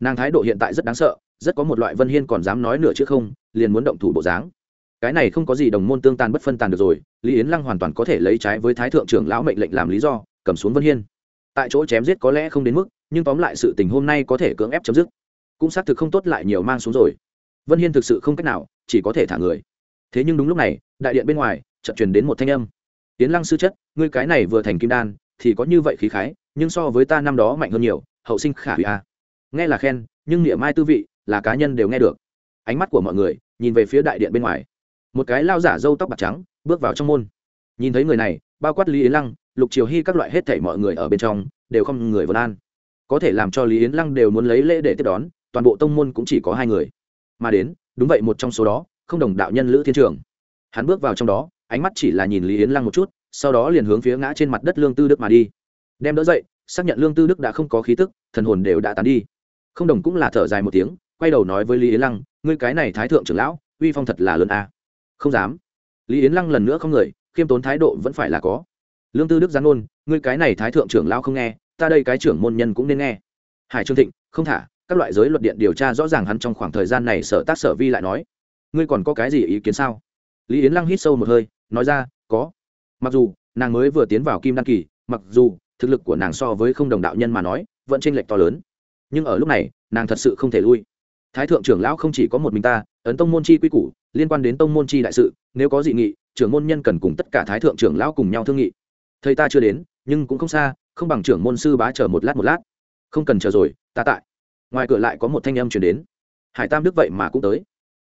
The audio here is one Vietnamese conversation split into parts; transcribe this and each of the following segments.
nàng thái độ hiện tại rất đáng sợ, rất có một loại vân hiên còn dám nói nửa chữ không, liền muốn động thủ bộ dáng. Cái này không có gì đồng môn tương tàn bất phân tàn được rồi, lý yến lăng hoàn toàn có thể lấy trái với thái thượng trưởng lão mệnh lệnh làm lý do, cầm xuống vân hiên. Tại chỗ chém giết có lẽ không đến mức, nhưng tóm lại sự tình hôm nay có thể cưỡng ép chấm dứt. Cũng xác thực không tốt lại nhiều mang xuống rồi. Vân hiên thực sự không cách nào, chỉ có thể thả người. Thế nhưng đúng lúc này, đại điện bên ngoài, chợt truyền đến một thanh âm. Yến lăng sư chất, ngươi cái này vừa thành kim đan, thì có như vậy khí khái, nhưng so với ta năm đó mạnh hơn nhiều, hậu sinh khả hủy a nghe là khen, nhưng niệm mai tư vị là cá nhân đều nghe được. Ánh mắt của mọi người nhìn về phía đại điện bên ngoài. Một cái lao giả râu tóc bạc trắng bước vào trong môn. Nhìn thấy người này, bao quát lý yến lăng, lục triều hy các loại hết thảy mọi người ở bên trong đều không người vân an có thể làm cho lý yến lăng đều muốn lấy lễ để tiếp đón, toàn bộ tông môn cũng chỉ có hai người. Mà đến, đúng vậy một trong số đó, không đồng đạo nhân lữ thiên trường. Hắn bước vào trong đó, ánh mắt chỉ là nhìn lý yến lăng một chút, sau đó liền hướng phía ngã trên mặt đất lương tư đức mà đi. Đem đỡ dậy, xác nhận lương tư đức đã không có khí tức, thần hồn đều đã tán đi không đồng cũng là thở dài một tiếng, quay đầu nói với lý yến lăng, ngươi cái này thái thượng trưởng lão, uy phong thật là lớn a. Không dám. Lý yến lăng lần nữa không người, khiêm tốn thái độ vẫn phải là có. Lương tư đức gián ôn ngươi cái này thái thượng trưởng lão không nghe, ta đây cái trưởng môn nhân cũng nên nghe. Hải trương thịnh, không thả, các loại giới luật điện điều tra rõ ràng hắn trong khoảng thời gian này sở tác sở vi lại nói. Ngươi còn có cái gì ý kiến sao? Lý yến lăng hít sâu một hơi, nói ra, có. Mặc dù, nàng mới vừa tiến vào kim đăng kỳ, mặc dù, thực lực của nàng so với không đồng đạo nhân mà nói, vẫn tranh lệch to lớn nhưng ở lúc này, nàng thật sự không thể lui. Thái thượng trưởng lão không chỉ có một mình ta, ấn tông môn chi quy củ, liên quan đến tông môn chi đại sự, nếu có dị nghị, trưởng môn nhân cần cùng tất cả thái thượng trưởng lão cùng nhau thương nghị. Thầy ta chưa đến, nhưng cũng không xa, không bằng trưởng môn sư bá chờ một lát một lát. Không cần chờ rồi, ta tại. Ngoài cửa lại có một thanh âm chuyển đến. Hải tam đức vậy mà cũng tới.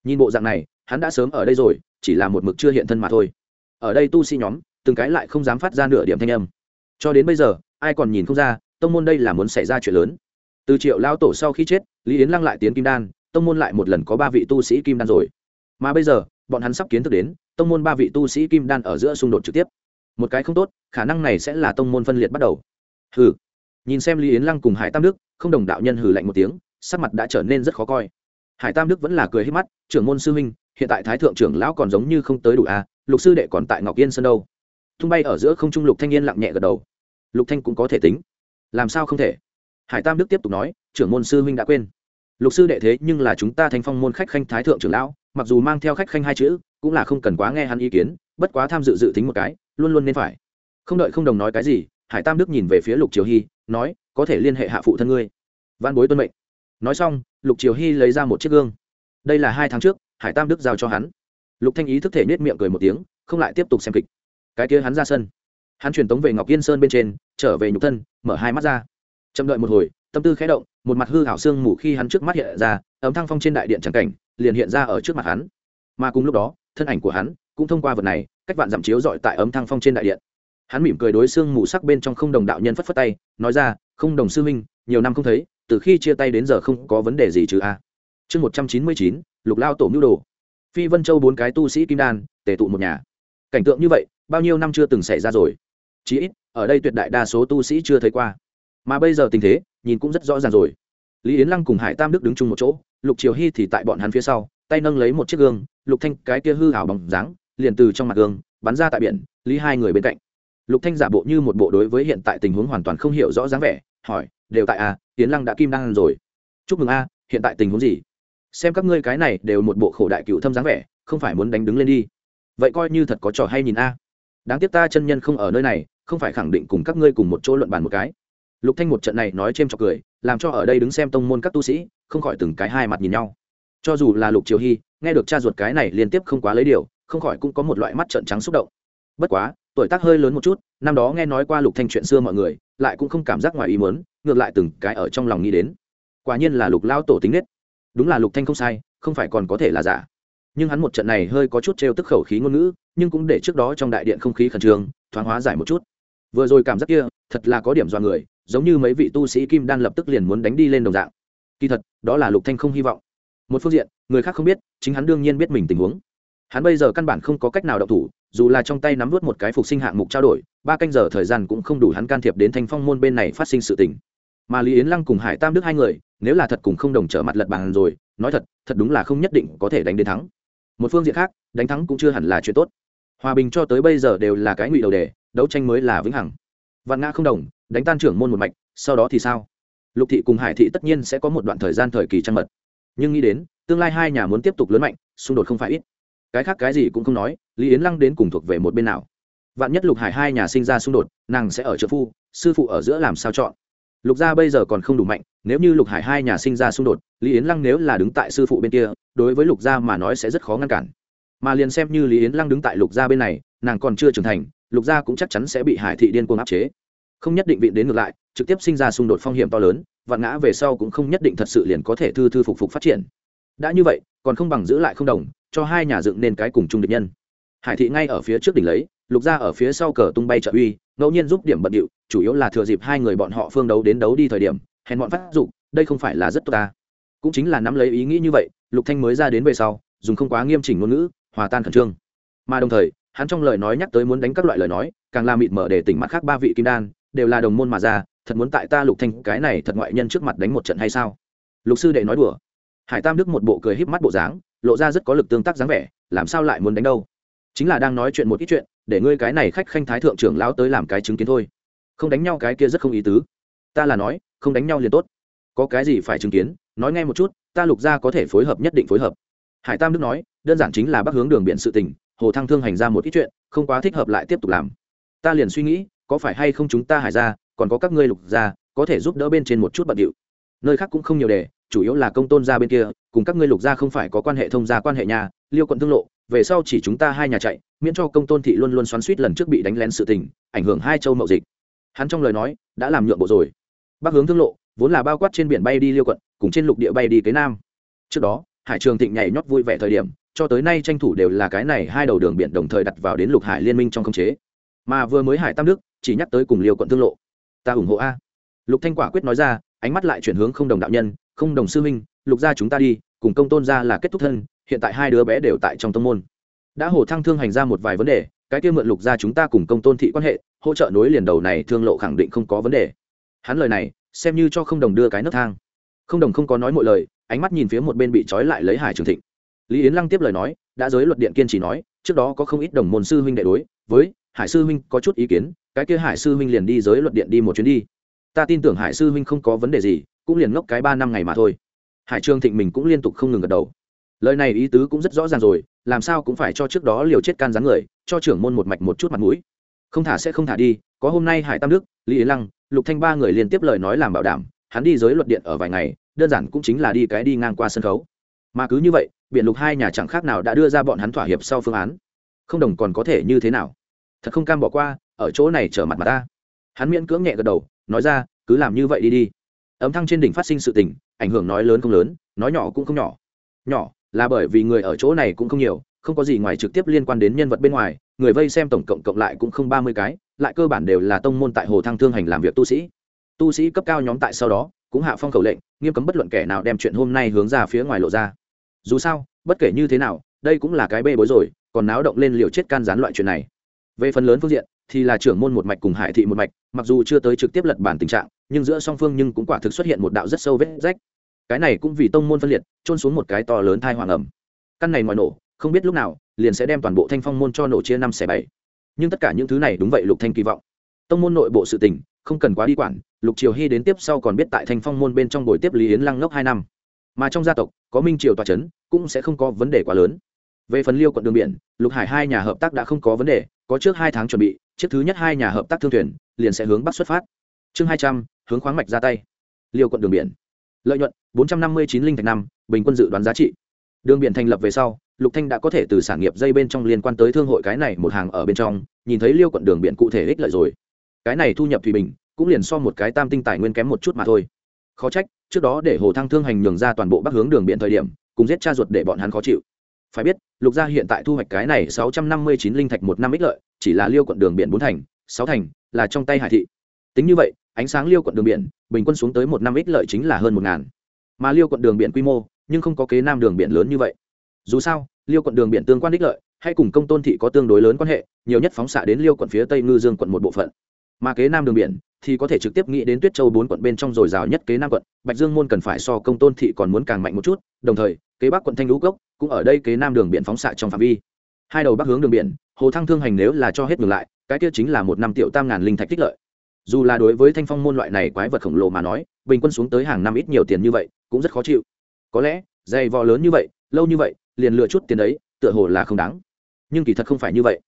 Nhìn bộ dạng này, hắn đã sớm ở đây rồi, chỉ là một mực chưa hiện thân mà thôi. Ở đây tu sĩ nhóm, từng cái lại không dám phát ra nửa điểm thanh âm. Cho đến bây giờ, ai còn nhìn không ra, tông môn đây là muốn xảy ra chuyện lớn từ triệu lao tổ sau khi chết, lý yến lăng lại tiến kim đan, tông môn lại một lần có ba vị tu sĩ kim đan rồi. Mà bây giờ, bọn hắn sắp kiến thức đến, tông môn ba vị tu sĩ kim đan ở giữa xung đột trực tiếp. Một cái không tốt, khả năng này sẽ là tông môn phân liệt bắt đầu. Hừ. Nhìn xem lý yến lăng cùng hải tam đức, không đồng đạo nhân hừ lạnh một tiếng, sắc mặt đã trở nên rất khó coi. Hải tam đức vẫn là cười hết mắt, trưởng môn sư huynh, hiện tại thái thượng trưởng lão còn giống như không tới đủ à lục sư đệ còn tại ngọc yên sơn đâu. Tung bay ở giữa không trung lục thanh niên lặng nhẹ gật đầu. Lục thanh cũng có thể tính. Làm sao không thể? Hải tam đức tiếp tục nói, trưởng môn sư huynh đã quên. Lục sư đệ thế nhưng là chúng ta thành phong môn khách khanh thái thượng trưởng lão, mặc dù mang theo khách khanh hai chữ, cũng là không cần quá nghe hắn ý kiến, bất quá tham dự dự tính một cái, luôn luôn nên phải. Không đợi không đồng nói cái gì, hải tam đức nhìn về phía lục triều hy, nói, có thể liên hệ hạ phụ thân ngươi. Văn bối tuân mệnh. Nói xong, lục triều hy lấy ra một chiếc gương. Đây là hai tháng trước, hải tam đức giao cho hắn. Lục thanh ý thức thể nết miệng cười một tiếng, không lại tiếp tục xem kịch. Cái kia hắn ra sân. Hắn truyền tống về ngọc yên sơn bên trên, trở về nhục thân, mở hai mắt ra chậm đợi một hồi, tâm tư khẽ động, một mặt hư hảo xương mù khi hắn trước mắt hiện ra, ấm thăng phong trên đại điện trắng cảnh, liền hiện ra ở trước mặt hắn. Mà cùng lúc đó, thân ảnh của hắn cũng thông qua vật này, cách vạn giảm chiếu dọi tại ấm thăng phong trên đại điện. Hắn mỉm cười đối xương mù sắc bên trong không đồng đạo nhân phất phất tay, nói ra, không đồng sư minh nhiều năm không thấy, từ khi chia tay đến giờ không có vấn đề gì chứ a. Chương một trăm chín mươi chín, lục lao tổ mưu đồ. Phi vân châu bốn cái tu sĩ kim đan, tề tụ một nhà. Cảnh tượng như vậy, bao nhiêu năm chưa từng xảy ra rồi? Chí ít, ở đây tuyệt đại đa số tu sĩ chưa thấy qua mà bây giờ tình thế nhìn cũng rất rõ ràng rồi. Lý yến lăng cùng hải tam đức đứng chung một chỗ lục triều hy thì tại bọn hắn phía sau tay nâng lấy một chiếc gương lục thanh cái kia hư hảo bằng dáng liền từ trong mặt gương bắn ra tại biển lý hai người bên cạnh. Lục thanh giả bộ như một bộ đối với hiện tại tình huống hoàn toàn không hiểu rõ dáng vẻ hỏi đều tại a à, yến lăng đã kim đăng rồi. Chúc mừng a hiện tại tình huống gì? Xem các ngươi cái này đều một bộ khổ đại cựu thâm dáng vẻ không phải muốn đánh đứng lên đi. Vậy coi như thật có trò hay nhìn a. Đáng tiếc ta chân nhân không ở nơi này không phải khẳng định cùng các ngươi cùng một chỗ luận bàn một cái lục thanh một trận này nói chêm chọc cười, làm cho ở đây đứng xem tông môn các tu sĩ, không khỏi từng cái hai mặt nhìn nhau. Cho dù là lục triều hy, nghe được cha ruột cái này liên tiếp không quá lấy điều, không khỏi cũng có một loại mắt trợn trắng xúc động. Bất quá, tuổi tác hơi lớn một chút, năm đó nghe nói qua lục thanh chuyện xưa mọi người, lại cũng không cảm giác ngoài ý muốn, ngược lại từng cái ở trong lòng nghĩ đến. Quả nhiên là lục lao tổ tính nết. Đúng là lục thanh không sai, không phải còn có thể là giả. Nhưng hắn một trận này hơi có chút trêu tức khẩu khí ngôn ngữ, nhưng cũng để trước đó trong đại điện không khí khẩn trương, thoáng hóa giải một chút. Vừa rồi cảm giác kia, thật là có điểm do người giống như mấy vị tu sĩ kim đan lập tức liền muốn đánh đi lên đồng dạng. Kỳ thật, đó là lục thanh không hy vọng. Một phương diện, người khác không biết, chính hắn đương nhiên biết mình tình huống. Hắn bây giờ căn bản không có cách nào động thủ, dù là trong tay nắm vút một cái phục sinh hạng mục trao đổi, ba canh giờ thời gian cũng không đủ hắn can thiệp đến thanh phong môn bên này phát sinh sự tình. Mà lý yến lăng cùng hải tam đức hai người, nếu là thật cùng không đồng trở mặt lật bàn rồi, nói thật thật đúng là không nhất định có thể đánh đến thắng. Một phương diện khác, đánh thắng cũng chưa hẳn là chuyện tốt. Hòa bình cho tới bây giờ đều là cái ngụy đầu đề, đấu tranh mới là vĩnh hằng. Vạn ngã không đồng đánh tan trưởng môn một mạch, sau đó thì sao? Lục thị cùng hải thị tất nhiên sẽ có một đoạn thời gian thời kỳ trăng mật. Nhưng nghĩ đến, tương lai hai nhà muốn tiếp tục lớn mạnh, xung đột không phải ít. Cái khác cái gì cũng không nói, lý yến lăng đến cùng thuộc về một bên nào? Vạn nhất lục hải hai nhà sinh ra xung đột, nàng sẽ ở trợ phu, sư phụ ở giữa làm sao chọn? Lục gia bây giờ còn không đủ mạnh, nếu như lục hải hai nhà sinh ra xung đột, lý yến lăng nếu là đứng tại sư phụ bên kia, đối với lục gia mà nói sẽ rất khó ngăn cản. Mà liền xem như lý yến lăng đứng tại lục gia bên này, nàng còn chưa trưởng thành, lục gia cũng chắc chắn sẽ bị hải thị điên cuồng áp chế không nhất định viện đến ngược lại, trực tiếp sinh ra xung đột phong hiểm to lớn và ngã về sau cũng không nhất định thật sự liền có thể thư thư phục phục phát triển. Đã như vậy, còn không bằng giữ lại không đồng, cho hai nhà dựng nên cái cùng chung địch nhân. Hải thị ngay ở phía trước đỉnh lấy, lục gia ở phía sau cờ tung bay trợ uy, ngẫu nhiên giúp điểm bận điệu, chủ yếu là thừa dịp hai người bọn họ phương đấu đến đấu đi thời điểm, hèn bọn phát dụng đây không phải là rất tốt ta. Cũng chính là nắm lấy ý nghĩ như vậy, lục thanh mới ra đến về sau, dùng không quá nghiêm chỉnh ngôn ngữ, hòa tan khẩn trương. Mà đồng thời, hắn trong lời nói nhắc tới muốn đánh các loại lời nói, càng là mịt mở để tỉnh mắt khác ba vị kim đan đều là đồng môn mà ra, thật muốn tại ta lục thanh cái này thật ngoại nhân trước mặt đánh một trận hay sao? Lục sư đệ nói đùa. Hải tam đức một bộ cười híp mắt bộ dáng, lộ ra rất có lực tương tác dáng vẻ, làm sao lại muốn đánh đâu? Chính là đang nói chuyện một ít chuyện, để ngươi cái này khách khanh thái thượng trưởng lão tới làm cái chứng kiến thôi. Không đánh nhau cái kia rất không ý tứ. Ta là nói, không đánh nhau liền tốt. Có cái gì phải chứng kiến, nói nghe một chút, ta lục gia có thể phối hợp nhất định phối hợp. Hải tam đức nói, đơn giản chính là bắc hướng đường biển sự tình, hồ thăng thương hành ra một ít chuyện, không quá thích hợp lại tiếp tục làm. Ta liền suy nghĩ có phải hay không chúng ta hải ra, còn có các ngươi lục gia có thể giúp đỡ bên trên một chút bận điệu. Nơi khác cũng không nhiều đề chủ yếu là công tôn gia bên kia, cùng các ngươi lục gia không phải có quan hệ thông gia quan hệ nhà, liêu quận thương lộ, về sau chỉ chúng ta hai nhà chạy, miễn cho công tôn thị luôn luôn xoắn suýt lần trước bị đánh lén sự tình, ảnh hưởng hai châu mậu dịch. Hắn trong lời nói, đã làm nhượng bộ rồi. Bắc hướng thương lộ, vốn là bao quát trên biển bay đi liêu quận, cùng trên lục địa bay đi kế nam. Trước đó, hải trường thịnh nhảy nhót vui vẻ thời điểm, cho tới nay tranh thủ đều là cái này hai đầu đường biển đồng thời đặt vào đến lục hải liên minh trong khống chế mà vừa mới hải tam đức chỉ nhắc tới cùng liều quận thương lộ ta ủng hộ a lục thanh quả quyết nói ra ánh mắt lại chuyển hướng không đồng đạo nhân không đồng sư minh lục gia chúng ta đi cùng công tôn gia là kết thúc thân hiện tại hai đứa bé đều tại trong tông môn đã hồ thăng thương hành ra một vài vấn đề cái kia mượn lục gia chúng ta cùng công tôn thị quan hệ hỗ trợ nối liền đầu này thương lộ khẳng định không có vấn đề hắn lời này xem như cho không đồng đưa cái nấc thang không đồng không có nói mọi lời ánh mắt nhìn phía một bên bị trói lại lấy hải trường thịnh lý yến lăng tiếp lời nói đã giới luật điện kiên chỉ nói trước đó có không ít đồng môn sư huynh đệ đối với hải sư huynh có chút ý kiến, cái kia hải sư huynh liền đi giới luật điện đi một chuyến đi. Ta tin tưởng hải sư huynh không có vấn đề gì, cũng liền ngốc cái ba năm ngày mà thôi. Hải trường thịnh mình cũng liên tục không ngừng gật đầu. Lời này ý tứ cũng rất rõ ràng rồi, làm sao cũng phải cho trước đó liều chết can gián người, cho trưởng môn một mạch một chút mặt mũi. Không thả sẽ không thả đi, có hôm nay hải tam đức, lý ý lăng, lục thanh ba người liên tiếp lời nói làm bảo đảm, hắn đi giới luật điện ở vài ngày, đơn giản cũng chính là đi cái đi ngang qua sân khấu. Mà cứ như vậy biện lục hai nhà chẳng khác nào đã đưa ra bọn hắn thỏa hiệp sau phương án. Không đồng còn có thể như thế nào? Thật không cam bỏ qua, ở chỗ này trở mặt mà ta. Hắn miễn cưỡng nhẹ gật đầu, nói ra, cứ làm như vậy đi đi. Ấm thăng trên đỉnh phát sinh sự tình, ảnh hưởng nói lớn không lớn, nói nhỏ cũng không nhỏ. Nhỏ, là bởi vì người ở chỗ này cũng không nhiều, không có gì ngoài trực tiếp liên quan đến nhân vật bên ngoài, người vây xem tổng cộng cộng lại cũng không ba mươi cái, lại cơ bản đều là tông môn tại hồ thăng thương hành làm việc tu sĩ. Tu sĩ cấp cao nhóm tại sau đó, cũng hạ phong khẩu lệnh, nghiêm cấm bất luận kẻ nào đem chuyện hôm nay hướng ra phía ngoài lộ ra. Dù sao, bất kể như thế nào, đây cũng là cái bê bối rồi, còn náo động lên liều chết can gián loại chuyện này về phần lớn phương diện, thì là trưởng môn một mạch cùng hải thị một mạch, mặc dù chưa tới trực tiếp lật bản tình trạng, nhưng giữa song phương nhưng cũng quả thực xuất hiện một đạo rất sâu vết rách. Cái này cũng vì tông môn phân liệt trôn xuống một cái to lớn thai hoàng ẩm. Căn này ngoài nổ, không biết lúc nào, liền sẽ đem toàn bộ thanh phong môn cho nổ chia năm xẻ bảy. Nhưng tất cả những thứ này đúng vậy lục thanh kỳ vọng. Tông môn nội bộ sự tình, không cần quá đi quản, lục triều hy đến tiếp sau còn biết tại thanh phong môn bên trong buổi tiếp lý yến lăng ngốc hai năm. Mà trong gia tộc, có minh triều tòa c h ấ n cũng sẽ không có vấn đề quá lớn về phần liêu quận đường biển, lục hải hai nhà hợp tác đã không có vấn đề, có trước hai tháng chuẩn bị, chiếc thứ nhất hai nhà hợp tác thương thuyền, liền sẽ hướng bắc xuất phát. Chương hai trăm, hướng khoáng mạch ra tay. Liêu quận đường biển. Lợi nhuận, bốn trăm năm mươi chín linh thạch năm, bình quân dự đoán giá trị. Đường biển thành lập về sau, lục thanh đã có thể từ sản nghiệp dây bên trong liên quan tới thương hội cái này một hàng ở bên trong, nhìn thấy liêu quận đường biển cụ thể ích lợi rồi. Cái này thu nhập thủy bình, cũng liền so một cái tam tinh tài nguyên kém một chút mà thôi. Khó trách, trước đó để hồ thăng thương hành nhường ra toàn bộ bắc hướng đường biển thời điểm, cùng giết cha ruột để bọn hắn khó chịu phải biết, lục gia hiện tại thu hoạch cái này sáu trăm năm mươi chín linh thạch một năm ích lợi, chỉ là liêu quận đường biển bốn thành, sáu thành là trong tay hải thị. Tính như vậy, ánh sáng liêu quận đường biển, bình quân xuống tới một năm ích lợi chính là hơn một ngàn. Mà liêu quận đường biển quy mô, nhưng không có kế nam đường biển lớn như vậy. Dù sao, liêu quận đường biển tương quan ích lợi, hay cùng công tôn thị có tương đối lớn quan hệ, nhiều nhất phóng xạ đến liêu quận phía tây ngư dương quận một bộ phận. Mà kế nam đường biển, thì có thể trực tiếp nghĩ đến tuyết châu bốn quận bên trong dồi dào nhất kế nam quận, bạch dương môn cần phải so công tôn thị còn muốn càng mạnh một chút, đồng thời kế bắc quận thanh lũ cốc, cũng ở đây kế nam đường biển phóng xạ trong phạm vi. Hai đầu bắc hướng đường biển, hồ thăng thương hành nếu là cho hết ngược lại, cái kia chính là một năm triệu tam ngàn linh thạch tích lợi. Dù là đối với thanh phong môn loại này quái vật khổng lồ mà nói, bình quân xuống tới hàng năm ít nhiều tiền như vậy, cũng rất khó chịu. Có lẽ, dày vò lớn như vậy, lâu như vậy, liền lựa chút tiền đấy, tựa hồ là không đáng. Nhưng kỳ thật không phải như vậy.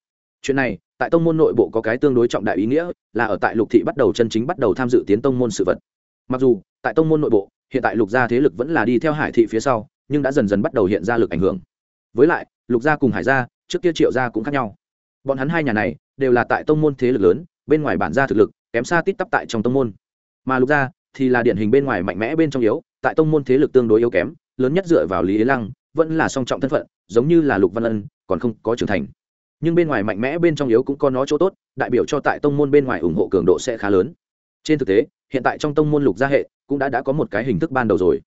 Chuyện này, tại tông môn nội bộ có cái tương đối trọng đại ý nghĩa, là ở tại lục thị bắt đầu chân chính bắt đầu tham dự tiến tông môn sự vật. Mặc dù, tại tông môn nội bộ, hiện tại lục gia thế lực vẫn là đi theo hải thị phía sau nhưng đã dần dần bắt đầu hiện ra lực ảnh hưởng. Với lại, lục gia cùng hải gia, trước kia triệu gia cũng khác nhau. Bọn hắn hai nhà này đều là tại tông môn thế lực lớn, bên ngoài bản gia thực lực, kém xa tít tắp tại trong tông môn. Mà lục gia thì là điển hình bên ngoài mạnh mẽ bên trong yếu, tại tông môn thế lực tương đối yếu kém, lớn nhất dựa vào lý yến lăng, vẫn là song trọng thân phận, giống như là lục văn ân, còn không có trưởng thành. Nhưng bên ngoài mạnh mẽ bên trong yếu cũng có nó chỗ tốt, đại biểu cho tại tông môn bên ngoài ủng hộ cường độ sẽ khá lớn. Trên thực tế, hiện tại trong tông môn lục gia hệ cũng đã đã có một cái hình thức ban đầu rồi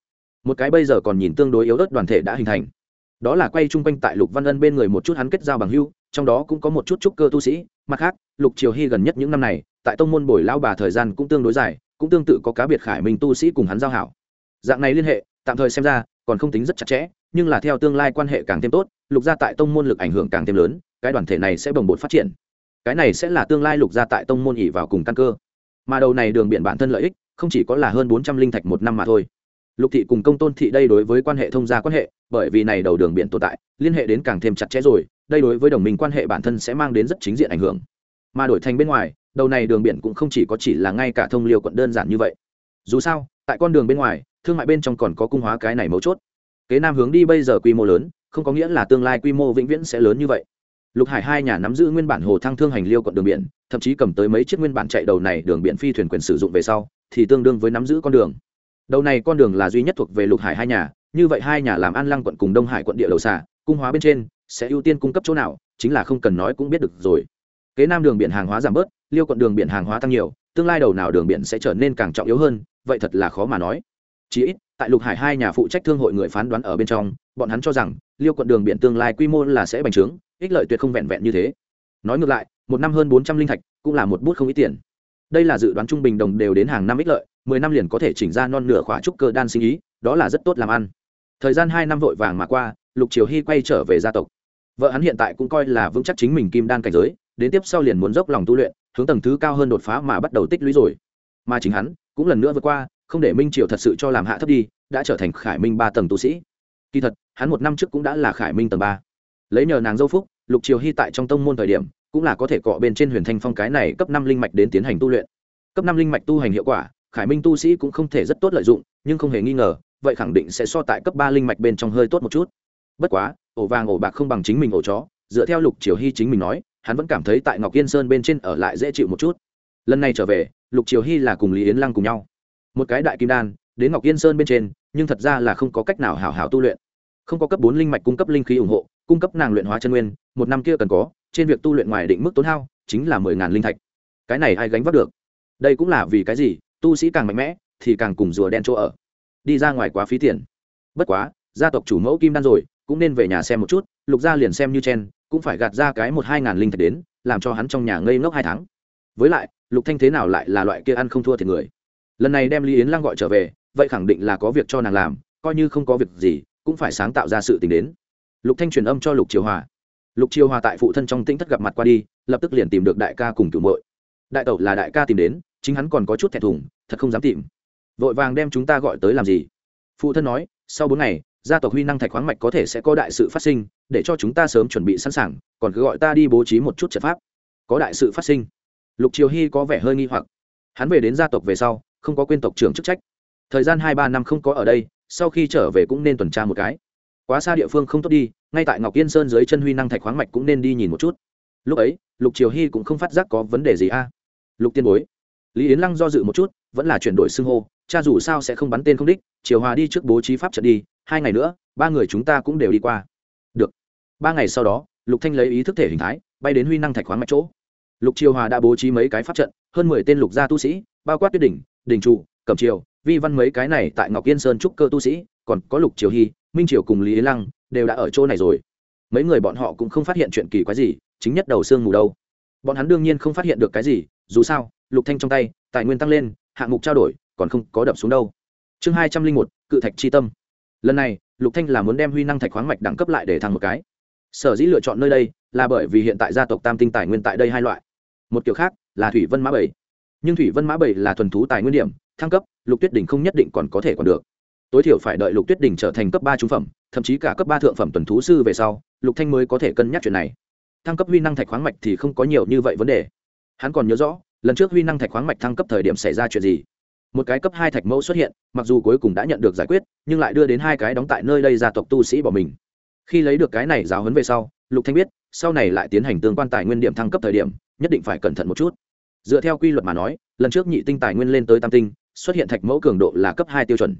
một cái bây giờ còn nhìn tương đối yếu ớt đoàn thể đã hình thành. Đó là quay chung quanh tại lục văn ân bên người một chút hắn kết giao bằng hưu trong đó cũng có một chút trúc cơ tu sĩ. Mặt khác, lục triều hy gần nhất những năm này, tại tông môn bồi lao bà thời gian cũng tương đối dài, cũng tương tự có cá biệt khải minh tu sĩ cùng hắn giao hảo. Dạng này liên hệ, tạm thời xem ra, còn không tính rất chặt chẽ, nhưng là theo tương lai quan hệ càng thêm tốt, lục gia tại tông môn lực ảnh hưởng càng thêm lớn, cái đoàn thể này sẽ bồng bột phát triển. Cái này sẽ là tương lai lục gia tại tông môn ỉ vào cùng căn cơ. Mà đầu này đường biển bản thân lợi ích, không chỉ có là hơn bốn trăm linh thạch một năm mà thôi lục thị cùng công tôn thị đây đối với quan hệ thông gia quan hệ, bởi vì này đầu đường biển tồn tại, liên hệ đến càng thêm chặt chẽ rồi, đây đối với đồng minh quan hệ bản thân sẽ mang đến rất chính diện ảnh hưởng. Mà đổi thành bên ngoài, đầu này đường biển cũng không chỉ có chỉ là ngay cả thông liêu quận đơn giản như vậy. Dù sao, tại con đường bên ngoài, thương mại bên trong còn có cung hóa cái này mấu chốt. Kế nam hướng đi bây giờ quy mô lớn, không có nghĩa là tương lai quy mô vĩnh viễn sẽ lớn như vậy. Lục hải hai nhà nắm giữ nguyên bản hồ thăng thương hành liêu quận đường biển, thậm chí cầm tới mấy chiếc nguyên bản chạy đầu này đường biển phi thuyền quyền sử dụng về sau, thì tương đương với nắm giữ con đường đầu này con đường là duy nhất thuộc về lục hải hai nhà, như vậy hai nhà làm an lăng quận cùng đông hải quận địa đầu xà, cung hóa bên trên, sẽ ưu tiên cung cấp chỗ nào, chính là không cần nói cũng biết được rồi. Kế nam đường biển hàng hóa giảm bớt, liêu quận đường biển hàng hóa tăng nhiều, tương lai đầu nào đường biển sẽ trở nên càng trọng yếu hơn, vậy thật là khó mà nói. Chỉ ít, tại lục hải hai nhà phụ trách thương hội người phán đoán ở bên trong, bọn hắn cho rằng, liêu quận đường biển tương lai quy mô là sẽ bành trướng, ích lợi tuyệt không vẹn vẹn như thế. Nói ngược lại, một năm hơn bốn trăm linh thạch, cũng là một bút không ít tiền. Đây là dự đoán trung bình đồng đều đến hàng năm ích lợi mười năm liền có thể chỉnh ra non nửa khóa trúc cơ đan sinh ý, đó là rất tốt làm ăn. Thời gian hai năm vội vàng mà qua, lục triều hy quay trở về gia tộc. Vợ hắn hiện tại cũng coi là vững chắc chính mình kim đan cảnh giới, đến tiếp sau liền muốn dốc lòng tu luyện, hướng tầng thứ cao hơn đột phá mà bắt đầu tích lũy rồi. Mà chính hắn, cũng lần nữa vượt qua, không để minh triều thật sự cho làm hạ thấp đi, đã trở thành khải minh ba tầng tu sĩ. Kỳ thật, hắn một năm trước cũng đã là khải minh tầng ba. Lấy nhờ nàng dâu phúc, lục triều hy tại trong tông môn thời điểm, cũng là có thể cọ bên trên huyền thanh phong cái này cấp năm linh mạch đến tiến hành tu luyện. Cấp năm linh mạch tu hành hiệu quả khải minh tu sĩ cũng không thể rất tốt lợi dụng, nhưng không hề nghi ngờ, vậy khẳng định sẽ so tại cấp ba linh mạch bên trong hơi tốt một chút. Bất quá, ổ vàng ổ bạc không bằng chính mình ổ chó, dựa theo lục triều hy chính mình nói, hắn vẫn cảm thấy tại ngọc yên sơn bên trên ở lại dễ chịu một chút. Lần này trở về, lục triều hy là cùng lý yến lăng cùng nhau. Một cái đại kim đan, đến ngọc yên sơn bên trên, nhưng thật ra là không có cách nào hảo hảo tu luyện. Không có cấp bốn linh mạch cung cấp linh khí ủng hộ, cung cấp nàng luyện hóa chân nguyên, một năm kia cần có, trên việc tu luyện ngoài định mức tốn hao, chính là mười ngàn linh thạch. Cái này ai gánh vác được? Đây cũng là vì cái gì? Tu sĩ càng mạnh mẽ, thì càng cùng rùa đen chỗ ở. Đi ra ngoài quá phí tiền. Bất quá, gia tộc chủ mẫu kim đan rồi, cũng nên về nhà xem một chút, lục gia liền xem như chen, cũng phải gạt ra cái một hai ngàn linh thạch đến, làm cho hắn trong nhà ngây ngốc hai tháng. Với lại, lục thanh thế nào lại là loại kia ăn không thua thiệt người? Lần này đem lý yến Lang gọi trở về, vậy khẳng định là có việc cho nàng làm, coi như không có việc gì, cũng phải sáng tạo ra sự tình đến. Lục thanh truyền âm cho lục triều hòa. Lục triều hòa tại phụ thân trong tĩnh thất gặp mặt qua đi, lập tức liền tìm được đại ca cùng cửu muội. Đại tẩu là đại ca tìm đến chính hắn còn có chút thẹn thùng, thật không dám tìm. Vội vàng đem chúng ta gọi tới làm gì? Phụ thân nói, sau bốn ngày, gia tộc huy năng thạch khoáng mạch có thể sẽ có đại sự phát sinh, để cho chúng ta sớm chuẩn bị sẵn sàng, còn cứ gọi ta đi bố trí một chút trận pháp. Có đại sự phát sinh. Lục triều hy có vẻ hơi nghi hoặc. Hắn về đến gia tộc về sau, không có quên tộc trưởng chức trách. Thời gian hai ba năm không có ở đây, sau khi trở về cũng nên tuần tra một cái. Quá xa địa phương không tốt đi, ngay tại ngọc yên sơn dưới chân huy năng thạch khoáng mạch cũng nên đi nhìn một chút. Lúc ấy, lục triều hy cũng không phát giác có vấn đề gì a. Lục tiên bối lý yến lăng do dự một chút, vẫn là chuyển đổi xưng hô, cha dù sao sẽ không bắn tên không đích, triều hòa đi trước bố trí pháp trận đi, hai ngày nữa, ba người chúng ta cũng đều đi qua. Được. Ba ngày sau đó, lục thanh lấy ý thức thể hình thái, bay đến huy năng thạch khoáng mạch chỗ. Lục triều hòa đã bố trí mấy cái pháp trận, hơn mười tên lục gia tu sĩ, bao quát tuyết đỉnh, đình trụ, cẩm triều, vi văn mấy cái này tại ngọc yên sơn trúc cơ tu sĩ, còn có lục triều hy, minh triều cùng lý yến lăng đều đã ở chỗ này rồi. Mấy người bọn họ cũng không phát hiện chuyện kỳ quái gì, chính nhất đầu xương mù đâu. Bọn hắn đương nhiên không phát hiện được cái gì, dù sao lục thanh trong tay, tài nguyên tăng lên, hạng mục trao đổi còn không có đập xuống đâu. Chương hai trăm linh một, cự thạch chi tâm. Lần này, lục thanh là muốn đem huy năng thạch khoáng mạch đẳng cấp lại để thăng một cái. Sở dĩ lựa chọn nơi đây là bởi vì hiện tại gia tộc tam tinh tài nguyên tại đây hai loại. Một kiểu khác là thủy vân mã bảy. Nhưng thủy vân mã bảy là thuần thú tài nguyên điểm, thăng cấp, lục tuyết đỉnh không nhất định còn có thể còn được. Tối thiểu phải đợi lục tuyết đỉnh trở thành cấp ba trung phẩm, thậm chí cả cấp ba thượng phẩm tuần thú sư về sau, lục thanh mới có thể cân nhắc chuyện này. Thăng cấp huy năng thạch khoáng mạch thì không có nhiều như vậy vấn đề. Hắn còn nhớ rõ lần trước huy năng thạch khoáng mạch thăng cấp thời điểm xảy ra chuyện gì? Một cái cấp hai thạch mẫu xuất hiện, mặc dù cuối cùng đã nhận được giải quyết, nhưng lại đưa đến hai cái đóng tại nơi đây gia tộc tu sĩ bỏ mình. Khi lấy được cái này giáo huấn về sau, lục thanh biết, sau này lại tiến hành tương quan tài nguyên điểm thăng cấp thời điểm, nhất định phải cẩn thận một chút. Dựa theo quy luật mà nói, lần trước nhị tinh tài nguyên lên tới tam tinh, xuất hiện thạch mẫu cường độ là cấp hai tiêu chuẩn.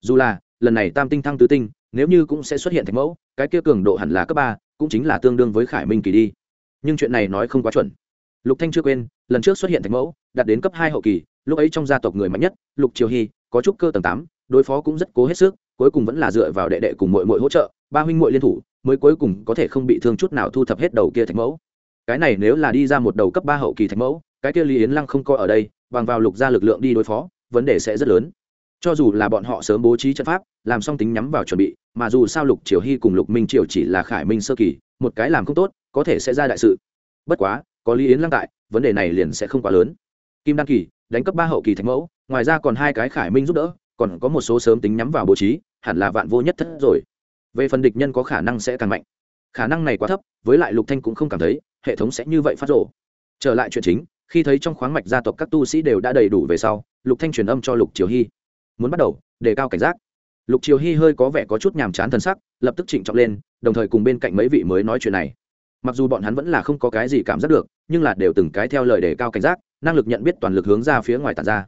Dù là, lần này tam tinh thăng tứ tinh, nếu như cũng sẽ xuất hiện thạch mẫu, cái kia cường độ hẳn là cấp ba, cũng chính là tương đương với khải minh kỳ đi. Nhưng chuyện này nói không quá chuẩn lục thanh chưa quên, lần trước xuất hiện thạch mẫu, đạt đến cấp hai hậu kỳ, lúc ấy trong gia tộc người mạnh nhất, lục triều hy, có chút cơ tầng tám, đối phó cũng rất cố hết sức, cuối cùng vẫn là dựa vào đệ đệ cùng mội mội hỗ trợ, ba huynh mội liên thủ, mới cuối cùng có thể không bị thương chút nào thu thập hết đầu kia thạch mẫu. Cái này nếu là đi ra một đầu cấp ba hậu kỳ thạch mẫu, cái kia lý yến lăng không coi ở đây, bằng vào lục ra lực lượng đi đối phó, vấn đề sẽ rất lớn. Cho dù là bọn họ sớm bố trí trận pháp, làm xong tính nhắm vào chuẩn bị, mà dù sao lục triều hy cùng lục minh triều chỉ là khải minh sơ kỳ, một cái làm không tốt, có thể sẽ ra đại sự. Bất quá có lý yến lăng tại, vấn đề này liền sẽ không quá lớn. Kim đăng kỳ, đánh cấp ba hậu kỳ thạch mẫu, ngoài ra còn hai cái khải minh giúp đỡ, còn có một số sớm tính nhắm vào bố trí, hẳn là vạn vô nhất thất rồi. Về phần địch nhân có khả năng sẽ càng mạnh. Khả năng này quá thấp, với lại lục thanh cũng không cảm thấy, hệ thống sẽ như vậy phát rổ trở lại chuyện chính, khi thấy trong khoáng mạch gia tộc các tu sĩ đều đã đầy đủ về sau, lục thanh truyền âm cho lục triều hy. Muốn bắt đầu, đề cao cảnh giác. Lục triều hy hơi có vẻ có chút nhàm chán thân sắc, lập tức trịnh trọng lên, đồng thời cùng bên cạnh mấy vị mới nói chuyện này mặc dù bọn hắn vẫn là không có cái gì cảm giác được, nhưng là đều từng cái theo lời đề cao cảnh giác, năng lực nhận biết toàn lực hướng ra phía ngoài tàn ra.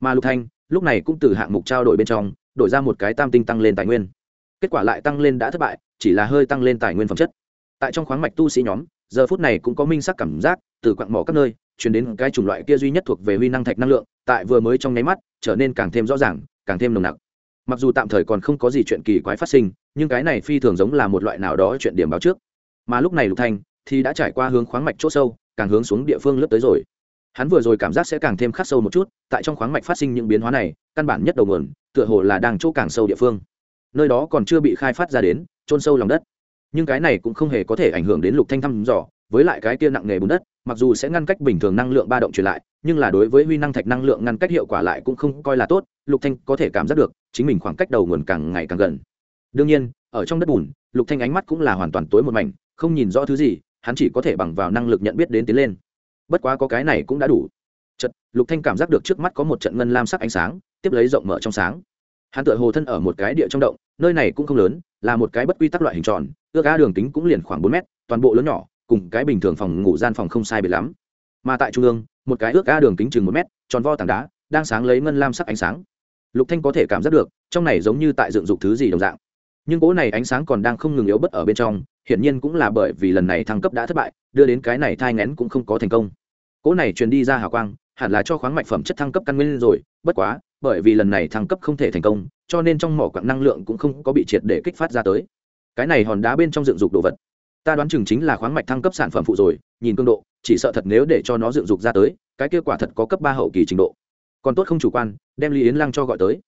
Mà lục thanh, lúc này cũng từ hạng mục trao đổi bên trong, đổi ra một cái tam tinh tăng lên tài nguyên. Kết quả lại tăng lên đã thất bại, chỉ là hơi tăng lên tài nguyên phẩm chất. Tại trong khoáng mạch tu sĩ nhóm, giờ phút này cũng có minh sắc cảm giác, từ quặng mỏ các nơi, chuyển đến cái chủng loại kia duy nhất thuộc về huy năng thạch năng lượng, tại vừa mới trong nháy mắt, trở nên càng thêm rõ ràng, càng thêm nồng nặc. Mặc dù tạm thời còn không có gì chuyện kỳ quái phát sinh, nhưng cái này phi thường giống là một loại nào đó chuyện điểm báo trước mà lúc này lục thanh thì đã trải qua hướng khoáng mạch chỗ sâu, càng hướng xuống địa phương lướt tới rồi. Hắn vừa rồi cảm giác sẽ càng thêm khắc sâu một chút, tại trong khoáng mạch phát sinh những biến hóa này, căn bản nhất đầu nguồn, tựa hồ là đang chỗ càng sâu địa phương. Nơi đó còn chưa bị khai phát ra đến trôn sâu lòng đất. Nhưng cái này cũng không hề có thể ảnh hưởng đến lục thanh thăm dò, với lại cái kia nặng nghề bùn đất, mặc dù sẽ ngăn cách bình thường năng lượng ba động truyền lại, nhưng là đối với huy năng thạch năng lượng ngăn cách hiệu quả lại cũng không coi là tốt, lục thanh có thể cảm giác được, chính mình khoảng cách đầu nguồn càng ngày càng gần. Đương nhiên, ở trong đất bùn, lục thanh ánh mắt cũng là hoàn toàn tối một mảnh không nhìn rõ thứ gì, hắn chỉ có thể bằng vào năng lực nhận biết đến tiến lên. Bất quá có cái này cũng đã đủ. Chật lục thanh cảm giác được trước mắt có một trận ngân lam sắc ánh sáng, tiếp lấy rộng mở trong sáng. Hắn tựa hồ thân ở một cái địa trong động, nơi này cũng không lớn, là một cái bất quy tắc loại hình tròn, ước ga đường kính cũng liền khoảng bốn mét, toàn bộ lớn nhỏ, cùng cái bình thường phòng ngủ gian phòng không sai biệt lắm. Mà tại trung ương, một cái ước ga đường kính chừng một mét, tròn vo tảng đá, đang sáng lấy ngân lam sắc ánh sáng. Lục thanh có thể cảm giác được, trong này giống như tại dựng dục thứ gì đồng dạng nhưng cỗ này ánh sáng còn đang không ngừng yếu bất ở bên trong, hiển nhiên cũng là bởi vì lần này thăng cấp đã thất bại, đưa đến cái này thai ngén cũng không có thành công. Cỗ này truyền đi ra hào quang, hẳn là cho khoáng mạch phẩm chất thăng cấp căn nguyên rồi, bất quá, bởi vì lần này thăng cấp không thể thành công, cho nên trong mỏ quặng năng lượng cũng không có bị triệt để kích phát ra tới. Cái này hòn đá bên trong dựng dục đồ vật. Ta đoán chừng chính là khoáng mạch thăng cấp sản phẩm phụ rồi, nhìn cương độ, chỉ sợ thật nếu để cho nó dựng dục ra tới, cái kết quả thật có cấp ba hậu kỳ trình độ. Còn tốt không chủ quan, đem lý yến lăng cho gọi tới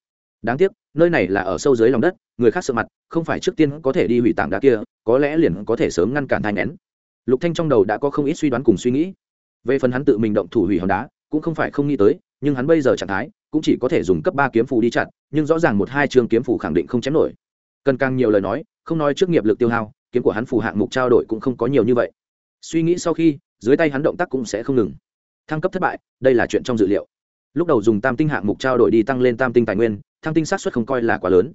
đáng tiếc, nơi này là ở sâu dưới lòng đất, người khác sợ mặt, không phải trước tiên có thể đi hủy tảng đá kia, có lẽ liền có thể sớm ngăn cản thai nén lục thanh trong đầu đã có không ít suy đoán cùng suy nghĩ. Về phần hắn tự mình động thủ hủy hòn đá, cũng không phải không nghĩ tới, nhưng hắn bây giờ trạng thái, cũng chỉ có thể dùng cấp ba kiếm phù đi chặn nhưng rõ ràng một hai trường kiếm phù khẳng định không chém nổi. Cần càng nhiều lời nói, không nói trước nghiệp lực tiêu hao, kiếm của hắn phù hạng mục trao đổi cũng không có nhiều như vậy. Suy nghĩ sau khi, dưới tay hắn động tác cũng sẽ không ngừng. Thăng cấp thất bại, đây là chuyện trong dự liệu. Lúc đầu dùng tam tinh hạng mục trao đổi đi tăng lên tam tinh tài nguyên tham tinh xác suất không coi là quá lớn.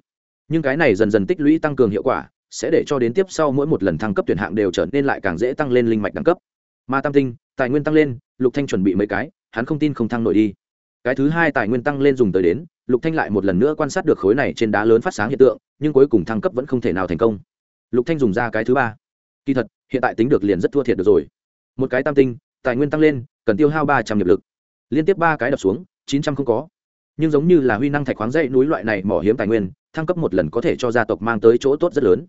Nhưng cái này dần dần tích lũy tăng cường hiệu quả, sẽ để cho đến tiếp sau mỗi một lần thăng cấp tuyển hạng đều trở nên lại càng dễ tăng lên linh mạch đẳng cấp. Mà tam tinh, tài nguyên tăng lên, lục thanh chuẩn bị mấy cái, hắn không tin không thăng nổi đi. Cái thứ hai tài nguyên tăng lên dùng tới đến, lục thanh lại một lần nữa quan sát được khối này trên đá lớn phát sáng hiện tượng, nhưng cuối cùng thăng cấp vẫn không thể nào thành công. Lục thanh dùng ra cái thứ ba. Kỳ thật, hiện tại tính được liền rất thua thiệt được rồi. Một cái tam tinh, tài nguyên tăng lên, cần tiêu hao ba trăm nghiệp lực. Liên tiếp ba cái đập xuống, chín trăm không có nhưng giống như là huy năng thạch khoáng dãy núi loại này mỏ hiếm tài nguyên, thăng cấp một lần có thể cho gia tộc mang tới chỗ tốt rất lớn.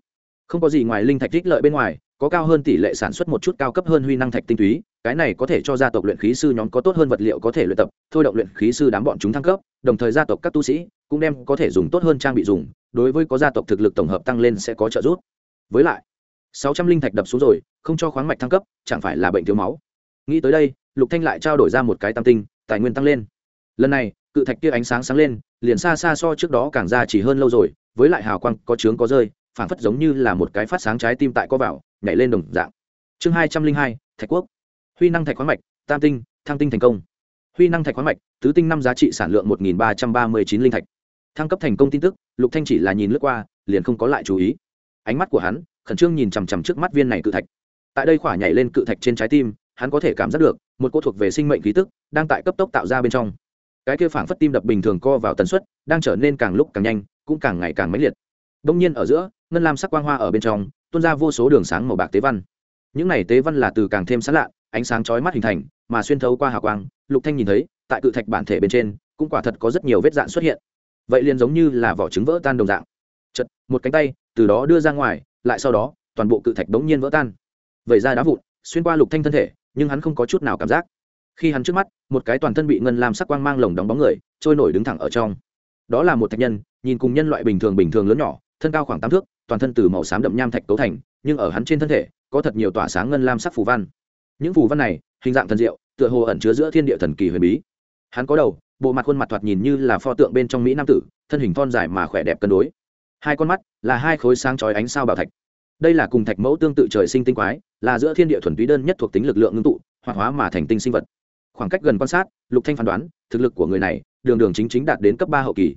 Không có gì ngoài linh thạch thích lợi bên ngoài, có cao hơn tỷ lệ sản xuất một chút cao cấp hơn huy năng thạch tinh túy, cái này có thể cho gia tộc luyện khí sư nhóm có tốt hơn vật liệu có thể luyện tập, thôi động luyện khí sư đám bọn chúng thăng cấp, đồng thời gia tộc các tu sĩ cũng đem có thể dùng tốt hơn trang bị dùng, đối với có gia tộc thực lực tổng hợp tăng lên sẽ có trợ giúp. Với lại, sáu trăm linh thạch đập xuống rồi, không cho khoáng mạch thăng cấp, chẳng phải là bệnh thiếu máu. Nghĩ tới đây, lục thanh lại trao đổi ra một cái tam tinh, tài nguyên tăng lên. Lần này cự thạch kia ánh sáng sáng lên, liền xa xa so trước đó càng ra chỉ hơn lâu rồi, với lại hào quang có trướng có rơi, phảng phất giống như là một cái phát sáng trái tim tại có vào, nhảy lên đồng dạng. Chương hai trăm linh hai, thạch quốc. Huy năng thạch khoáng mạch, tam tinh, thăng tinh thành công. Huy năng thạch khoáng mạch, tứ tinh năm giá trị sản lượng một nghìn ba trăm ba mươi chín linh thạch. Thăng cấp thành công tin tức, lục thanh chỉ là nhìn lướt qua, liền không có lại chú ý. Ánh mắt của hắn, khẩn trương nhìn chằm chằm trước mắt viên này cự thạch. Tại đây khỏa nhảy lên cự thạch trên trái tim, hắn có thể cảm giác được, một cô thuộc về sinh mệnh khí tức, đang tại cấp tốc tạo ra bên trong cái kia phảng phất tim đập bình thường co vào tần suất, đang trở nên càng lúc càng nhanh, cũng càng ngày càng mãnh liệt. Đông nhiên ở giữa, ngân lam sắc quang hoa ở bên trong, tuôn ra vô số đường sáng màu bạc tế văn. Những này tế văn là từ càng thêm sáng lạ, ánh sáng chói mắt hình thành, mà xuyên thấu qua hào quang, lục thanh nhìn thấy, tại cự thạch bản thể bên trên, cũng quả thật có rất nhiều vết dạn xuất hiện. Vậy liền giống như là vỏ trứng vỡ tan đồng dạng. Chật một cánh tay, từ đó đưa ra ngoài, lại sau đó, toàn bộ cự thạch đống nhiên vỡ tan. Vậy ra đá vụn, xuyên qua lục thanh thân thể, nhưng hắn không có chút nào cảm giác khi hắn trước mắt, một cái toàn thân bị ngân lam sắc quang mang lồng đóng bóng người, trôi nổi đứng thẳng ở trong. Đó là một thạch nhân, nhìn cùng nhân loại bình thường bình thường lớn nhỏ, thân cao khoảng tám thước, toàn thân từ màu xám đậm nham thạch cấu thành, nhưng ở hắn trên thân thể, có thật nhiều tỏa sáng ngân lam sắc phù văn. Những phù văn này, hình dạng thần diệu, tựa hồ ẩn chứa giữa thiên địa thần kỳ huyền bí. Hắn có đầu, bộ mặt khuôn mặt thoạt nhìn như là pho tượng bên trong mỹ nam tử, thân hình thon dài mà khỏe đẹp cân đối. Hai con mắt là hai khối sáng chói ánh sao bảo thạch. Đây là cùng thạch mẫu tương tự trời sinh tinh quái, là giữa thiên địa thuần túy đơn nhất thuộc tính lực lượng ngưng tụ, hoạt hóa mà thành tinh sinh vật khoảng cách gần quan sát, lục thanh phán đoán, thực lực của người này, đường đường chính chính đạt đến cấp ba hậu kỳ.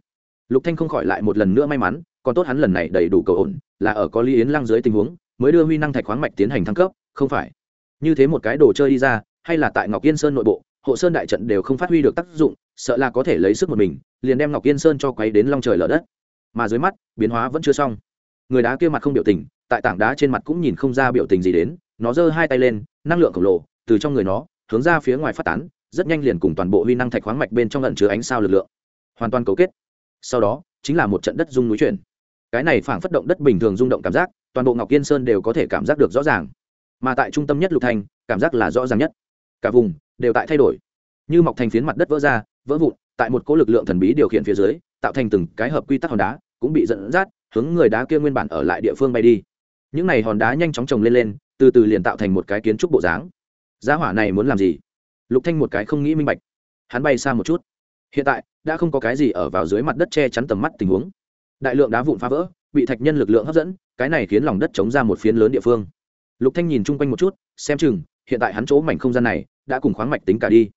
Lục thanh không khỏi lại một lần nữa may mắn, còn tốt hắn lần này đầy đủ cầu ổn, là ở có ly yến lăng dưới tình huống, mới đưa huy năng thạch khoáng mạch tiến hành thăng cấp, không phải. Như thế một cái đồ chơi đi ra, hay là tại ngọc yên sơn nội bộ, hộ sơn đại trận đều không phát huy được tác dụng, sợ là có thể lấy sức một mình, liền đem ngọc yên sơn cho quấy đến long trời lở đất. Mà dưới mắt, biến hóa vẫn chưa xong. Người đá kia mặt không biểu tình, tại tảng đá trên mặt cũng nhìn không ra biểu tình gì đến, nó giơ hai tay lên, năng lượng khổng lồ từ trong người nó hướng ra phía ngoài phát tán, rất nhanh liền cùng toàn bộ huy năng thạch khoáng mạch bên trong lận chứa ánh sao lực lượng. Hoàn toàn cấu kết. Sau đó, chính là một trận đất rung núi chuyển. Cái này phảng phất động đất bình thường rung động cảm giác, toàn bộ ngọc yên sơn đều có thể cảm giác được rõ ràng. Mà tại trung tâm nhất lục thành, cảm giác là rõ ràng nhất. Cả vùng đều tại thay đổi. Như mọc thành phiến mặt đất vỡ ra, vỡ vụn, tại một cỗ lực lượng thần bí điều khiển phía dưới, tạo thành từng cái hợp quy tắc hòn đá, cũng bị dẫn dắt, hướng người đá kia nguyên bản ở lại địa phương bay đi. Những này hòn đá nhanh chóng trồng lên lên, từ từ liền tạo thành một cái kiến trúc bộ dáng giá hỏa này muốn làm gì? Lục thanh một cái không nghĩ minh bạch. Hắn bay xa một chút. Hiện tại, đã không có cái gì ở vào dưới mặt đất che chắn tầm mắt tình huống. Đại lượng đá vụn phá vỡ, bị thạch nhân lực lượng hấp dẫn, cái này khiến lòng đất chống ra một phiến lớn địa phương. Lục thanh nhìn chung quanh một chút, xem chừng, hiện tại hắn chỗ mảnh không gian này đã cùng khoáng mạch tính cả đi.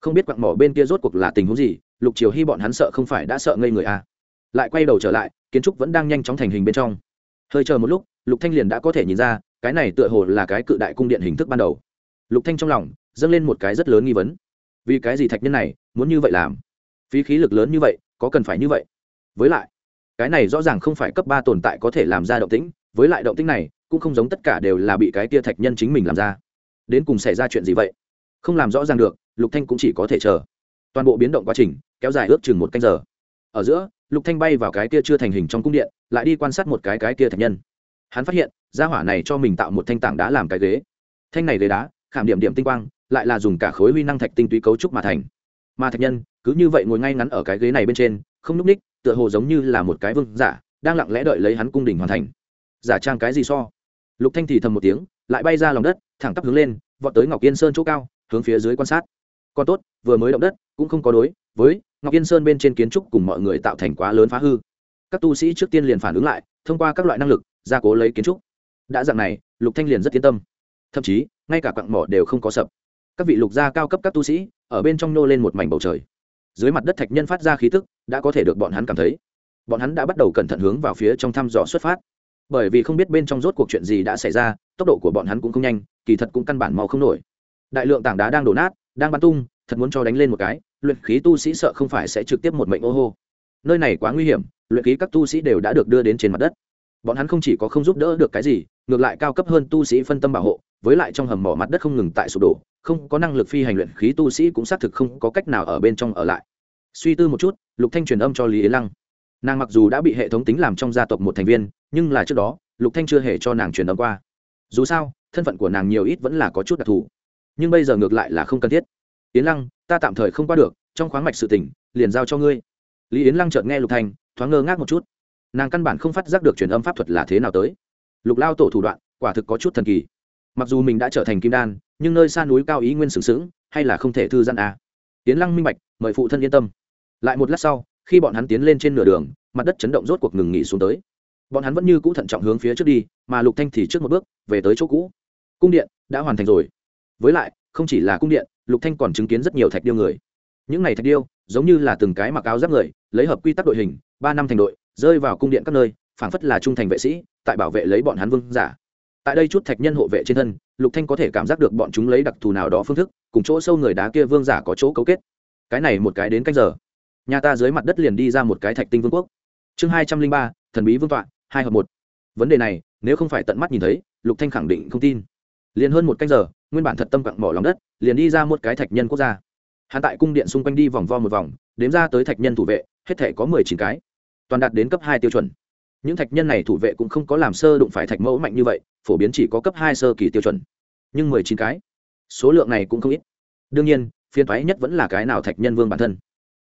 Không biết quặng mỏ bên kia rốt cuộc là tình huống gì, lục triều hy bọn hắn sợ không phải đã sợ ngây người à. lại quay đầu trở lại, kiến trúc vẫn đang nhanh chóng thành hình bên trong. Hơi chờ một lúc, lục thanh liền đã có thể nhìn ra, cái này tựa hồ là cái cự đại cung điện hình thức ban đầu lục thanh trong lòng dâng lên một cái rất lớn nghi vấn. Vì cái gì thạch nhân này muốn như vậy làm? Phí khí lực lớn như vậy, có cần phải như vậy? Với lại, cái này rõ ràng không phải cấp ba tồn tại có thể làm ra động tĩnh, với lại động tĩnh này cũng không giống tất cả đều là bị cái tia thạch nhân chính mình làm ra. Đến cùng xảy ra chuyện gì vậy? Không làm rõ ràng được, lục thanh cũng chỉ có thể chờ. Toàn bộ biến động quá trình kéo dài ước chừng một canh giờ. Ở giữa, lục thanh bay vào cái kia chưa thành hình trong cung điện, lại đi quan sát một cái cái kia thạch nhân. Hắn phát hiện, gia hỏa này cho mình tạo một thanh tảng đá làm cái ghế. Thanh này ghế đá khảm điểm điểm tinh quang, lại là dùng cả khối huy năng thạch tinh túy cấu trúc mà thành. Mà thạch nhân, cứ như vậy ngồi ngay ngắn ở cái ghế này bên trên, không núp ních, tựa hồ giống như là một cái vương giả, đang lặng lẽ đợi lấy hắn cung đình hoàn thành. Giả trang cái gì so? Lục thanh thì thầm một tiếng, lại bay ra lòng đất, thẳng tắp hướng lên, vọt tới ngọc yên sơn chỗ cao, hướng phía dưới quan sát. Còn tốt, vừa mới động đất, cũng không có đối với ngọc yên sơn bên trên kiến trúc cùng mọi người tạo thành quá lớn phá hư. Các tu sĩ trước tiên liền phản ứng lại, thông qua các loại năng lực, gia cố lấy kiến trúc. Đã dạng này, lục thanh liền rất yên tâm thậm chí, ngay cả quặng mỏ đều không có sập. Các vị lục gia cao cấp các tu sĩ, ở bên trong nô lên một mảnh bầu trời. Dưới mặt đất thạch nhân phát ra khí tức, đã có thể được bọn hắn cảm thấy. Bọn hắn đã bắt đầu cẩn thận hướng vào phía trong thăm dò xuất phát. Bởi vì không biết bên trong rốt cuộc chuyện gì đã xảy ra, tốc độ của bọn hắn cũng không nhanh, kỳ thật cũng căn bản mau không nổi. Đại lượng tảng đá đang đổ nát, đang bắn tung, thật muốn cho đánh lên một cái, luyện khí tu sĩ sợ không phải sẽ trực tiếp một mệnh ô hô. Nơi này quá nguy hiểm, luyện khí các tu sĩ đều đã được đưa đến trên mặt đất. Bọn hắn không chỉ có không giúp đỡ được cái gì, ngược lại cao cấp hơn tu sĩ phân tâm bảo hộ với lại trong hầm mỏ mặt đất không ngừng tại sụp đổ, không có năng lực phi hành luyện khí tu sĩ cũng xác thực không có cách nào ở bên trong ở lại. Suy tư một chút, lục thanh truyền âm cho lý yến lăng. Nàng mặc dù đã bị hệ thống tính làm trong gia tộc một thành viên, nhưng là trước đó, lục thanh chưa hề cho nàng truyền âm qua. Dù sao, thân phận của nàng nhiều ít vẫn là có chút đặc thù. Nhưng bây giờ ngược lại là không cần thiết. Yến lăng, ta tạm thời không qua được, trong khoáng mạch sự tỉnh liền giao cho ngươi. Lý yến lăng chợt nghe lục thanh, thoáng ngơ ngác một chút. Nàng căn bản không phát giác được truyền âm pháp thuật là thế nào tới. Lục lao tổ thủ đoạn, quả thực có chút thần kỳ mặc dù mình đã trở thành kim đan, nhưng nơi xa núi cao ý nguyên sừng sững, hay là không thể thư giãn à. tiến lăng minh bạch, mời phụ thân yên tâm. Lại một lát sau, khi bọn hắn tiến lên trên nửa đường, mặt đất chấn động rốt cuộc ngừng nghỉ xuống tới. Bọn hắn vẫn như cũ thận trọng hướng phía trước đi, mà lục thanh thì trước một bước, về tới chỗ cũ. Cung điện đã hoàn thành rồi. Với lại, không chỉ là cung điện, lục thanh còn chứng kiến rất nhiều thạch điêu người. Những này thạch điêu, giống như là từng cái mặc áo giáp người, lấy hợp quy tắc đội hình, ba năm thành đội, rơi vào cung điện các nơi, phảng phất là trung thành vệ sĩ, tại bảo vệ lấy bọn hắn vương giả tại đây chút thạch nhân hộ vệ trên thân, lục thanh có thể cảm giác được bọn chúng lấy đặc thù nào đó phương thức, cùng chỗ sâu người đá kia vương giả có chỗ cấu kết. Cái này một cái đến cách giờ. Nhà ta dưới mặt đất liền đi ra một cái thạch tinh vương quốc. Chương hai trăm linh ba, thần bí vương tọa, hai hợp một. Vấn đề này, nếu không phải tận mắt nhìn thấy, lục thanh khẳng định không tin. Liền hơn một canh giờ, nguyên bản thật tâm cặn bỏ lòng đất, liền đi ra một cái thạch nhân quốc gia. Hắn tại cung điện xung quanh đi vòng vo một vòng, đếm ra tới thạch nhân thủ vệ, hết thể có mười chín cái. Toàn đạt đến cấp hai tiêu chuẩn những thạch nhân này thủ vệ cũng không có làm sơ đụng phải thạch mẫu mạnh như vậy, phổ biến chỉ có cấp hai sơ kỳ tiêu chuẩn. Nhưng mười chín cái, số lượng này cũng không ít. Đương nhiên phiên thoái nhất vẫn là cái nào thạch nhân vương bản thân.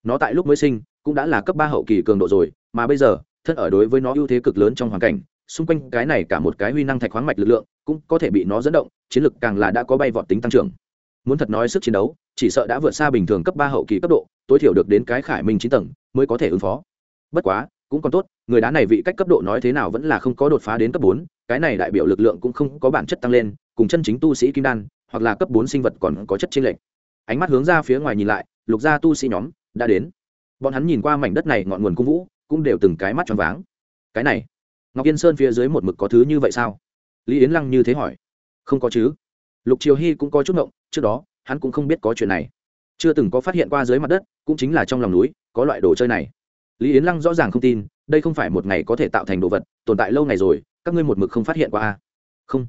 Nó tại lúc mới sinh, cũng đã là cấp ba hậu kỳ cường độ rồi, mà bây giờ, thân ở đối với nó ưu thế cực lớn trong hoàn cảnh, xung quanh cái này cả một cái huy năng thạch khoáng mạch lực lượng, cũng có thể bị nó dẫn động, chiến lực càng là đã có bay vọt tính tăng trưởng. Muốn thật nói sức chiến đấu, chỉ sợ đã vượt xa bình thường cấp ba hậu kỳ cấp độ, tối thiểu được đến cái khải minh chín tầng, mới có thể ứng phó. Bất quá cũng còn tốt, người đá này vị cách cấp độ nói thế nào vẫn là không có đột phá đến cấp bốn, cái này đại biểu lực lượng cũng không có bản chất tăng lên, cùng chân chính tu sĩ kim đan, hoặc là cấp bốn sinh vật còn có chất chênh lệch. Ánh mắt hướng ra phía ngoài nhìn lại, lục gia tu sĩ nhóm đã đến. Bọn hắn nhìn qua mảnh đất này ngọn nguồn cung vũ, cũng đều từng cái mắt tròn váng. Cái này, ngọc yên sơn phía dưới một mực có thứ như vậy sao? Lý yến lăng như thế hỏi. Không có chứ. Lục triều hy cũng có chút ngộng, trước đó, hắn cũng không biết có chuyện này. Chưa từng có phát hiện qua dưới mặt đất, cũng chính là trong lòng núi, có loại đồ chơi này lý yến lăng rõ ràng không tin, đây không phải một ngày có thể tạo thành đồ vật, tồn tại lâu ngày rồi, các ngươi một mực không phát hiện qua a không.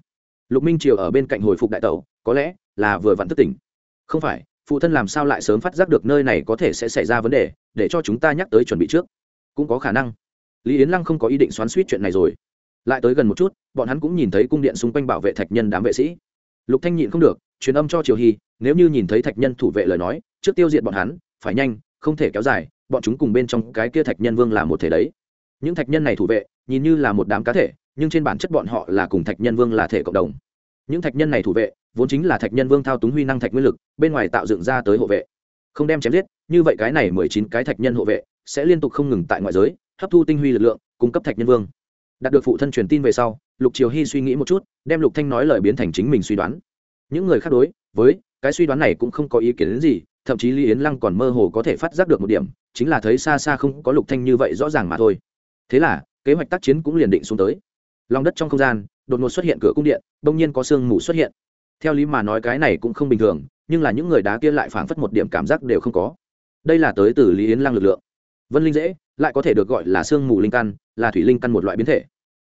Lục minh triều ở bên cạnh hồi phục đại tẩu, có lẽ là vừa vặn thức tỉnh. Không phải, phụ thân làm sao lại sớm phát giác được nơi này có thể sẽ xảy ra vấn đề, để cho chúng ta nhắc tới chuẩn bị trước. Cũng có khả năng. Lý yến lăng không có ý định xoắn suýt chuyện này rồi. Lại tới gần một chút, bọn hắn cũng nhìn thấy cung điện xung quanh bảo vệ thạch nhân đám vệ sĩ. Lục thanh nhịn không được, truyền âm cho triều hy, nếu như nhìn thấy thạch nhân thủ vệ lời nói, trước tiêu diệt bọn hắn, phải nhanh, không thể kéo dài bọn chúng cùng bên trong cái kia thạch nhân vương là một thể đấy. Những thạch nhân này thủ vệ, nhìn như là một đám cá thể, nhưng trên bản chất bọn họ là cùng thạch nhân vương là thể cộng đồng. Những thạch nhân này thủ vệ, vốn chính là thạch nhân vương thao túng huy năng thạch nguyên lực, bên ngoài tạo dựng ra tới hộ vệ. Không đem chém giết, như vậy cái này mười chín cái thạch nhân hộ vệ sẽ liên tục không ngừng tại ngoại giới, hấp thu tinh huy lực lượng, cung cấp thạch nhân vương. Đạt được phụ thân truyền tin về sau, lục triều hy suy nghĩ một chút, đem lục thanh nói lời biến thành chính mình suy đoán. Những người khác đối với, cái suy đoán này cũng không có ý kiến gì, thậm chí lý yến lăng còn mơ hồ có thể phát giác được một điểm chính là thấy xa xa không có lục thanh như vậy rõ ràng mà thôi. Thế là, kế hoạch tác chiến cũng liền định xuống tới. Lòng đất trong không gian, đột ngột xuất hiện cửa cung điện đông nhiên có sương mù xuất hiện. Theo lý mà nói cái này cũng không bình thường, nhưng là những người đá kia lại phảng phất một điểm cảm giác đều không có. Đây là tới từ lý yến lăng lực lượng. Vân linh dễ, lại có thể được gọi là sương mù linh căn, là thủy linh căn một loại biến thể.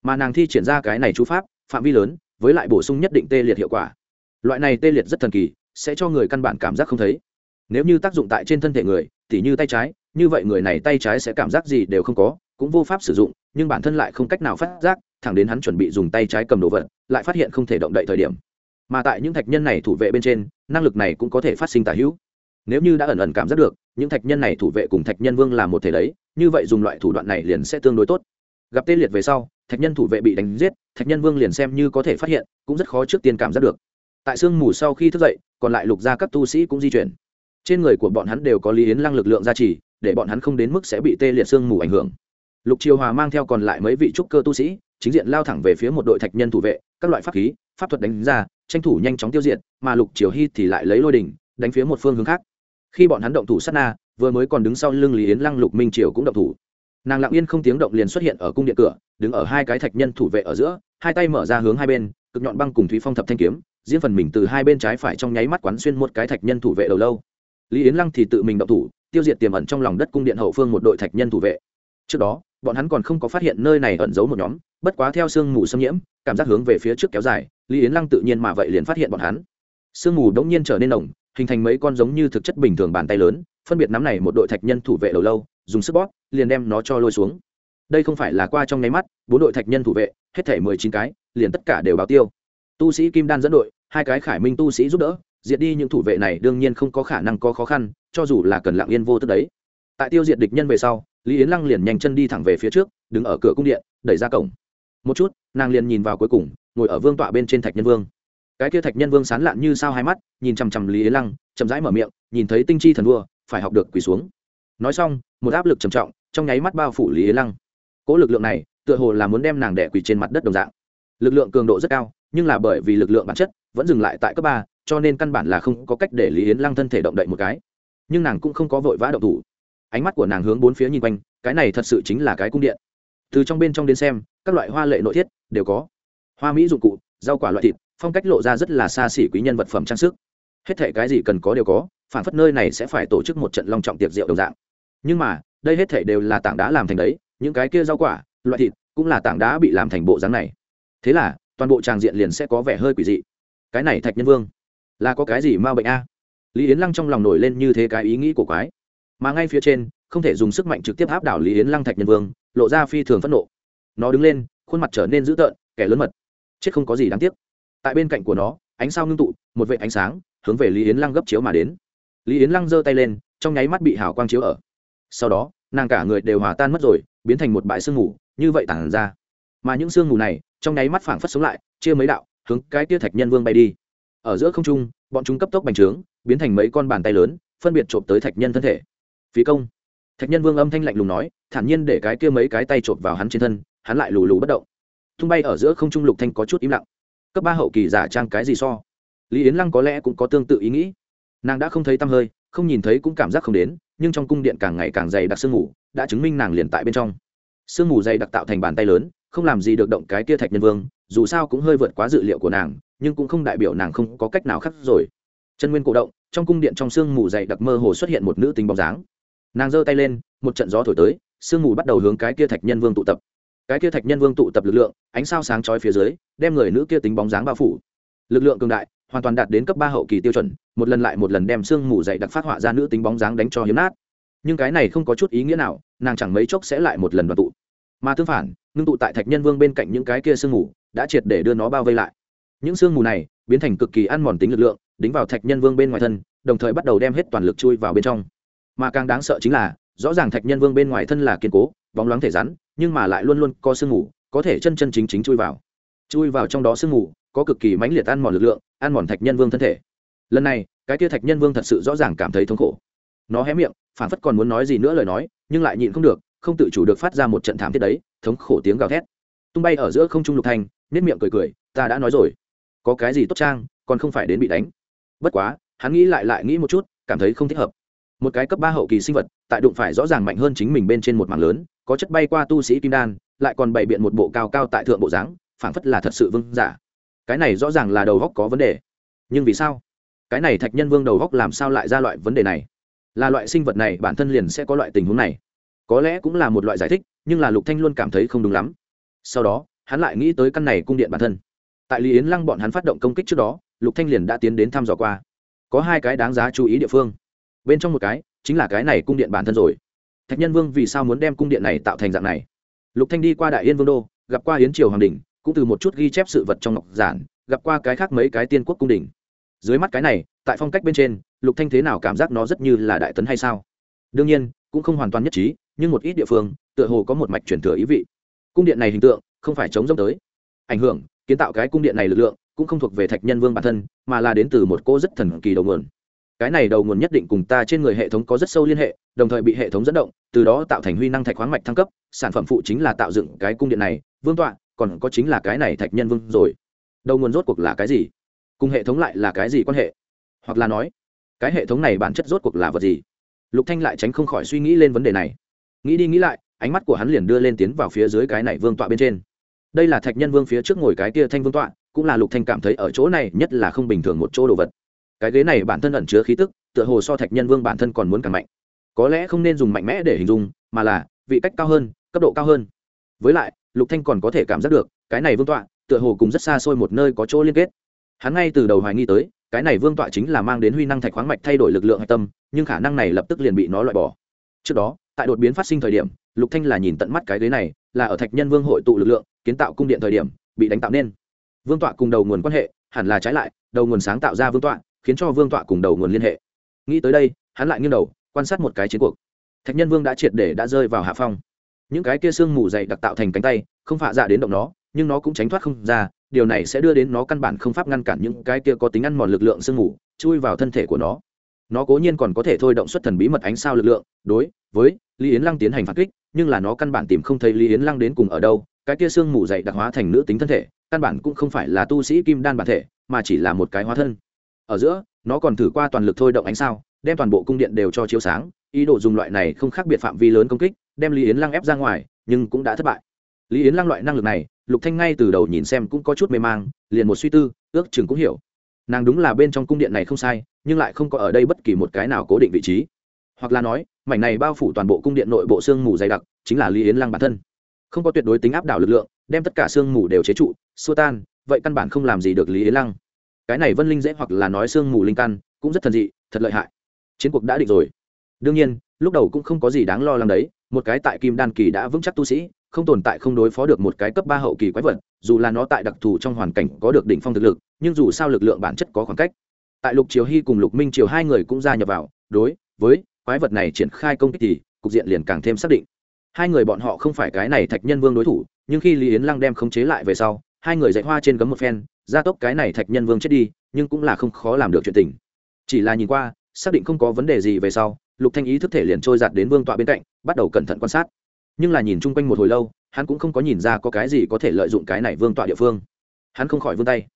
Mà nàng thi triển ra cái này chú pháp, phạm vi lớn, với lại bổ sung nhất định tê liệt hiệu quả. Loại này tê liệt rất thần kỳ, sẽ cho người căn bản cảm giác không thấy. Nếu như tác dụng tại trên thân thể người, tỉ như tay trái như vậy người này tay trái sẽ cảm giác gì đều không có, cũng vô pháp sử dụng, nhưng bản thân lại không cách nào phát giác, thẳng đến hắn chuẩn bị dùng tay trái cầm đồ vật, lại phát hiện không thể động đậy thời điểm. Mà tại những thạch nhân này thủ vệ bên trên, năng lực này cũng có thể phát sinh tả hữu. Nếu như đã ẩn ẩn cảm giác được, những thạch nhân này thủ vệ cùng thạch nhân vương là một thể đấy, như vậy dùng loại thủ đoạn này liền sẽ tương đối tốt. Gặp tê liệt về sau, thạch nhân thủ vệ bị đánh giết, thạch nhân vương liền xem như có thể phát hiện, cũng rất khó trước tiên cảm giác được. Tại sương mù sau khi thức dậy, còn lại lục gia các tu sĩ cũng di chuyển. Trên người của bọn hắn đều có lý yến lăng lực lượng gia trì để bọn hắn không đến mức sẽ bị tê liệt xương mù ảnh hưởng. Lục triều hòa mang theo còn lại mấy vị trúc cơ tu sĩ, chính diện lao thẳng về phía một đội thạch nhân thủ vệ, các loại pháp khí, pháp thuật đánh ra, tranh thủ nhanh chóng tiêu diệt, mà lục triều hy thì lại lấy lôi đỉnh, đánh phía một phương hướng khác. Khi bọn hắn động thủ sát na, vừa mới còn đứng sau lưng lý yến lăng, lục minh triều cũng động thủ. Nàng lặng yên không tiếng động liền xuất hiện ở cung điện cửa, đứng ở hai cái thạch nhân thủ vệ ở giữa, hai tay mở ra hướng hai bên, cực nhọn băng cùng thúy phong thập thanh kiếm diễn phần mình từ hai bên trái phải trong nháy mắt quán xuyên một cái thạch nhân thủ vệ đầu lâu. Lý yến lăng thì tự mình động thủ tiêu diệt tiềm ẩn trong lòng đất cung điện hậu phương một đội thạch nhân thủ vệ. Trước đó, bọn hắn còn không có phát hiện nơi này ẩn giấu một nhóm, bất quá theo sương mù xâm nhiễm, cảm giác hướng về phía trước kéo dài, lý yến lăng tự nhiên mà vậy liền phát hiện bọn hắn. Sương mù đống nhiên trở nên nồng, hình thành mấy con giống như thực chất bình thường bàn tay lớn, phân biệt nắm này một đội thạch nhân thủ vệ đầu lâu, dùng sức bóp, liền đem nó cho lôi xuống. Đây không phải là qua trong nháy mắt, bốn đội thạch nhân thủ vệ, hết thể mười chín cái, liền tất cả đều báo tiêu. Tu sĩ kim đan dẫn đội, hai cái khải minh tu sĩ giúp đỡ diệt đi những thủ vệ này đương nhiên không có khả năng có khó khăn, cho dù là cần lặng yên vô tức đấy. Tại tiêu diệt địch nhân về sau, lý yến lăng liền nhanh chân đi thẳng về phía trước, đứng ở cửa cung điện, đẩy ra cổng. Một chút, nàng liền nhìn vào cuối cùng, ngồi ở vương tọa bên trên thạch nhân vương. Cái kia thạch nhân vương sán lạn như sao hai mắt, nhìn chằm chằm lý yến lăng, chậm rãi mở miệng, nhìn thấy tinh chi thần vua, phải học được quỳ xuống. Nói xong, một áp lực trầm trọng, trong nháy mắt bao phủ lý yến lăng. Cỗ lực lượng này, tựa hồ là muốn đem nàng đẻ quỳ trên mặt đất đồng dạng. Lực lượng cường độ rất cao, nhưng là bởi vì lực lượng bản chất, vẫn dừng lại tại cấp ba cho nên căn bản là không có cách để lý yến lăng thân thể động đậy một cái. Nhưng nàng cũng không có vội vã động thủ. Ánh mắt của nàng hướng bốn phía nhìn quanh, cái này thật sự chính là cái cung điện. Từ trong bên trong đến xem, các loại hoa lệ nội thiết đều có. Hoa mỹ dụng cụ, rau quả loại thịt, phong cách lộ ra rất là xa xỉ quý nhân vật phẩm trang sức. Hết thể cái gì cần có đều có, phản phất nơi này sẽ phải tổ chức một trận long trọng tiệc rượu đồng dạng. Nhưng mà, đây hết thể đều là tảng đá làm thành đấy, những cái kia rau quả, loại thịt cũng là tảng đá bị làm thành bộ dáng này. Thế là, toàn bộ tràng diện liền sẽ có vẻ hơi quỷ dị. Cái này thạch nhân vương là có cái gì m a bệnh a? Lý yến lăng trong lòng nổi lên như thế cái ý nghĩ của quái. Mà ngay phía trên, không thể dùng sức mạnh trực tiếp áp đảo lý yến lăng thạch nhân vương, lộ ra phi thường phẫn nộ. Nó đứng lên, khuôn mặt trở nên dữ tợn, kẻ lớn mật. Chết không có gì đáng tiếc. Tại bên cạnh của nó, ánh sao ngưng tụ, một vệ ánh sáng, hướng về lý yến lăng gấp chiếu mà đến. Lý yến lăng giơ tay lên, trong nháy mắt bị hào quang chiếu ở. Sau đó, nàng cả người đều hòa tan mất rồi, biến thành một bãi sương mù, như vậy tản ra. Mà những sương mù này, trong nháy mắt phảng phất sống lại, chia mấy đạo, hướng cái tia thạch nhân vương bay đi ở giữa không trung, bọn chúng cấp tốc bành trướng, biến thành mấy con bàn tay lớn, phân biệt trộm tới thạch nhân thân thể. Phí công. Thạch nhân vương âm thanh lạnh lùng nói, thản nhiên để cái kia mấy cái tay trộm vào hắn trên thân, hắn lại lù lù bất động. Tung bay ở giữa không trung lục thanh có chút im lặng. Cấp ba hậu kỳ giả trang cái gì so? Lý yến lăng có lẽ cũng có tương tự ý nghĩ. Nàng đã không thấy tăm hơi, không nhìn thấy cũng cảm giác không đến, nhưng trong cung điện càng ngày càng dày đặc sương mù, đã chứng minh nàng liền tại bên trong. Sương mù dày đặc tạo thành bàn tay lớn, không làm gì được động cái kia thạch nhân vương, dù sao cũng hơi vượt quá dự liệu của nàng nhưng cũng không đại biểu nàng không có cách nào khác rồi. Chân nguyên cổ động, trong cung điện trong sương mù dày đặc mơ hồ xuất hiện một nữ tính bóng dáng. Nàng giơ tay lên, một trận gió thổi tới, sương mù bắt đầu hướng cái kia thạch nhân vương tụ tập. Cái kia thạch nhân vương tụ tập lực lượng, ánh sao sáng chói phía dưới, đem người nữ kia tính bóng dáng bao phủ. Lực lượng cường đại, hoàn toàn đạt đến cấp ba hậu kỳ tiêu chuẩn, một lần lại một lần đem sương mù dày đặc phát họa ra nữ tính bóng dáng đánh cho hiếm nát. Nhưng cái này không có chút ý nghĩa nào, nàng chẳng mấy chốc sẽ lại một lần đoàn tụ. Mà tương phản, ngưng tụ tại thạch nhân vương bên cạnh những cái kia sương mù, đã triệt để đưa nó bao vây lại những sương mù này biến thành cực kỳ ăn mòn tính lực lượng, đính vào thạch nhân vương bên ngoài thân, đồng thời bắt đầu đem hết toàn lực chui vào bên trong. Mà càng đáng sợ chính là, rõ ràng thạch nhân vương bên ngoài thân là kiên cố, bóng loáng thể rắn, nhưng mà lại luôn luôn có sương mù, có thể chân chân chính chính chui vào. Chui vào trong đó sương mù, có cực kỳ mãnh liệt ăn mòn lực lượng, ăn mòn thạch nhân vương thân thể. Lần này, cái kia thạch nhân vương thật sự rõ ràng cảm thấy thống khổ. Nó hé miệng phản phất còn muốn nói gì nữa lời nói, nhưng lại nhịn không được, không tự chủ được phát ra một trận thảm thiết đấy, thống khổ tiếng gào thét. Tung bay ở giữa không trung lục thanh nết miệng cười cười, ta đã nói rồi có cái gì tốt trang, còn không phải đến bị đánh. Bất quá, hắn nghĩ lại lại nghĩ một chút, cảm thấy không thích hợp. Một cái cấp ba hậu kỳ sinh vật, tại đụng phải rõ ràng mạnh hơn chính mình bên trên một mảng lớn, có chất bay qua tu sĩ kim đan, lại còn bày biện một bộ cao cao tại thượng bộ dáng, phảng phất là thật sự vương giả. Cái này rõ ràng là đầu góc có vấn đề. Nhưng vì sao? Cái này thạch nhân vương đầu góc làm sao lại ra loại vấn đề này? Là loại sinh vật này bản thân liền sẽ có loại tình huống này. Có lẽ cũng là một loại giải thích, nhưng là lục thanh luôn cảm thấy không đúng lắm. Sau đó, hắn lại nghĩ tới căn này cung điện bản thân tại lý yến lăng bọn hắn phát động công kích trước đó, lục thanh liền đã tiến đến thăm dò qua. Có hai cái đáng giá chú ý địa phương. Bên trong một cái, chính là cái này cung điện bản thân rồi. Thạch nhân vương vì sao muốn đem cung điện này tạo thành dạng này? Lục thanh đi qua đại yên vương đô, gặp qua yến triều hoàng đình, cũng từ một chút ghi chép sự vật trong ngọc giản, gặp qua cái khác mấy cái tiên quốc cung đình. Dưới mắt cái này, tại phong cách bên trên, lục thanh thế nào cảm giác nó rất như là đại tấn hay sao? Đương nhiên, cũng không hoàn toàn nhất trí, nhưng một ít địa phương, tựa hồ có một mạch chuyển thừa ý vị. Cung điện này hình tượng, không phải chống rông tới. Ảnh hưởng kiến tạo cái cung điện này lực lượng cũng không thuộc về thạch nhân vương bản thân, mà là đến từ một cô rất thần kỳ đầu nguồn. Cái này đầu nguồn nhất định cùng ta trên người hệ thống có rất sâu liên hệ, đồng thời bị hệ thống dẫn động, từ đó tạo thành huy năng thạch khoáng mạch thăng cấp, sản phẩm phụ chính là tạo dựng cái cung điện này, vương tọa, còn có chính là cái này thạch nhân vương rồi. Đầu nguồn rốt cuộc là cái gì? Cùng hệ thống lại là cái gì quan hệ? Hoặc là nói, cái hệ thống này bản chất rốt cuộc là vật gì? Lục thanh lại tránh không khỏi suy nghĩ lên vấn đề này. Nghĩ đi nghĩ lại, ánh mắt của hắn liền đưa lên tiến vào phía dưới cái này vương tọa bên trên đây là thạch nhân vương phía trước ngồi cái kia thanh vương tọa, cũng là lục thanh cảm thấy ở chỗ này nhất là không bình thường một chỗ đồ vật. Cái ghế này bản thân ẩn chứa khí tức, tựa hồ so thạch nhân vương bản thân còn muốn càng mạnh. Có lẽ không nên dùng mạnh mẽ để hình dung, mà là vị cách cao hơn, cấp độ cao hơn. Với lại, lục thanh còn có thể cảm giác được, cái này vương tọa, tựa hồ cùng rất xa xôi một nơi có chỗ liên kết. Hắn ngay từ đầu hoài nghi tới, cái này vương tọa chính là mang đến huy năng thạch khoáng mạch thay đổi lực lượng hạch tâm, nhưng khả năng này lập tức liền bị nó loại bỏ. Trước đó, tại đột biến phát sinh thời điểm, lục thanh là nhìn tận mắt cái ghế này, là ở thạch nhân vương hội tụ lực lượng kiến tạo cung điện thời điểm, bị đánh tạo nên. Vương tọa cùng đầu nguồn quan hệ hẳn là trái lại, đầu nguồn sáng tạo ra vương tọa, khiến cho vương tọa cùng đầu nguồn liên hệ. Nghĩ tới đây, hắn lại nghiêng đầu, quan sát một cái chiến cuộc. Thạch nhân vương đã triệt để đã rơi vào hạ phong. Những cái kia xương mù dày đặc tạo thành cánh tay, không phạ dạ đến động nó, nhưng nó cũng tránh thoát không ra, điều này sẽ đưa đến nó căn bản không pháp ngăn cản những cái kia có tính ăn mòn lực lượng sương mù, chui vào thân thể của nó. Nó cố nhiên còn có thể thôi động xuất thần bí mật ánh sao lực lượng, đối với lý yến lăng tiến hành phản kích, nhưng là nó căn bản tìm không thấy lý yến lăng đến cùng ở đâu cái kia xương mù dày đặc hóa thành nữ tính thân thể, căn bản cũng không phải là tu sĩ kim đan bản thể, mà chỉ là một cái hóa thân. Ở giữa, nó còn thử qua toàn lực thôi động ánh sao, đem toàn bộ cung điện đều cho chiếu sáng, ý đồ dùng loại này không khác biệt phạm vi lớn công kích, đem lý yến lăng ép ra ngoài, nhưng cũng đã thất bại. Lý yến lăng loại năng lực này, lục thanh ngay từ đầu nhìn xem cũng có chút mê mang, liền một suy tư, ước chừng cũng hiểu. Nàng đúng là bên trong cung điện này không sai, nhưng lại không có ở đây bất kỳ một cái nào cố định vị trí. Hoặc là nói, mảnh này bao phủ toàn bộ cung điện nội bộ xương mù dày đặc, chính là lý yến lăng bản thân không có tuyệt đối tính áp đảo lực lượng, đem tất cả xương mù đều chế trụ, xua tan, vậy căn bản không làm gì được lý ế lăng. Cái này vân linh dễ hoặc là nói xương mù linh căn, cũng rất thần dị, thật lợi hại. Chiến cuộc đã định rồi. Đương nhiên, lúc đầu cũng không có gì đáng lo lắng đấy, một cái tại kim đan kỳ đã vững chắc tu sĩ, không tồn tại không đối phó được một cái cấp ba hậu kỳ quái vật, dù là nó tại đặc thù trong hoàn cảnh có được đỉnh phong thực lực, nhưng dù sao lực lượng bản chất có khoảng cách. Tại lục triều hy cùng lục minh triều hai người cũng gia nhập vào, đối với quái vật này triển khai công kích thì, cục diện liền càng thêm xác định hai người bọn họ không phải cái này thạch nhân vương đối thủ, nhưng khi lý yến lăng đem khống chế lại về sau, hai người dạy hoa trên gấm một phen, gia tốc cái này thạch nhân vương chết đi, nhưng cũng là không khó làm được chuyện tình. Chỉ là nhìn qua, xác định không có vấn đề gì về sau, lục thanh ý thức thể liền trôi giạt đến vương tọa bên cạnh, bắt đầu cẩn thận quan sát. Nhưng là nhìn chung quanh một hồi lâu, hắn cũng không có nhìn ra có cái gì có thể lợi dụng cái này vương tọa địa phương. Hắn không khỏi vươn tay.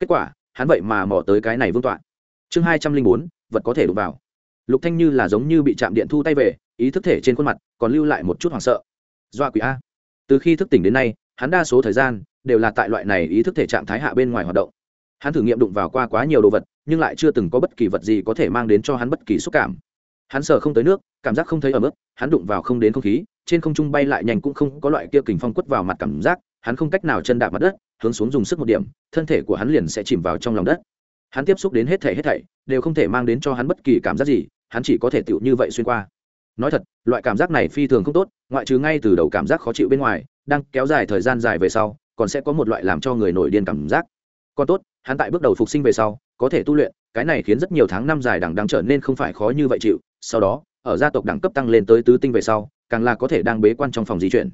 Kết quả, hắn vậy mà mò tới cái này vương tọa. Chương hai trăm linh bốn, vật có thể đụng vào lục thanh như là giống như bị chạm điện thu tay về, ý thức thể trên khuôn mặt, còn lưu lại một chút hoảng sợ. Doa quỷ a. Từ khi thức tỉnh đến nay, hắn đa số thời gian đều là tại loại này ý thức thể trạng thái hạ bên ngoài hoạt động. Hắn thử nghiệm đụng vào qua quá nhiều đồ vật, nhưng lại chưa từng có bất kỳ vật gì có thể mang đến cho hắn bất kỳ xúc cảm. Hắn sờ không tới nước, cảm giác không thấy ở mức hắn đụng vào không đến không khí, trên không trung bay lại nhanh cũng không có loại kia kình phong quất vào mặt cảm giác, hắn không cách nào chân đạp mặt đất, hướng xuống dùng sức một điểm, thân thể của hắn liền sẽ chìm vào trong lòng đất hắn tiếp xúc đến hết thể hết thảy, đều không thể mang đến cho hắn bất kỳ cảm giác gì, hắn chỉ có thể tựu như vậy xuyên qua. Nói thật, loại cảm giác này phi thường không tốt, ngoại trừ ngay từ đầu cảm giác khó chịu bên ngoài, đang kéo dài thời gian dài về sau, còn sẽ có một loại làm cho người nổi điên cảm giác. Còn tốt, hắn tại bước đầu phục sinh về sau, có thể tu luyện, cái này khiến rất nhiều tháng năm dài đằng đang trở nên không phải khó như vậy chịu, sau đó, ở gia tộc đẳng cấp tăng lên tới tứ tinh về sau, càng là có thể đang bế quan trong phòng di chuyển.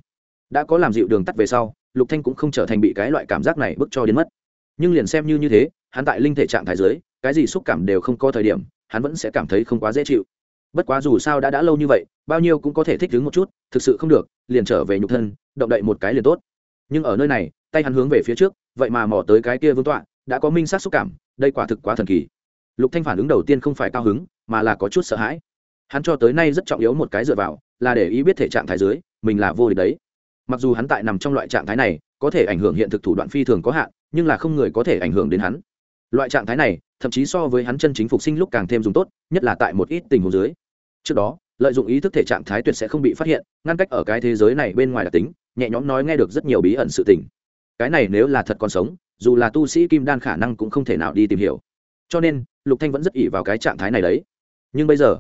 Đã có làm dịu đường tắt về sau, lục thanh cũng không trở thành bị cái loại cảm giác này bức cho đến mất nhưng liền xem như như thế, hắn tại linh thể trạng thái dưới, cái gì xúc cảm đều không có thời điểm, hắn vẫn sẽ cảm thấy không quá dễ chịu. Bất quá dù sao đã đã lâu như vậy, bao nhiêu cũng có thể thích ứng một chút, thực sự không được, liền trở về nhục thân, động đậy một cái liền tốt. Nhưng ở nơi này, tay hắn hướng về phía trước, vậy mà mò tới cái kia vương tọa, đã có minh sát xúc cảm, đây quả thực quá thần kỳ. Lục thanh phản ứng đầu tiên không phải cao hứng, mà là có chút sợ hãi. Hắn cho tới nay rất trọng yếu một cái dựa vào, là để ý biết thể trạng thái dưới, mình là vô địch đấy. Mặc dù hắn tại nằm trong loại trạng thái này có thể ảnh hưởng hiện thực thủ đoạn phi thường có hạn, nhưng là không người có thể ảnh hưởng đến hắn. Loại trạng thái này, thậm chí so với hắn chân chính phục sinh lúc càng thêm dùng tốt, nhất là tại một ít tình huống dưới. Trước đó, lợi dụng ý thức thể trạng thái tuyệt sẽ không bị phát hiện, ngăn cách ở cái thế giới này bên ngoài đặc tính, nhẹ nhõm nói nghe được rất nhiều bí ẩn sự tình. Cái này nếu là thật còn sống, dù là tu sĩ kim đan khả năng cũng không thể nào đi tìm hiểu. Cho nên, lục thanh vẫn rất ỉ vào cái trạng thái này đấy. Nhưng bây giờ,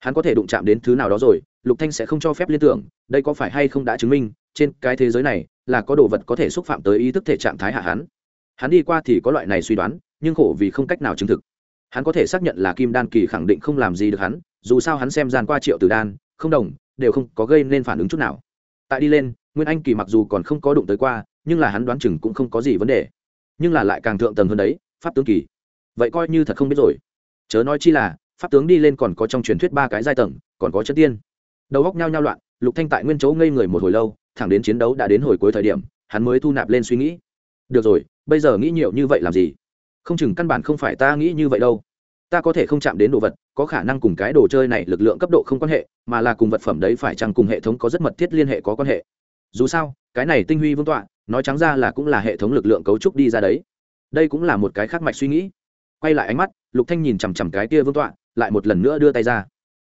hắn có thể đụng chạm đến thứ nào đó rồi, lục thanh sẽ không cho phép liên tưởng, đây có phải hay không đã chứng minh, trên cái thế giới này là có đồ vật có thể xúc phạm tới ý thức thể trạng thái hạ hắn. Hắn đi qua thì có loại này suy đoán, nhưng khổ vì không cách nào chứng thực. Hắn có thể xác nhận là kim đan kỳ khẳng định không làm gì được hắn, dù sao hắn xem gian qua triệu từ đan, không đồng, đều không có gây nên phản ứng chút nào. Tại đi lên, nguyên anh kỳ mặc dù còn không có đụng tới qua, nhưng là hắn đoán chừng cũng không có gì vấn đề. Nhưng là lại càng thượng tầng hơn đấy, pháp tướng kỳ. Vậy coi như thật không biết rồi. Chớ nói chi là, pháp tướng đi lên còn có trong truyền thuyết ba cái giai tầng, còn có chất tiên. Đầu góc nhau nhau loạn, lục thanh tại nguyên chỗ ngây người một hồi lâu thẳng đến chiến đấu đã đến hồi cuối thời điểm, hắn mới thu nạp lên suy nghĩ. Được rồi, bây giờ nghĩ nhiều như vậy làm gì? Không chừng căn bản không phải ta nghĩ như vậy đâu. Ta có thể không chạm đến đồ vật, có khả năng cùng cái đồ chơi này lực lượng cấp độ không quan hệ, mà là cùng vật phẩm đấy phải chăng cùng hệ thống có rất mật thiết liên hệ có quan hệ. Dù sao, cái này tinh huy vương tọa, nói trắng ra là cũng là hệ thống lực lượng cấu trúc đi ra đấy. Đây cũng là một cái khác mạch suy nghĩ. Quay lại ánh mắt, lục thanh nhìn chằm chằm cái kia vương tọa, lại một lần nữa đưa tay ra.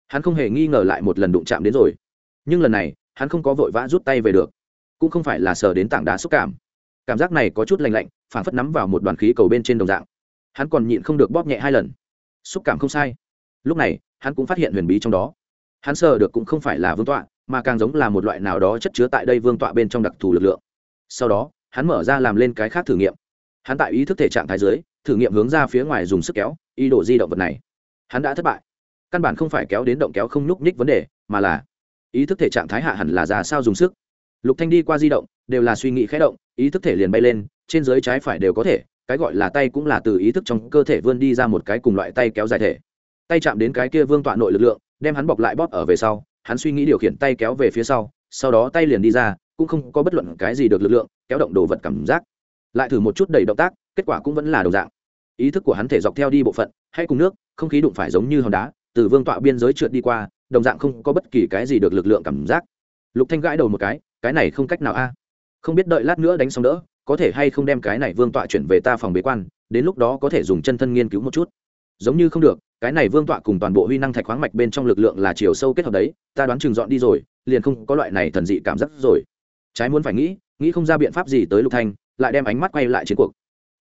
Hắn không hề nghi ngờ lại một lần đụng chạm đến rồi. Nhưng lần này hắn không có vội vã rút tay về được. Cũng không phải là sờ đến tảng đá xúc cảm. Cảm giác này có chút lành lạnh phản phất nắm vào một đoàn khí cầu bên trên đồng dạng. Hắn còn nhịn không được bóp nhẹ hai lần. Xúc cảm không sai. Lúc này, hắn cũng phát hiện huyền bí trong đó. Hắn sờ được cũng không phải là vương tọa, mà càng giống là một loại nào đó chất chứa tại đây vương tọa bên trong đặc thù lực lượng. Sau đó, hắn mở ra làm lên cái khác thử nghiệm. Hắn tại ý thức thể trạng thái dưới, thử nghiệm hướng ra phía ngoài dùng sức kéo, ý đồ di động vật này. Hắn đã thất bại. Căn bản không phải kéo đến động kéo không nhúc nhích vấn đề, mà là ý thức thể trạng thái hạ hẳn là ra sao dùng sức. Lục thanh đi qua di động, đều là suy nghĩ khẽ động, ý thức thể liền bay lên, trên dưới trái phải đều có thể, cái gọi là tay cũng là từ ý thức trong cơ thể vươn đi ra một cái cùng loại tay kéo dài thể. Tay chạm đến cái kia vương tọa nội lực lượng, đem hắn bọc lại bóp ở về sau, hắn suy nghĩ điều khiển tay kéo về phía sau sau đó tay liền đi ra, cũng không có bất luận cái gì được lực lượng, kéo động đồ vật cảm giác. Lại thử một chút đầy động tác, kết quả cũng vẫn là đồng dạng. Ý thức của hắn thể dọc theo đi bộ phận, hay cùng nước, không khí đụng phải giống như hòn đá, từ vương tọa biên giới trượt đi qua đồng dạng không có bất kỳ cái gì được lực lượng cảm giác. Lục thanh gãi đầu một cái cái này không cách nào a. Không biết đợi lát nữa đánh xong đỡ, có thể hay không đem cái này vương tọa chuyển về ta phòng bế quan, đến lúc đó có thể dùng chân thân nghiên cứu một chút. Giống như không được, cái này vương tọa cùng toàn bộ huy năng thạch khoáng mạch bên trong lực lượng là chiều sâu kết hợp đấy, ta đoán chừng dọn đi rồi, liền không có loại này thần dị cảm giác rồi. Trái muốn phải nghĩ nghĩ không ra biện pháp gì tới lục thanh, lại đem ánh mắt quay lại chiến cuộc.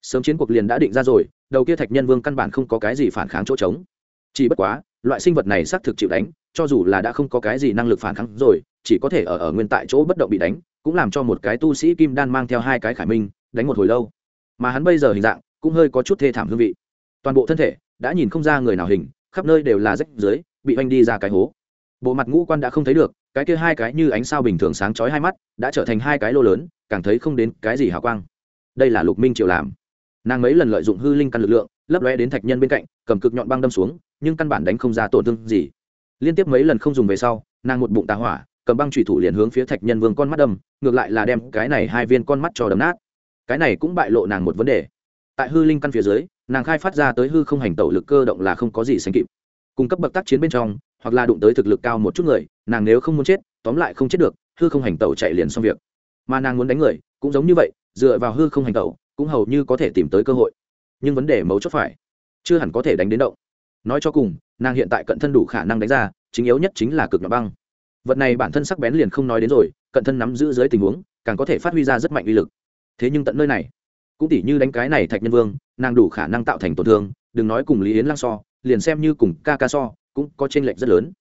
Sớm chiến cuộc liền đã định ra rồi, đầu kia thạch nhân vương căn bản không có cái gì phản kháng chỗ trống. Chỉ bất quá loại sinh vật này xác thực chịu đánh, cho dù là đã không có cái gì năng lực phản kháng rồi, chỉ có thể ở ở nguyên tại chỗ bất động bị đánh, cũng làm cho một cái tu sĩ kim đan mang theo hai cái khải minh, đánh một hồi lâu. Mà hắn bây giờ hình dạng cũng hơi có chút thê thảm hương vị. Toàn bộ thân thể đã nhìn không ra người nào hình, khắp nơi đều là rách dưới bị oanh đi ra cái hố. Bộ mặt ngũ quan đã không thấy được, cái kia hai cái như ánh sao bình thường sáng chói hai mắt, đã trở thành hai cái lô lớn, càng thấy không đến cái gì hào quang. Đây là lục minh triệu làm. Nàng mấy lần lợi dụng hư linh căn lực lượng lấp lóe đến thạch nhân bên cạnh, cầm cực nhọn băng đâm xuống, nhưng căn bản đánh không ra tổn thương gì. Liên tiếp mấy lần không dùng về sau, nàng một bụng tà hỏa, cầm băng thủy thủ liền hướng phía thạch nhân vương con mắt đâm, ngược lại là đem cái này hai viên con mắt cho đấm nát. Cái này cũng bại lộ nàng một vấn đề. Tại hư linh căn phía dưới, nàng khai phát ra tới hư không hành tẩu lực cơ động là không có gì sánh kịp. Cung cấp bậc tác chiến bên trong, hoặc là đụng tới thực lực cao một chút người, nàng nếu không muốn chết, tóm lại không chết được, hư không hành tẩu chạy liền xong việc. Mà nàng muốn đánh người, cũng giống như vậy, dựa vào hư không hành tẩu, cũng hầu như có thể tìm tới cơ hội nhưng vấn đề mấu chốt phải. Chưa hẳn có thể đánh đến động. Nói cho cùng, nàng hiện tại cận thân đủ khả năng đánh ra, chính yếu nhất chính là cực nhọn băng. Vật này bản thân sắc bén liền không nói đến rồi, cận thân nắm giữ dưới tình huống, càng có thể phát huy ra rất mạnh uy lực. Thế nhưng tận nơi này, cũng tỉ như đánh cái này thạch nhân vương, nàng đủ khả năng tạo thành tổn thương, đừng nói cùng lý yến lang so, liền xem như cùng ca ca so, cũng có tranh lệch rất lớn.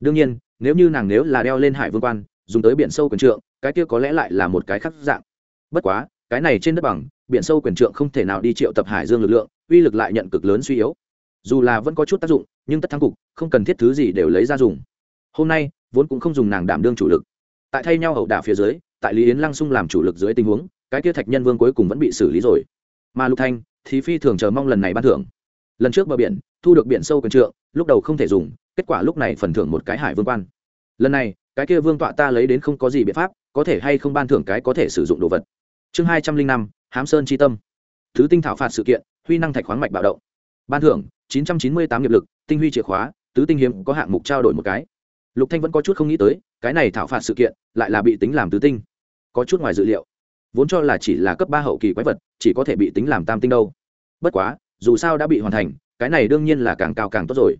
Đương nhiên, nếu như nàng nếu là đeo lên hải vương quan, dùng tới biển sâu quần trượng, cái kia có lẽ lại là một cái khác dạng. Bất quá, cái này trên đất bằng biển sâu quyền trượng không thể nào đi triệu tập hải dương lực lượng, uy lực lại nhận cực lớn suy yếu. Dù là vẫn có chút tác dụng, nhưng tất thắng cục, không cần thiết thứ gì đều lấy ra dùng. Hôm nay, vốn cũng không dùng nàng đảm đương chủ lực. Tại thay nhau hậu đả phía dưới, tại lý yến lăng sung làm chủ lực dưới tình huống, cái kia thạch nhân vương cuối cùng vẫn bị xử lý rồi. Mà lục thanh, thì phi thường chờ mong lần này ban thưởng. Lần trước bờ biển, thu được biển sâu quyền trượng, lúc đầu không thể dùng, kết quả lúc này phần thưởng một cái hải vương quan. Lần này, cái kia vương tọa ta lấy đến không có gì biện pháp, có thể hay không ban thưởng cái có thể sử dụng đồ vật. Chương hai trăm linh năm hám sơn chi tâm. Thứ tinh thảo phạt sự kiện, huy năng thạch khoáng mạch bạo động. Ban thưởng, chín trăm chín mươi tám nghiệp lực, tinh huy chìa khóa, tứ tinh hiếm có hạng mục trao đổi một cái. Lục thanh vẫn có chút không nghĩ tới, cái này thảo phạt sự kiện lại là bị tính làm tứ tinh. Có chút ngoài dự liệu. Vốn cho là chỉ là cấp ba hậu kỳ quái vật, chỉ có thể bị tính làm tam tinh đâu. Bất quá, dù sao đã bị hoàn thành, cái này đương nhiên là càng cao càng tốt rồi.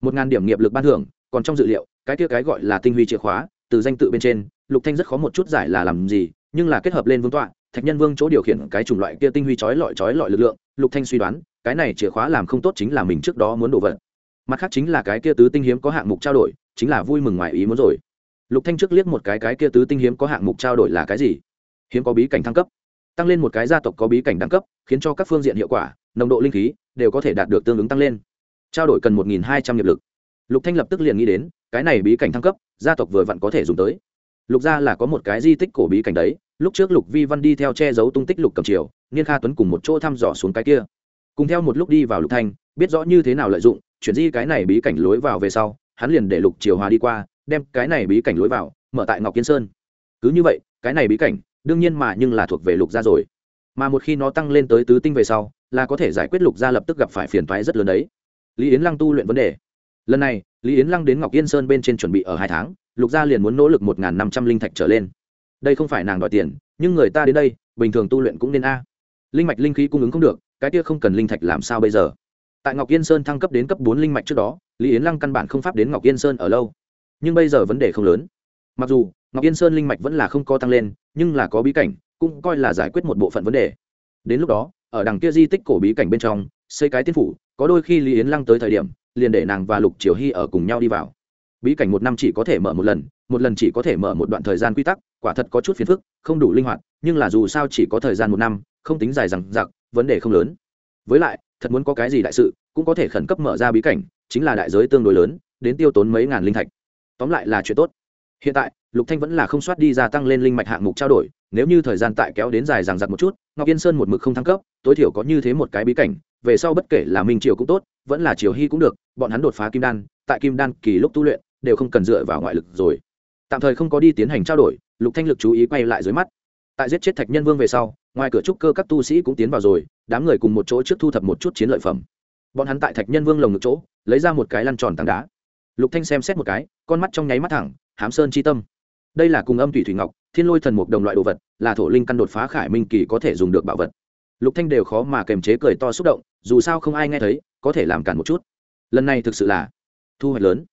Một ngàn điểm nghiệp lực ban thưởng, còn trong dự liệu, cái kia cái gọi là tinh huy chìa khóa, từ danh tự bên trên, lục thanh rất khó một chút giải là làm gì nhưng là kết hợp lên vương tọa, thạch nhân vương chỗ điều khiển cái chủng loại kia tinh huy chói lọi chói lọi lực lượng, lục thanh suy đoán, cái này chìa khóa làm không tốt chính là mình trước đó muốn đổ vật. Mặt khác chính là cái kia tứ tinh hiếm có hạng mục trao đổi, chính là vui mừng ngoài ý muốn rồi. Lục thanh trước liếc một cái cái kia tứ tinh hiếm có hạng mục trao đổi là cái gì? Hiếm có bí cảnh thăng cấp. Tăng lên một cái gia tộc có bí cảnh đẳng cấp, khiến cho các phương diện hiệu quả, nồng độ linh khí đều có thể đạt được tương ứng tăng lên. Trao đổi cần một nghìn hai trăm nghiệp lực. Lục thanh lập tức liền nghĩ đến, cái này bí cảnh thăng cấp, gia tộc vừa vặn có thể dùng tới lục gia là có một cái di tích cổ bí cảnh đấy, lúc trước lục vi văn đi theo che giấu tung tích lục cầm triều, niên kha tuấn cùng một chỗ thăm dò xuống cái kia. Cùng theo một lúc đi vào lục thanh biết rõ như thế nào lợi dụng, chuyển di cái này bí cảnh lối vào về sau, hắn liền để lục triều hòa đi qua, đem cái này bí cảnh lối vào, mở tại ngọc kiên sơn. Cứ như vậy, cái này bí cảnh, đương nhiên mà nhưng là thuộc về lục gia rồi. Mà một khi nó tăng lên tới tứ tinh về sau, là có thể giải quyết lục gia lập tức gặp phải phiền toái rất lớn đấy. Lý yến lăng tu luyện vấn đề. Lần này lý yến lăng đến ngọc yên sơn bên trên chuẩn bị ở hai tháng, lục gia liền muốn nỗ lực một năm trăm linh thạch trở lên. Đây không phải nàng đòi tiền, nhưng người ta đến đây, bình thường tu luyện cũng nên a. Linh mạch linh khí cung ứng không được, cái kia không cần linh thạch làm sao bây giờ? Tại ngọc yên sơn thăng cấp đến cấp bốn linh mạch trước đó, lý yến lăng căn bản không pháp đến ngọc yên sơn ở lâu. Nhưng bây giờ vấn đề không lớn. Mặc dù, ngọc yên sơn linh mạch vẫn là không có tăng lên, nhưng là có bí cảnh, cũng coi là giải quyết một bộ phận vấn đề. Đến lúc đó, ở đằng kia di tích cổ bí cảnh bên trong, xây cái tiên phủ, có đôi khi lý yến lăng tới thời điểm liền để nàng và lục triều hy ở cùng nhau đi vào. Bí cảnh một năm chỉ có thể mở một lần một lần chỉ có thể mở một đoạn thời gian quy tắc, quả thật có chút phiền phức, không đủ linh hoạt, nhưng là dù sao chỉ có thời gian một năm, không tính dài rằng giặc vấn đề không lớn. Với lại, thật muốn có cái gì đại sự, cũng có thể khẩn cấp mở ra bí cảnh, chính là đại giới tương đối lớn, đến tiêu tốn mấy ngàn linh thạch. Tóm lại là chuyện tốt. Hiện tại, lục thanh vẫn là không soát đi gia tăng lên linh mạch hạng mục trao đổi, nếu như thời gian tại kéo đến dài rằng giặc một chút, ngọc yên sơn một mực không thăng cấp, tối thiểu có như thế một cái bí cảnh, về sau bất kể là minh triều cũng tốt, vẫn là triều hy cũng được bọn hắn đột phá kim đan, tại kim đan kỳ lúc tu luyện, đều không cần dựa vào ngoại lực rồi. Tạm thời không có đi tiến hành trao đổi, lục thanh lực chú ý quay lại dưới mắt. Tại giết chết thạch nhân vương về sau, ngoài cửa trúc cơ các tu sĩ cũng tiến vào rồi, đám người cùng một chỗ trước thu thập một chút chiến lợi phẩm. Bọn hắn tại thạch nhân vương lồng ngực chỗ, lấy ra một cái lăn tròn tảng đá. Lục thanh xem xét một cái, con mắt trong nháy mắt thẳng, hám sơn chi tâm. Đây là cùng âm thủy thủy ngọc, thiên lôi thần mục đồng loại đồ vật, là thổ linh căn đột phá khải minh kỳ có thể dùng được bảo vật. Lục thanh đều khó mà kềm chế cười to xúc động, dù sao không ai nghe thấy, có thể làm cản một chút lần này thực sự là thu hoạch lớn.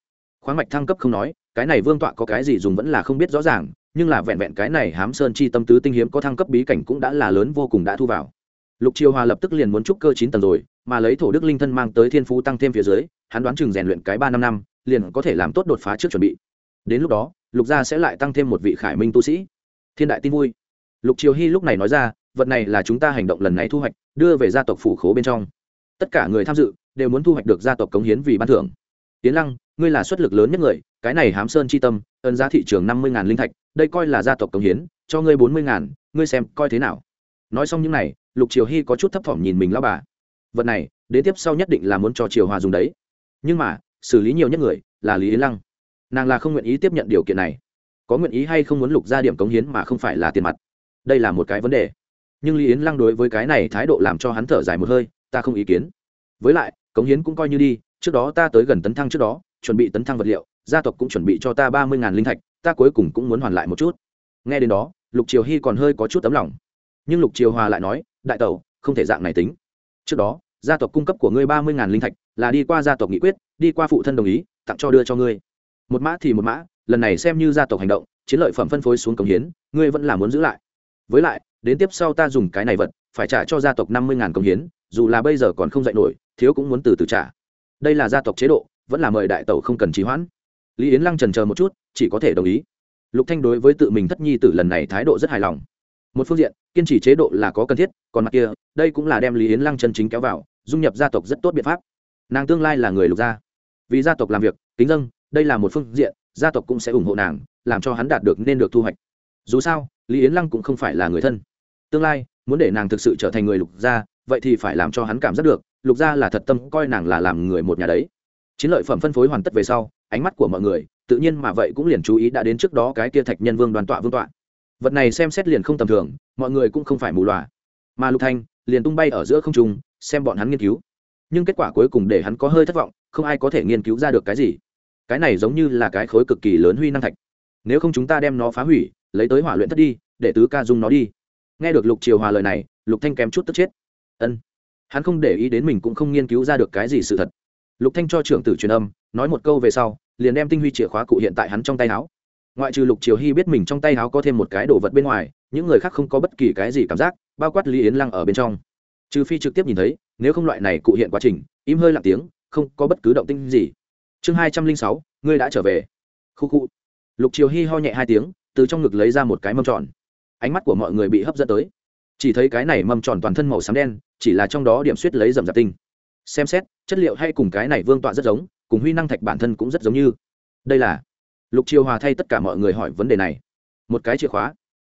Khoáng mạch thăng cấp không nói, cái này vương tọa có cái gì dùng vẫn là không biết rõ ràng, nhưng là vẹn vẹn cái này hám sơn chi tâm tứ tinh hiếm có thăng cấp bí cảnh cũng đã là lớn vô cùng đã thu vào. Lục triều hòa lập tức liền muốn trúc cơ chín tầng rồi, mà lấy thổ đức linh thân mang tới thiên phú tăng thêm phía dưới, hắn đoán chừng rèn luyện cái ba năm năm, liền có thể làm tốt đột phá trước chuẩn bị. Đến lúc đó, lục gia sẽ lại tăng thêm một vị khải minh tu sĩ. Thiên đại tin vui. Lục triều hy lúc này nói ra, vật này là chúng ta hành động lần này thu hoạch, đưa về gia tộc phủ khố bên trong. Tất cả người tham dự đều muốn thu hoạch được gia tộc cống hiến vì ban thưởng. Tiến lăng, ngươi là xuất lực lớn nhất người, cái này hám sơn chi tâm, ân giá thị trường năm mươi linh thạch, đây coi là gia tộc cống hiến, cho ngươi bốn mươi ngươi xem coi thế nào. Nói xong những này, lục triều hy có chút thấp thỏm nhìn mình lao bà. Vật này, đến tiếp sau nhất định là muốn cho triều hòa dùng đấy. Nhưng mà, xử lý nhiều nhất người, là lý yến lăng. Nàng là không nguyện ý tiếp nhận điều kiện này. Có nguyện ý hay không muốn lục ra điểm cống hiến mà không phải là tiền mặt? Đây là một cái vấn đề. Nhưng lý yến lăng đối với cái này thái độ làm cho hắn thở dài một hơi, ta không ý kiến. Với lại cống hiến cũng coi như đi, trước đó ta tới gần tấn thăng trước đó, chuẩn bị tấn thăng vật liệu, gia tộc cũng chuẩn bị cho ta ba mươi linh thạch, ta cuối cùng cũng muốn hoàn lại một chút. Nghe đến đó, lục triều hy còn hơi có chút tấm lòng. Nhưng lục triều hòa lại nói, đại tẩu, không thể dạng này tính. Trước đó, gia tộc cung cấp của ngươi ba mươi linh thạch, là đi qua gia tộc nghị quyết, đi qua phụ thân đồng ý, tặng cho đưa cho ngươi. Một mã thì một mã, lần này xem như gia tộc hành động, chiến lợi phẩm phân phối xuống cống hiến, ngươi vẫn là muốn giữ lại. Với lại, đến tiếp sau ta dùng cái này vật, phải trả cho gia tộc năm mươi ngàn cống hiến dù là bây giờ còn không dạy nổi, thiếu cũng muốn từ từ trả. Đây là gia tộc chế độ, vẫn là mời đại tẩu không cần trì hoãn. Lý yến lăng trần chờ một chút, chỉ có thể đồng ý. Lục thanh đối với tự mình thất nhi tử lần này thái độ rất hài lòng. Một phương diện, kiên trì chế độ là có cần thiết, còn mặt kia, đây cũng là đem lý yến lăng chân chính kéo vào, dung nhập gia tộc rất tốt biện pháp. Nàng tương lai là người lục gia. Vì gia tộc làm việc, kính dân, đây là một phương diện, gia tộc cũng sẽ ủng hộ nàng, làm cho hắn đạt được nên được thu hoạch. Dù sao, lý yến lăng cũng không phải là người thân. Tương lai, muốn để nàng thực sự trở thành người lục gia vậy thì phải làm cho hắn cảm giác được, lục gia là thật tâm coi nàng là làm người một nhà đấy. Chiến lợi phẩm phân phối hoàn tất về sau, ánh mắt của mọi người, tự nhiên mà vậy cũng liền chú ý đã đến trước đó cái kia thạch nhân vương đoàn tọa vương tọa. Vật này xem xét liền không tầm thường, mọi người cũng không phải mù loà. Mà lục thanh liền tung bay ở giữa không trung, xem bọn hắn nghiên cứu. Nhưng kết quả cuối cùng để hắn có hơi thất vọng, không ai có thể nghiên cứu ra được cái gì. Cái này giống như là cái khối cực kỳ lớn huy năng thạch. Nếu không chúng ta đem nó phá hủy, lấy tới hỏa luyện thất đi, để tứ ca dung nó đi. Nghe được lục triều hòa lời này, lục thanh kém chút tức chết ân. Hắn không để ý đến mình cũng không nghiên cứu ra được cái gì sự thật. Lục thanh cho trưởng tử truyền âm, nói một câu về sau, liền đem tinh huy chìa khóa cụ hiện tại hắn trong tay áo. Ngoại trừ lục triều hy biết mình trong tay áo có thêm một cái đồ vật bên ngoài, những người khác không có bất kỳ cái gì cảm giác, bao quát lý yến lăng ở bên trong. Trừ phi trực tiếp nhìn thấy, nếu không loại này cụ hiện quá trình, im hơi lặng tiếng, không có bất cứ động tinh gì. Chương hai trăm linh sáu, ngươi đã trở về. Khu khu. Lục triều hy ho nhẹ hai tiếng, từ trong ngực lấy ra một cái mâm tròn. Ánh mắt của mọi người bị hấp dẫn tới chỉ thấy cái này mâm tròn toàn thân màu xám đen, chỉ là trong đó điểm suýt lấy dầm dạp tinh. Xem xét, chất liệu hay cùng cái này vương tọa rất giống, cùng huy năng thạch bản thân cũng rất giống như. Đây là lục triều hòa thay tất cả mọi người hỏi vấn đề này. Một cái chìa khóa.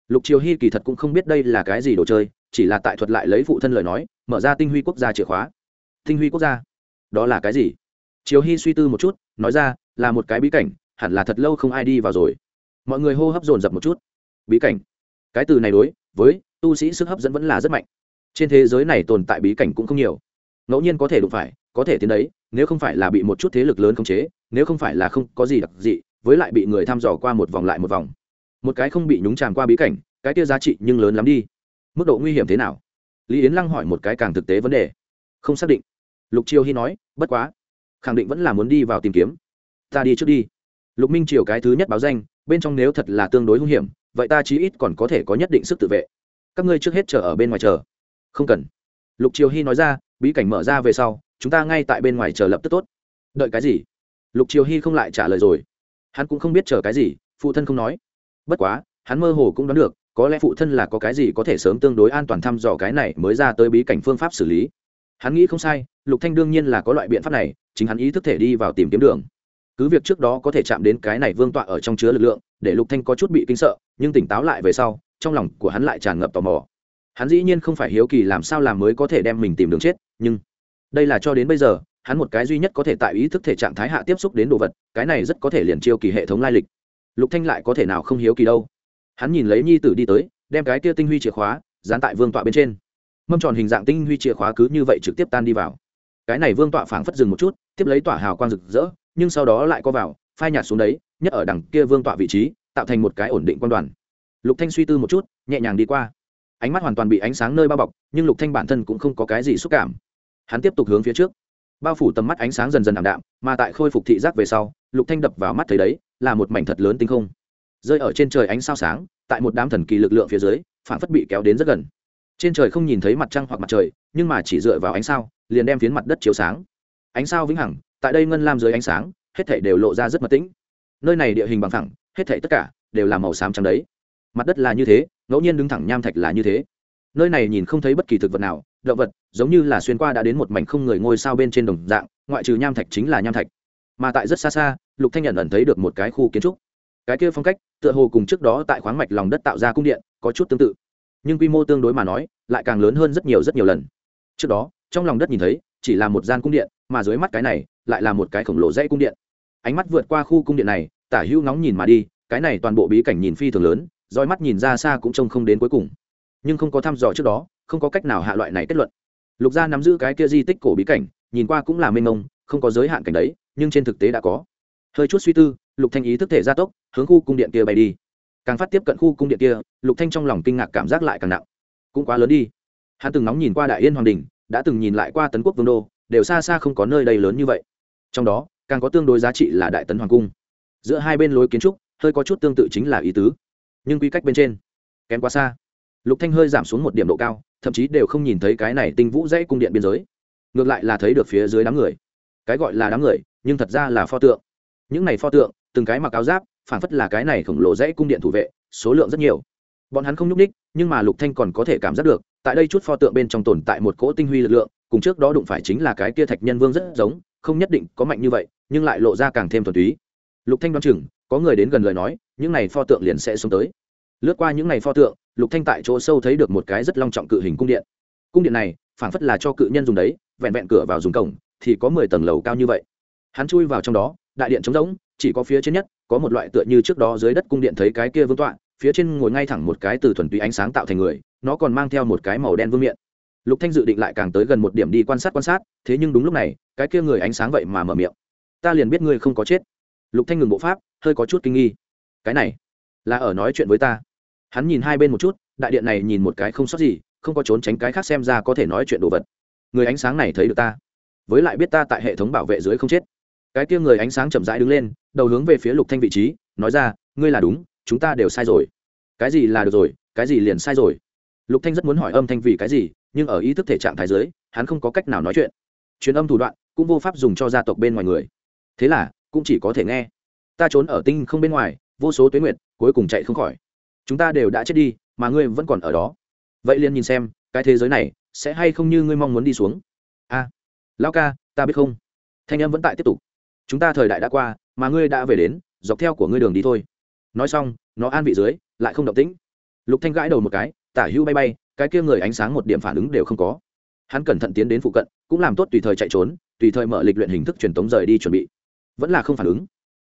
Lục triều hy kỳ thật cũng không biết đây là cái gì đồ chơi, chỉ là tại thuật lại lấy phụ thân lời nói, mở ra tinh huy quốc gia chìa khóa. Tinh huy quốc gia? Đó là cái gì? Triều hy suy tư một chút, nói ra, là một cái bí cảnh, hẳn là thật lâu không ai đi vào rồi. Mọi người hô hấp dồn dập một chút. Bí cảnh? Cái từ này đối với tu sĩ sức hấp dẫn vẫn là rất mạnh. Trên thế giới này tồn tại bí cảnh cũng không nhiều. Ngẫu nhiên có thể đụng phải, có thể tiến đấy, nếu không phải là bị một chút thế lực lớn khống chế, nếu không phải là không có gì đặc dị, với lại bị người thăm dò qua một vòng lại một vòng. Một cái không bị nhúng tràn qua bí cảnh, cái kia giá trị nhưng lớn lắm đi. Mức độ nguy hiểm thế nào? Lý yến lăng hỏi một cái càng thực tế vấn đề. Không xác định. Lục Chiêu hy nói, bất quá. Khẳng định vẫn là muốn đi vào tìm kiếm. Ta đi trước đi. Lục minh triều cái thứ nhất báo danh, bên trong nếu thật là tương đối hung hiểm, vậy ta chí ít còn có thể có nhất định sức tự vệ các ngươi trước hết chờ ở bên ngoài chờ. Không cần. Lục triều hy nói ra, bí cảnh mở ra về sau, chúng ta ngay tại bên ngoài chờ lập tức tốt. Đợi cái gì? Lục triều hy không lại trả lời rồi. Hắn cũng không biết chờ cái gì, phụ thân không nói. Bất quá, hắn mơ hồ cũng đoán được, có lẽ phụ thân là có cái gì có thể sớm tương đối an toàn thăm dò cái này mới ra tới bí cảnh phương pháp xử lý. Hắn nghĩ không sai, lục thanh đương nhiên là có loại biện pháp này, chính hắn ý thức thể đi vào tìm kiếm đường. Cứ việc trước đó có thể chạm đến cái này vương tọa ở trong chứa lực lượng, để lục thanh có chút bị kinh sợ, nhưng tỉnh táo lại về sau trong lòng của hắn lại tràn ngập tò mò. Hắn dĩ nhiên không phải hiếu kỳ làm sao làm mới có thể đem mình tìm đường chết, nhưng đây là cho đến bây giờ, hắn một cái duy nhất có thể tại ý thức thể trạng thái hạ tiếp xúc đến đồ vật, cái này rất có thể liền chiêu kỳ hệ thống lai lịch. Lục thanh lại có thể nào không hiếu kỳ đâu. Hắn nhìn lấy nhi tử đi tới, đem cái kia tinh huy chìa khóa, dán tại vương tọa bên trên. Mâm tròn hình dạng tinh huy chìa khóa cứ như vậy trực tiếp tan đi vào. Cái này vương tọa phảng phất dừng một chút, tiếp lấy tỏa hào quang rực rỡ, nhưng sau đó lại có vào, phai nhạt xuống đấy, nhất ở đằng kia vương tọa vị trí, tạo thành một cái ổn định quan đoàn lục thanh suy tư một chút, nhẹ nhàng đi qua. Ánh mắt hoàn toàn bị ánh sáng nơi bao bọc, nhưng lục thanh bản thân cũng không có cái gì xúc cảm. Hắn tiếp tục hướng phía trước. Bao phủ tầm mắt ánh sáng dần dần ảm đạm, mà tại khôi phục thị giác về sau, lục thanh đập vào mắt thấy đấy, là một mảnh thật lớn tinh không. Rơi ở trên trời ánh sao sáng, tại một đám thần kỳ lực lượng phía dưới, phản phất bị kéo đến rất gần. Trên trời không nhìn thấy mặt trăng hoặc mặt trời, nhưng mà chỉ dựa vào ánh sao, liền đem phiến mặt đất chiếu sáng. Ánh sao vĩnh hằng, tại đây ngân lam dưới ánh sáng, hết thảy đều lộ ra rất mật tĩnh. Nơi này địa hình bằng thẳng hết thảy tất cả đều là màu xám trắng đấy mặt đất là như thế, ngẫu nhiên đứng thẳng nham thạch là như thế. Nơi này nhìn không thấy bất kỳ thực vật nào, động vật, giống như là xuyên qua đã đến một mảnh không người ngôi sao bên trên đồng dạng, ngoại trừ nham thạch chính là nham thạch. Mà tại rất xa xa, lục thanh nhận ẩn thấy được một cái khu kiến trúc. Cái kia phong cách, tựa hồ cùng trước đó tại khoáng mạch lòng đất tạo ra cung điện, có chút tương tự. Nhưng quy mô tương đối mà nói, lại càng lớn hơn rất nhiều rất nhiều lần. Trước đó, trong lòng đất nhìn thấy, chỉ là một gian cung điện, mà dưới mắt cái này, lại là một cái khổng lồ dãy cung điện. Ánh mắt vượt qua khu cung điện này, tả hữu ngóng nhìn mà đi, cái này toàn bộ bí cảnh nhìn phi thường lớn roi mắt nhìn ra xa cũng trông không đến cuối cùng. Nhưng không có thăm dò trước đó, không có cách nào hạ loại này kết luận. Lục gia nắm giữ cái kia di tích cổ bí cảnh, nhìn qua cũng là mênh mông, không có giới hạn cảnh đấy, nhưng trên thực tế đã có. Hơi chút suy tư, lục thanh ý thức thể gia tốc, hướng khu cung điện kia bay đi. Càng phát tiếp cận khu cung điện kia, lục thanh trong lòng kinh ngạc cảm giác lại càng nặng. Cũng quá lớn đi. Hắn từng nóng nhìn qua đại yên hoàng đình, đã từng nhìn lại qua tấn quốc vương đô, đều xa xa không có nơi đây lớn như vậy. Trong đó, càng có tương đối giá trị là đại tấn hoàng cung. Giữa hai bên lối kiến trúc, hơi có chút tương tự chính là ý tứ nhưng quy cách bên trên kém quá xa. Lục thanh hơi giảm xuống một điểm độ cao, thậm chí đều không nhìn thấy cái này tinh vũ dãy cung điện biên giới. Ngược lại là thấy được phía dưới đám người. Cái gọi là đám người, nhưng thật ra là pho tượng. Những này pho tượng, từng cái mặc áo giáp phản phất là cái này khổng lồ dãy cung điện thủ vệ, số lượng rất nhiều. Bọn hắn không nhúc ních nhưng mà lục thanh còn có thể cảm giác được, tại đây chút pho tượng bên trong tồn tại một cỗ tinh huy lực lượng, cùng trước đó đụng phải chính là cái kia thạch nhân vương rất giống, không nhất định có mạnh như vậy, nhưng lại lộ ra càng thêm thuần túy lục thanh đoán chừng, có người đến gần lời nói, những này pho tượng liền sẽ xuống tới. Lướt qua những này pho tượng, lục thanh tại chỗ sâu thấy được một cái rất long trọng cự hình cung điện. Cung điện này phản phất là cho cự nhân dùng đấy, vẹn vẹn cửa vào dùng cổng, thì có mười tầng lầu cao như vậy. Hắn chui vào trong đó, đại điện trống rỗng, chỉ có phía trên nhất, có một loại tựa như trước đó dưới đất cung điện thấy cái kia vương tọa, phía trên ngồi ngay thẳng một cái từ thuần túy ánh sáng tạo thành người, nó còn mang theo một cái màu đen vương miện lục thanh dự định lại càng tới gần một điểm đi quan sát quan sát, thế nhưng đúng lúc này, cái kia người ánh sáng vậy mà mở miệng. Ta liền biết ngươi không có chết lục thanh ngừng bộ pháp hơi có chút kinh nghi. Cái này là ở nói chuyện với ta. Hắn nhìn hai bên một chút đại điện này nhìn một cái không sót gì không có trốn tránh cái khác xem ra có thể nói chuyện đồ vật. Người ánh sáng này thấy được ta. Với lại biết ta tại hệ thống bảo vệ dưới không chết. Cái kia người ánh sáng chậm rãi đứng lên đầu hướng về phía lục thanh vị trí nói ra ngươi là đúng chúng ta đều sai rồi. Cái gì là được rồi cái gì liền sai rồi. Lục thanh rất muốn hỏi âm thanh vì cái gì nhưng ở ý thức thể trạng thái dưới, hắn không có cách nào nói chuyện. Truyền âm thủ đoạn cũng vô pháp dùng cho gia tộc bên ngoài người. Thế là cũng chỉ có thể nghe. Ta trốn ở tinh không bên ngoài vô số tuyến nguyện cuối cùng chạy không khỏi. Chúng ta đều đã chết đi mà ngươi vẫn còn ở đó. Vậy liền nhìn xem cái thế giới này sẽ hay không như ngươi mong muốn đi xuống. A à, ca ta biết không? Thanh âm vẫn tại tiếp tục. Chúng ta thời đại đã qua mà ngươi đã về đến dọc theo của ngươi đường đi thôi. Nói xong nó an vị dưới lại không động tĩnh. Lục thanh gãi đầu một cái tả hưu bay bay cái kia người ánh sáng một điểm phản ứng đều không có. Hắn cẩn thận tiến đến phụ cận cũng làm tốt tùy thời chạy trốn tùy thời mở lịch luyện hình thức truyền tống rời đi chuẩn bị vẫn là không phản ứng.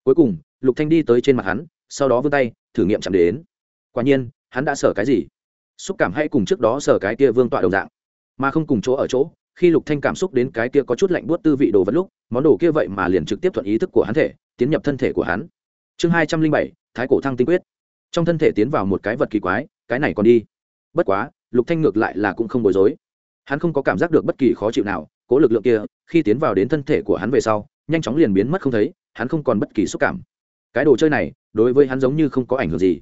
Cuối cùng, lục thanh đi tới trên mặt hắn, sau đó vươn tay, thử nghiệm chạm đến. Quả nhiên, hắn đã sở cái gì? Xúc cảm hay cùng trước đó sở cái kia vương tọa đồng dạng? Mà không cùng chỗ ở chỗ, khi lục thanh cảm xúc đến cái kia có chút lạnh buốt tư vị đồ vật lúc, món đồ kia vậy mà liền trực tiếp thuận ý thức của hắn thể, tiến nhập thân thể của hắn. Chương hai trăm linh bảy, thái cổ thăng tinh quyết. Trong thân thể tiến vào một cái vật kỳ quái, cái này còn đi. Bất quá, lục thanh ngược lại là cũng không bối rối. Hắn không có cảm giác được bất kỳ khó chịu nào, cố lực lượng kia, khi tiến vào đến thân thể của hắn về sau nhanh chóng liền biến mất không thấy, hắn không còn bất kỳ xúc cảm. Cái đồ chơi này, đối với hắn giống như không có ảnh hưởng gì.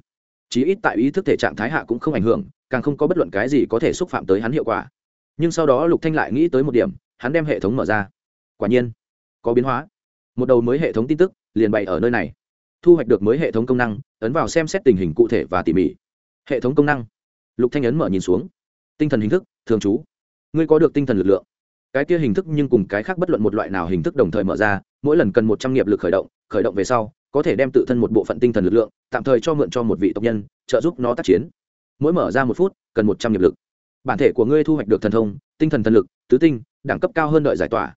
Chí ít tại ý thức thể trạng thái hạ cũng không ảnh hưởng, càng không có bất luận cái gì có thể xúc phạm tới hắn hiệu quả. Nhưng sau đó lục thanh lại nghĩ tới một điểm, hắn đem hệ thống mở ra. Quả nhiên, có biến hóa. Một đầu mới hệ thống tin tức liền bày ở nơi này. Thu hoạch được mới hệ thống công năng, ấn vào xem xét tình hình cụ thể và tỉ mỉ. Hệ thống công năng. Lục thanh ấn mở nhìn xuống. Tinh thần hình thức, thường trú. Ngươi có được tinh thần lực lượng cái kia hình thức nhưng cùng cái khác bất luận một loại nào hình thức đồng thời mở ra, mỗi lần cần một trăm nghiệp lực khởi động khởi động về sau, có thể đem tự thân một bộ phận tinh thần lực lượng, tạm thời cho mượn cho một vị tộc nhân, trợ giúp nó tác chiến. Mỗi mở ra một phút, cần một trăm nghiệp lực. Bản thể của ngươi thu hoạch được thần thông, tinh thần thần lực, tứ tinh, đẳng cấp cao hơn đợi giải tỏa.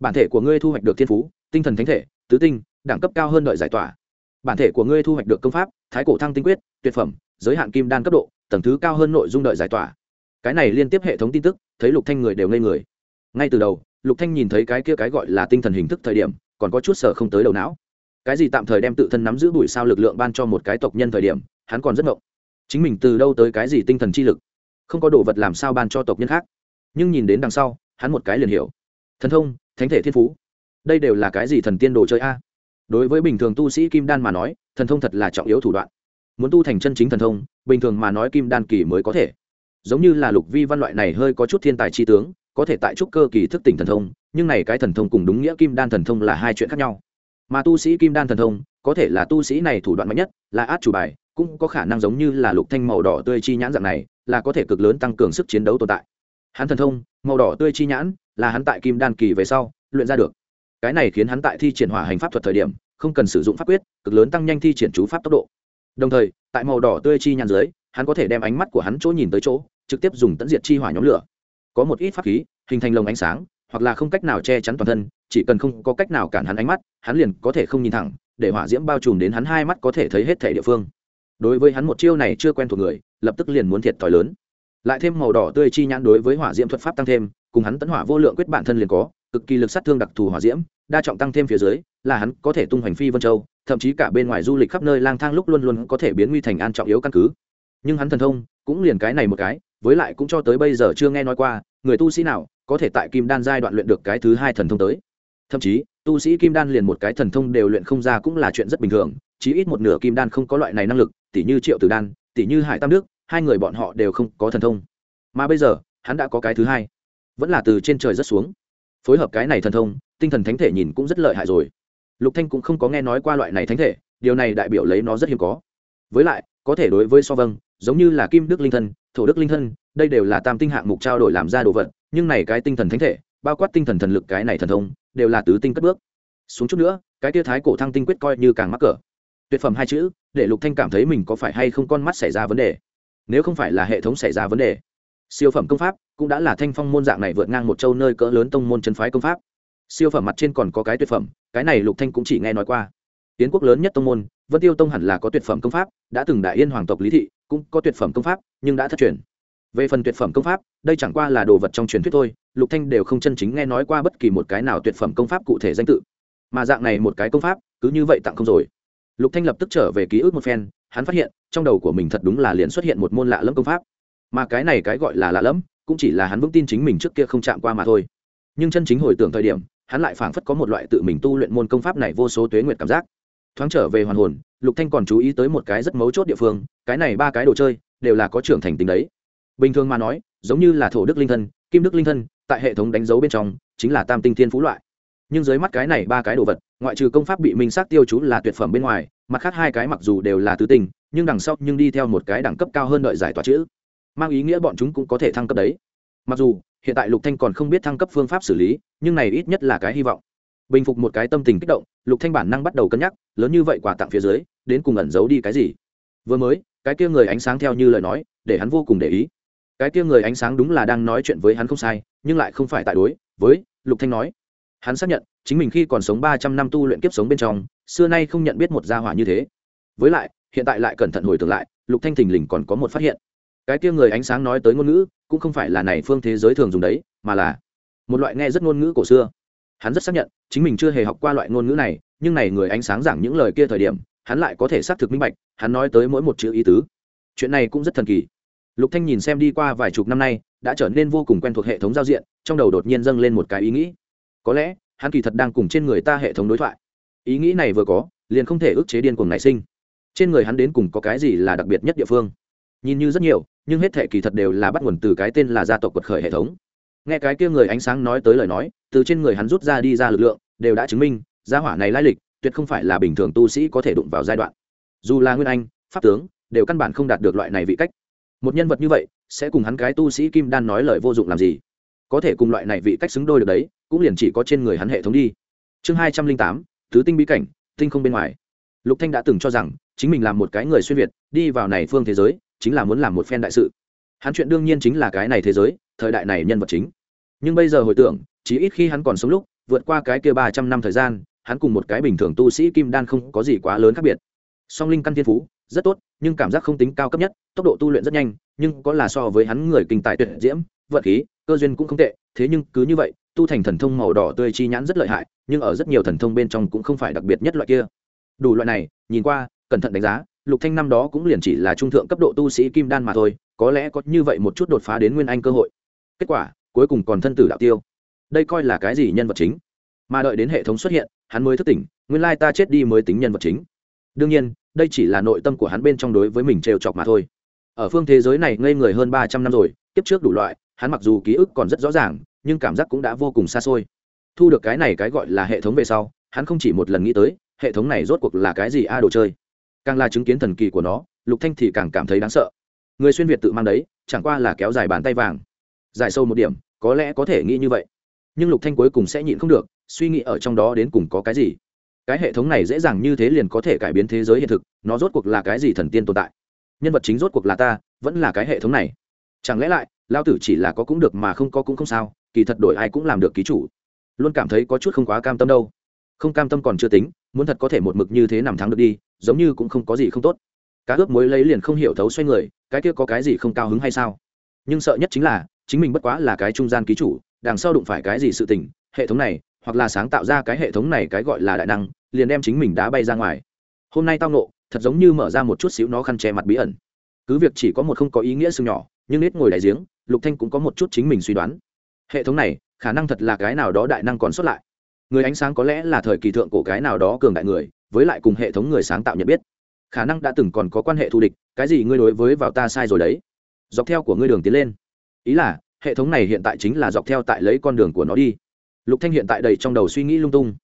Bản thể của ngươi thu hoạch được thiên phú, tinh thần thánh thể, tứ tinh, đẳng cấp cao hơn đợi giải tỏa. Bản thể của ngươi thu hoạch được công pháp, thái cổ thăng tinh quyết, tuyệt phẩm, giới hạn kim đan cấp độ, tầng thứ cao hơn nội dung đợi giải tỏa. Cái này liên tiếp hệ thống tin tức, thấy lục thanh người đều ngây người ngay từ đầu, lục thanh nhìn thấy cái kia cái gọi là tinh thần hình thức thời điểm, còn có chút sở không tới đầu não. Cái gì tạm thời đem tự thân nắm giữ bụi sao lực lượng ban cho một cái tộc nhân thời điểm, hắn còn rất ngộng. Chính mình từ đâu tới cái gì tinh thần chi lực? Không có đồ vật làm sao ban cho tộc nhân khác? Nhưng nhìn đến đằng sau, hắn một cái liền hiểu. Thần thông, thánh thể thiên phú. Đây đều là cái gì thần tiên đồ chơi a? Đối với bình thường tu sĩ kim đan mà nói, thần thông thật là trọng yếu thủ đoạn. Muốn tu thành chân chính thần thông, bình thường mà nói kim đan kỳ mới có thể. Giống như là lục vi văn loại này hơi có chút thiên tài chi tướng có thể tại trúc cơ kỳ thức tỉnh thần thông, nhưng này cái thần thông cùng đúng nghĩa kim đan thần thông là hai chuyện khác nhau. Mà tu sĩ kim đan thần thông, có thể là tu sĩ này thủ đoạn mạnh nhất, là át chủ bài, cũng có khả năng giống như là lục thanh màu đỏ tươi chi nhãn dạng này, là có thể cực lớn tăng cường sức chiến đấu tồn tại. Hắn thần thông, màu đỏ tươi chi nhãn, là hắn tại kim đan kỳ về sau, luyện ra được. Cái này khiến hắn tại thi triển hỏa hành pháp thuật thời điểm, không cần sử dụng pháp quyết, cực lớn tăng nhanh thi triển chú pháp tốc độ. Đồng thời, tại màu đỏ tươi chi nhãn dưới, hắn có thể đem ánh mắt của hắn chỗ nhìn tới chỗ, trực tiếp dùng tận diệt chi hỏa nhóm lửa có một ít pháp khí, hình thành lồng ánh sáng, hoặc là không cách nào che chắn toàn thân, chỉ cần không có cách nào cản hắn ánh mắt, hắn liền có thể không nhìn thẳng, để hỏa diễm bao trùm đến hắn hai mắt có thể thấy hết thể địa phương. Đối với hắn một chiêu này chưa quen thuộc người, lập tức liền muốn thiệt thòi lớn. Lại thêm màu đỏ tươi chi nhãn đối với hỏa diễm thuật pháp tăng thêm, cùng hắn tấn hỏa vô lượng quyết bản thân liền có, cực kỳ lực sát thương đặc thù hỏa diễm, đa trọng tăng thêm phía dưới, là hắn có thể tung hoành phi vân châu, thậm chí cả bên ngoài du lịch khắp nơi lang thang lúc luôn luôn có thể biến nguy thành an trọng yếu căn cứ. Nhưng hắn thần thông cũng liền cái này một cái, với lại cũng cho tới bây giờ chưa nghe nói qua người tu sĩ nào có thể tại kim đan giai đoạn luyện được cái thứ hai thần thông tới? Thậm chí, tu sĩ kim đan liền một cái thần thông đều luyện không ra cũng là chuyện rất bình thường, chí ít một nửa kim đan không có loại này năng lực tỷ như triệu tử đan tỷ như hải tam đức, hai người bọn họ đều không có thần thông. Mà bây giờ, hắn đã có cái thứ hai, vẫn là từ trên trời rất xuống. Phối hợp cái này thần thông, tinh thần thánh thể nhìn cũng rất lợi hại rồi. Lục thanh cũng không có nghe nói qua loại này thánh thể, điều này đại biểu lấy nó rất hiếm có. Với lại, có thể đối với so vâng giống như là kim đức linh thân, thổ đức linh thân đây đều là tam tinh hạng mục trao đổi làm ra đồ vật, nhưng này cái tinh thần thánh thể, bao quát tinh thần thần lực cái này thần thông, đều là tứ tinh cất bước. Xuống chút nữa, cái tia thái cổ thăng tinh quyết coi như càng mắc cỡ. Tuyệt phẩm hai chữ, để lục thanh cảm thấy mình có phải hay không con mắt xảy ra vấn đề. Nếu không phải là hệ thống xảy ra vấn đề, siêu phẩm công pháp cũng đã là thanh phong môn dạng này vượt ngang một châu nơi cỡ lớn tông môn chân phái công pháp. Siêu phẩm mặt trên còn có cái tuyệt phẩm, cái này lục thanh cũng chỉ nghe nói qua. Tiến quốc lớn nhất tông môn, vân tiêu tông hẳn là có tuyệt phẩm công pháp, đã từng đại yên hoàng tộc lý thị cũng có tuyệt phẩm công pháp, nhưng đã thất truyền về phần tuyệt phẩm công pháp, đây chẳng qua là đồ vật trong truyền thuyết thôi, lục thanh đều không chân chính nghe nói qua bất kỳ một cái nào tuyệt phẩm công pháp cụ thể danh tự. Mà dạng này một cái công pháp, cứ như vậy tặng không rồi. Lục thanh lập tức trở về ký ức một phen, hắn phát hiện, trong đầu của mình thật đúng là liền xuất hiện một môn lạ lẫm công pháp. Mà cái này cái gọi là lạ lẫm, cũng chỉ là hắn vững tin chính mình trước kia không chạm qua mà thôi. Nhưng chân chính hồi tưởng thời điểm, hắn lại phảng phất có một loại tự mình tu luyện môn công pháp này vô số tuế nguyệt cảm giác. Thoáng trở về hoàn hồn, lục thanh còn chú ý tới một cái rất mấu chốt địa phương, cái này ba cái đồ chơi, đều là có trưởng thành tính đấy bình thường mà nói, giống như là thổ đức linh thân, kim đức linh thân, tại hệ thống đánh dấu bên trong, chính là tam tinh thiên phú loại. Nhưng dưới mắt cái này ba cái đồ vật, ngoại trừ công pháp bị minh xác tiêu chú là tuyệt phẩm bên ngoài, mặt khác hai cái mặc dù đều là tứ tinh, nhưng đằng sau nhưng đi theo một cái đẳng cấp cao hơn đợi giải tỏa chữ. Mang ý nghĩa bọn chúng cũng có thể thăng cấp đấy. Mặc dù, hiện tại lục thanh còn không biết thăng cấp phương pháp xử lý, nhưng này ít nhất là cái hy vọng. Bình phục một cái tâm tình kích động, lục thanh bản năng bắt đầu cân nhắc, lớn như vậy quà tặng phía dưới, đến cùng ẩn giấu đi cái gì? Vừa mới, cái kia người ánh sáng theo như lời nói, để hắn vô cùng để ý cái kia người ánh sáng đúng là đang nói chuyện với hắn không sai, nhưng lại không phải tại đối với lục thanh nói. Hắn xác nhận, chính mình khi còn sống ba trăm năm tu luyện kiếp sống bên trong, xưa nay không nhận biết một gia hỏa như thế. Với lại, hiện tại lại cẩn thận hồi tưởng lại, lục thanh thình lình còn có một phát hiện. Cái kia người ánh sáng nói tới ngôn ngữ, cũng không phải là này phương thế giới thường dùng đấy, mà là một loại nghe rất ngôn ngữ cổ xưa. Hắn rất xác nhận, chính mình chưa hề học qua loại ngôn ngữ này, nhưng này người ánh sáng giảng những lời kia thời điểm, hắn lại có thể xác thực minh bạch, hắn nói tới mỗi một chữ ý tứ. Chuyện này cũng rất thần kỳ lục thanh nhìn xem đi qua vài chục năm nay, đã trở nên vô cùng quen thuộc hệ thống giao diện, trong đầu đột nhiên dâng lên một cái ý nghĩ. Có lẽ, hắn kỳ thật đang cùng trên người ta hệ thống đối thoại. Ý nghĩ này vừa có, liền không thể ức chế điên cuồng nảy sinh. Trên người hắn đến cùng có cái gì là đặc biệt nhất địa phương? Nhìn như rất nhiều, nhưng hết thể kỳ thật đều là bắt nguồn từ cái tên là gia tộc quật khởi hệ thống. Nghe cái kia người ánh sáng nói tới lời nói, từ trên người hắn rút ra đi ra lực lượng, đều đã chứng minh, gia hỏa này lai lịch, tuyệt không phải là bình thường tu sĩ có thể đụng vào giai đoạn. Dù là nguyên anh, pháp tướng, đều căn bản không đạt được loại này vị cách một nhân vật như vậy, sẽ cùng hắn cái tu sĩ kim đan nói lời vô dụng làm gì? Có thể cùng loại này vị cách xứng đôi được đấy, cũng liền chỉ có trên người hắn hệ thống đi. Chương hai trăm linh tám, tứ tinh bí cảnh, tinh không bên ngoài. Lục thanh đã từng cho rằng, chính mình làm một cái người xuyên việt, đi vào này phương thế giới, chính là muốn làm một phen đại sự. Hắn chuyện đương nhiên chính là cái này thế giới, thời đại này nhân vật chính. Nhưng bây giờ hồi tưởng, chỉ ít khi hắn còn sống lúc, vượt qua cái kia ba trăm năm thời gian, hắn cùng một cái bình thường tu sĩ kim đan không có gì quá lớn khác biệt. Song linh căn thiên phú rất tốt, nhưng cảm giác không tính cao cấp nhất, tốc độ tu luyện rất nhanh, nhưng có là so với hắn người kinh tài tuyệt diễm, vận khí, cơ duyên cũng không tệ, thế nhưng cứ như vậy, tu thành thần thông màu đỏ tươi chi nhãn rất lợi hại, nhưng ở rất nhiều thần thông bên trong cũng không phải đặc biệt nhất loại kia. Đủ loại này, nhìn qua, cẩn thận đánh giá, lục thanh năm đó cũng liền chỉ là trung thượng cấp độ tu sĩ kim đan mà thôi, có lẽ có như vậy một chút đột phá đến nguyên anh cơ hội. Kết quả, cuối cùng còn thân tử đạo tiêu. Đây coi là cái gì nhân vật chính? Mà đợi đến hệ thống xuất hiện, hắn mới thức tỉnh, nguyên lai ta chết đi mới tính nhân vật chính. Đương nhiên đây chỉ là nội tâm của hắn bên trong đối với mình trêu chọc mà thôi. Ở phương thế giới này ngây người hơn ba trăm năm rồi tiếp trước đủ loại, hắn mặc dù ký ức còn rất rõ ràng, nhưng cảm giác cũng đã vô cùng xa xôi. Thu được cái này cái gọi là hệ thống về sau, hắn không chỉ một lần nghĩ tới, hệ thống này rốt cuộc là cái gì a đồ chơi. Càng là chứng kiến thần kỳ của nó, lục thanh thì càng cảm thấy đáng sợ. Người xuyên việt tự mang đấy, chẳng qua là kéo dài bàn tay vàng. Dài sâu một điểm, có lẽ có thể nghĩ như vậy. Nhưng lục thanh cuối cùng sẽ nhịn không được, suy nghĩ ở trong đó đến cùng có cái gì cái hệ thống này dễ dàng như thế liền có thể cải biến thế giới hiện thực, nó rốt cuộc là cái gì thần tiên tồn tại? Nhân vật chính rốt cuộc là ta, vẫn là cái hệ thống này. Chẳng lẽ lại lao tử chỉ là có cũng được mà không có cũng không sao, kỳ thật đổi ai cũng làm được ký chủ. Luôn cảm thấy có chút không quá cam tâm đâu. Không cam tâm còn chưa tính, muốn thật có thể một mực như thế nằm thắng được đi, giống như cũng không có gì không tốt. Cá ướp mối lấy liền không hiểu thấu xoay người, cái kia có cái gì không cao hứng hay sao? Nhưng sợ nhất chính là, chính mình bất quá là cái trung gian ký chủ, đằng sau đụng phải cái gì sự tình, hệ thống này, hoặc là sáng tạo ra cái hệ thống này cái gọi là đại năng liền đem chính mình đã bay ra ngoài. Hôm nay tao nộ thật giống như mở ra một chút xíu nó khăn che mặt bí ẩn. Cứ việc chỉ có một không có ý nghĩa sưng nhỏ, nhưng nết ngồi đại giếng, lục thanh cũng có một chút chính mình suy đoán. Hệ thống này, khả năng thật là cái nào đó đại năng còn xuất lại. Người ánh sáng có lẽ là thời kỳ thượng cổ cái nào đó cường đại người, với lại cùng hệ thống người sáng tạo nhận biết. Khả năng đã từng còn có quan hệ thù địch, cái gì ngươi đối với vào ta sai rồi đấy. Dọc theo của ngươi đường tiến lên. Ý là, hệ thống này hiện tại chính là dọc theo tại lấy con đường của nó đi. Lục thanh hiện tại đầy trong đầu suy nghĩ lung tung.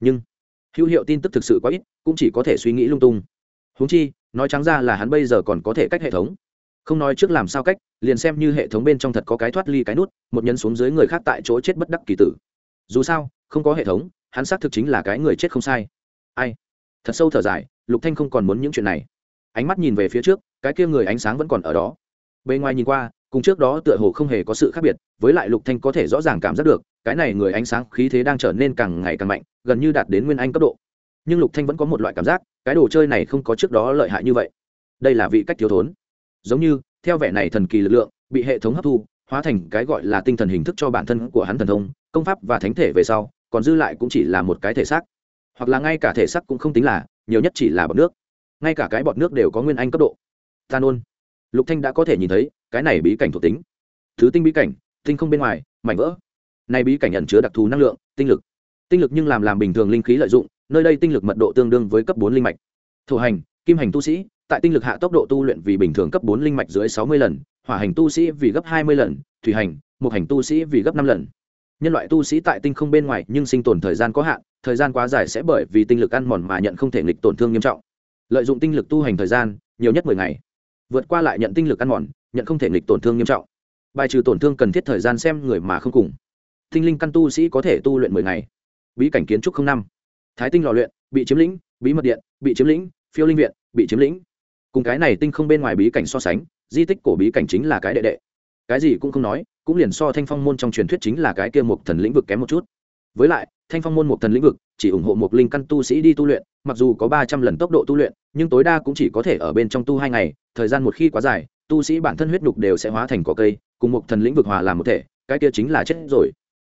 Nhưng hữu hiệu tin tức thực sự quá ít, cũng chỉ có thể suy nghĩ lung tung. Huống chi, nói trắng ra là hắn bây giờ còn có thể cách hệ thống. Không nói trước làm sao cách, liền xem như hệ thống bên trong thật có cái thoát ly cái nút, một nhân xuống dưới người khác tại chỗ chết bất đắc kỳ tử. Dù sao, không có hệ thống, hắn xác thực chính là cái người chết không sai. Ai? Thật sâu thở dài, lục thanh không còn muốn những chuyện này. Ánh mắt nhìn về phía trước, cái kia người ánh sáng vẫn còn ở đó. Bên ngoài nhìn qua cùng trước đó tựa hồ không hề có sự khác biệt, với lại lục thanh có thể rõ ràng cảm giác được, cái này người ánh sáng khí thế đang trở nên càng ngày càng mạnh, gần như đạt đến nguyên anh cấp độ. Nhưng lục thanh vẫn có một loại cảm giác, cái đồ chơi này không có trước đó lợi hại như vậy. Đây là vị cách thiếu thốn. Giống như, theo vẻ này thần kỳ lực lượng, bị hệ thống hấp thu, hóa thành cái gọi là tinh thần hình thức cho bản thân của hắn thần thông, công pháp và thánh thể về sau, còn dư lại cũng chỉ là một cái thể xác. Hoặc là ngay cả thể xác cũng không tính là, nhiều nhất chỉ là bọt nước. Ngay cả cái bọt nước đều có nguyên anh cấp độ. Ta nôn lục thanh đã có thể nhìn thấy cái này bí cảnh thuộc tính. Thứ tinh bí cảnh, tinh không bên ngoài, mảnh vỡ. Này bí cảnh ẩn chứa đặc thù năng lượng, tinh lực. Tinh lực nhưng làm làm bình thường linh khí lợi dụng, nơi đây tinh lực mật độ tương đương với cấp bốn linh mạch. Thổ hành, kim hành tu sĩ, tại tinh lực hạ tốc độ tu luyện vì bình thường cấp bốn linh mạch dưới sáu mươi lần, hỏa hành tu sĩ vì gấp hai mươi lần, thủy hành một hành tu sĩ vì gấp năm lần. Nhân loại tu sĩ tại tinh không bên ngoài nhưng sinh tồn thời gian có hạn, thời gian quá dài sẽ bởi vì tinh lực ăn mòn mà nhận không thể nghịch tổn thương nghiêm trọng. Lợi dụng tinh lực tu hành thời gian, nhiều nhất mười ngày. Vượt qua lại nhận tinh lực ăn mòn nhận không thể nghịch tổn thương nghiêm trọng. Bài trừ tổn thương cần thiết thời gian xem người mà không cùng. Tinh linh căn tu sĩ có thể tu luyện mười ngày. Bí cảnh kiến trúc không năm. Thái tinh lò luyện, bị chiếm lĩnh, bí mật điện, bị chiếm lĩnh, phiêu linh viện, bị chiếm lĩnh. Cùng cái này tinh không bên ngoài bí cảnh so sánh, di tích cổ bí cảnh chính là cái đệ đệ. Cái gì cũng không nói, cũng liền so thanh phong môn trong truyền thuyết chính là cái kia một thần lĩnh vực kém một chút. Với lại, thanh phong môn một thần lĩnh vực, chỉ ủng hộ một linh căn tu sĩ đi tu luyện, mặc dù có ba trăm lần tốc độ tu luyện, nhưng tối đa cũng chỉ có thể ở bên trong tu hai ngày, thời gian một khi quá dài tu sĩ bản thân huyết nhục đều sẽ hóa thành cỏ cây, cùng một thần lĩnh vực hòa làm một thể, cái kia chính là chết rồi.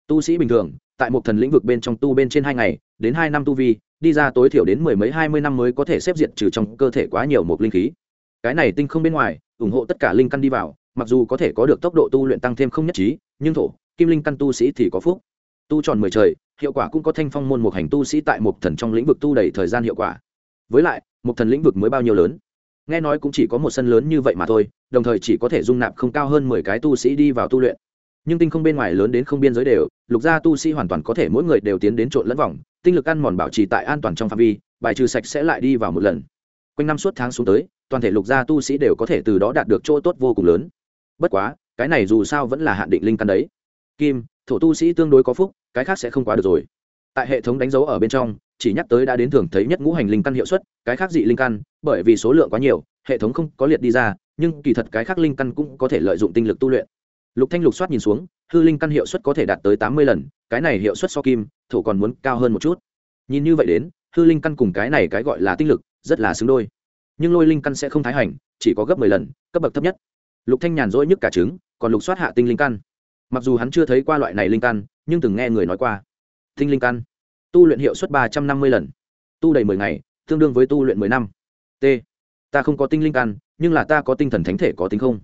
Tu sĩ bình thường, tại một thần lĩnh vực bên trong tu bên trên hai ngày, đến hai năm tu vi, đi ra tối thiểu đến mười mấy hai mươi năm mới có thể xếp diệt trừ trong cơ thể quá nhiều một linh khí. Cái này tinh không bên ngoài, ủng hộ tất cả linh căn đi vào, mặc dù có thể có được tốc độ tu luyện tăng thêm không nhất trí, nhưng thổ, kim linh căn tu sĩ thì có phúc. Tu tròn mười trời, hiệu quả cũng có thanh phong môn một hành tu sĩ tại một thần trong lĩnh vực tu đầy thời gian hiệu quả. Với lại, một thần lĩnh vực mới bao nhiêu lớn? Nghe nói cũng chỉ có một sân lớn như vậy mà thôi, đồng thời chỉ có thể dung nạp không cao hơn mười cái tu sĩ đi vào tu luyện. Nhưng tinh không bên ngoài lớn đến không biên giới đều, lục gia tu sĩ hoàn toàn có thể mỗi người đều tiến đến trộn lẫn vòng, tinh lực ăn mòn bảo trì tại an toàn trong phạm vi, bài trừ sạch sẽ lại đi vào một lần. Quanh năm suốt tháng xuống tới, toàn thể lục gia tu sĩ đều có thể từ đó đạt được chỗ tốt vô cùng lớn. Bất quá, cái này dù sao vẫn là hạn định linh căn đấy. Kim, thổ tu sĩ tương đối có phúc, cái khác sẽ không quá được rồi tại hệ thống đánh dấu ở bên trong, chỉ nhắc tới đã đến thường thấy nhất ngũ hành linh căn hiệu suất, cái khác dị linh căn, bởi vì số lượng quá nhiều, hệ thống không có liệt đi ra, nhưng kỳ thật cái khác linh căn cũng có thể lợi dụng tinh lực tu luyện. Lục thanh lục soát nhìn xuống, hư linh căn hiệu suất có thể đạt tới tám mươi lần, cái này hiệu suất so kim, thổ còn muốn cao hơn một chút. Nhìn như vậy đến, hư linh căn cùng cái này cái gọi là tinh lực, rất là xứng đôi. Nhưng lôi linh căn sẽ không thái hành, chỉ có gấp mười lần, cấp bậc thấp nhất. Lục thanh nhàn rỗi nhất cả trứng, còn lục soát hạ tinh linh căn. Mặc dù hắn chưa thấy qua loại này linh căn, nhưng từng nghe người nói qua tinh linh căn. Tu luyện hiệu suất ba trăm năm mươi lần. Tu đầy mười ngày, tương đương với tu luyện mười năm. T. Ta không có tinh linh căn, nhưng là ta có tinh thần thánh thể có tính không?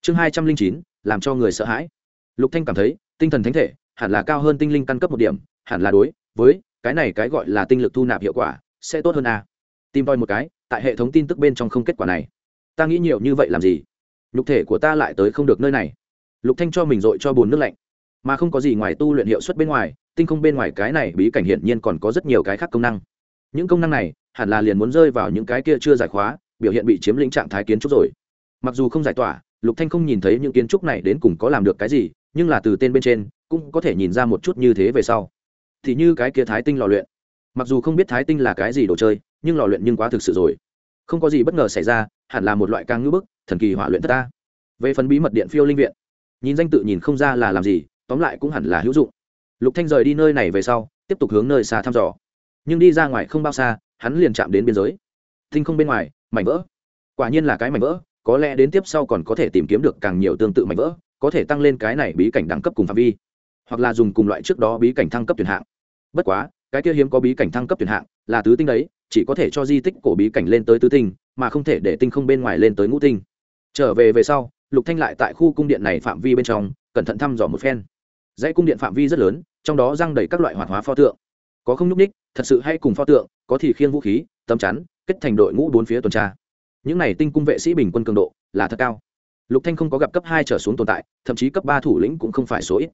Chương hai trăm linh chín, làm cho người sợ hãi. Lục thanh cảm thấy, tinh thần thánh thể hẳn là cao hơn tinh linh căn cấp một điểm, hẳn là đối với cái này cái gọi là tinh lực thu nạp hiệu quả sẽ tốt hơn a. Tìm voi một cái, tại hệ thống tin tức bên trong không kết quả này. Ta nghĩ nhiều như vậy làm gì? Nhục thể của ta lại tới không được nơi này. Lục thanh cho mình dội cho bùn nước lạnh. Mà không có gì ngoài tu luyện hiệu suất bên ngoài tinh không bên ngoài cái này bí cảnh hiển nhiên còn có rất nhiều cái khác công năng. Những công năng này, hẳn là liền muốn rơi vào những cái kia chưa giải khóa, biểu hiện bị chiếm lĩnh trạng thái kiến trúc rồi. Mặc dù không giải tỏa, lục thanh không nhìn thấy những kiến trúc này đến cùng có làm được cái gì, nhưng là từ tên bên trên, cũng có thể nhìn ra một chút như thế về sau. Thì như cái kia thái tinh lò luyện. Mặc dù không biết thái tinh là cái gì đồ chơi, nhưng lò luyện nhưng quá thực sự rồi. Không có gì bất ngờ xảy ra, hẳn là một loại càng ngữ bức, thần kỳ hỏa luyện thất ta. Về phần bí mật điện phiêu linh viện, nhìn danh tự nhìn không ra là làm gì, tóm lại cũng hẳn là hữu dụng lục thanh rời đi nơi này về sau, tiếp tục hướng nơi xa thăm dò. Nhưng đi ra ngoài không bao xa, hắn liền chạm đến biên giới. Tinh không bên ngoài, mảnh vỡ. Quả nhiên là cái mảnh vỡ, có lẽ đến tiếp sau còn có thể tìm kiếm được càng nhiều tương tự mảnh vỡ, có thể tăng lên cái này bí cảnh đẳng cấp cùng phạm vi. Hoặc là dùng cùng loại trước đó bí cảnh thăng cấp tuyển hạng. Bất quá, cái kia hiếm có bí cảnh thăng cấp tuyển hạng là tứ tinh đấy, chỉ có thể cho di tích cổ bí cảnh lên tới tứ tinh, mà không thể để tinh không bên ngoài lên tới ngũ tinh. Trở về về sau, lục thanh lại tại khu cung điện này phạm vi bên trong, cẩn thận thăm dò một phen dãy cung điện phạm vi rất lớn, trong đó răng đầy các loại hoạt hóa pho tượng. Có không nhúc ních thật sự hay cùng pho tượng, có thì khiêng vũ khí, tấm chắn, kết thành đội ngũ bốn phía tuần tra. Những này tinh cung vệ sĩ bình quân cường độ là thật cao. Lục thanh không có gặp cấp hai trở xuống tồn tại, thậm chí cấp ba thủ lĩnh cũng không phải số ít.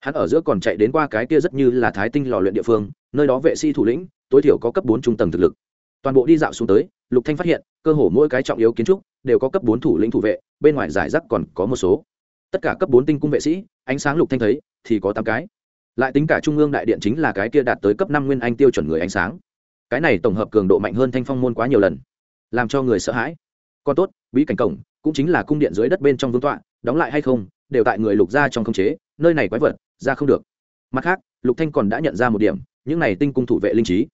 Hắn ở giữa còn chạy đến qua cái kia rất như là thái tinh lò luyện địa phương, nơi đó vệ sĩ thủ lĩnh, tối thiểu có cấp bốn trung tầng thực lực. Toàn bộ đi dạo xuống tới, lục thanh phát hiện, cơ hồ mỗi cái trọng yếu kiến trúc đều có cấp bốn thủ lĩnh thủ vệ, bên ngoài giải rác còn có một số tất cả cấp bốn tinh cung vệ sĩ, ánh sáng lục thanh thấy, thì có tám cái. Lại tính cả trung ương đại điện chính là cái kia đạt tới cấp năm nguyên anh tiêu chuẩn người ánh sáng. Cái này tổng hợp cường độ mạnh hơn thanh phong môn quá nhiều lần, làm cho người sợ hãi. Còn tốt, bí cảnh cổng cũng chính là cung điện dưới đất bên trong vương tọa, đóng lại hay không, đều tại người lục ra trong không chế, nơi này quái vật, ra không được. Mặt khác, lục thanh còn đã nhận ra một điểm, những này tinh cung thủ vệ linh trí,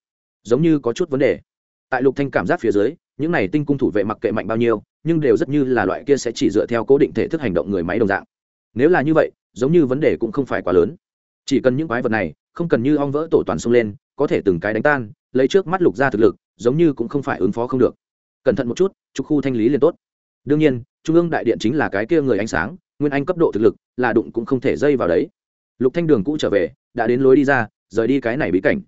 giống như có chút vấn đề. Tại lục thanh cảm giác phía dưới những này tinh cung thủ vệ mặc kệ mạnh bao nhiêu, nhưng đều rất như là loại kia sẽ chỉ dựa theo cố định thể thức hành động người máy đồng dạng. Nếu là như vậy, giống như vấn đề cũng không phải quá lớn. Chỉ cần những quái vật này không cần như ong vỡ tổ toàn xông lên, có thể từng cái đánh tan, lấy trước mắt lục ra thực lực, giống như cũng không phải ứng phó không được. Cẩn thận một chút, trục khu thanh lý liền tốt. Đương nhiên, trung ương đại điện chính là cái kia người ánh sáng, nguyên anh cấp độ thực lực, là đụng cũng không thể dây vào đấy. Lục thanh đường cũ trở về, đã đến lối đi ra, rời đi cái này bí cảnh.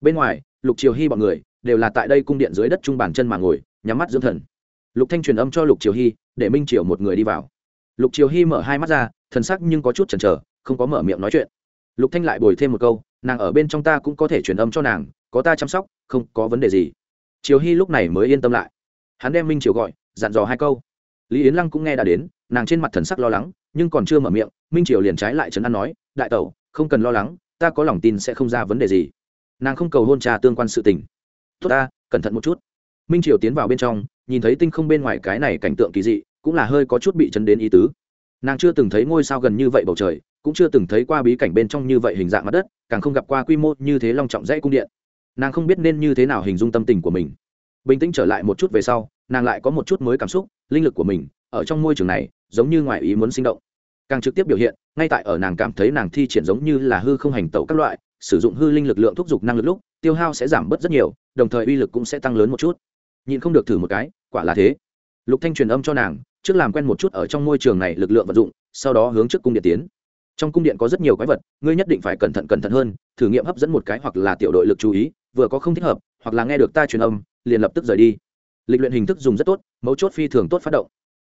Bên ngoài, lục triều hy bọn người đều là tại đây cung điện dưới đất trung bàn chân mà ngồi, nhắm mắt dưỡng thần. Lục thanh truyền âm cho lục triều hy, để minh triều một người đi vào. Lục triều hy mở hai mắt ra, thần sắc nhưng có chút chần chờ, không có mở miệng nói chuyện. Lục thanh lại bồi thêm một câu, nàng ở bên trong ta cũng có thể truyền âm cho nàng, có ta chăm sóc, không có vấn đề gì. Triều hy lúc này mới yên tâm lại. Hắn đem minh triều gọi, dặn dò hai câu. Lý yến lăng cũng nghe đã đến, nàng trên mặt thần sắc lo lắng, nhưng còn chưa mở miệng, minh triều liền trái lại trấn an nói, đại tẩu, không cần lo lắng, ta có lòng tin sẽ không ra vấn đề gì. Nàng không cầu hôn trà tương quan sự tình tốt ta, cẩn thận một chút. Minh triều tiến vào bên trong, nhìn thấy tinh không bên ngoài cái này cảnh tượng kỳ dị, cũng là hơi có chút bị chấn đến ý tứ. Nàng chưa từng thấy ngôi sao gần như vậy bầu trời, cũng chưa từng thấy qua bí cảnh bên trong như vậy hình dạng mặt đất, càng không gặp qua quy mô như thế long trọng dãy cung điện. Nàng không biết nên như thế nào hình dung tâm tình của mình. Bình tĩnh trở lại một chút về sau, nàng lại có một chút mới cảm xúc, linh lực của mình, ở trong môi trường này, giống như ngoài ý muốn sinh động. Càng trực tiếp biểu hiện, ngay tại ở nàng cảm thấy nàng thi triển giống như là hư không hành tẩu các loại sử dụng hư linh lực lượng thúc giục năng lực lúc, tiêu hao sẽ giảm bớt rất nhiều, đồng thời uy lực cũng sẽ tăng lớn một chút. Nhìn không được thử một cái, quả là thế. Lục thanh truyền âm cho nàng, trước làm quen một chút ở trong môi trường này lực lượng vận dụng, sau đó hướng trước cung điện tiến. Trong cung điện có rất nhiều quái vật, ngươi nhất định phải cẩn thận cẩn thận hơn, thử nghiệm hấp dẫn một cái hoặc là tiểu đội lực chú ý, vừa có không thích hợp, hoặc là nghe được ta truyền âm, liền lập tức rời đi. Lịch luyện hình thức dùng rất tốt, mấu chốt phi thường tốt phát động.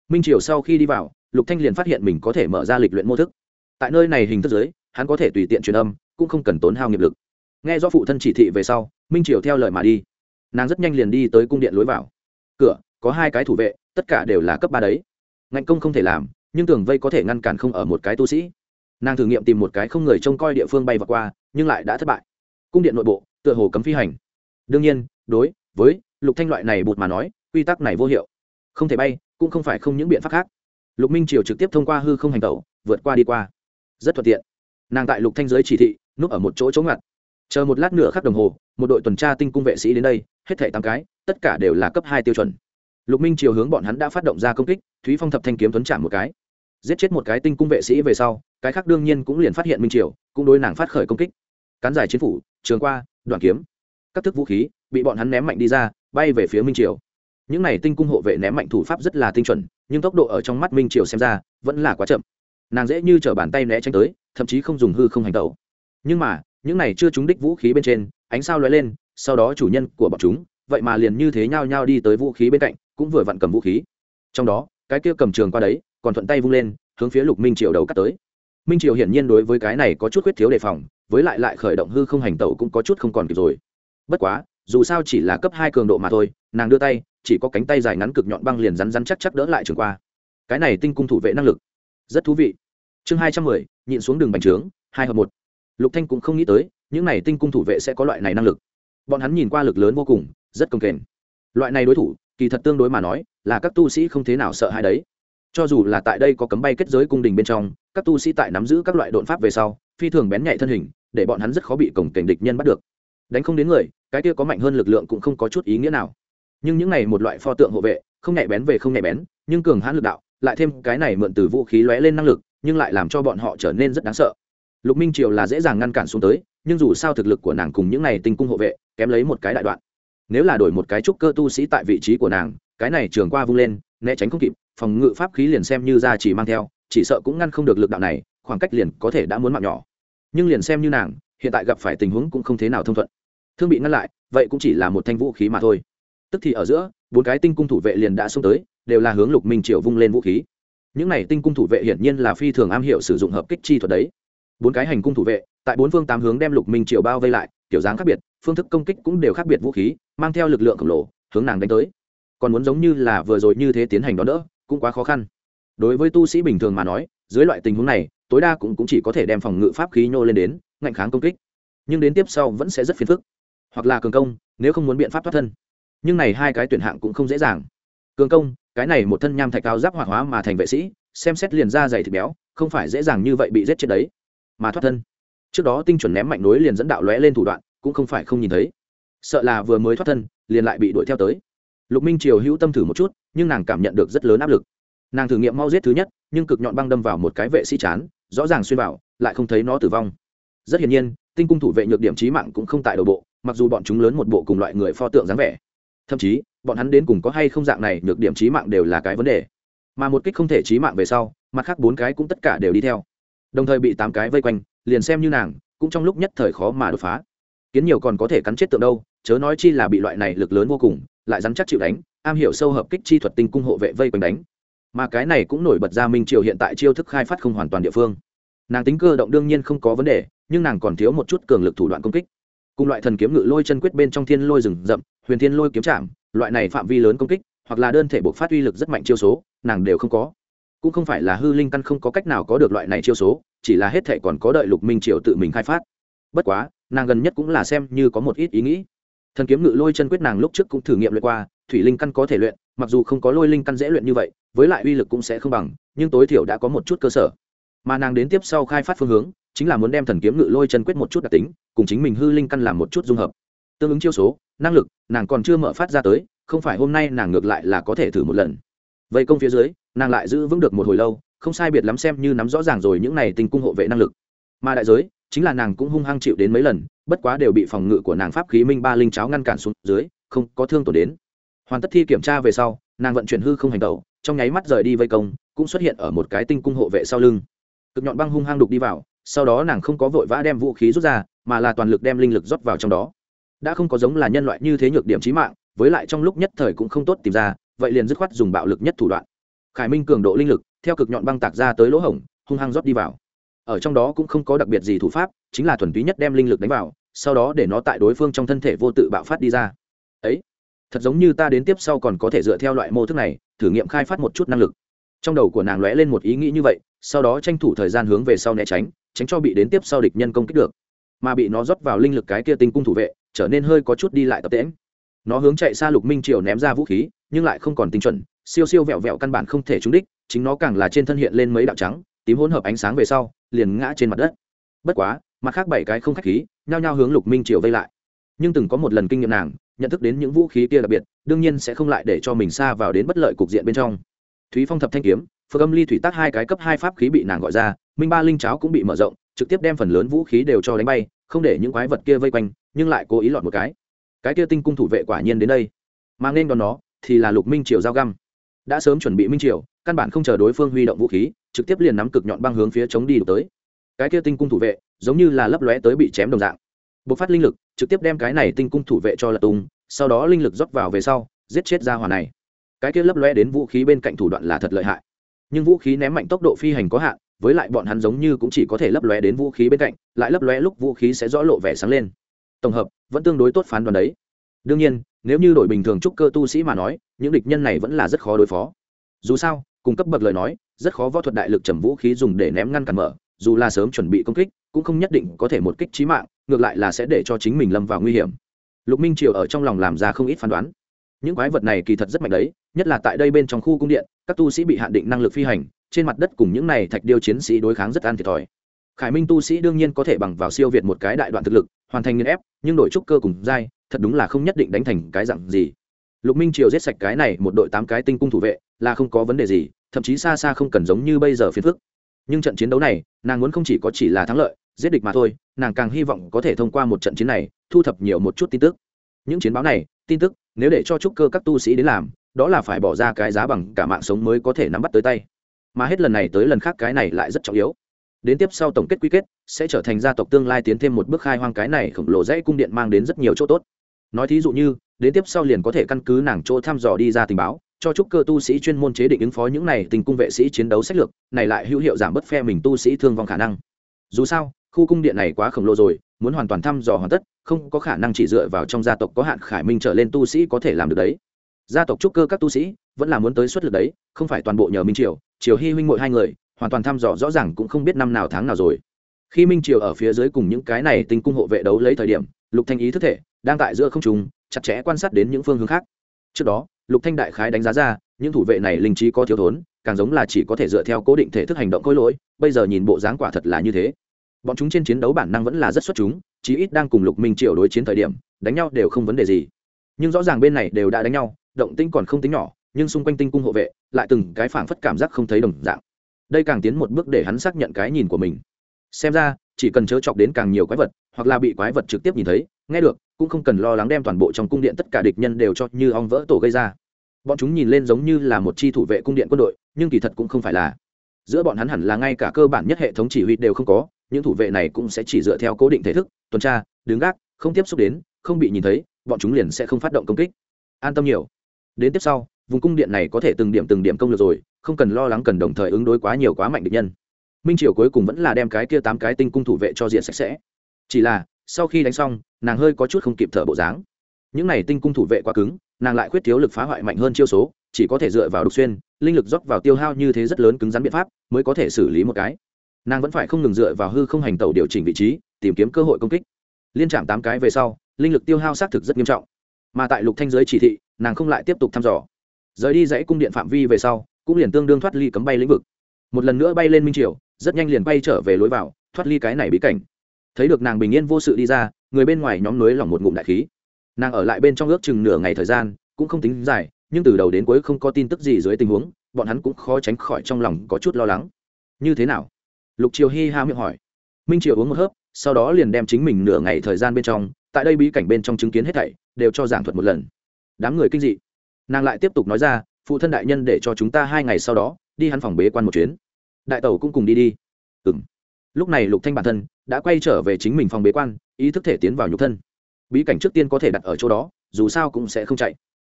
Minh triều sau khi đi vào, lục thanh liền phát hiện mình có thể mở ra lịch luyện mô thức. Tại nơi này hình thức giới hắn có thể tùy tiện truyền âm cũng không cần tốn hao nghiệp lực. Nghe do phụ thân chỉ thị về sau, minh triều theo lời mà đi. Nàng rất nhanh liền đi tới cung điện lối vào. Cửa, có hai cái thủ vệ, tất cả đều là cấp ba đấy. Ngạnh công không thể làm, nhưng tường vây có thể ngăn cản không ở một cái tu sĩ. Nàng thử nghiệm tìm một cái không người trông coi địa phương bay vào qua, nhưng lại đã thất bại. Cung điện nội bộ, tựa hồ cấm phi hành. Đương nhiên, đối với lục thanh loại này bụt mà nói, quy tắc này vô hiệu. Không thể bay, cũng không phải không những biện pháp khác. Lục minh triều trực tiếp thông qua hư không hành tẩu, vượt qua đi qua. Rất thuận tiện. Nàng tại lục thanh giới chỉ thị núp ở một chỗ chống ngặt. Chờ một lát nửa khắc đồng hồ, một đội tuần tra tinh cung vệ sĩ đến đây, hết thảy tám cái, tất cả đều là cấp hai tiêu chuẩn. Lục minh chiều hướng bọn hắn đã phát động ra công kích, thúy phong thập thanh kiếm tuấn chạm một cái. Giết chết một cái tinh cung vệ sĩ về sau, cái khác đương nhiên cũng liền phát hiện minh triều, cũng đối nàng phát khởi công kích. Cán giải chiến phủ, trường qua, đoạn kiếm. Các thức vũ khí bị bọn hắn ném mạnh đi ra, bay về phía minh triều. Những này tinh cung hộ vệ ném mạnh thủ pháp rất là tinh chuẩn, nhưng tốc độ ở trong mắt minh triều xem ra vẫn là quá chậm. Nàng dễ như t bàn tay né tránh tới, thậm chí không dùng hư không hành tẩu nhưng mà, những này chưa trúng đích vũ khí bên trên, ánh sao lóe lên, sau đó chủ nhân của bọn chúng, vậy mà liền như thế nhao nhao đi tới vũ khí bên cạnh, cũng vừa vặn cầm vũ khí. Trong đó, cái kia cầm trường qua đấy, còn thuận tay vung lên, hướng phía lục minh triều đầu cắt tới. Minh triều hiển nhiên đối với cái này có chút khuyết thiếu đề phòng, với lại lại khởi động hư không hành tẩu cũng có chút không còn kịp rồi. Bất quá, dù sao chỉ là cấp hai cường độ mà thôi, nàng đưa tay, chỉ có cánh tay dài ngắn cực nhọn băng liền rắn rắn chắc chắc đỡ lại trường qua. Cái này tinh cung thủ vệ năng lực, rất thú vị. Chương hai trăm mười, nhịn xuống đường bành trướng, hai hợp một lục thanh cũng không nghĩ tới, những này tinh cung thủ vệ sẽ có loại này năng lực. Bọn hắn nhìn qua lực lớn vô cùng, rất công kềnh. Loại này đối thủ, kỳ thật tương đối mà nói, là các tu sĩ không thế nào sợ hãi đấy. Cho dù là tại đây có cấm bay kết giới cung đình bên trong, các tu sĩ tại nắm giữ các loại đột pháp về sau, phi thường bén nhạy thân hình, để bọn hắn rất khó bị cổng cảnh địch nhân bắt được. Đánh không đến người, cái kia có mạnh hơn lực lượng cũng không có chút ý nghĩa nào. Nhưng những này một loại pho tượng hộ vệ, không nhạy bén về không nhạy bén, nhưng cường hãn lực đạo, lại thêm cái này mượn từ vũ khí lóe lên năng lực, nhưng lại làm cho bọn họ trở nên rất đáng sợ lục minh triều là dễ dàng ngăn cản xuống tới, nhưng dù sao thực lực của nàng cùng những này tinh cung hộ vệ, kém lấy một cái đại đoạn. Nếu là đổi một cái trúc cơ tu sĩ tại vị trí của nàng, cái này trường qua vung lên, né tránh không kịp, phòng ngự pháp khí liền xem như ra chỉ mang theo, chỉ sợ cũng ngăn không được lực đạo này, khoảng cách liền có thể đã muốn mạng nhỏ. Nhưng liền xem như nàng, hiện tại gặp phải tình huống cũng không thế nào thông thuận. Thương bị ngăn lại, vậy cũng chỉ là một thanh vũ khí mà thôi. Tức thì ở giữa, bốn cái tinh cung thủ vệ liền đã xông tới, đều là hướng lục minh triều vung lên vũ khí. Những này tinh cung thủ vệ hiển nhiên là phi thường am hiểu sử dụng hợp kích chi thuật đấy bốn cái hành cung thủ vệ tại bốn phương tám hướng đem lục minh triều bao vây lại kiểu dáng khác biệt phương thức công kích cũng đều khác biệt vũ khí mang theo lực lượng khổng lồ hướng nàng đánh tới. Còn muốn giống như là vừa rồi như thế tiến hành đó đỡ cũng quá khó khăn. Đối với tu sĩ bình thường mà nói dưới loại tình huống này tối đa cũng, cũng chỉ có thể đem phòng ngự pháp khí nhô lên đến ngạnh kháng công kích. Nhưng đến tiếp sau vẫn sẽ rất phiền phức. Hoặc là cường công nếu không muốn biện pháp thoát thân. Nhưng này hai cái tuyển hạng cũng không dễ dàng. Cường công cái này một thân nham thạch cao giáp hoạt hóa mà thành vệ sĩ xem xét liền ra dày thịt béo không phải dễ dàng như vậy bị giết chết đấy mà thoát thân. Trước đó tinh chuẩn ném mạnh nối liền dẫn đạo lóe lên thủ đoạn, cũng không phải không nhìn thấy. Sợ là vừa mới thoát thân, liền lại bị đuổi theo tới. Lục minh triều hữu tâm thử một chút, nhưng nàng cảm nhận được rất lớn áp lực. Nàng thử nghiệm mau giết thứ nhất, nhưng cực nhọn băng đâm vào một cái vệ sĩ chán, rõ ràng xuyên vào, lại không thấy nó tử vong. Rất hiển nhiên, tinh cung thủ vệ nhược điểm trí mạng cũng không tại đầu bộ, mặc dù bọn chúng lớn một bộ cùng loại người pho tượng dáng vẻ. Thậm chí, bọn hắn đến cùng có hay không dạng này nhược điểm trí mạng đều là cái vấn đề. Mà một kích không thể trí mạng về sau, mặt khác bốn cái cũng tất cả đều đi theo đồng thời bị tám cái vây quanh, liền xem như nàng, cũng trong lúc nhất thời khó mà đột phá. Kiến nhiều còn có thể cắn chết tượng đâu, chớ nói chi là bị loại này lực lớn vô cùng, lại rắn chắc chịu đánh, am hiểu sâu hợp kích chi thuật tinh cung hộ vệ vây quanh đánh. Mà cái này cũng nổi bật ra minh triều hiện tại chiêu thức khai phát không hoàn toàn địa phương. Nàng tính cơ động đương nhiên không có vấn đề, nhưng nàng còn thiếu một chút cường lực thủ đoạn công kích. Cùng loại thần kiếm ngự lôi chân quyết bên trong thiên lôi rừng rậm, huyền thiên lôi kiếm chạm, loại này phạm vi lớn công kích, hoặc là đơn thể buộc phát uy lực rất mạnh chiêu số, nàng đều không có cũng không phải là hư linh căn không có cách nào có được loại này chiêu số, chỉ là hết thệ còn có đợi lục minh triều tự mình khai phát. Bất quá, nàng gần nhất cũng là xem như có một ít ý nghĩ. Thần kiếm ngự lôi chân quyết nàng lúc trước cũng thử nghiệm luyện qua, thủy linh căn có thể luyện, mặc dù không có lôi linh căn dễ luyện như vậy, với lại uy lực cũng sẽ không bằng, nhưng tối thiểu đã có một chút cơ sở. Mà nàng đến tiếp sau khai phát phương hướng, chính là muốn đem thần kiếm ngự lôi chân quyết một chút đặc tính, cùng chính mình hư linh căn làm một chút dung hợp. Tương ứng chiêu số, năng lực, nàng còn chưa mở phát ra tới, không phải hôm nay nàng ngược lại là có thể thử một lần vây công phía dưới, nàng lại giữ vững được một hồi lâu, không sai biệt lắm xem như nắm rõ ràng rồi những này tình cung hộ vệ năng lực. Mà đại giới, chính là nàng cũng hung hăng chịu đến mấy lần, bất quá đều bị phòng ngự của nàng pháp khí minh ba linh cháo ngăn cản xuống dưới, không có thương tổn đến. Hoàn tất thi kiểm tra về sau, nàng vận chuyển hư không hành tẩu, trong nháy mắt rời đi vây công, cũng xuất hiện ở một cái tinh cung hộ vệ sau lưng. Cực nhọn băng hung hăng đục đi vào, sau đó nàng không có vội vã đem vũ khí rút ra, mà là toàn lực đem linh lực rót vào trong đó. Đã không có giống là nhân loại như thế nhược điểm trí mạng, với lại trong lúc nhất thời cũng không tốt tìm ra vậy liền dứt khoát dùng bạo lực nhất thủ đoạn. Khải minh cường độ linh lực, theo cực nhọn băng tạc ra tới lỗ hổng, hung hăng rót đi vào. Ở trong đó cũng không có đặc biệt gì thủ pháp, chính là thuần túy nhất đem linh lực đánh vào, sau đó để nó tại đối phương trong thân thể vô tự bạo phát đi ra. Ấy, thật giống như ta đến tiếp sau còn có thể dựa theo loại mô thức này, thử nghiệm khai phát một chút năng lực. Trong đầu của nàng lóe lên một ý nghĩ như vậy, sau đó tranh thủ thời gian hướng về sau né tránh tránh cho bị đến tiếp sau địch nhân công kích được. Mà bị nó rót vào linh lực cái kia tinh cung thủ vệ, trở nên hơi có chút đi lại tập tễm nó hướng chạy xa lục minh triều ném ra vũ khí nhưng lại không còn tinh chuẩn, siêu siêu vẹo vẹo căn bản không thể trúng đích, chính nó càng là trên thân hiện lên mấy đạo trắng, tím hỗn hợp ánh sáng về sau, liền ngã trên mặt đất. Bất quá, mặt khác bảy cái không khách khí, nhao nhao hướng lục minh triều vây lại. Nhưng từng có một lần kinh nghiệm nàng, nhận thức đến những vũ khí kia đặc biệt, đương nhiên sẽ không lại để cho mình xa vào đến bất lợi cục diện bên trong. Thúy phong thập thanh kiếm, phượng âm ly thủy tác hai cái cấp hai pháp khí bị nàng gọi ra, minh ba linh cháo cũng bị mở rộng, trực tiếp đem phần lớn vũ khí đều cho đánh bay, không để những quái vật kia vây quanh, nhưng lại cố ý lọt một cái. Cái kia tinh cung thủ vệ quả nhiên đến đây. Mang nên đón nó thì là lục minh triều giao găm. Đã sớm chuẩn bị minh triều, căn bản không chờ đối phương huy động vũ khí, trực tiếp liền nắm cực nhọn băng hướng phía chống đi đục tới. Cái kia tinh cung thủ vệ, giống như là lấp lóe tới bị chém đồng dạng. Bộc phát linh lực, trực tiếp đem cái này tinh cung thủ vệ cho lật tung, sau đó linh lực rót vào về sau, giết chết ra hỏa này. Cái kia lấp lóe đến vũ khí bên cạnh thủ đoạn là thật lợi hại. Nhưng vũ khí ném mạnh tốc độ phi hành có hạn, với lại bọn hắn giống như cũng chỉ có thể lấp lóe đến vũ khí bên cạnh, lại lấp lóe lúc vũ khí sẽ rõ lộ vẻ sáng lên. Tổng hợp, vẫn tương đối tốt phán đoán đấy đương nhiên, nếu như đổi bình thường trúc cơ tu sĩ mà nói, những địch nhân này vẫn là rất khó đối phó. Dù sao, cung cấp bậc lời nói, rất khó võ thuật đại lực trầm vũ khí dùng để ném ngăn cản mở, dù là sớm chuẩn bị công kích, cũng không nhất định có thể một kích trí mạng, ngược lại là sẽ để cho chính mình lâm vào nguy hiểm. Lục minh triều ở trong lòng làm ra không ít phán đoán. Những quái vật này kỳ thật rất mạnh đấy, nhất là tại đây bên trong khu cung điện, các tu sĩ bị hạn định năng lực phi hành, trên mặt đất cùng những này thạch điêu chiến sĩ đối kháng rất an thiệt thòi. Khải minh tu sĩ đương nhiên có thể bằng vào siêu việt một cái đại đoạn thực lực, hoàn thành nghiên ép, nhưng đội trúc cơ cùng dai thật đúng là không nhất định đánh thành cái dặn gì. Lục minh triều giết sạch cái này một đội tám cái tinh cung thủ vệ, là không có vấn đề gì, thậm chí xa xa không cần giống như bây giờ phiền phức. Nhưng trận chiến đấu này, nàng muốn không chỉ có chỉ là thắng lợi, giết địch mà thôi, nàng càng hy vọng có thể thông qua một trận chiến này, thu thập nhiều một chút tin tức. Những chiến báo này, tin tức, nếu để cho trúc cơ các tu sĩ đến làm, đó là phải bỏ ra cái giá bằng cả mạng sống mới có thể nắm bắt tới tay. Mà hết lần này tới lần khác cái này lại rất trọng yếu. Đến tiếp sau tổng kết quy kết, sẽ trở thành gia tộc tương lai tiến thêm một bước khai hoang cái này khổng lồ dãy cung điện mang đến rất nhiều chỗ tốt nói thí dụ như, đến tiếp sau liền có thể căn cứ nàng chỗ thăm dò đi ra tình báo, cho trúc cơ tu sĩ chuyên môn chế định ứng phó những này tình cung vệ sĩ chiến đấu sách lược, này lại hữu hiệu giảm bớt phe mình tu sĩ thương vong khả năng. Dù sao, khu cung điện này quá khổng lồ rồi, muốn hoàn toàn thăm dò hoàn tất, không có khả năng chỉ dựa vào trong gia tộc có hạn khải minh trở lên tu sĩ có thể làm được đấy. Gia tộc trúc cơ các tu sĩ, vẫn là muốn tới xuất lực đấy, không phải toàn bộ nhờ minh triều triều hy huynh mội hai người, hoàn toàn thăm dò rõ ràng cũng không biết năm nào tháng nào rồi. Khi minh triều ở phía dưới cùng những cái này tinh cung hộ vệ đấu lấy thời điểm lục thanh ý thức thể đang tại giữa không trung, chặt chẽ quan sát đến những phương hướng khác. Trước đó, lục thanh đại khái đánh giá ra, những thủ vệ này linh trí có thiếu thốn, càng giống là chỉ có thể dựa theo cố định thể thức hành động cối lỗi, bây giờ nhìn bộ dáng quả thật là như thế. Bọn chúng trên chiến đấu bản năng vẫn là rất xuất chúng, chí ít đang cùng lục minh triều đối chiến thời điểm, đánh nhau đều không vấn đề gì. Nhưng rõ ràng bên này đều đã đánh nhau, động tĩnh còn không tính nhỏ, nhưng xung quanh tinh cung hộ vệ lại từng cái phảng phất cảm giác không thấy đồng dạng. Đây càng tiến một bước để hắn xác nhận cái nhìn của mình. Xem ra chỉ cần chớ chọc đến càng nhiều quái vật, hoặc là bị quái vật trực tiếp nhìn thấy, nghe được, cũng không cần lo lắng đem toàn bộ trong cung điện tất cả địch nhân đều cho như ong vỡ tổ gây ra. Bọn chúng nhìn lên giống như là một chi thủ vệ cung điện quân đội, nhưng kỳ thật cũng không phải là. Giữa bọn hắn hẳn là ngay cả cơ bản nhất hệ thống chỉ huy đều không có, những thủ vệ này cũng sẽ chỉ dựa theo cố định thể thức, tuần tra, đứng gác, không tiếp xúc đến, không bị nhìn thấy, bọn chúng liền sẽ không phát động công kích. An tâm nhiều. Đến tiếp sau, vùng cung điện này có thể từng điểm từng điểm công lược rồi, không cần lo lắng cần đồng thời ứng đối quá nhiều quá mạnh địch nhân minh triều cuối cùng vẫn là đem cái kia tám cái tinh cung thủ vệ cho diện sạch sẽ. Chỉ là, sau khi đánh xong, nàng hơi có chút không kịp thở bộ dáng. Những này tinh cung thủ vệ quá cứng, nàng lại khuyết thiếu lực phá hoại mạnh hơn chiêu số, chỉ có thể dựa vào đục xuyên, linh lực dốc vào tiêu hao như thế rất lớn cứng rắn biện pháp, mới có thể xử lý một cái. Nàng vẫn phải không ngừng dựa vào hư không hành tẩu điều chỉnh vị trí, tìm kiếm cơ hội công kích. Liên trạm tám cái về sau, linh lực tiêu hao xác thực rất nghiêm trọng. Mà tại lục thanh giới chỉ thị, nàng không lại tiếp tục thăm dò. Rời đi dãy cung điện phạm vi về sau, cũng liền tương đương thoát ly cấm bay lĩnh vực. Một lần nữa bay lên minh triều rất nhanh liền bay trở về lối vào, thoát ly cái này bí cảnh. Thấy được nàng bình yên vô sự đi ra, người bên ngoài nhóm núi lỏng một ngụm đại khí. Nàng ở lại bên trong ước chừng nửa ngày thời gian, cũng không tính dài, nhưng từ đầu đến cuối không có tin tức gì dưới tình huống, bọn hắn cũng khó tránh khỏi trong lòng có chút lo lắng. Như thế nào? Lục triều hi ha miệng hỏi. Minh triều uống một hớp, sau đó liền đem chính mình nửa ngày thời gian bên trong, tại đây bí cảnh bên trong chứng kiến hết thảy, đều cho giảng thuật một lần. Đám người kinh dị. Nàng lại tiếp tục nói ra, phụ thân đại nhân để cho chúng ta hai ngày sau đó, đi hắn phòng bế quan một chuyến đại tẩu cũng cùng đi đi. Ừ m lúc này lục thanh bản thân đã quay trở về chính mình phòng bế quan, ý thức thể tiến vào nhục thân. Bí cảnh trước tiên có thể đặt ở chỗ đó, dù sao cũng sẽ không chạy.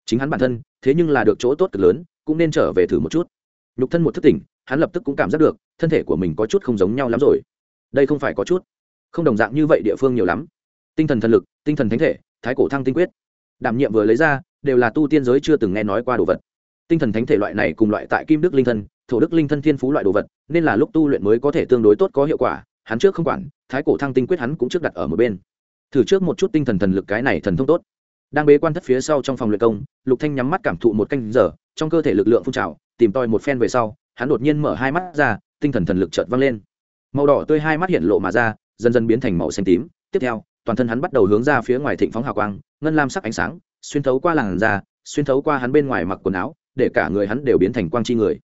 Chính hắn bản thân, thế nhưng là được chỗ tốt cực lớn, cũng nên trở về thử một chút. Nhục thân một thức tỉnh, hắn lập tức cũng cảm giác được, thân thể của mình có chút không giống nhau lắm rồi. Đây không phải có chút. Không đồng dạng như vậy địa phương nhiều lắm. Tinh thần thần lực, tinh thần thánh thể, thái cổ thăng tinh quyết. Đảm nhiệm vừa lấy ra, đều là tu tiên giới chưa từng nghe nói qua đồ vật tinh thần thánh thể loại này cùng loại tại kim đức linh thân, thổ đức linh thân thiên phú loại đồ vật, nên là lúc tu luyện mới có thể tương đối tốt có hiệu quả, hắn trước không quản, thái cổ thăng tinh quyết hắn cũng trước đặt ở một bên. Thử trước một chút tinh thần thần lực cái này thần thông tốt. Đang bế quan thất phía sau trong phòng luyện công, lục thanh nhắm mắt cảm thụ một canh giờ, trong cơ thể lực lượng phun trào, tìm tòi một phen về sau, hắn đột nhiên mở hai mắt ra, tinh thần thần lực chợt văng lên. Màu đỏ tươi hai mắt hiện lộ mà ra, dần dần biến thành màu xanh tím. Tiếp theo, toàn thân hắn bắt đầu hướng ra phía ngoài thịnh phóng hào quang, ngân lam sắc ánh sáng, xuyên thấu qua làn da, xuyên thấu qua hắn bên ngoài mặc quần áo để cả người hắn đều biến thành quang chi người.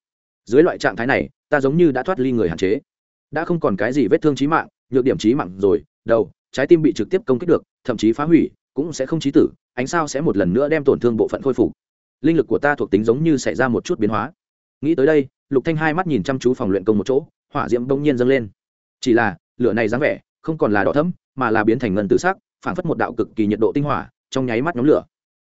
Dưới loại trạng thái này, ta giống như đã thoát ly người hạn chế. Đã không còn cái gì vết thương trí mạng, nhược điểm trí mạng rồi, đầu, trái tim bị trực tiếp công kích được, thậm chí phá hủy, cũng sẽ không trí tử, ánh sao sẽ một lần nữa đem tổn thương bộ phận khôi phục. Linh lực của ta thuộc tính giống như xảy ra một chút biến hóa. Nghĩ tới đây, lục thanh hai mắt nhìn chăm chú phòng luyện công một chỗ, hỏa diễm bỗng nhiên dâng lên. Chỉ là, lửa này dáng vẻ, không còn là đỏ thẫm, mà là biến thành ngân tự sắc phản phất một đạo cực kỳ nhiệt độ tinh hỏa, trong nháy mắt nhóm lửa.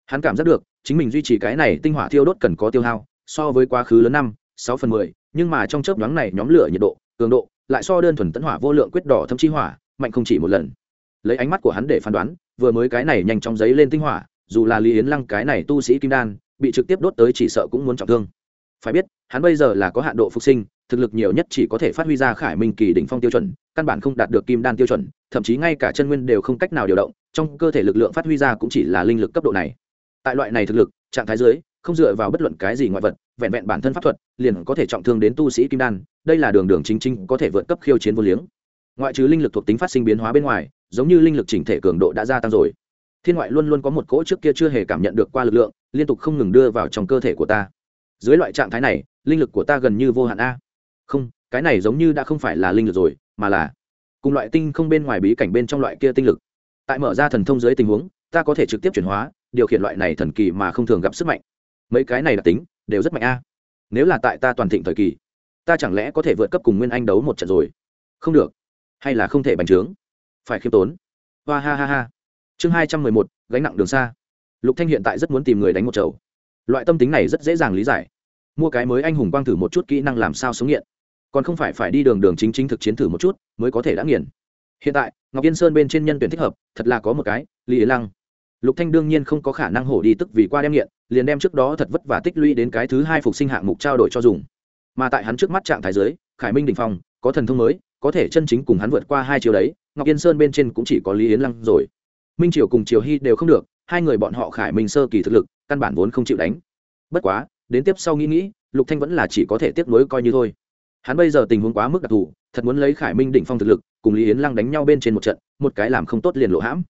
Hắn cảm giác được chính mình duy trì cái này tinh hỏa thiêu đốt cần có tiêu hao, so với quá khứ lớn năm, sáu phần mười, nhưng mà trong chớp nhoáng này nhóm lửa nhiệt độ, cường độ lại so đơn thuần tấn hỏa vô lượng quyết đỏ thâm chi hỏa, mạnh không chỉ một lần. Lấy ánh mắt của hắn để phán đoán, vừa mới cái này nhanh chóng giấy lên tinh hỏa, dù là lý yến lăng cái này tu sĩ kim đan, bị trực tiếp đốt tới chỉ sợ cũng muốn trọng thương. Phải biết, hắn bây giờ là có hạn độ phục sinh, thực lực nhiều nhất chỉ có thể phát huy ra khải minh kỳ đỉnh phong tiêu chuẩn, căn bản không đạt được kim đan tiêu chuẩn, thậm chí ngay cả chân nguyên đều không cách nào điều động, trong cơ thể lực lượng phát huy ra cũng chỉ là linh lực cấp độ này tại loại này thực lực, trạng thái dưới, không dựa vào bất luận cái gì ngoại vật, vẹn vẹn bản thân pháp thuật, liền có thể trọng thương đến tu sĩ kim đan, đây là đường đường chính chính có thể vượt cấp khiêu chiến vô liếng. Ngoại trừ linh lực thuộc tính phát sinh biến hóa bên ngoài, giống như linh lực chỉnh thể cường độ đã gia tăng rồi. Thiên ngoại luôn luôn có một cỗ trước kia chưa hề cảm nhận được qua lực lượng, liên tục không ngừng đưa vào trong cơ thể của ta. Dưới loại trạng thái này, linh lực của ta gần như vô hạn a. Không, cái này giống như đã không phải là linh lực rồi, mà là cùng loại tinh không bên ngoài bí cảnh bên trong loại kia tinh lực. Tại mở ra thần thông dưới tình huống, ta có thể trực tiếp chuyển hóa điều khiển loại này thần kỳ mà không thường gặp sức mạnh. Mấy cái này đặc tính, đều rất mạnh a. Nếu là tại ta toàn thịnh thời kỳ, ta chẳng lẽ có thể vượt cấp cùng nguyên anh đấu một trận rồi? Không được. Hay là không thể bành trướng? Phải khiêm tốn. Hoa ha ha ha. Chương hai trăm mười một, gánh nặng đường xa. Lục thanh hiện tại rất muốn tìm người đánh một chầu. Loại tâm tính này rất dễ dàng lý giải. Mua cái mới anh hùng quang thử một chút kỹ năng làm sao sống nghiện. Còn không phải phải đi đường đường chính chính thực chiến thử một chút, mới có thể đã nghiền hiện tại, ngọc yên sơn bên trên nhân tuyển thích hợp, thật là có một cái, lý lăng lục thanh đương nhiên không có khả năng hổ đi tức vì qua đem nghiện, liền đem trước đó thật vất vả tích lũy đến cái thứ hai phục sinh hạng mục trao đổi cho dùng. Mà tại hắn trước mắt trạng thái giới khải minh đình phong, có thần thông mới, có thể chân chính cùng hắn vượt qua hai chiều đấy, ngọc yên sơn bên trên cũng chỉ có lý yến lăng rồi. Minh triều cùng triều hy đều không được, hai người bọn họ khải minh sơ kỳ thực lực, căn bản vốn không chịu đánh. Bất quá, đến tiếp sau nghĩ nghĩ, lục thanh vẫn là chỉ có thể tiếp nối coi như thôi. Hắn bây giờ tình huống quá mức đặc thù, thật muốn lấy khải minh đỉnh phong thực lực, cùng lý yến lăng đánh nhau bên trên một trận, một cái làm không tốt liền lộ hãm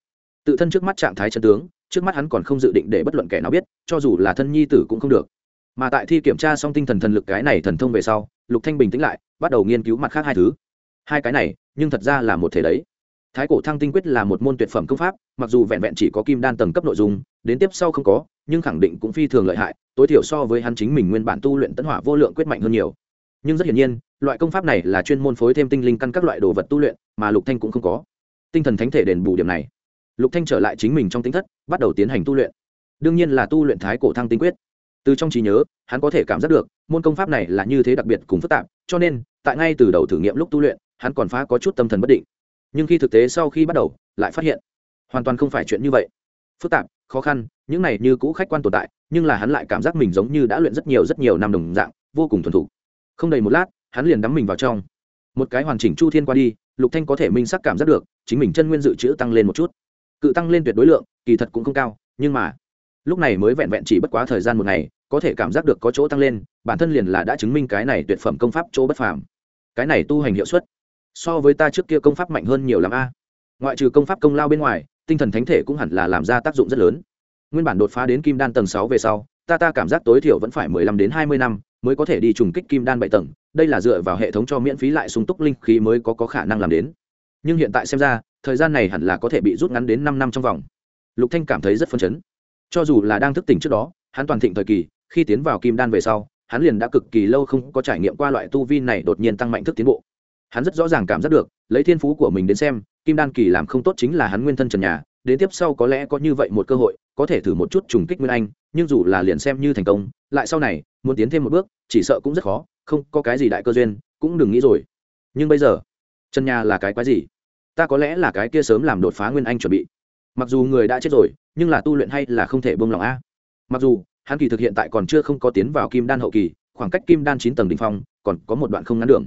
tự thân trước mắt trạng thái chân tướng, trước mắt hắn còn không dự định để bất luận kẻ nào biết, cho dù là thân nhi tử cũng không được. Mà tại thi kiểm tra xong tinh thần thần lực cái này thần thông về sau, lục thanh bình tĩnh lại, bắt đầu nghiên cứu mặt khác hai thứ. Hai cái này, nhưng thật ra là một thể đấy. Thái cổ thăng tinh quyết là một môn tuyệt phẩm công pháp, mặc dù vẹn vẹn chỉ có kim đan tầng cấp nội dung, đến tiếp sau không có, nhưng khẳng định cũng phi thường lợi hại, tối thiểu so với hắn chính mình nguyên bản tu luyện tấn hỏa vô lượng quyết mạnh hơn nhiều. Nhưng rất hiển nhiên, loại công pháp này là chuyên môn phối thêm tinh linh căn các loại đồ vật tu luyện, mà lục thanh cũng không có. Tinh thần thánh thể đền bù điểm này lục thanh trở lại chính mình trong tính thất, bắt đầu tiến hành tu luyện. Đương nhiên là tu luyện thái cổ thăng tinh quyết. Từ trong trí nhớ, hắn có thể cảm giác được, môn công pháp này là như thế đặc biệt cùng phức tạp, cho nên, tại ngay từ đầu thử nghiệm lúc tu luyện, hắn còn phá có chút tâm thần bất định. Nhưng khi thực tế sau khi bắt đầu, lại phát hiện, hoàn toàn không phải chuyện như vậy. Phức tạp, khó khăn, những này như cũ khách quan tồn tại, nhưng là hắn lại cảm giác mình giống như đã luyện rất nhiều rất nhiều năm đồng dạng, vô cùng thuần thủ. không đầy một lát, hắn liền đắm mình vào trong. Một cái hoàn chỉnh chu thiên qua đi, lục thanh có thể minh sắc cảm giác được, chính mình chân nguyên dự trữ tăng lên một chút cự tăng lên tuyệt đối lượng kỳ thật cũng không cao nhưng mà lúc này mới vẹn vẹn chỉ bất quá thời gian một ngày có thể cảm giác được có chỗ tăng lên bản thân liền là đã chứng minh cái này tuyệt phẩm công pháp chỗ bất phàm. Cái này tu hành hiệu suất so với ta trước kia công pháp mạnh hơn nhiều lắm a. Ngoại trừ công pháp công lao bên ngoài tinh thần thánh thể cũng hẳn là làm ra tác dụng rất lớn. Nguyên bản đột phá đến kim đan tầng sáu về sau ta ta cảm giác tối thiểu vẫn phải mười lăm đến hai mươi năm mới có thể đi trùng kích kim đan bảy tầng đây là dựa vào hệ thống cho miễn phí lại sung túc linh khí mới có, có khả năng làm đến. Nhưng hiện tại xem ra thời gian này hẳn là có thể bị rút ngắn đến năm năm trong vòng. Lục thanh cảm thấy rất phấn chấn. Cho dù là đang thức tỉnh trước đó, hắn toàn thịnh thời kỳ, khi tiến vào kim đan về sau, hắn liền đã cực kỳ lâu không có trải nghiệm qua loại tu vi này đột nhiên tăng mạnh thức tiến bộ. Hắn rất rõ ràng cảm giác được, lấy thiên phú của mình đến xem, kim đan kỳ làm không tốt chính là hắn nguyên thân trần nhà, đến tiếp sau có lẽ có như vậy một cơ hội, có thể thử một chút trùng kích nguyên anh, nhưng dù là liền xem như thành công, lại sau này, muốn tiến thêm một bước, chỉ sợ cũng rất khó, không có cái gì đại cơ duyên, cũng đừng nghĩ rồi. Nhưng bây giờ, trần nhà là cái quái gì? Ta có lẽ là cái kia sớm làm đột phá nguyên anh chuẩn bị. Mặc dù người đã chết rồi, nhưng là tu luyện hay là không thể bông lòng a. Mặc dù, hắn kỳ thực hiện tại còn chưa không có tiến vào kim đan hậu kỳ, khoảng cách kim đan chín tầng đ ỉ n h phong, còn có một đoạn không ngắn đường.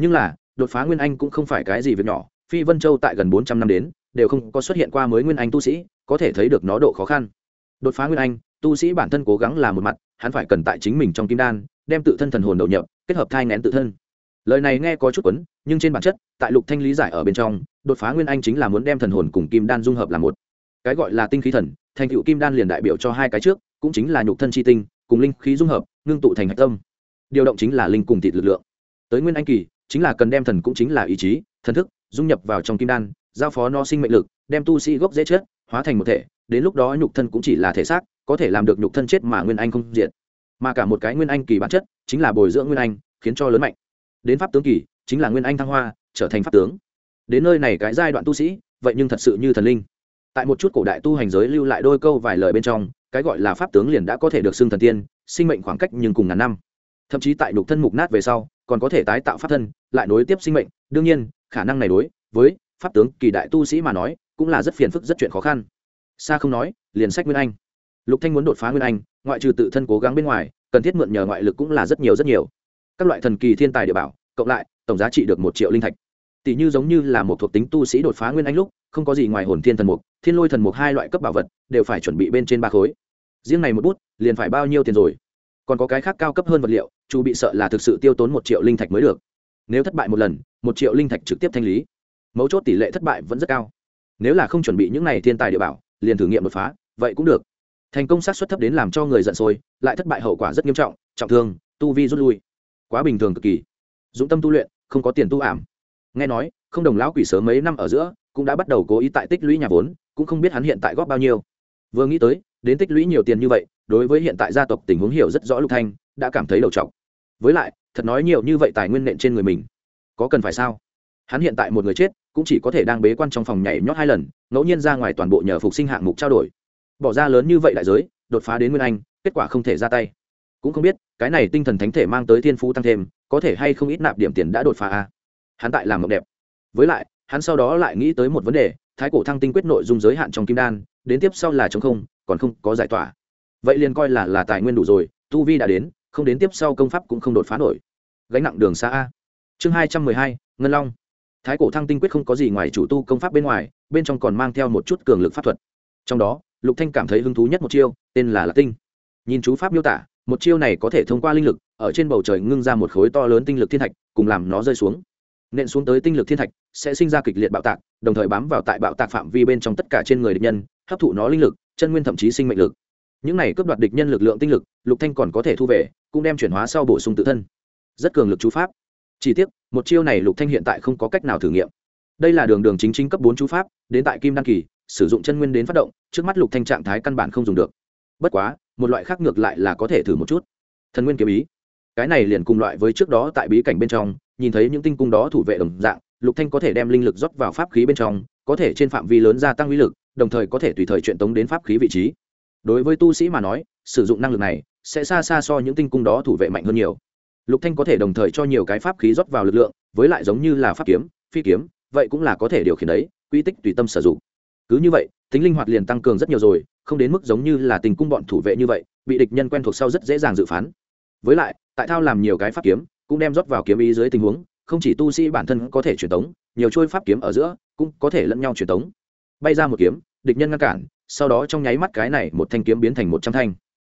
Nhưng là, đột phá nguyên anh cũng không phải cái gì việc nhỏ, phi vân châu tại gần bốn trăm năm đến, đều không có xuất hiện qua mới nguyên anh tu sĩ, có thể thấy được nó độ khó khăn. Đột phá nguyên anh, tu sĩ bản thân cố gắng là một mặt, hắn phải cần tại chính mình trong kim đan, đem tự thân thần hồn đầu nhập, kết hợp thai ngén tự thân. Lời này nghe có chút quấn, nhưng trên bản chất, tại lục thanh lý giải ở bên trong đột phá nguyên anh chính là muốn đem thần hồn cùng kim đan dung hợp làm một. Cái gọi là tinh khí thần, thành tựu kim đan liền đại biểu cho hai cái trước, cũng chính là nhục thân chi tinh, cùng linh khí dung hợp, ngưng tụ thành hạch tâm. Điều động chính là linh cùng thịt lực lượng. Tới nguyên anh kỳ, chính là cần đem thần cũng chính là ý chí, thần thức, dung nhập vào trong kim đan, giao phó no sinh mệnh lực, đem tu sĩ gốc dễ chết, hóa thành một thể, đến lúc đó nhục thân cũng chỉ là thể xác, có thể làm được nhục thân chết mà nguyên anh không diện mà cả một cái nguyên anh kỳ bản chất, chính là bồi dưỡng nguyên anh, khiến cho lớn mạnh. Đến pháp tướng kỳ, chính là nguyên anh thăng hoa, trở thành pháp tướng đến nơi này cái giai đoạn tu sĩ, vậy nhưng thật sự như thần linh. Tại một chút cổ đại tu hành giới lưu lại đôi câu vài lời bên trong, cái gọi là pháp tướng liền đã có thể được xưng thần tiên, sinh mệnh khoảng cách nhưng cùng ngàn năm. Thậm chí tại nhục thân mục nát về sau, còn có thể tái tạo pháp thân, lại nối tiếp sinh mệnh. Đương nhiên, khả năng này đối với pháp tướng kỳ đại tu sĩ mà nói, cũng là rất phiền phức, rất chuyện khó khăn. Xa không nói, liền sách nguyên anh. Lục thanh muốn đột phá nguyên anh, ngoại trừ tự thân cố gắng bên ngoài, cần thiết mượn nhờ ngoại lực cũng là rất nhiều rất nhiều. Các loại thần kỳ thiên tài địa bảo, cộng lại, tổng giá trị được một triệu linh thạch tỷ như giống như là một thuộc tính tu sĩ đột phá nguyên anh lúc, không có gì ngoài hồn thiên thần mục, thiên lôi thần mục hai loại cấp bảo vật đều phải chuẩn bị bên trên ba khối. Riêng này một bút, liền phải bao nhiêu tiền rồi? Còn có cái khác cao cấp hơn vật liệu, chu bị sợ là thực sự tiêu tốn một triệu linh thạch mới được. Nếu thất bại một lần, một triệu linh thạch trực tiếp thanh lý. Mấu chốt tỷ lệ thất bại vẫn rất cao. Nếu là không chuẩn bị những này thiên tài địa bảo, liền thử nghiệm đột phá, vậy cũng được. Thành công sát xuất thấp đến làm cho người giận sôi, lại thất bại hậu quả rất nghiêm trọng trọng thương, tu vi rút lui. Quá bình thường cực kỳ. Dũng tâm tu luyện, không có tiền tu ảm nghe nói, không đồng lão quỷ sớm mấy năm ở giữa, cũng đã bắt đầu cố ý tại tích lũy nhà vốn, cũng không biết hắn hiện tại góp bao nhiêu. Vừa nghĩ tới, đến tích lũy nhiều tiền như vậy, đối với hiện tại gia tộc tình huống hiểu rất rõ lục thanh, đã cảm thấy đầu trọng với lại, thật nói nhiều như vậy tài nguyên nện trên người mình, có cần phải sao? Hắn hiện tại một người chết, cũng chỉ có thể đang bế quan trong phòng nhảy nhót hai lần, ngẫu nhiên ra ngoài toàn bộ nhờ phục sinh hạng mục trao đổi. Bỏ ra lớn như vậy đại giới, đột phá đến nguyên anh, kết quả không thể ra tay. Cũng không biết, cái này tinh thần thánh thể mang tới thiên phú tăng thêm, có thể hay không ít nạp điểm tiền đã đột phá a hắn tại làm mộng đẹp. Với lại, hắn sau đó lại nghĩ tới một vấn đề, thái cổ thăng tinh quyết nội dung giới hạn trong kim đan, đến tiếp sau là chống không, còn không có giải tỏa. Vậy liền coi là là tài nguyên đủ rồi, tu vi đã đến, không đến tiếp sau công pháp cũng không đột phá nổi. Gánh nặng đường xa a. Chương hai trăm mười hai, ngân long. Thái cổ thăng tinh quyết không có gì ngoài chủ tu công pháp bên ngoài, bên trong còn mang theo một chút cường lực pháp thuật. Trong đó, lục thanh cảm thấy hứng thú nhất một chiêu, tên là lạc tinh. Nhìn chú pháp miêu tả, một chiêu này có thể thông qua linh lực, ở trên bầu trời ngưng ra một khối to lớn tinh lực thiên thạch, cùng làm nó rơi xuống nện xuống tới tinh lực thiên thạch, sẽ sinh ra kịch liệt bạo tạc, đồng thời bám vào tại bạo tạc phạm vi bên trong tất cả trên người địch nhân, hấp thụ nó linh lực, chân nguyên thậm chí sinh mệnh lực. Những này cướp đoạt địch nhân lực lượng tinh lực, lục thanh còn có thể thu về, cũng đem chuyển hóa sau bổ sung tự thân. Rất cường lực chú pháp. Chỉ tiếc, một chiêu này lục thanh hiện tại không có cách nào thử nghiệm. Đây là đường đường chính chính cấp bốn chú pháp, đến tại kim đăng kỳ, sử dụng chân nguyên đến phát động, trước mắt lục thanh trạng thái căn bản không dùng được. Bất quá, một loại khác ngược lại là có thể thử một chút. Thần nguyên kiếm ý. Cái này liền cùng loại với trước đó tại bí cảnh bên trong nhìn thấy những tinh cung đó thủ vệ đồng dạng, lục thanh có thể đem linh lực rót vào pháp khí bên trong, có thể trên phạm vi lớn gia tăng uy lực, đồng thời có thể tùy thời chuyện tống đến pháp khí vị trí. Đối với tu sĩ mà nói, sử dụng năng lực này sẽ xa xa so những tinh cung đó thủ vệ mạnh hơn nhiều. Lục thanh có thể đồng thời cho nhiều cái pháp khí rót vào lực lượng, với lại giống như là pháp kiếm, phi kiếm, vậy cũng là có thể điều khiển đấy, quy tích tùy tâm sử dụng. Cứ như vậy, tính linh hoạt liền tăng cường rất nhiều rồi, không đến mức giống như là tình cung bọn thủ vệ như vậy, bị địch nhân quen thuộc sau rất dễ dàng dự phán. Với lại, tại thao làm nhiều cái pháp kiếm cũng đem rót vào kiếm ý dưới tình huống, không chỉ tu sĩ bản thân có thể truyền tống, nhiều trôi pháp kiếm ở giữa cũng có thể lẫn nhau truyền tống. Bay ra một kiếm, địch nhân ngăn cản, sau đó trong nháy mắt cái này một thanh kiếm biến thành một trăm thanh.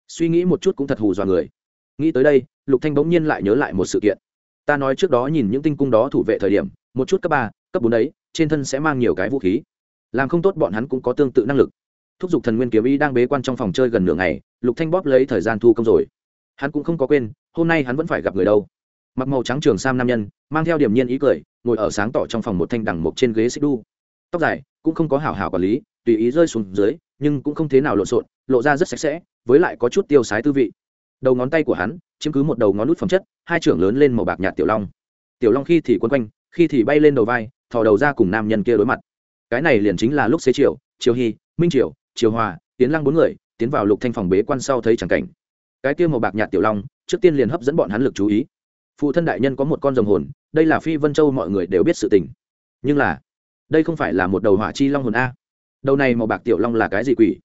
Suy nghĩ một chút cũng thật hù dọa người. Nghĩ tới đây, lục thanh bỗng nhiên lại nhớ lại một sự kiện. Ta nói trước đó nhìn những tinh cung đó thủ vệ thời điểm, một chút cấp ba, cấp bốn đấy, trên thân sẽ mang nhiều cái vũ khí. Làm không tốt bọn hắn cũng có tương tự năng lực. Thúc giục thần nguyên kiếm ý đang bế quan trong phòng chơi gần nửa ngày, lục thanh bóp lấy thời gian thu công rồi. Hắn cũng không có quên, hôm nay hắn vẫn phải gặp người đâu mặc màu trắng trường sam nam nhân, mang theo điểm nhiên ý cười, ngồi ở sáng tỏ trong phòng một thanh đằng một trên ghế xích đu. Tóc dài cũng không có hảo hảo quản lý, tùy ý rơi xuống dưới, nhưng cũng không thế nào lộn xộn, lộ ra rất sạch sẽ, với lại có chút tiêu sái tư vị. Đầu ngón tay của hắn chiếm cứ một đầu ngón nút phẩm chất, hai trưởng lớn lên màu bạc nhạt tiểu long. Tiểu long khi thì quấn quanh, khi thì bay lên đầu vai, thò đầu ra cùng nam nhân kia đối mặt. Cái này liền chính là lúc xế chiều chiều hy minh triều triều hòa, tiến lăng bốn người, tiến vào lục thanh phòng bế quan sau thấy chẳng cảnh. Cái kia màu bạc nhạt tiểu long, trước tiên liền hấp dẫn bọn hắn lực chú ý phụ thân đại nhân có một con rồng hồn, đây là phi vân châu mọi người đều biết sự tình. Nhưng là, đây không phải là một đầu hỏa chi long hồn a. Đầu này màu bạc tiểu long là cái gì quỷ?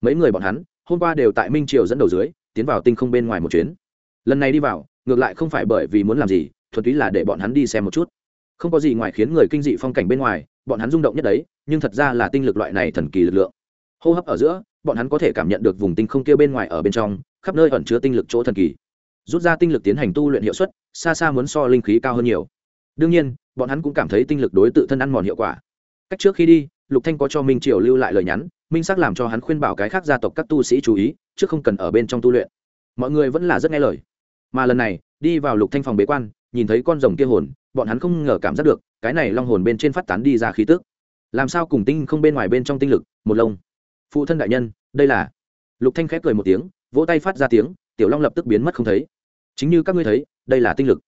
Mấy người bọn hắn, hôm qua đều tại minh triều dẫn đầu dưới, tiến vào tinh không bên ngoài một chuyến. Lần này đi vào, ngược lại không phải bởi vì muốn làm gì, thuần túy là để bọn hắn đi xem một chút. Không có gì ngoài khiến người kinh dị phong cảnh bên ngoài, bọn hắn rung động nhất đấy, nhưng thật ra là tinh lực loại này thần kỳ lực lượng. Hô hấp ở giữa, bọn hắn có thể cảm nhận được vùng tinh không kia bên ngoài ở bên trong, khắp nơi ẩn chứa tinh lực chỗ thần kỳ rút ra tinh lực tiến hành tu luyện hiệu suất, xa xa muốn so linh khí cao hơn nhiều. Đương nhiên, bọn hắn cũng cảm thấy tinh lực đối tự thân ăn mòn hiệu quả. Cách trước khi đi, lục thanh có cho minh triều lưu lại lời nhắn, minh xác làm cho hắn khuyên bảo cái khác gia tộc các tu sĩ chú ý, chứ không cần ở bên trong tu luyện. Mọi người vẫn là rất nghe lời. Mà lần này, đi vào lục thanh phòng bế quan, nhìn thấy con rồng kia hồn, bọn hắn không ngờ cảm giác được, cái này long hồn bên trên phát tán đi ra khí tức. Làm sao cùng tinh không bên ngoài bên trong tinh lực, một lông. Phụ thân đại nhân, đây là lục thanh khép cười một tiếng, vỗ tay phát ra tiếng, tiểu long lập tức biến mất không thấy chính như các ngươi thấy, đây là tinh lực.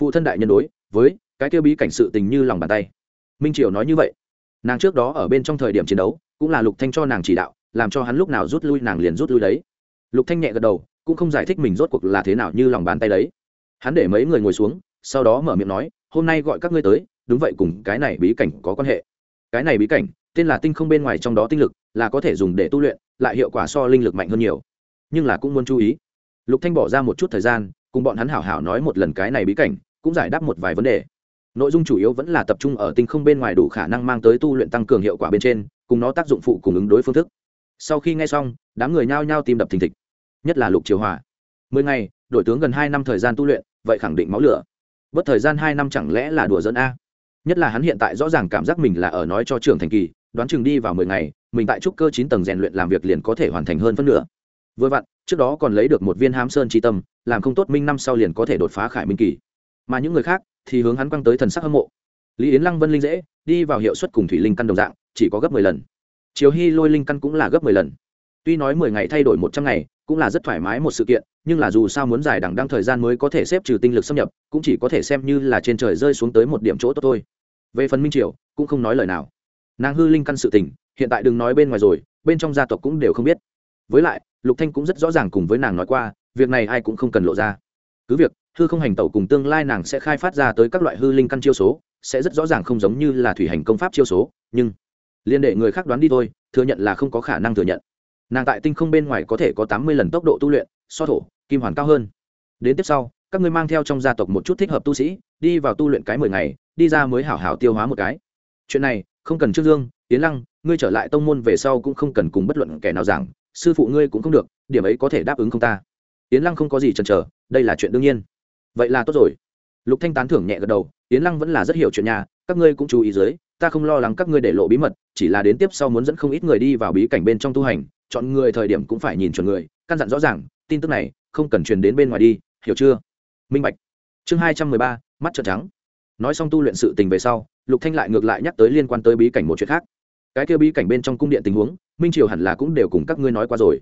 Phụ thân đại nhân đối với cái kia bí cảnh sự tình như lòng bàn tay. Minh triều nói như vậy. Nàng trước đó ở bên trong thời điểm chiến đấu, cũng là lục thanh cho nàng chỉ đạo, làm cho hắn lúc nào rút lui nàng liền rút lui đấy. Lục thanh nhẹ gật đầu, cũng không giải thích mình rốt cuộc là thế nào như lòng bàn tay đấy. Hắn để mấy người ngồi xuống, sau đó mở miệng nói, hôm nay gọi các ngươi tới, đúng vậy cùng cái này bí cảnh có quan hệ. Cái này bí cảnh, tên là tinh không bên ngoài trong đó tinh lực, là có thể dùng để tu luyện, lại hiệu quả so linh lực mạnh hơn nhiều. Nhưng là cũng muốn chú ý. Lục thanh bỏ ra một chút thời gian cùng bọn hắn hảo hảo nói một lần cái này bí cảnh, cũng giải đáp một vài vấn đề. Nội dung chủ yếu vẫn là tập trung ở tinh không bên ngoài đủ khả năng mang tới tu luyện tăng cường hiệu quả bên trên, cùng nó tác dụng phụ cùng ứng đối phương thức. Sau khi nghe xong, đám người nhao nhao tìm đập thình thịch. Nhất là lục triều hòa. Mười ngày đội tướng gần hai năm thời gian tu luyện, vậy khẳng định máu lửa. Bất thời gian hai năm chẳng lẽ là đùa dẫn a? Nhất là hắn hiện tại rõ ràng cảm giác mình là ở nói cho trưởng thành kỳ, đoán chừng đi vào mười ngày, mình tại trúc cơ chín tầng rèn luyện làm việc liền có thể hoàn thành hơn phân nửa vừa vặn, trước đó còn lấy được một viên hám sơn tri tâm, làm không tốt minh năm sau liền có thể đột phá khải minh kỳ. Mà những người khác thì hướng hắn quăng tới thần sắc hâm mộ. Lý yến lăng, vân linh dễ đi vào hiệu suất cùng thủy linh căn đồng dạng, chỉ có gấp mười lần. Chiều hy lôi linh căn cũng là gấp mười lần. Tuy nói mười ngày thay đổi một trăm ngày, cũng là rất thoải mái một sự kiện, nhưng là dù sao muốn dài đẳng đăng thời gian mới có thể xếp trừ tinh lực xâm nhập, cũng chỉ có thể xem như là trên trời rơi xuống tới một điểm chỗ tốt thôi. Về phần minh triều, cũng không nói lời nào. Nàng hư linh căn sự tình, hiện tại đừng nói bên ngoài rồi, bên trong gia tộc cũng đều không biết với lại, lục thanh cũng rất rõ ràng cùng với nàng nói qua, việc này ai cũng không cần lộ ra. Cứ việc, hư không hành tẩu cùng tương lai nàng sẽ khai phát ra tới các loại hư linh căn chiêu số, sẽ rất rõ ràng không giống như là thủy hành công pháp chiêu số, nhưng liên đệ người khác đoán đi thôi, thừa nhận là không có khả năng thừa nhận. Nàng tại tinh không bên ngoài có thể có tám mươi lần tốc độ tu luyện, so thổ, kim hoàn cao hơn. Đến tiếp sau, các ngươi mang theo trong gia tộc một chút thích hợp tu sĩ, đi vào tu luyện cái mười ngày, đi ra mới hảo hảo tiêu hóa một cái. Chuyện này, không cần trương dương tiến lăng, ngươi trở lại tông môn về sau cũng không cần cùng bất luận kẻ nào giảng sư phụ ngươi cũng không được, điểm ấy có thể đáp ứng không ta. Yến lăng không có gì chần chờ, đây là chuyện đương nhiên. Vậy là tốt rồi. Lục thanh tán thưởng nhẹ gật đầu, Yến lăng vẫn là rất hiểu chuyện nhà, các ngươi cũng chú ý dưới, ta không lo lắng các ngươi để lộ bí mật, chỉ là đến tiếp sau muốn dẫn không ít người đi vào bí cảnh bên trong tu hành, chọn người thời điểm cũng phải nhìn chuẩn người, căn dặn rõ ràng, tin tức này không cần truyền đến bên ngoài đi, hiểu chưa? Minh bạch. Chương hai trăm mười ba, mắt trợn trắng. Nói xong tu luyện sự tình về sau, lục thanh lại ngược lại nhắc tới liên quan tới bí cảnh một chuyện khác. Cái kia bí cảnh bên trong cung điện tình huống minh triều hẳn là cũng đều cùng các ngươi nói qua rồi.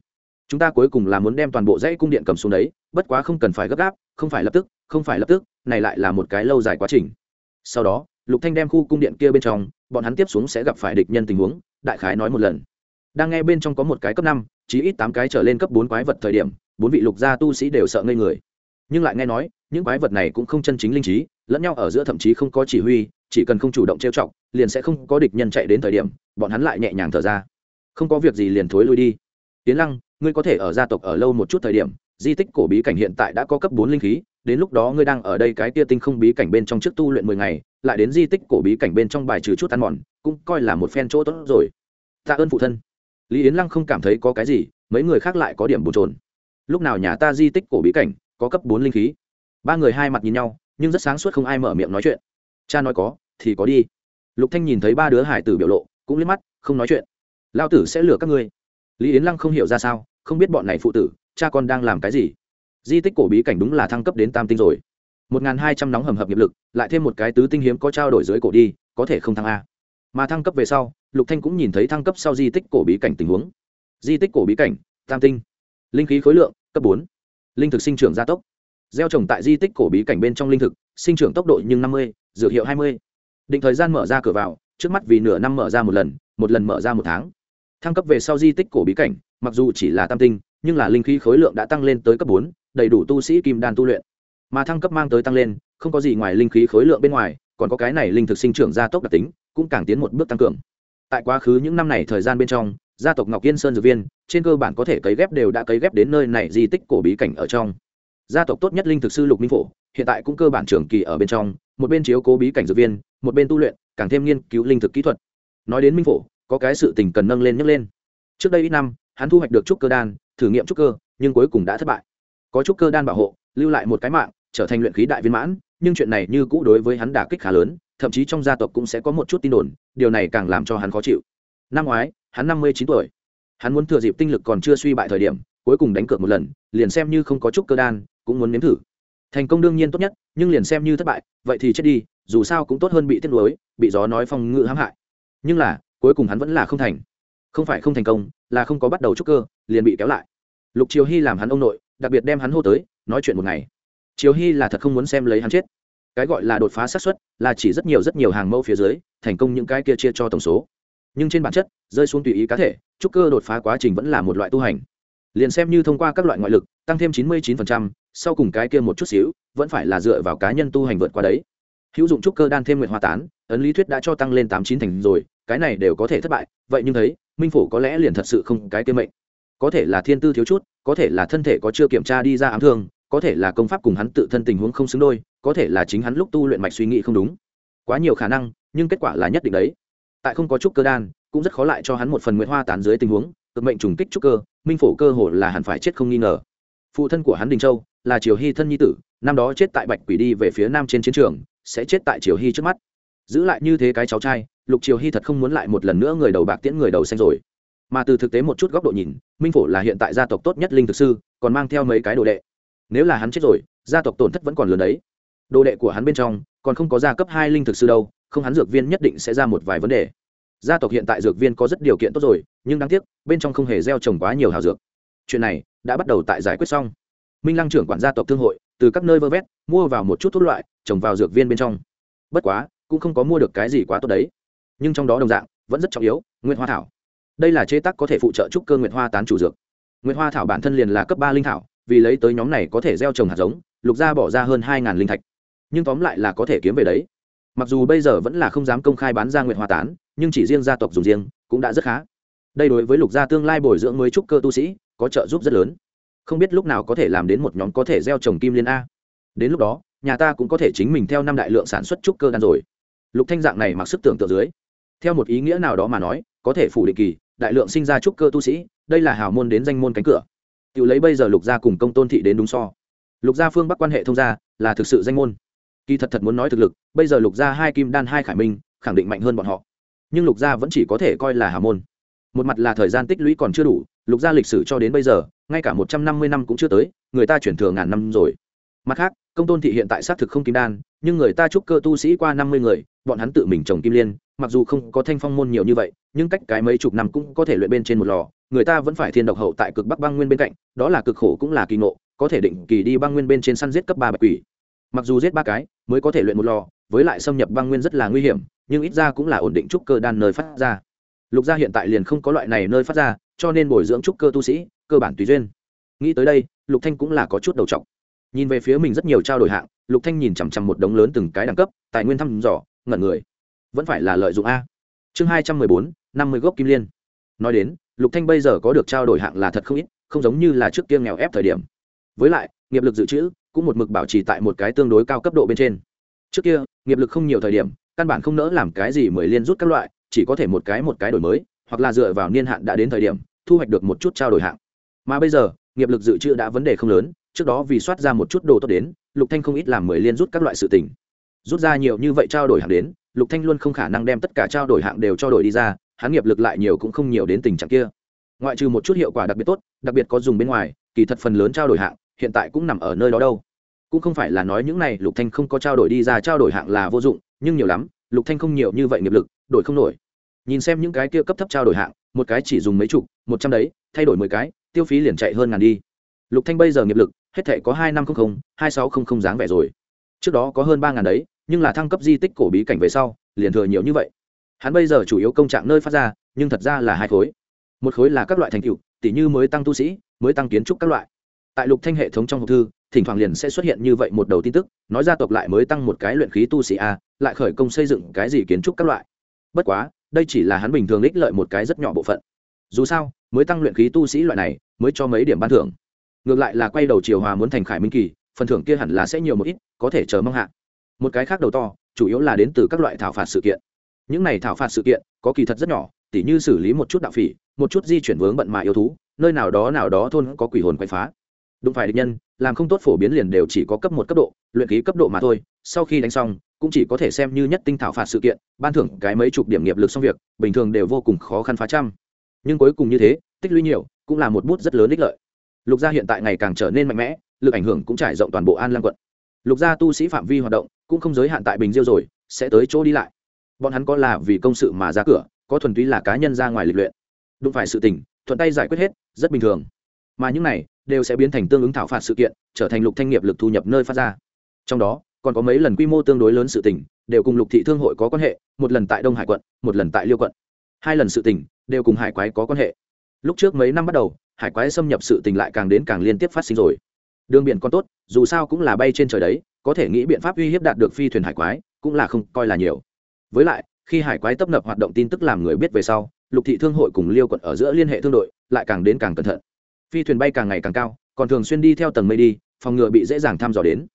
Chúng ta cuối cùng là muốn đem toàn bộ dãy cung điện cầm xuống đấy, bất quá không cần phải gấp gáp, không phải lập tức, không phải lập tức, này lại là một cái lâu dài quá trình. Sau đó, lục thanh đem khu cung điện kia bên trong, bọn hắn tiếp xuống sẽ gặp phải địch nhân tình huống, đại khái nói một lần. Đang nghe bên trong có một cái cấp năm, chí ít tám cái trở lên cấp bốn quái vật thời điểm, bốn vị lục gia tu sĩ đều sợ ngây người. Nhưng lại nghe nói, những quái vật này cũng không chân chính linh trí, lẫn nhau ở giữa thậm chí không có chỉ huy, chỉ cần không chủ động trêu chọc, liền sẽ không có địch nhân chạy đến thời điểm, bọn hắn lại nhẹ nhàng thở ra không có việc gì liền thối lui đi. Tiến lăng, ngươi có thể ở gia tộc ở lâu một chút thời điểm, di tích cổ bí cảnh hiện tại đã có cấp bốn linh khí, đến lúc đó ngươi đang ở đây cái tia tinh không bí cảnh bên trong trước tu luyện mười ngày, lại đến di tích cổ bí cảnh bên trong bài trừ chút ăn mòn, cũng coi là một phen chỗ tốt rồi. Tạ ơn phụ thân. Lý yến lăng không cảm thấy có cái gì, mấy người khác lại có điểm bồn trồn lúc nào nhà ta di tích cổ bí cảnh có cấp bốn linh khí? Ba người hai mặt nhìn nhau, nhưng rất sáng suốt không ai mở miệng nói chuyện. Cha nói có, thì có đi. Lục thanh nhìn thấy ba đứa hải tử biểu lộ, cũng liếc mắt, không nói chuyện lao tử sẽ lừa các ngươi. Lý yến lăng không hiểu ra sao, không biết bọn này phụ tử, cha con đang làm cái gì. Di tích cổ bí cảnh đúng là thăng cấp đến tam tinh rồi. Một n g h n hai trăm nóng hầm hập nghiệp lực, lại thêm một cái tứ tinh hiếm có trao đổi dưới cổ đi, có thể không thăng a. Mà thăng cấp về sau, lục thanh cũng nhìn thấy thăng cấp sau di tích cổ bí cảnh tình huống. Di tích cổ bí cảnh, tam tinh. Linh khí khối lượng, cấp bốn. Linh thực sinh trưởng gia tốc. Gieo trồng tại di tích cổ bí cảnh bên trong linh thực, sinh trưởng tốc độ nhưng năm mươi, dược hiệu hai mươi. Định thời gian mở ra cửa vào, trước mắt vì nửa năm mở ra một lần một lần mở ra một tháng thăng cấp về sau di tích cổ bí cảnh, mặc dù chỉ là tam tinh, nhưng là linh khí khối lượng đã tăng lên tới cấp bốn, đầy đủ tu sĩ kim đan tu luyện. Mà thăng cấp mang tới tăng lên, không có gì ngoài linh khí khối lượng bên ngoài, còn có cái này linh thực sinh trưởng gia tốc đặc tính, cũng càng tiến một bước tăng cường. Tại quá khứ những năm này thời gian bên trong, gia tộc ngọc yên sơn dược viên, trên cơ bản có thể cấy ghép đều đã cấy ghép đến nơi này di tích cổ bí cảnh ở trong. Gia tộc tốt nhất linh thực sư lục minh phổ, hiện tại cũng cơ bản trường kỳ ở bên trong, một bên chiếu cố bí cảnh dược viên, một bên tu luyện, càng thêm nghiên cứu linh thực kỹ thuật. Nói đến minh phổ có cái sự tình cần nâng lên nhấc lên. Trước đây ít năm, hắn thu hoạch được trúc cơ đan, thử nghiệm trúc cơ, nhưng cuối cùng đã thất bại. Có trúc cơ đan bảo hộ, lưu lại một cái mạng, trở thành luyện khí đại viên mãn, nhưng chuyện này như cũ đối với hắn đả kích khá lớn, thậm chí trong gia tộc cũng sẽ có một chút tin đồn, điều này càng làm cho hắn khó chịu. Năm ngoái, hắn năm mươi chín tuổi. Hắn muốn thừa dịp tinh lực còn chưa suy bại thời điểm, cuối cùng đánh cược một lần, liền xem như không có chút cơ đan, cũng muốn nếm thử. Thành công đương nhiên tốt nhất, nhưng liền xem như thất bại, vậy thì chết đi, dù sao cũng tốt hơn bị tiếc nuối, bị gió nói phong ngự hãm hại. Nhưng là cuối cùng hắn vẫn là không thành. Không phải không thành công là không có bắt đầu trúc cơ liền bị kéo lại. Lục triều hy làm hắn ông nội đặc biệt đem hắn hô tới nói chuyện một ngày. Triều hy là thật không muốn xem lấy hắn chết. Cái gọi là đột phá xác suất là chỉ rất nhiều rất nhiều hàng mẫu phía dưới thành công những cái kia chia cho tổng số. Nhưng trên bản chất rơi xuống tùy ý cá thể trúc cơ đột phá quá trình vẫn là một loại tu hành. Liền xem như thông qua các loại ngoại lực tăng thêm chín mươi 99%, sau cùng cái kia một chút xíu vẫn phải là dựa vào cá nhân tu hành vượt qua đấy. Hữu dụng trúc cơ đan thêm nguyện hoa tán ấn lý thuyết đã cho tăng lên tám chín thành rồi cái này đều có thể thất bại, vậy nhưng thấy, minh phổ có lẽ liền thật sự không cái kia mệnh. Có thể là thiên tư thiếu chút, có thể là thân thể có chưa kiểm tra đi ra ám thương, có thể là công pháp cùng hắn tự thân tình huống không xứng đôi, có thể là chính hắn lúc tu luyện mạch suy nghĩ không đúng. Quá nhiều khả năng, nhưng kết quả là nhất định đấy. Tại không có trúc cơ đan, cũng rất khó lại cho hắn một phần nguyệt hoa tán dưới tình huống, cực mệnh trùng kích trúc cơ, minh phổ cơ hồ là hẳn phải chết không nghi ngờ. Phụ thân của hắn đình châu, là triều hy thân nhi tử, năm đó chết tại bạch quỷ đi về phía nam trên chiến trường, sẽ chết tại triều hy trước mắt giữ lại như thế cái cháu trai, lục triều hy thật không muốn lại một lần nữa người đầu bạc tiễn người đầu xanh rồi. Mà từ thực tế một chút góc độ nhìn, minh phổ là hiện tại gia tộc tốt nhất linh thực sư, còn mang theo mấy cái đồ đệ. Nếu là hắn chết rồi, gia tộc tổn thất vẫn còn lớn đấy. Đồ đệ của hắn bên trong, còn không có gia cấp hai linh thực sư đâu, không hắn dược viên nhất định sẽ ra một vài vấn đề. Gia tộc hiện tại dược viên có rất điều kiện tốt rồi, nhưng đáng tiếc, bên trong không hề gieo trồng quá nhiều hào dược. Chuyện này đã bắt đầu tại giải quyết xong. Minh lăng trưởng quản gia tộc thương hội, từ các nơi vơ vét, mua vào một chút thuốc loại, trồng vào dược viên bên trong. Bất quá cũng không có mua được cái gì quá tốt đấy. Nhưng trong đó đồng dạng, vẫn rất trọng yếu nguyên hoa thảo. Đây là chế tác có thể phụ trợ trúc cơ Nguyệt hoa tán chủ dược. Nguyệt hoa thảo bản thân liền là cấp ba linh thảo, vì lấy tới nhóm này có thể gieo trồng hạt giống, lục gia bỏ ra hơn hai linh thạch. Nhưng tóm lại là có thể kiếm về đấy. Mặc dù bây giờ vẫn là không dám công khai bán ra nguyện hoa tán, nhưng chỉ riêng gia tộc dùng riêng, cũng đã rất khá. Đây đối với lục gia tương lai bồi dưỡng mới trúc cơ tu sĩ, có trợ giúp rất lớn. Không biết lúc nào có thể làm đến một nhóm có thể gieo trồng kim liên a. Đến lúc đó, nhà ta cũng có thể chính mình theo năm đại lượng sản xuất trúc cơ đan rồi lục thanh dạng này mặc sức tưởng tượng dưới, theo một ý nghĩa nào đó mà nói, có thể phủ định kỳ, đại lượng sinh ra trúc cơ tu sĩ, đây là hào môn đến danh môn cánh cửa. Tự lấy bây giờ lục gia cùng công tôn thị đến đúng so. Lục gia phương bắc quan hệ thông gia, là thực sự danh môn. Kỳ thật thật muốn nói thực lực, bây giờ lục gia hai kim đan hai khải minh, khẳng định mạnh hơn bọn họ. Nhưng lục gia vẫn chỉ có thể coi là hào môn. Một mặt là thời gian tích lũy còn chưa đủ, lục gia lịch sử cho đến bây giờ, ngay cả một trăm năm mươi năm cũng chưa tới, người ta chuyển thừa ngàn năm rồi. Mặt khác, công tôn thị hiện tại xác thực không kim đan nhưng người ta chúc cơ tu sĩ qua năm mươi người bọn hắn tự mình trồng kim liên mặc dù không có thanh phong môn nhiều như vậy nhưng cách cái mấy chục năm cũng có thể luyện bên trên một lò người ta vẫn phải thiên độc hậu tại cực bắc băng nguyên bên cạnh đó là cực khổ cũng là kỳ ngộ có thể định kỳ đi băng nguyên bên trên săn giết cấp ba bạch quỷ. Mặc dù giết ba cái mới có thể luyện một lò với lại xâm nhập băng nguyên rất là nguy hiểm nhưng ít ra cũng là ổn định trúc cơ đan nơi phát ra. Lục gia hiện tại liền không có loại này nơi phát ra cho nên bồi dưỡng trúc cơ tu sĩ cơ bản tùy duyên. Nghĩ tới đây lục thanh cũng là có chút đầu trọng, nhìn về phía mình rất nhiều trao đổi hạng lục thanh nhìn chằm chằm một đống lớn từng cái đẳng cấp, tài nguyên thăm dò, ngẩn người. Vẫn phải là lợi dụng a. Chương hai trăm mười bốn, năm mươi gốc kim liên. Nói đến, lục thanh bây giờ có được trao đổi hạng là thật không ít, không giống như là trước kia nghèo ép thời điểm. Với lại, nghiệp lực dự trữ cũng một mực bảo trì tại một cái tương đối cao cấp độ bên trên. Trước kia, nghiệp lực không nhiều thời điểm, căn bản không nỡ làm cái gì mới liên rút các loại, chỉ có thể một cái một cái đổi mới, hoặc là dựa vào niên hạn đã đến thời điểm, thu hoạch được một chút trao đổi hạng. Mà bây giờ, nghiệp lực dự trữ đã vấn đề không lớn trước đó vì soát ra một chút đồ tốt đến, lục thanh không ít làm mười liên rút các loại sự tình. Rút ra nhiều như vậy trao đổi hạng đến, lục thanh luôn không khả năng đem tất cả trao đổi hạng đều cho đổi đi ra, hắn nghiệp lực lại nhiều cũng không nhiều đến tình trạng kia. Ngoại trừ một chút hiệu quả đặc biệt tốt, đặc biệt có dùng bên ngoài, kỳ thật phần lớn trao đổi hạng, hiện tại cũng nằm ở nơi đó đâu. Cũng không phải là nói những này lục thanh không có trao đổi đi ra trao đổi hạng là vô dụng, nhưng nhiều lắm, lục thanh không nhiều như vậy nghiệp lực, đổi không nổi. Nhìn xem những cái kia cấp thấp trao đổi hạng, một cái chỉ dùng mấy chục, một trăm đấy, thay đổi mười cái, tiêu phí liền chạy hơn ngàn đi. Lục thanh bây giờ nghiệp lực hết thể có hai năm không không, hai sáu không không dáng vẻ rồi. Trước đó có hơn ba ngàn đấy, nhưng là thăng cấp di tích cổ bí cảnh về sau, liền thừa nhiều như vậy. Hắn bây giờ chủ yếu công trạng nơi phát ra, nhưng thật ra là hai khối. Một khối là các loại thành tựu tỷ như mới tăng tu sĩ, mới tăng kiến trúc các loại. Tại lục thanh hệ thống trong hộp thư, thỉnh thoảng liền sẽ xuất hiện như vậy một đầu tin tức, nói ra tộc lại mới tăng một cái luyện khí tu sĩ a, lại khởi công xây dựng cái gì kiến trúc các loại. Bất quá, đây chỉ là hắn bình thường ích lợi một cái rất nhỏ bộ phận. Dù sao, mới tăng luyện khí tu sĩ loại này, mới cho mấy điểm ban thưởng ngược lại là quay đầu chiều hòa muốn thành khải minh kỳ, phần thưởng kia hẳn là sẽ nhiều một ít, có thể chờ mong hạ. Một cái khác đầu to, chủ yếu là đến từ các loại thảo phạt sự kiện. Những này thảo phạt sự kiện, có kỳ thật rất nhỏ, tỉ như xử lý một chút đạo phỉ, một chút di chuyển vướng bận mà yêu thú, nơi nào đó nào đó thôn có quỷ hồn quậy phá. Đúng phải địch nhân, làm không tốt phổ biến liền đều chỉ có cấp một cấp độ, luyện khí cấp độ mà thôi, sau khi đánh xong, cũng chỉ có thể xem như nhất tinh thảo phạt sự kiện, ban thưởng cái mấy chục điểm nghiệp lực xong việc, bình thường đều vô cùng khó khăn phá trăm. Nhưng cuối cùng như thế, tích lũy nhiều, cũng là một bút rất lớn ích lợi lục gia hiện tại ngày càng trở nên mạnh mẽ, lực ảnh hưởng cũng trải rộng toàn bộ an lăng quận. Lục gia tu sĩ phạm vi hoạt động cũng không giới hạn tại bình diêu rồi, sẽ tới chỗ đi lại. Bọn hắn có là vì công sự mà ra cửa, có thuần túy là cá nhân ra ngoài lịch luyện. Đụng phải sự tình, thuận tay giải quyết hết, rất bình thường. Mà những này đều sẽ biến thành tương ứng thảo phạt sự kiện, trở thành lục thanh nghiệp lực thu nhập nơi phát ra. Trong đó, còn có mấy lần quy mô tương đối lớn sự tình, đều cùng lục thị thương hội có quan hệ, một lần tại đông hải quận, một lần tại liêu quận. Hai lần sự tình, đều cùng hải quái có quan hệ. Lúc trước mấy năm bắt đầu hải quái xâm nhập sự tình lại càng đến càng liên tiếp phát sinh rồi. Đường biển còn tốt, dù sao cũng là bay trên trời đấy, có thể nghĩ biện pháp uy hiếp đạt được phi thuyền hải quái cũng là không coi là nhiều. Với lại, khi hải quái tấp nập hoạt động tin tức làm người biết về sau, lục thị thương hội cùng liêu quận ở giữa liên hệ thương đội, lại càng đến càng cẩn thận. Phi thuyền bay càng ngày càng cao, còn thường xuyên đi theo tầng mây đi, phòng ngừa bị dễ dàng thăm dò đến.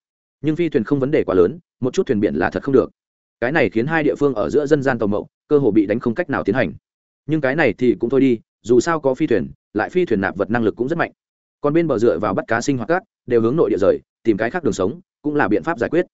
Nhưng phi thuyền không vấn đề quá lớn, một chút thuyền biển là thật không được. Cái này khiến hai địa phương ở giữa dân gian tàu mậu cơ hồ bị đánh không cách nào tiến hành. Nhưng cái này thì cũng thôi đi, dù sao có phi thuyền lại phi thuyền nạp vật năng lực cũng rất mạnh. Còn bên bờ dựa vào bắt cá sinh hoạt cát đều hướng nội địa rời, tìm cái khác đường sống, cũng là biện pháp giải quyết.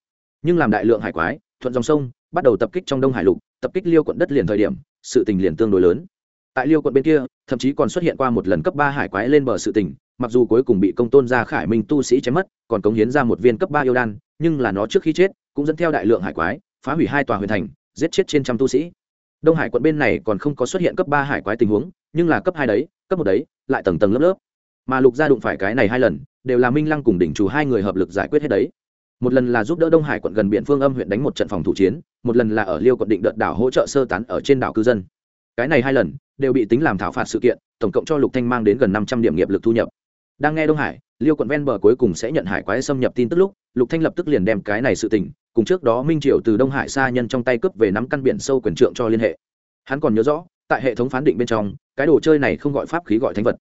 Nhưng làm đại lượng hải quái, thuận dòng sông, bắt đầu tập kích trong đông hải lục, tập kích liêu quận đất liền thời điểm, sự tình liền tương đối lớn. Tại liêu quận bên kia, thậm chí còn xuất hiện qua một lần cấp ba hải quái lên bờ sự tình, mặc dù cuối cùng bị công tôn gia khải minh tu sĩ chém mất, còn cống hiến ra một viên cấp ba yêu đan, nhưng là nó trước khi chết, cũng dẫn theo đại lượng hải quái, phá hủy hai tòa huyền thành, giết chết trên trăm tu sĩ. Đông hải quận bên này còn không có xuất hiện cấp ba hải quái tình huống, nhưng là cấp hai đấy cấp một đấy, lại tầng tầng lớp lớp. Mà lục gia đụng phải cái này hai lần, đều là minh lăng cùng đỉnh chủ hai người hợp lực giải quyết hết đấy. Một lần là giúp đỡ đông hải quận gần biển phương âm huyện đánh một trận phòng thủ chiến, một lần là ở liêu quận định đợt đảo hỗ trợ sơ tán ở trên đảo cư dân. Cái này hai lần, đều bị tính làm thảo phạt sự kiện, tổng cộng cho lục thanh mang đến gần năm trăm điểm nghiệp lực thu nhập. Đang nghe đông hải, liêu quận ven bờ cuối cùng sẽ nhận hải quái xâm nhập tin tức lúc, lục thanh lập tức liền đem cái này sự tình, cùng trước đó minh triều từ đông hải xa nhân trong tay cướp về nắm căn biển sâu quyền trượng cho liên hệ. Hắn còn nhớ rõ tại hệ thống phán định bên trong, cái đồ chơi này không gọi pháp khí gọi thánh vật.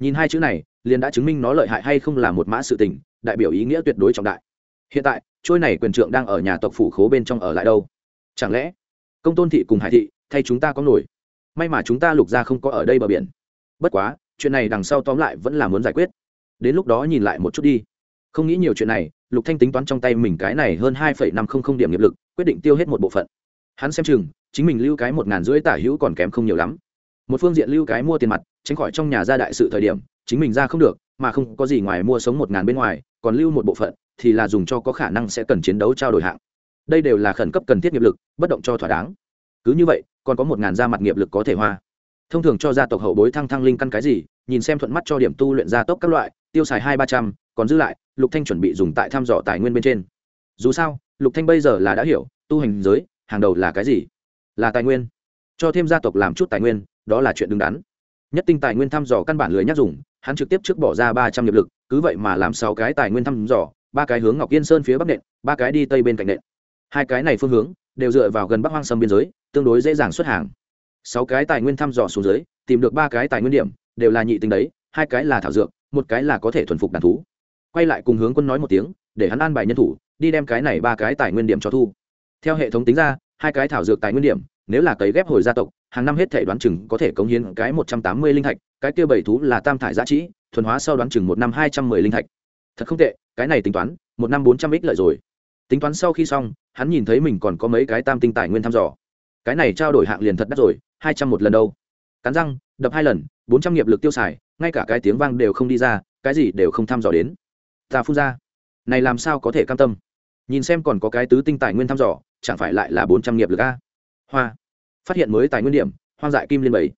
Nhìn hai chữ này, liền đã chứng minh nó lợi hại hay không là một mã sự tình, đại biểu ý nghĩa tuyệt đối trọng đại. Hiện tại, trôi này quyền trượng đang ở nhà tộc phủ khố bên trong ở lại đâu? Chẳng lẽ, công tôn thị cùng hải thị, thay chúng ta có nổi? May mà chúng ta lục ra không có ở đây bờ biển. Bất quá, chuyện này đằng sau tóm lại vẫn là muốn giải quyết. Đến lúc đó nhìn lại một chút đi. Không nghĩ nhiều chuyện này, lục thanh tính toán trong tay mình cái này hơn hai năm không không điểm nghiệp lực, quyết định tiêu hết một bộ phận hắn xem chừng, chính mình lưu cái một ngàn rưỡi tả hữu còn kém không nhiều lắm. Một phương diện lưu cái mua tiền mặt, tránh khỏi trong nhà ra đại sự thời điểm, chính mình ra không được, mà không có gì ngoài mua sống một ngàn bên ngoài, còn lưu một bộ phận, thì là dùng cho có khả năng sẽ cần chiến đấu trao đổi hạng. Đây đều là khẩn cấp cần thiết nghiệp lực, bất động cho thỏa đáng. Cứ như vậy, còn có một ngàn gia mặt nghiệp lực có thể hoa. Thông thường cho gia tộc hậu bối thăng thăng linh căn cái gì, nhìn xem thuận mắt cho điểm tu luyện gia tốc các loại, tiêu xài hai ba trăm, còn dư lại, lục thanh chuẩn bị dùng tại thăm dò tài nguyên bên trên. Dù sao, lục thanh bây giờ là đã hiểu, tu hành giới hàng đầu là cái gì? Là tài nguyên. Cho thêm gia tộc làm chút tài nguyên, đó là chuyện đứng đắn. Nhất tinh tài nguyên thăm dò căn bản lười nhắc dùng, hắn trực tiếp trước bỏ ra ba trăm nghiệp lực, cứ vậy mà làm sáu cái tài nguyên thăm dò, ba cái hướng ngọc yên sơn phía bắc nện, ba cái đi tây bên cạnh nện. Hai cái này phương hướng, đều dựa vào gần bắc hoang sâm biên giới, tương đối dễ dàng xuất hàng. Sáu cái tài nguyên thăm dò xuống dưới, tìm được ba cái tài nguyên điểm, đều là nhị tinh đấy, hai cái là thảo dược, một cái là có thể thuần phục đàn thú. Quay lại cùng hướng quân nói một tiếng, để hắn an bài nhân thủ, đi đem cái này ba cái tài nguyên điểm cho thu theo hệ thống tính ra, hai cái thảo dược tài nguyên điểm, nếu là cấy ghép hồi gia tộc, hàng năm hết thể đoán chừng có thể cống hiến cái một trăm tám mươi linh thạch, cái kia bảy thú là tam thải giá trị, thuần hóa sau đoán chừng một năm hai trăm mười linh thạch. Thật không tệ, cái này tính toán, một năm bốn trăm ích lợi rồi. Tính toán sau khi xong, hắn nhìn thấy mình còn có mấy cái tam tinh tài nguyên thăm dò. Cái này trao đổi hạng liền thật đắt rồi, hai trăm một lần đâu. Cắn răng, đập hai lần, bốn trăm nghiệp lực tiêu xài, ngay cả cái tiếng vang đều không đi ra, cái gì đều không thăm dò đến. Ta phun ra. Này làm sao có thể cam tâm? Nhìn xem còn có cái tứ tinh tài nguyên thăm dò chẳng phải lại là bốn trăm nghiệp lực a? Hoa. Phát hiện mới tài nguyên điểm, hoang dại kim liên bảy.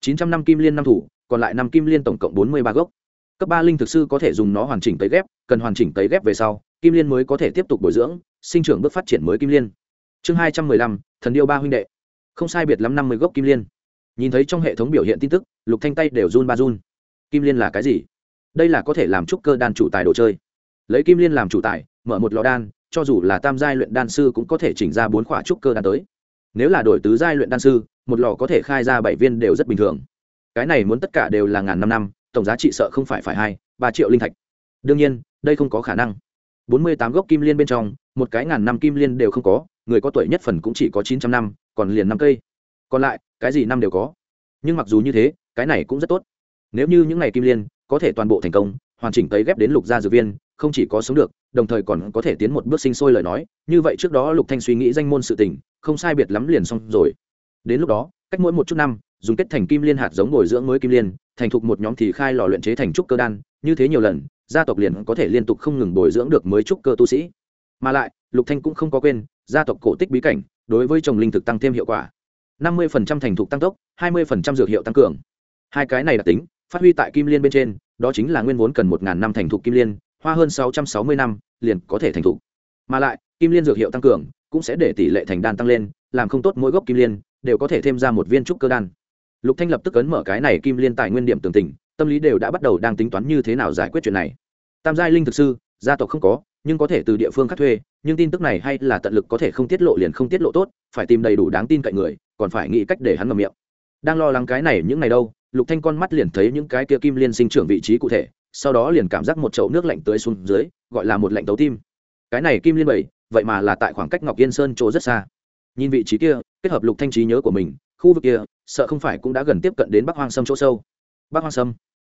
Chín trăm năm kim liên năm thủ, còn lại năm kim liên tổng cộng bốn mươi ba gốc. Cấp ba linh thực sư có thể dùng nó hoàn chỉnh tấy ghép, cần hoàn chỉnh tấy ghép về sau, kim liên mới có thể tiếp tục bồi dưỡng, sinh trưởng bước phát triển mới kim liên. Chương hai trăm mười lăm, thần điêu ba huynh đệ. Không sai biệt lắm năm mươi gốc kim liên. Nhìn thấy trong hệ thống biểu hiện tin tức, lục thanh tay đều run ba run. Kim liên là cái gì? Đây là có thể làm trúc cơ đan chủ tài đồ chơi. Lấy kim liên làm chủ tài, mở một lò đan cho dù là tam giai luyện đan sư cũng có thể chỉnh ra bốn khỏa trúc cơ đan tới. Nếu là đổi tứ giai luyện đan sư, một lò có thể khai ra bảy viên đều rất bình thường. Cái này muốn tất cả đều là ngàn năm năm, tổng giá trị sợ không phải phải hai, ba triệu linh thạch. Đương nhiên, đây không có khả năng. Bốn mươi tám gốc kim liên bên trong, một cái ngàn năm kim liên đều không có, người có tuổi nhất phần cũng chỉ có chín trăm năm, còn liền năm cây. Còn lại, cái gì năm đều có. Nhưng mặc dù như thế, cái này cũng rất tốt. Nếu như những ngày kim liên có thể toàn bộ thành công, hoàn chỉnh tấy ghép đến lục gia dược viên, không chỉ có sống được đồng thời còn có thể tiến một bước sinh sôi lời nói, như vậy trước đó lục thanh suy nghĩ danh môn sự tình, không sai biệt lắm liền xong rồi. Đến lúc đó, cách mỗi một chút năm, dùng kết thành kim liên hạt giống bồi dưỡng mới kim liên, thành thục một nhóm thì khai lò luyện chế thành trúc cơ đan, như thế nhiều lần, gia tộc liền có thể liên tục không ngừng bồi dưỡng được mới trúc cơ tu sĩ. Mà lại, lục thanh cũng không có quên, gia tộc cổ tích bí cảnh, đối với trồng linh thực tăng thêm hiệu quả. năm mươi thành thục tăng tốc, hai mươi dược hiệu tăng cường. Hai cái này đặc tính, phát huy tại kim liên bên trên, đó chính là nguyên vốn cần một ngàn năm thành thục kim liên hoa hơn sáu trăm sáu mươi năm, liền có thể thành thục. Mà lại, kim liên dược hiệu tăng cường, cũng sẽ để tỷ lệ thành đan tăng lên, làm không tốt mỗi gốc kim liên, đều có thể thêm ra một viên trúc cơ đan. Lục thanh lập tức ấn mở cái này kim liên tài nguyên điểm tường tình tâm lý đều đã bắt đầu đang tính toán như thế nào giải quyết chuyện này. Tam giai linh thực sư, gia tộc không có, nhưng có thể từ địa phương khác thuê, nhưng tin tức này hay là tận lực có thể không tiết lộ liền không tiết lộ tốt, phải tìm đầy đủ đáng tin cậy người, còn phải nghĩ cách để hắn ngậm miệng. Đang lo lắng cái này những ngày đâu, lục thanh con mắt liền thấy những cái kia kim liên sinh trưởng vị trí cụ thể sau đó liền cảm giác một chậu nước lạnh tưới xuống dưới, gọi là một lạnh tấu tim. Cái này kim liên bảy, vậy mà là tại khoảng cách ngọc yên sơn chỗ rất xa. Nhìn vị trí kia, kết hợp lục thanh trí nhớ của mình, khu vực kia, sợ không phải cũng đã gần tiếp cận đến bắc hoang sâm chỗ sâu. Bắc hoang sâm.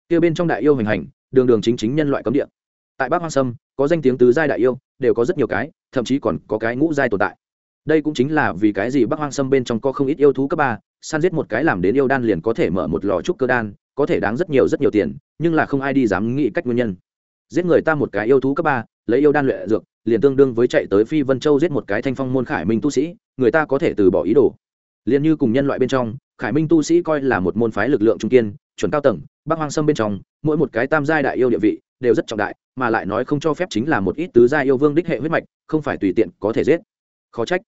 Kia bên trong đại yêu hành hành, đường đường chính chính nhân loại cấm địa. Tại bắc hoang sâm, có danh tiếng tứ giai đại yêu, đều có rất nhiều cái, thậm chí còn có cái ngũ giai tồn tại đây cũng chính là vì cái gì bắc hoang sâm bên trong có không ít yêu thú cấp ba, săn giết một cái làm đến yêu đan liền có thể mở một lò trúc cơ đan, có thể đáng rất nhiều rất nhiều tiền, nhưng là không ai đi dám nghĩ cách nguyên nhân. Giết người ta một cái yêu thú cấp ba, lấy yêu đan luyện dược, liền tương đương với chạy tới phi vân châu giết một cái thanh phong môn khải minh tu sĩ, người ta có thể từ bỏ ý đồ. Liền như cùng nhân loại bên trong, khải minh tu sĩ coi là một môn phái lực lượng trung kiên, chuẩn cao tầng, bắc hoang sâm bên trong, mỗi một cái tam giai đại yêu địa vị, đều rất trọng đại, mà lại nói không cho phép chính là một ít tứ giai yêu vương đích hệ huyết mạch, không phải tùy tiện có thể giết. Khó trách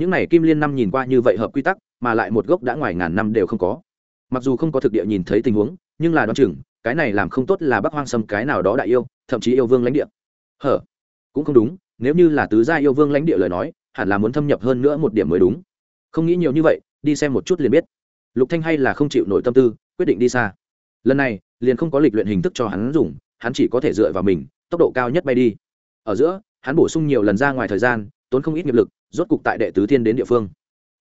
những này kim liên năm nhìn qua như vậy hợp quy tắc, mà lại một gốc đã ngoài ngàn năm đều không có. Mặc dù không có thực địa nhìn thấy tình huống, nhưng là đoán chừng, cái này làm không tốt là bắc hoang sâm cái nào đó đại yêu, thậm chí yêu vương lãnh địa. Hở, cũng không đúng, nếu như là tứ gia yêu vương lãnh địa lời nói, hẳn là muốn thâm nhập hơn nữa một điểm mới đúng. Không nghĩ nhiều như vậy, đi xem một chút liền biết. Lục thanh hay là không chịu nổi tâm tư, quyết định đi xa. Lần này, liền không có lịch luyện hình thức cho hắn dùng, hắn chỉ có thể dựa vào mình, tốc độ cao nhất bay đi. Ở giữa, hắn bổ sung nhiều lần ra ngoài thời gian, tốn không ít nghiệp lực rốt cục tại đệ tứ thiên đến địa phương.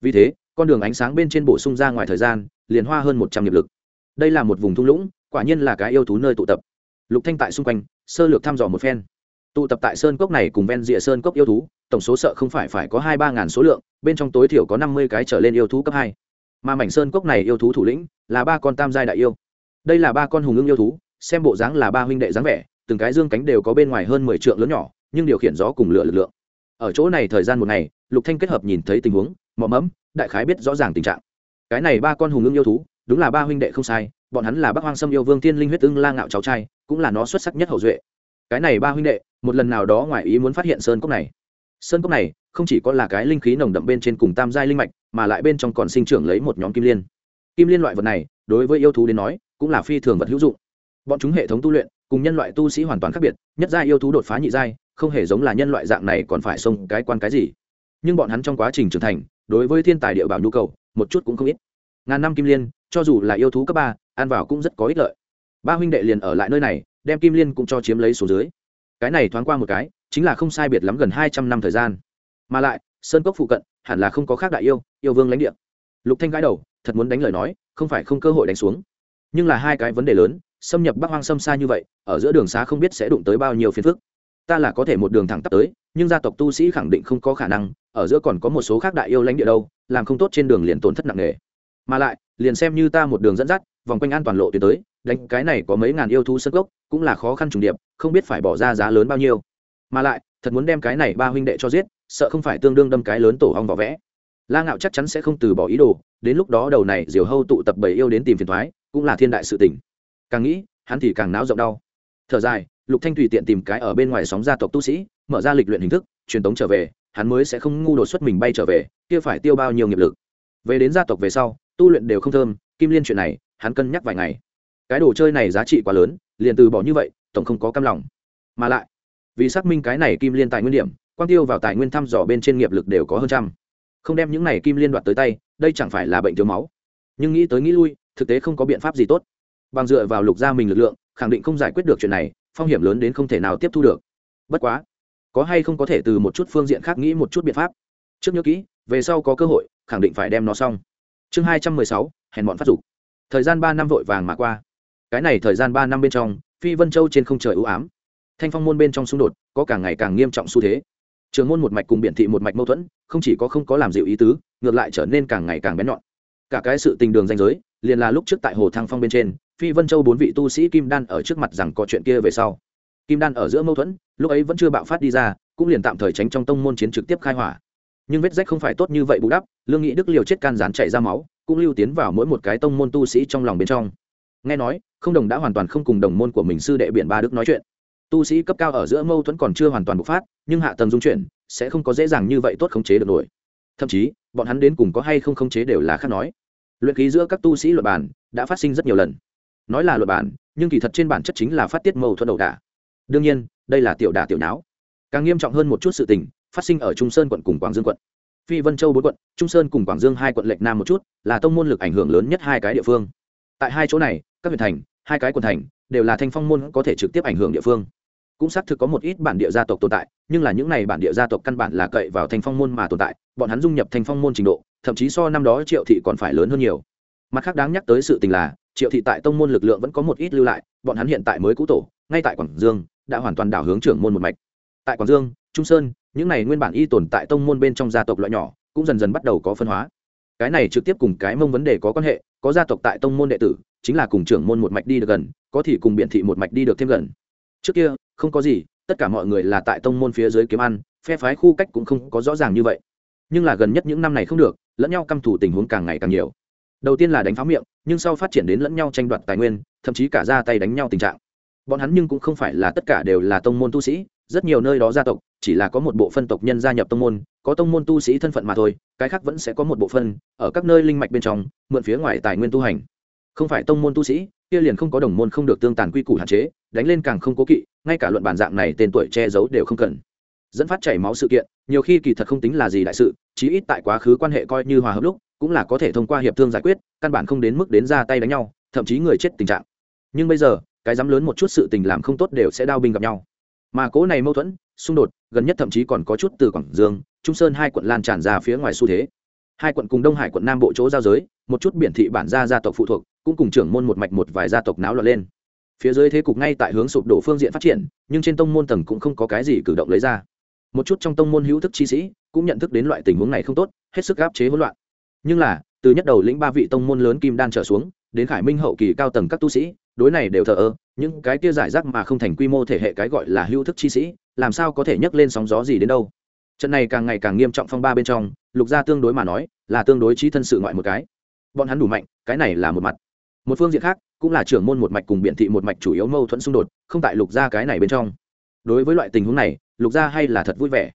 Vì thế, con đường ánh sáng bên trên bổ sung ra ngoài thời gian, liền hoa hơn một trăm nghiệp lực. Đây là một vùng thung lũng, quả nhiên là cái yêu thú nơi tụ tập. Lục thanh tại xung quanh, sơ lược thăm dò một phen. Tụ tập tại sơn cốc này cùng ven rìa sơn cốc yêu thú, tổng số sợ không phải phải có hai ba ngàn số lượng, bên trong tối thiểu có năm mươi cái trở lên yêu thú cấp hai. Mà mảnh sơn cốc này yêu thú thủ lĩnh là ba con tam giai đại yêu. Đây là ba con hùng ưng yêu thú, xem bộ dáng là ba huynh đệ dáng vẻ, từng cái dương cánh đều có bên ngoài hơn mười trượng lớn nhỏ, nhưng điều khiển gió cùng lửa lực lượng ở chỗ này thời gian một ngày, lục thanh kết hợp nhìn thấy tình huống, mò mẫm, đại khái biết rõ ràng tình trạng. Cái này ba con hùng ưng yêu thú, đúng là ba huynh đệ không sai, bọn hắn là bắc hoang sâm yêu vương tiên linh huyết ưng la ngạo cháu trai, cũng là nó xuất sắc nhất hậu duệ. Cái này ba huynh đệ, một lần nào đó ngoài ý muốn phát hiện sơn cốc này. Sơn cốc này, không chỉ có là cái linh khí nồng đậm bên trên cùng tam giai linh mạch, mà lại bên trong còn sinh trưởng lấy một nhóm kim liên. Kim liên loại vật này, đối với yêu thú đến nói, cũng là phi thường vật hữu dụng. Bọn chúng hệ thống tu luyện, cùng nhân loại tu sĩ hoàn toàn khác biệt, nhất giai yêu thú đột phá nhị giai không hề giống là nhân loại dạng này còn phải xông cái quan cái gì. Nhưng bọn hắn trong quá trình trưởng thành, đối với thiên tài địa bảo nhu cầu, một chút cũng không ít. Ngàn năm kim liên, cho dù là yêu thú cấp ba, ăn vào cũng rất có ích lợi. Ba huynh đệ liền ở lại nơi này, đem kim liên cũng cho chiếm lấy số dưới. Cái này thoáng qua một cái, chính là không sai biệt lắm gần hai trăm năm thời gian. Mà lại, sơn cốc phụ cận, hẳn là không có khác đại yêu yêu vương lãnh địa. Lục thanh gãi đầu, thật muốn đánh lời nói, không phải không cơ hội đánh xuống. Nhưng là hai cái vấn đề lớn, xâm nhập bắc hoang xâm xa như vậy, ở giữa đường xá không biết sẽ đụng tới bao nhiêu phiền phức ta là có thể một đường thẳng tắp tới, nhưng gia tộc tu sĩ khẳng định không có khả năng, ở giữa còn có một số khác đại yêu lãnh địa đâu, làm không tốt trên đường liền tổn thất nặng nề. Mà lại, liền xem như ta một đường dẫn dắt, vòng quanh an toàn lộ tuyến tới, đánh cái này có mấy ngàn yêu thú sân gốc cũng là khó khăn trùng điệp, không biết phải bỏ ra giá lớn bao nhiêu. Mà lại, thật muốn đem cái này ba huynh đệ cho giết, sợ không phải tương đương đâm cái lớn tổ hong vỏ vẽ. La ngạo chắc chắn sẽ không từ bỏ ý đồ, đến lúc đó đầu này diều hâu tụ tập bảy yêu đến tìm phiền thoái, cũng là thiên đại sự tình. Càng nghĩ, hắn thì càng náo rộng đau. Thở dài lục thanh tùy tiện tìm cái ở bên ngoài sóng gia tộc tu sĩ, mở ra lịch luyện hình thức, truyền tống trở về, hắn mới sẽ không ngu đột xuất mình bay trở về, kia phải tiêu bao nhiêu nghiệp lực. Về đến gia tộc về sau, tu luyện đều không thơm, kim liên chuyện này, hắn cân nhắc vài ngày. Cái đồ chơi này giá trị quá lớn, liền từ bỏ như vậy, tổng không có cam lòng. Mà lại, vì xác minh cái này kim liên tài nguyên điểm quan tiêu vào tài nguyên thăm dò bên trên nghiệp lực đều có hơn trăm. Không đem những này kim liên đoạt tới tay, đây chẳng phải là bệnh thiếu máu. Nhưng nghĩ tới nghĩ lui, thực tế không có biện pháp gì tốt. Bằng dựa vào lục gia mình lực lượng, khẳng định không giải quyết được chuyện này phong hiểm lớn đến không thể nào tiếp thu được. Bất quá, có hay không có thể từ một chút phương diện khác nghĩ một chút biện pháp? Trước nhớ kỹ, về sau có cơ hội, khẳng định phải đem nó xong. Chương hai trăm mười sáu, hèn bọn phát dục. Thời gian ba năm vội vàng mà qua. Cái này thời gian ba năm bên trong, phi vân châu trên không trời ưu ám. Thanh phong môn bên trong xung đột, có càng ngày càng nghiêm trọng xu thế. Trường môn một mạch cùng biện thị một mạch mâu thuẫn, không chỉ có không có làm dịu ý tứ, ngược lại trở nên càng ngày càng bén nhọn. Cả cái sự tình đường danh giới, liền là lúc trước tại hồ thăng phong bên trên phi vân châu bốn vị tu sĩ kim đan ở trước mặt rằng có chuyện kia về sau. Kim đan ở giữa mâu thuẫn, lúc ấy vẫn chưa bạo phát đi ra, cũng liền tạm thời tránh trong tông môn chiến trực tiếp khai hỏa. Nhưng vết rách không phải tốt như vậy bù đắp, lương nghị đức liều chết can rán chảy ra máu, cũng lưu tiến vào mỗi một cái tông môn tu sĩ trong lòng bên trong. Nghe nói, không đồng đã hoàn toàn không cùng đồng môn của mình sư đệ biển ba đức nói chuyện. Tu sĩ cấp cao ở giữa mâu thuẫn còn chưa hoàn toàn bộc phát, nhưng hạ tầng dung chuyển, sẽ không có dễ dàng như vậy tốt khống chế được nổi. Thậm chí, bọn hắn đến cùng có hay không khống chế đều là khác nói. Luyện ký giữa các tu sĩ luật bàn, đã phát sinh rất nhiều lần nói là luật bản, nhưng kỳ thật trên bản chất chính là phát tiết mâu thuẫn đầu đà. đương nhiên, đây là tiểu đà tiểu não càng nghiêm trọng hơn một chút sự tình, phát sinh ở trung sơn quận cùng quảng dương quận. Phi vân châu bốn quận, trung sơn cùng quảng dương hai quận lệch nam một chút, là tông môn lực ảnh hưởng lớn nhất hai cái địa phương. Tại hai chỗ này, các huyện thành, hai cái quận thành, đều là thanh phong môn có thể trực tiếp ảnh hưởng địa phương. Cũng xác thực có một ít bản địa gia tộc tồn tại, nhưng là những này bản địa gia tộc căn bản là cậy vào thanh phong môn mà tồn tại, bọn hắn dung nhập thanh phong môn trình độ, thậm chí so năm đó triệu thị còn phải lớn hơn nhiều. Mặt khác đáng nhắc tới sự tình là triệu thị tại tông môn lực lượng vẫn có một ít lưu lại, bọn hắn hiện tại mới cũ tổ, ngay tại quảng dương, đã hoàn toàn đảo hướng trưởng môn một mạch. Tại quảng dương, trung sơn, những này nguyên bản y tồn tại tông môn bên trong gia tộc loại nhỏ, cũng dần dần bắt đầu có phân hóa. Cái này trực tiếp cùng cái mông vấn đề có quan hệ, có gia tộc tại tông môn đệ tử, chính là cùng trưởng môn một mạch đi được gần, có thì cùng biện thị một mạch đi được thêm gần. Trước kia, không có gì, tất cả mọi người là tại tông môn phía dưới kiếm ăn, phe phái khu cách cũng không có rõ ràng như vậy. Nhưng là gần nhất những năm này không được, lẫn nhau căm thủ tình huống càng ngày càng nhiều đầu tiên là đánh phá miệng, nhưng sau phát triển đến lẫn nhau tranh đoạt tài nguyên, thậm chí cả ra tay đánh nhau tình trạng. Bọn hắn nhưng cũng không phải là tất cả đều là tông môn tu sĩ, rất nhiều nơi đó gia tộc, chỉ là có một bộ phân tộc nhân gia nhập tông môn, có tông môn tu sĩ thân phận mà thôi, cái khác vẫn sẽ có một bộ phân, ở các nơi linh mạch bên trong, mượn phía ngoài tài nguyên tu hành. Không phải tông môn tu sĩ, kia liền không có đồng môn không được tương tàn quy củ hạn chế, đánh lên càng không cố kỵ, ngay cả luận bản dạng này tên tuổi che giấu đều không cần. Dẫn phát chảy máu sự kiện, nhiều khi kỳ thật không tính là gì đại sự, chí ít tại quá khứ quan hệ coi như hòa hợp lúc cũng là có thể thông qua hiệp thương giải quyết, căn bản không đến mức đến ra tay đánh nhau, thậm chí người chết tình trạng. Nhưng bây giờ, cái dám lớn một chút sự tình làm không tốt đều sẽ đao binh gặp nhau. Mà cố này mâu thuẫn, xung đột, gần nhất thậm chí còn có chút từ quảng dương, trung sơn hai quận lan tràn ra phía ngoài xu thế. Hai quận cùng đông hải quận nam bộ chỗ giao giới, một chút biển thị bản gia gia tộc phụ thuộc, cũng cùng trưởng môn một mạch một vài gia tộc náo loạn lên. Phía dưới thế cục ngay tại hướng sụp đổ phương diện phát triển, nhưng trên tông môn tầng cũng không có cái gì cử động lấy ra. Một chút trong tông môn hữu thức chi sĩ, cũng nhận thức đến loại tình huống này không tốt, hết sức áp chế hỗn loạn nhưng là, từ nhất đầu lĩnh ba vị tông môn lớn kim đan trở xuống, đến khải minh hậu kỳ cao tầng các tu sĩ, đối này đều thờ ơ, những cái kia giải rác mà không thành quy mô thể hệ cái gọi là hưu thức chi sĩ, làm sao có thể nhấc lên sóng gió gì đến đâu? Trận này càng ngày càng nghiêm trọng phong ba bên trong, lục gia tương đối mà nói, là tương đối trí thân sự ngoại một cái. Bọn hắn đủ mạnh, cái này là một mặt. Một phương diện khác, cũng là trưởng môn một mạch cùng biện thị một mạch chủ yếu mâu thuẫn xung đột, không tại lục gia cái này bên trong. Đối với loại tình huống này, lục gia hay là thật vui vẻ.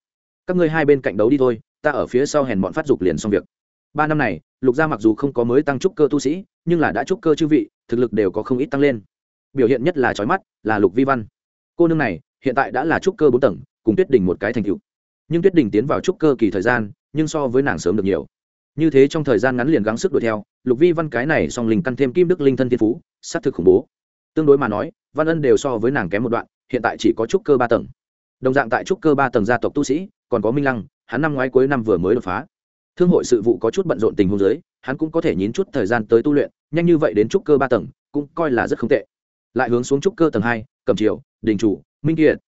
Các ngươi hai bên cạnh đấu đi thôi, ta ở phía sau hèn bọn phát dục liền xong việc ba năm này, lục gia mặc dù không có mới tăng trúc cơ tu sĩ, nhưng là đã trúc cơ chư vị, thực lực đều có không ít tăng lên. Biểu hiện nhất là trói mắt, là lục vi văn. Cô nương này, hiện tại đã là trúc cơ bốn tầng, cùng tuyết đình một cái thành cựu nhưng tuyết đình tiến vào trúc cơ kỳ thời gian, nhưng so với nàng sớm được nhiều. Như thế trong thời gian ngắn liền gắng sức đuổi theo, lục vi văn cái này song linh căn thêm kim đức linh thân thiên phú s á c thực khủng bố. Tương đối mà nói, văn ân đều so với nàng kém một đoạn, hiện tại chỉ có trúc cơ ba tầng. Đồng dạng tại trúc cơ ba tầng gia tộc tu sĩ, còn có minh lăng, hắn năm ngoái cuối năm vừa mới đột phá thương hội sự vụ có chút bận rộn tình huống giới hắn cũng có thể nhín chút thời gian tới tu luyện, nhanh như vậy đến trúc cơ ba tầng, cũng coi là rất không tệ. Lại hướng xuống trúc cơ tầng hai cầm triều, đình chủ, minh kiệt.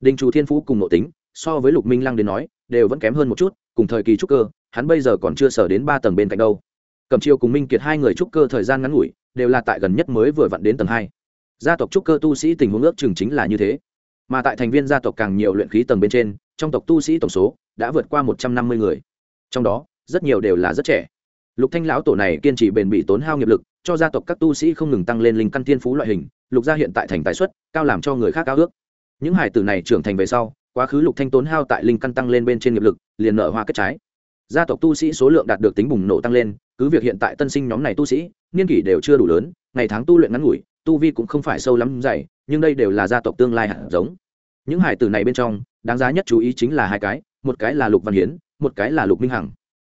Đình chủ thiên phú cùng nội tính, so với lục minh lăng đến nói, đều vẫn kém hơn một chút, cùng thời kỳ trúc cơ, hắn bây giờ còn chưa sở đến ba tầng bên cạnh đâu. Cầm triều cùng minh kiệt hai người trúc cơ thời gian ngắn ngủi, đều là tại gần nhất mới vừa vặn đến tầng hai. Gia tộc trúc cơ tu sĩ tình huống ước chừng chính là như thế. Mà tại thành viên gia tộc càng nhiều luyện khí tầng bên trên, trong tộc tu sĩ tổng số đã vượt qua một trăm năm mươi người. Trong đó rất nhiều đều là rất trẻ. Lục thanh lão tổ này kiên trì bền bỉ tốn hao nghiệp lực, cho gia tộc các tu sĩ không ngừng tăng lên linh căn thiên phú loại hình, lục gia hiện tại thành tài xuất, cao làm cho người khác cao ước. Những hải tử này trưởng thành về sau, quá khứ lục thanh tốn hao tại linh căn tăng lên bên trên nghiệp lực, liền nở hoa kết trái. Gia tộc tu sĩ số lượng đạt được tính bùng nổ tăng lên, cứ việc hiện tại tân sinh nhóm này tu sĩ, niên kỷ đều chưa đủ lớn, ngày tháng tu luyện ngắn ngủi, tu vi cũng không phải sâu lắm dày, nhưng đây đều là gia tộc tương lai hạt giống. Những hải tử này bên trong, đáng giá nhất chú ý chính là hai cái, một cái là lục văn hiến, một cái là lục minh hằng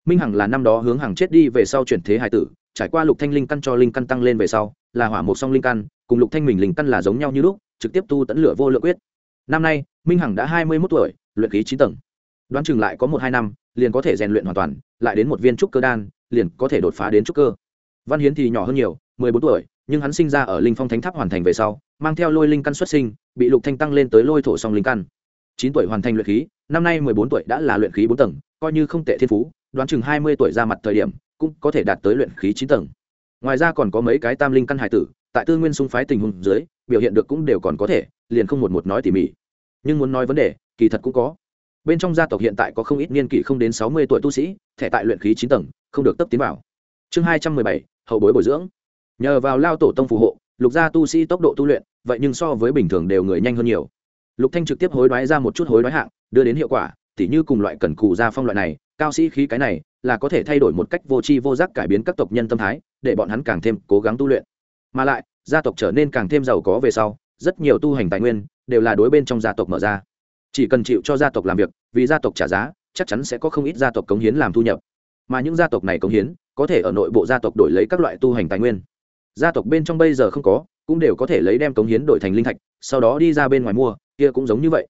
minh hằng là năm đó hướng hằng chết đi về sau chuyển thế hải tử, trải qua lục thanh linh căn cho linh căn tăng lên về sau, là hỏa một song linh căn, cùng lục thanh mình linh căn là giống nhau như lúc, trực tiếp tu tẫn lửa vô lượng quyết. Năm nay, minh hằng đã hai mươi mốt tuổi, luyện khí chín tầng. Đoán chừng lại có một hai năm, liền có thể rèn luyện hoàn toàn, lại đến một viên trúc cơ đan, liền có thể đột phá đến trúc cơ. Văn hiến thì nhỏ hơn nhiều, mười bốn tuổi, nhưng hắn sinh ra ở linh phong thánh tháp hoàn thành về sau, mang theo lôi linh căn xuất sinh, bị lục thanh tăng lên tới lôi thổ song linh căn. chín tuổi hoàn thành luyện khí, năm nay mười bốn tuổi đã là luyện khí bốn tầng, coi như không tệ thiên phú đoán chừng hai mươi tuổi ra mặt thời điểm, cũng có thể đạt tới luyện khí chín tầng. Ngoài ra còn có mấy cái tam linh căn hải tử, tại tư nguyên sung phái tình huống dưới, biểu hiện được cũng đều còn có thể, liền không một một nói tỉ mỉ. Nhưng muốn nói vấn đề, kỳ thật cũng có. Bên trong gia tộc hiện tại có không ít niên kỷ không đến sáu mươi tuổi tu sĩ, thẻ tại luyện khí chín tầng, không được tấp tiến vào. Chương hai trăm mười bảy, hậu bối bồi dưỡng. Nhờ vào lao tổ tông phù hộ, lục gia tu sĩ tốc độ tu luyện, vậy nhưng so với bình thường đều người nhanh hơn nhiều. Lục thanh trực tiếp hối đoái ra một chút hối đoái hạng, đưa đến hiệu quả, tỉ như cùng loại cẩn cù gia phong loại này cao sĩ khí cái này là có thể thay đổi một cách vô tri vô giác cải biến các tộc nhân tâm thái, để bọn hắn càng thêm cố gắng tu luyện. Mà lại, gia tộc trở nên càng thêm giàu có về sau, rất nhiều tu hành tài nguyên đều là đối bên trong gia tộc mở ra. Chỉ cần chịu cho gia tộc làm việc, vì gia tộc trả giá, chắc chắn sẽ có không ít gia tộc cống hiến làm thu nhập. Mà những gia tộc này cống hiến, có thể ở nội bộ gia tộc đổi lấy các loại tu hành tài nguyên. Gia tộc bên trong bây giờ không có, cũng đều có thể lấy đem cống hiến đổi thành linh thạch, sau đó đi ra bên ngoài mua, kia cũng giống như vậy.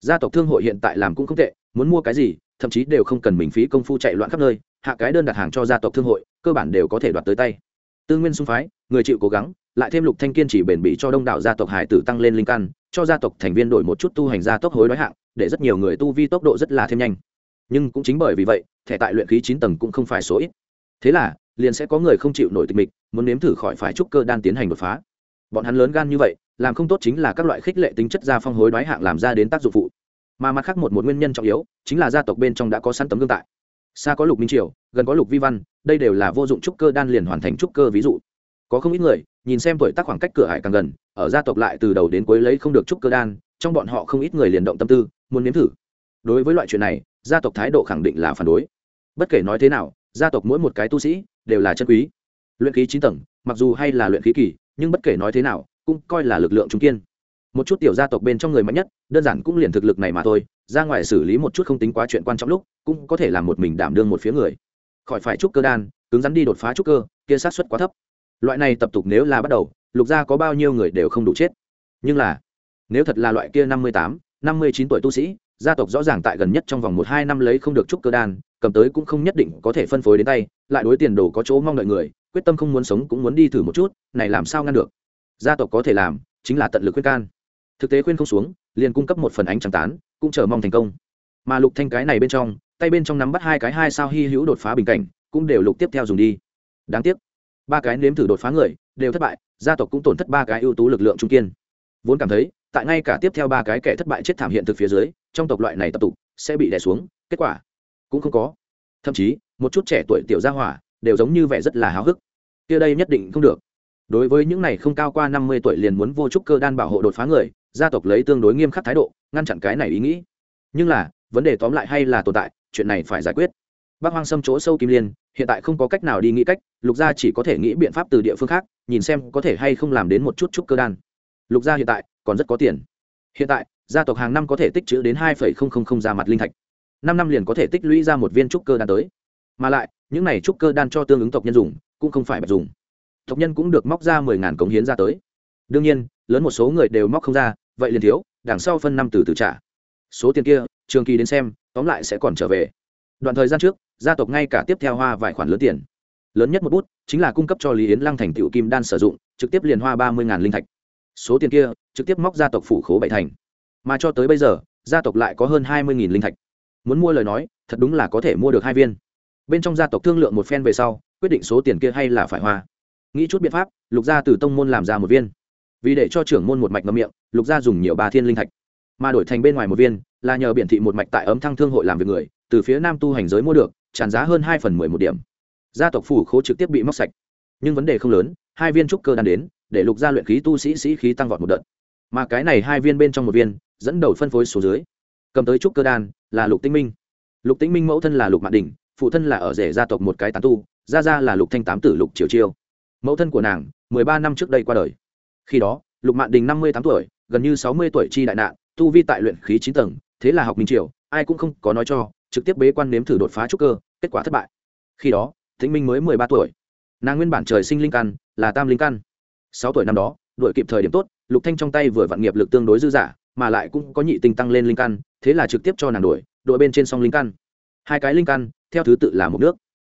Gia tộc thương hội hiện tại làm cũng không tệ, muốn mua cái gì thậm chí đều không cần mình phí công phu chạy loạn khắp nơi, hạ cái đơn đặt hàng cho gia tộc thương hội, cơ bản đều có thể đoạt tới tay. Tư nguyên sung phái, người chịu cố gắng, lại thêm lục thanh kiên chỉ bền bỉ cho đông đảo gia tộc hải tử tăng lên linh căn, cho gia tộc thành viên đổi một chút tu hành gia tốc hối đói hạng, để rất nhiều người tu vi tốc độ rất là thêm nhanh. Nhưng cũng chính bởi vì vậy, thẻ tại luyện khí chín tầng cũng không phải số ít. Thế là, liền sẽ có người không chịu nổi tịch mịch, muốn nếm thử khỏi phải trúc cơ đan tiến hành đột phá. Bọn hắn lớn gan như vậy, làm không tốt chính là các loại khích lệ tính chất gia phong hối đoái hạng làm ra đến tác dụng phụ mà mặt khác một một nguyên nhân trọng yếu chính là gia tộc bên trong đã có sẵn tấm gương tại. Xa có lục minh triều, gần có lục vi văn, đây đều là vô dụng trúc cơ đan liền hoàn thành trúc cơ ví dụ. Có không ít người nhìn xem tuổi tác khoảng cách cửa hải càng gần, ở gia tộc lại từ đầu đến cuối lấy không được trúc cơ đan, trong bọn họ không ít người liền động tâm tư, muốn nếm thử. Đối với loại chuyện này, gia tộc thái độ khẳng định là phản đối. Bất kể nói thế nào, gia tộc mỗi một cái tu sĩ đều là chân quý. Luyện khí chín tầng, mặc dù hay là luyện khí kỳ, nhưng bất kể nói thế nào, cũng coi là lực lượng trung kiên một chút tiểu gia tộc bên trong người mạnh nhất, đơn giản cũng liền thực lực này mà thôi, ra ngoài xử lý một chút không tính quá chuyện quan trọng lúc, cũng có thể làm một mình đảm đương một phía người. Khỏi phải trúc cơ đan, cứng rắn đi đột phá trúc cơ, kia sát xuất quá thấp. Loại này tập tục nếu là bắt đầu, lục gia có bao nhiêu người đều không đủ chết. Nhưng là, nếu thật là loại kia năm mươi tám, năm mươi chín tuổi tu sĩ, gia tộc rõ ràng tại gần nhất trong vòng một hai năm lấy không được trúc cơ đan, cầm tới cũng không nhất định có thể phân phối đến tay, lại đối tiền đồ có chỗ mong đợi người, quyết tâm không muốn sống cũng muốn đi thử một chút, này làm sao ngăn được? Gia tộc có thể làm, chính là tận lực khuyên can thực tế khuyên không xuống, liền cung cấp một phần ánh trắng tán, cũng chờ mong thành công. Mà lục thanh cái này bên trong, tay bên trong nắm bắt hai cái hai sao hy hữu đột phá bình cảnh, cũng đều lục tiếp theo dùng đi. Đáng tiếc, ba cái nếm thử đột phá người, đều thất bại, gia tộc cũng tổn thất ba cái ưu tú lực lượng trung kiên. Vốn cảm thấy, tại ngay cả tiếp theo ba cái kẻ thất bại chết thảm hiện thực phía dưới, trong tộc loại này tập tục, sẽ bị đè xuống, kết quả cũng không có. Thậm chí, một chút trẻ tuổi tiểu gia hỏa, đều giống như vẻ rất là háo hức. Kia đây nhất định không được. Đối với những này không cao qua năm mươi tuổi liền muốn vô trúc cơ đan bảo hộ đột phá người gia tộc lấy tương đối nghiêm khắc thái độ, ngăn chặn cái này ý nghĩ. Nhưng là, vấn đề tóm lại hay là tồn tại, chuyện này phải giải quyết. Bác hoang xâm chỗ sâu kim liên, hiện tại không có cách nào đi nghĩ cách, lục gia chỉ có thể nghĩ biện pháp từ địa phương khác, nhìn xem có thể hay không làm đến một chút trúc cơ đan. Lục gia hiện tại, còn rất có tiền. Hiện tại, gia tộc hàng năm có thể tích trữ đến hai ra mặt linh thạch. Năm năm liền có thể tích lũy ra một viên trúc cơ đan tới. Mà lại, những này trúc cơ đan cho tương ứng tộc nhân dùng, cũng không phải bạch dùng. Tộc nhân cũng được móc ra mười ngàn cống hiến ra tới. Đương nhiên, lớn một số người đều móc không ra vậy liền thiếu, đằng sau phân năm từ từ trả. Số tiền kia, trường kỳ đến xem, tóm lại sẽ còn trở về. Đoạn thời gian trước, gia tộc ngay cả tiếp theo hoa vài khoản lớn tiền. Lớn nhất một bút, chính là cung cấp cho lý yến lăng thành tựu kim đan sử dụng, trực tiếp liền hoa ba mươi linh thạch. Số tiền kia, trực tiếp móc gia tộc phủ khố bảy thành. Mà cho tới bây giờ, gia tộc lại có hơn hai mươi linh thạch. Muốn mua lời nói, thật đúng là có thể mua được hai viên. Bên trong gia tộc thương lượng một phen về sau, quyết định số tiền kia hay là phải hoa. Nghĩ chút biện pháp, lục gia từ tông môn làm ra một viên vì để cho trưởng môn một mạch ngâm miệng, lục gia dùng nhiều ba thiên linh thạch. Mà đổi thành bên ngoài một viên, là nhờ biển thị một mạch tại ấm thăng thương hội làm việc người, từ phía nam tu hành giới mua được, tràn giá hơn hai phần mười một điểm. Gia tộc phủ khố trực tiếp bị móc sạch. Nhưng vấn đề không lớn, hai viên trúc cơ đan đến, để lục gia luyện khí tu sĩ sĩ khí tăng vọt một đợt. Mà cái này hai viên bên trong một viên, dẫn đầu phân phối số dưới. Cầm tới trúc cơ đan, là lục tinh minh. Lục tinh minh mẫu thân là lục mạn đình phụ thân là ở rể gia tộc một cái tán tu, gia gia là lục thanh tám tử lục triều chiêu mẫu thân của nàng, mười ba năm trước đây qua đời khi đó lục mạn đình năm mươi tám tuổi gần như sáu mươi tuổi chi đại nạn tu vi tại luyện khí chín tầng thế là học minh triều ai cũng không có nói cho trực tiếp bế quan nếm thử đột phá trúc cơ kết quả thất bại. Khi đó thính minh mới mười ba tuổi. Nàng nguyên bản trời sinh linh căn là tam linh căn. Sáu tuổi năm đó đội kịp thời điểm tốt lục thanh trong tay vừa vạn nghiệp lực tương đối dư giả, mà lại cũng có nhị tinh tăng lên linh căn thế là trực tiếp cho nàng đuổi đội bên trên song linh căn. Hai cái linh căn theo thứ tự là một nước.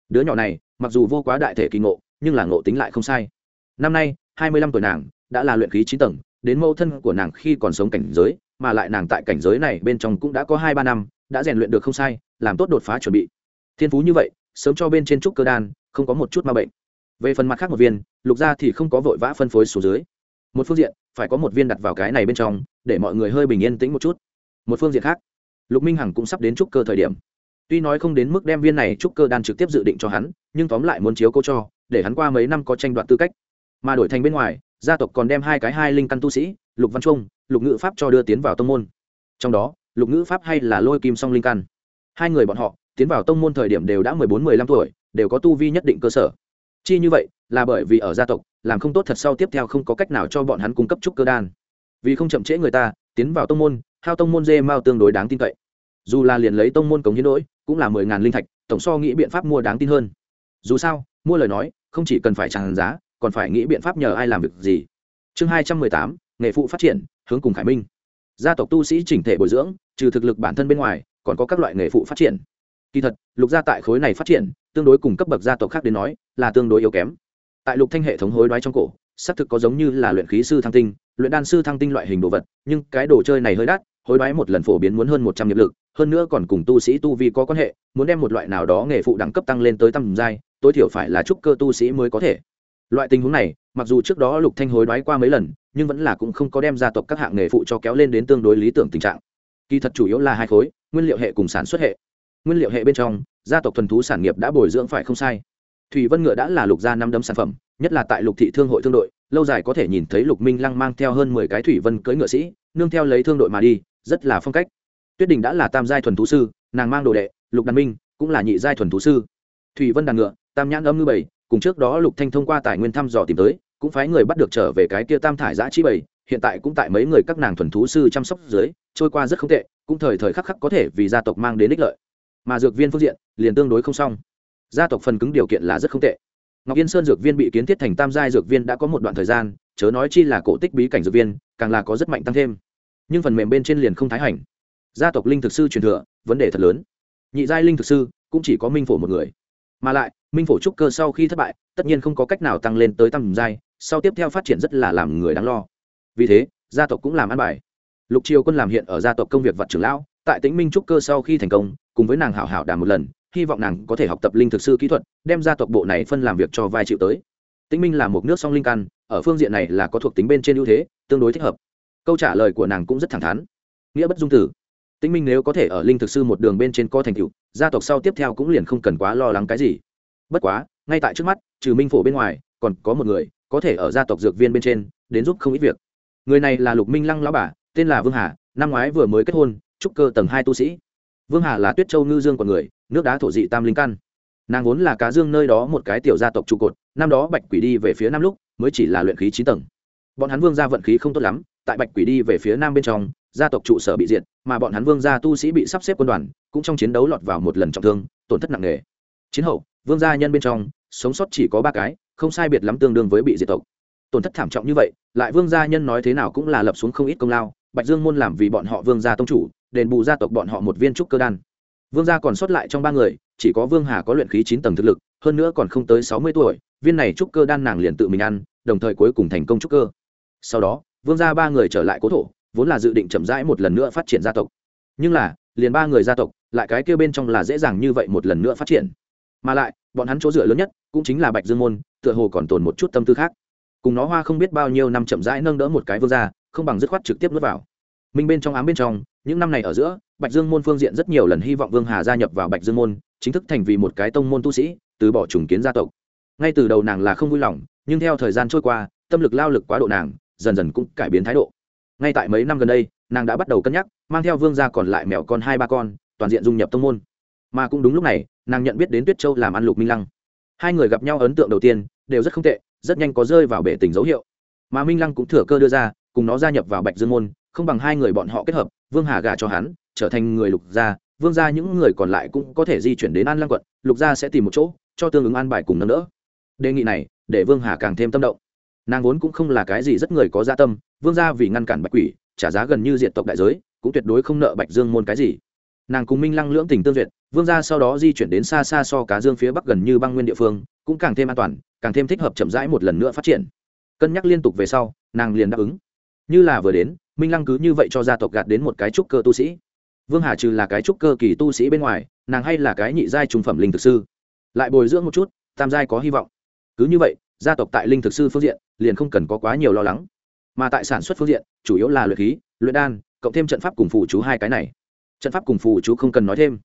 Đứa nhỏ này mặc dù vô quá đại thể kỳ ngộ nhưng là ngộ tính lại không sai. Năm nay hai mươi lăm tuổi nàng đã là luyện khí chín tầng, đến mẫu thân của nàng khi còn sống cảnh giới, mà lại nàng tại cảnh giới này bên trong cũng đã có hai ba năm, đã rèn luyện được không sai, làm tốt đột phá chuẩn bị. Thiên phú như vậy, sớm cho bên trên trúc cơ đan, không có một chút ma bệnh. Về phần mặt khác một viên, lục gia thì không có vội vã phân phối số dưới. Một phương diện, phải có một viên đặt vào cái này bên trong, để mọi người hơi bình yên tĩnh một chút. Một phương diện khác, lục minh hằng cũng sắp đến trúc cơ thời điểm. Tuy nói không đến mức đem viên này trúc cơ đan trực tiếp dự định cho hắn, nhưng tóm lại muốn chiếu câu cho, để hắn qua mấy năm có tranh đoạt tư cách. Mà đổi thành bên ngoài gia tộc còn đem hai cái hai linh căn tu sĩ, lục văn trung, lục ngữ pháp cho đưa tiến vào tông môn. Trong đó, lục ngữ pháp hay là lôi kim song linh căn. Hai người bọn họ tiến vào tông môn thời điểm đều đã mười bốn, mười lăm tuổi, đều có tu vi nhất định cơ sở. Chi như vậy là bởi vì ở gia tộc, làm không tốt thật sau tiếp theo không có cách nào cho bọn hắn cung cấp trúc cơ đan. Vì không chậm trễ người ta, tiến vào tông môn, hao tông môn dê mao tương đối đáng tin cậy. Dù là liền lấy tông môn cống hiến đỗi cũng là mười ngàn linh thạch, tổng so nghĩ biện pháp mua đáng tin hơn. Dù sao, mua lời nói, không chỉ cần phải tràn giá còn phải nghĩ biện pháp nhờ ai làm việc gì. Chương hai trăm mười tám, nghề phụ phát triển, hướng cùng khải minh. Gia tộc tu sĩ chỉnh thể bồi dưỡng, trừ thực lực bản thân bên ngoài, còn có các loại nghề phụ phát triển. Kỳ thật, lục gia tại khối này phát triển, tương đối cùng cấp bậc gia tộc khác đến nói, là tương đối yếu kém. Tại lục thanh hệ thống hối đoái trong cổ, xác thực có giống như là luyện khí sư thăng tinh, luyện đan sư thăng tinh loại hình đồ vật, nhưng cái đồ chơi này hơi đắt, hối đoái một lần phổ biến muốn hơn một trăm nghiệp lực, hơn nữa còn cùng tu sĩ tu vi có quan hệ, muốn đem một loại nào đó nghề phụ đẳng cấp tăng lên tới tầm giai, tối thiểu phải là trúc cơ tu sĩ mới có thể loại tình huống này, mặc dù trước đó lục thanh hối đoái qua mấy lần, nhưng vẫn là cũng không có đem gia tộc các hạng nghề phụ cho kéo lên đến tương đối lý tưởng tình trạng. Kỳ thật chủ yếu là hai khối, nguyên liệu hệ cùng sản xuất hệ. Nguyên liệu hệ bên trong, gia tộc thuần thú sản nghiệp đã bồi dưỡng phải không sai. Thủy vân ngựa đã là lục gia năm đấm sản phẩm, nhất là tại lục thị thương hội thương đội, lâu dài có thể nhìn thấy lục minh lăng mang theo hơn mười cái thủy vân cưỡi ngựa sĩ, nương theo lấy thương đội mà đi, rất là phong cách. Tuyết đình đã là tam giai thuần thú sư, nàng mang đồ đệ, lục đàn minh cũng là nhị giai thuần thú sư. Thủy vân đàn ngựa, tam nhãn âm ngư bảy cùng trước đó lục thanh thông qua tài nguyên thăm dò tìm tới, cũng phái người bắt được trở về cái kia tam thải giã chi bầy, hiện tại cũng tại mấy người các nàng thuần thú sư chăm sóc dưới, trôi qua rất không tệ, cũng thời thời khắc khắc có thể vì gia tộc mang đến ích lợi. Mà dược viên phương diện, liền tương đối không xong. Gia tộc phần cứng điều kiện là rất không tệ. Ngọc yên sơn dược viên bị kiến thiết thành tam giai dược viên đã có một đoạn thời gian, chớ nói chi là cổ tích bí cảnh dược viên, càng là có rất mạnh tăng thêm. Nhưng phần mềm bên trên liền không thái hành. Gia tộc linh thực sư truyền thừa, vấn đề thật lớn. Nhị giai linh thực sư, cũng chỉ có minh phổ một người mà lại, minh phổ trúc cơ sau khi thất bại, tất nhiên không có cách nào tăng lên tới tầm giai, sau tiếp theo phát triển rất là làm người đáng lo. Vì thế, gia tộc cũng làm ăn bài. Lục triều quân làm hiện ở gia tộc công việc vật trưởng lão, tại tĩnh minh trúc cơ sau khi thành công, cùng với nàng hảo hảo đàm một lần, hy vọng nàng có thể học tập linh thực sư kỹ thuật, đem gia tộc bộ này phân làm việc cho vai chịu tới. Tĩnh minh là một nước song linh căn, ở phương diện này là có thuộc tính bên trên ưu thế, tương đối thích hợp. Câu trả lời của nàng cũng rất thẳng thắn. Nghĩa bất dung tử. Tĩnh minh nếu có thể ở linh thực sư một đường bên trên co thành tựu gia tộc sau tiếp theo cũng liền không cần quá lo lắng cái gì. Bất quá, ngay tại trước mắt, trừ minh phổ bên ngoài, còn có một người, có thể ở gia tộc dược viên bên trên, đến giúp không ít việc. Người này là lục minh lăng lão bà, tên là vương hà, năm ngoái vừa mới kết hôn, trúc cơ tầng hai tu sĩ. Vương hà là tuyết châu ngư dương của người, nước đá thổ dị tam linh căn. Nàng vốn là cá dương nơi đó một cái tiểu gia tộc trụ cột, năm đó bạch quỷ đi về phía nam lúc, mới chỉ là luyện khí chín tầng. Bọn hắn vương gia vận khí không tốt lắm, tại bạch quỷ đi về phía nam bên trong, gia tộc trụ sở bị diệt, mà bọn hắn vương gia tu sĩ bị sắp xếp quân đoàn cũng trong chiến đấu lọt vào một lần trọng thương, tổn thất nặng nề. Chiến hậu, vương gia nhân bên trong, sống sót chỉ có ba cái, không sai biệt lắm tương đương với bị diệt tộc. Tổn thất thảm trọng như vậy, lại vương gia nhân nói thế nào cũng là lập xuống không ít công lao, bạch dương môn làm vì bọn họ vương gia tông chủ, đền bù gia tộc bọn họ một viên trúc cơ đan. Vương gia còn sót lại trong ba người, chỉ có vương hà có luyện khí chín tầng thực lực, hơn nữa còn không tới sáu mươi tuổi, viên này trúc cơ đan nàng liền tự mình ăn, đồng thời cuối cùng thành công trúc cơ. Sau đó, vương gia ba người trở lại cố thổ, vốn là dự định chậm rãi một lần nữa phát triển gia tộc. Nhưng là, liền ba người gia tộc lại cái kia bên trong là dễ dàng như vậy một lần nữa phát triển. Mà lại, bọn hắn chỗ dựa lớn nhất cũng chính là bạch dương môn, tựa hồ còn tồn một chút tâm tư khác. Cùng nó hoa không biết bao nhiêu năm chậm rãi nâng đỡ một cái vương gia, không bằng dứt khoát trực tiếp nuốt vào. Minh bên trong ám bên trong, những năm này ở giữa, bạch dương môn phương diện rất nhiều lần hy vọng vương hà gia nhập vào bạch dương môn, chính thức thành vì một cái tông môn tu sĩ, từ bỏ trùng kiến gia tộc. Ngay từ đầu nàng là không vui lòng, nhưng theo thời gian trôi qua, tâm lực lao lực quá độ nàng, dần dần cũng cải biến thái độ. Ngay tại mấy năm gần đây, nàng đã bắt đầu cân nhắc, mang theo vương gia còn lại mèo con hai ba con toàn diện dung nhập tông môn. Mà cũng đúng lúc này, nàng nhận biết đến tuyết châu làm ăn lục minh lăng. Hai người gặp nhau ấn tượng đầu tiên, đều rất không tệ, rất nhanh có rơi vào bể tình dấu hiệu. Mà minh lăng cũng thừa cơ đưa ra, cùng nó gia nhập vào bạch dương môn, không bằng hai người bọn họ kết hợp, vương hà gả cho hắn, trở thành người lục gia, vương gia những người còn lại cũng có thể di chuyển đến an lăng quận, lục gia sẽ tìm một chỗ, cho tương ứng an bài cùng nâng đỡ. Đề nghị này, để vương hà càng thêm tâm động. Nàng vốn cũng không là cái gì rất người có gia tâm, vương gia vì ngăn cản bạch quỷ, trả giá gần như diện tộc đại giới, cũng tuyệt đối không nợ bạch dương môn cái gì nàng cùng minh lăng lưỡng tình tương duyệt, vương gia sau đó di chuyển đến xa xa so cá dương phía bắc gần như băng nguyên địa phương, cũng càng thêm an toàn, càng thêm thích hợp chậm rãi một lần nữa phát triển. Cân nhắc liên tục về sau, nàng liền đáp ứng. Như là vừa đến, minh lăng cứ như vậy cho gia tộc gạt đến một cái trúc cơ tu sĩ. Vương hà trừ là cái trúc cơ kỳ tu sĩ bên ngoài, nàng hay là cái nhị giai trung phẩm linh thực sư. Lại bồi dưỡng một chút, tam giai có hy vọng. Cứ như vậy, gia tộc tại linh thực sư phương diện, liền không cần có quá nhiều lo lắng. Mà tại sản xuất phương diện, chủ yếu là luyện khí, luyện đan, cộng thêm trận pháp cùng phụ chú hai cái này trận pháp cùng phù chú không cần nói thêm.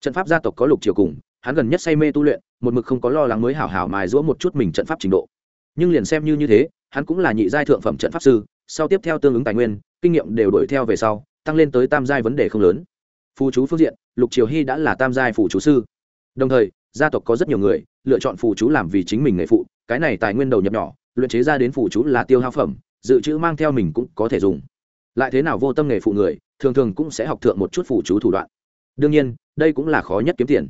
Trận pháp gia tộc có lục triều cùng, hắn gần nhất say mê tu luyện, một mực không có lo lắng mới hảo hảo mài giũa một chút mình trận pháp trình độ. Nhưng liền xem như như thế, hắn cũng là nhị giai thượng phẩm trận pháp sư, sau tiếp theo tương ứng tài nguyên, kinh nghiệm đều đuổi theo về sau, tăng lên tới tam giai vấn đề không lớn. Phù chú phương diện, lục triều hy đã là tam giai phù chú sư. Đồng thời, gia tộc có rất nhiều người, lựa chọn phù chú làm vì chính mình nghề phụ, cái này tài nguyên đầu nhập nhỏ, luyện chế ra đến phù chú là tiêu hao phẩm, dự trữ mang theo mình cũng có thể dùng lại thế nào vô tâm nghề phụ người, thường thường cũng sẽ học thượng một chút phủ chú thủ đoạn. Đương nhiên, đây cũng là khó nhất kiếm tiền.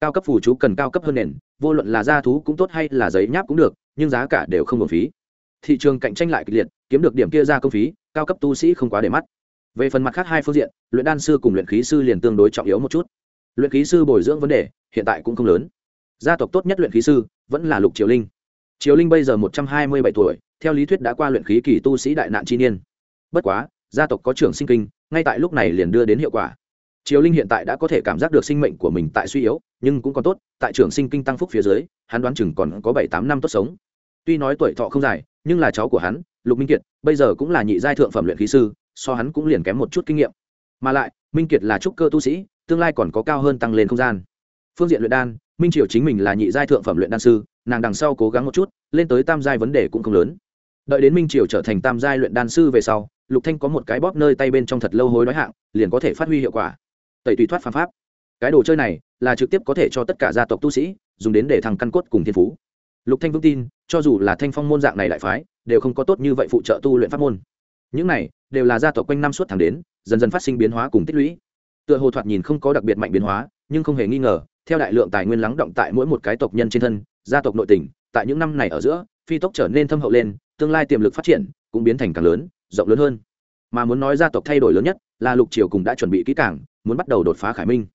Cao cấp phủ chú cần cao cấp hơn nền, vô luận là da thú cũng tốt hay là giấy nháp cũng được, nhưng giá cả đều không hợp phí. Thị trường cạnh tranh lại kịch liệt, kiếm được điểm kia ra công phí, cao cấp tu sĩ không quá để mắt. Về phần mặt khác hai phương diện, luyện đan sư cùng luyện khí sư liền tương đối trọng yếu một chút. Luyện khí sư bồi dưỡng vấn đề, hiện tại cũng không lớn. Gia tộc tốt nhất luyện khí sư, vẫn là lục triều linh. Triều linh bây giờ một trăm hai mươi bảy tuổi, theo lý thuyết đã qua luyện khí kỳ tu sĩ đại nạn chi niên. Bất quá gia tộc có trưởng sinh kinh, ngay tại lúc này liền đưa đến hiệu quả. Triều linh hiện tại đã có thể cảm giác được sinh mệnh của mình tại suy yếu, nhưng cũng còn tốt, tại trưởng sinh kinh tăng phúc phía dưới, hắn đoán chừng còn có bảy tám năm tốt sống. Tuy nói tuổi thọ không dài, nhưng là cháu của hắn, lục minh kiệt, bây giờ cũng là nhị giai thượng phẩm luyện khí sư, so hắn cũng liền kém một chút kinh nghiệm. Mà lại, minh kiệt là trúc cơ tu sĩ, tương lai còn có cao hơn tăng lên không gian. Phương diện luyện đan, minh triều chính mình là nhị giai thượng phẩm luyện đan sư, nàng đằng sau cố gắng một chút, lên tới tam giai vấn đề cũng không lớn. Đợi đến minh triều trở thành tam giai luyện đan sư về sau lục thanh có một cái bóp nơi tay bên trong thật lâu hối đói hạng, liền có thể phát huy hiệu quả. Tẩy tùy thoát phàm pháp. Cái đồ chơi này là trực tiếp có thể cho tất cả gia tộc tu sĩ dùng đến để thằng căn cốt cùng thiên phú. Lục thanh vững tin, cho dù là thanh phong môn dạng này đại phái, đều không có tốt như vậy phụ trợ tu luyện pháp môn. Những này đều là gia tộc quanh năm suốt tháng đến, dần dần phát sinh biến hóa cùng tích lũy. Tựa hồ thoạt nhìn không có đặc biệt mạnh biến hóa, nhưng không hề nghi ngờ, theo đại lượng tài nguyên lắng động tại mỗi một cái tộc nhân trên thân, gia tộc nội tỉnh tại những năm này ở giữa, phi tốc trở nên thâm hậu lên, tương lai tiềm lực phát triển cũng biến thành càng lớn rộng lớn hơn. Mà muốn nói gia tộc thay đổi lớn nhất là lục triều cùng đã chuẩn bị kỹ càng, muốn bắt đầu đột phá khải minh.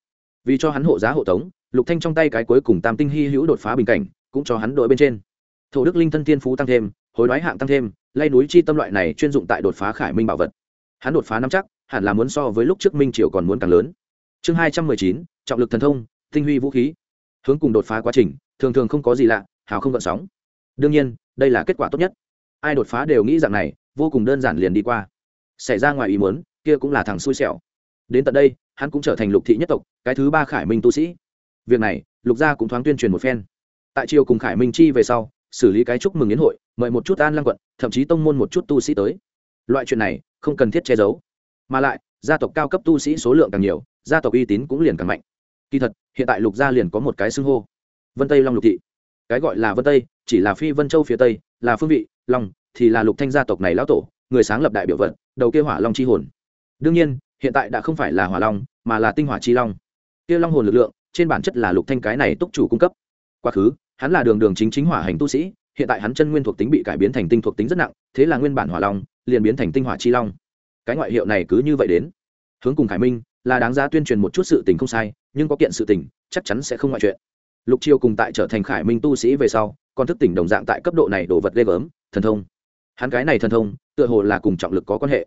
Vì cho hắn hộ giá hộ tống, lục thanh trong tay cái cuối cùng tam tinh hy hữu đột phá bình cảnh, cũng cho hắn đội bên trên. Thổ đức linh thân thiên phú tăng thêm, hối đoái hạng tăng thêm, lay núi chi tâm loại này chuyên dụng tại đột phá khải minh bảo vật. Hắn đột phá năm chắc, hẳn là muốn so với lúc trước minh triều còn muốn càng lớn. Chương hai trăm mười chín, trọng lực thần thông, tinh huy vũ khí. Hướng cùng đột phá quá trình, thường thường không có gì lạ, hào không gợn sóng. Đương nhiên, đây là kết quả tốt nhất. Ai đột phá đều nghĩ rằng này vô cùng đơn giản liền đi qua. Xảy ra ngoài ý muốn, kia cũng là thằng xui xẻo. Đến tận đây, hắn cũng trở thành lục thị nhất tộc, cái thứ ba khải minh tu sĩ. Việc này, lục gia cũng thoáng tuyên truyền một phen. Tại triều cùng khải minh chi về sau, xử lý cái chúc mừng yến hội, mời một chút an lăng quận, thậm chí tông môn một chút tu sĩ tới. Loại chuyện này, không cần thiết che giấu. Mà lại, gia tộc cao cấp tu sĩ số lượng càng nhiều, gia tộc uy tín cũng liền càng mạnh. Kỳ thật, hiện tại lục gia liền có một cái xưng hô. Vân tây long lục thị. Cái gọi là vân tây, chỉ là phi vân châu phía tây, là phương vị, long thì là lục thanh gia tộc này lão tổ, người sáng lập đại biểu vật, đầu kia hỏa long chi hồn. Đương nhiên, hiện tại đã không phải là hỏa long, mà là tinh hỏa chi long. Kia long hồn lực lượng, trên bản chất là lục thanh cái này túc chủ cung cấp. Quá khứ, hắn là đường đường chính chính hỏa hành tu sĩ, hiện tại hắn chân nguyên thuộc tính bị cải biến thành tinh thuộc tính rất nặng, thế là nguyên bản hỏa long, liền biến thành tinh hỏa chi long. Cái ngoại hiệu này cứ như vậy đến. Hướng cùng khải minh, là đáng giá tuyên truyền một chút sự tình không sai, nhưng có kiện sự tình, chắc chắn sẽ không ngoại chuyện. Lục chiêu cùng tại trở thành khải minh tu sĩ về sau, còn thức tỉnh đồng dạng tại cấp độ này đổ vật ghê gớm, thần thông hắn cái này thần thông, tựa hồ là cùng trọng lực có quan hệ.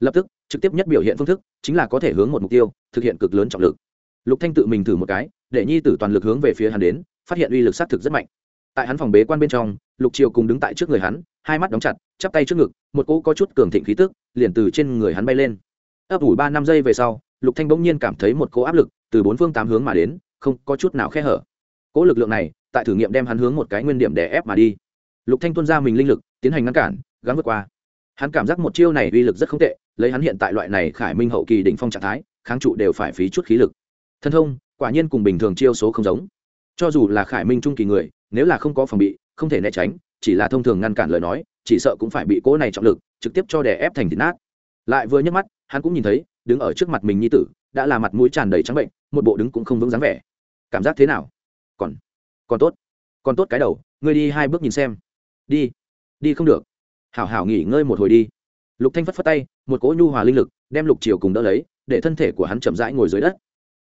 Lập tức, trực tiếp nhất biểu hiện phương thức chính là có thể hướng một mục tiêu, thực hiện cực lớn trọng lực. Lục thanh tự mình thử một cái, để nhi tử toàn lực hướng về phía hắn đến, phát hiện uy lực sát thực rất mạnh. Tại hắn phòng bế quan bên trong, lục triều cùng đứng tại trước người hắn, hai mắt đóng chặt, chắp tay trước ngực, một cỗ có chút cường thịnh khí tức, liền từ trên người hắn bay lên. Ấp ủ ba năm giây về sau, lục thanh bỗng nhiên cảm thấy một cỗ áp lực từ bốn phương tám hướng mà đến, không có chút nào khe hở. Cỗ lực lượng này, tại thử nghiệm đem hắn hướng một cái nguyên điểm để ép mà đi. Lục thanh tuôn ra mình linh lực, tiến hành ngăn cản gắng vượt qua. Hắn cảm giác một chiêu này uy lực rất không tệ, lấy hắn hiện tại loại này khải minh hậu kỳ đỉnh phong trạng thái, kháng trụ đều phải phí chút khí lực. Thân thông, quả nhiên cùng bình thường chiêu số không giống. Cho dù là khải minh trung kỳ người, nếu là không có phòng bị, không thể né tránh, chỉ là thông thường ngăn cản lời nói, chỉ sợ cũng phải bị cỗ này trọng lực trực tiếp cho đè ép thành thịt nát. Lại vừa nhấc mắt, hắn cũng nhìn thấy, đứng ở trước mặt mình nhi tử, đã là mặt mũi tràn đầy trắng bệnh, một bộ đứng cũng không vững dáng vẻ. Cảm giác thế nào? Còn còn tốt còn tốt cái đầu, ngươi đi hai bước nhìn xem. Đi đi không được hảo hảo nghỉ ngơi một hồi đi. Lục thanh phất phất tay, một cỗ nhu hòa linh lực đem lục triều cùng đỡ lấy, để thân thể của hắn chậm rãi ngồi dưới đất.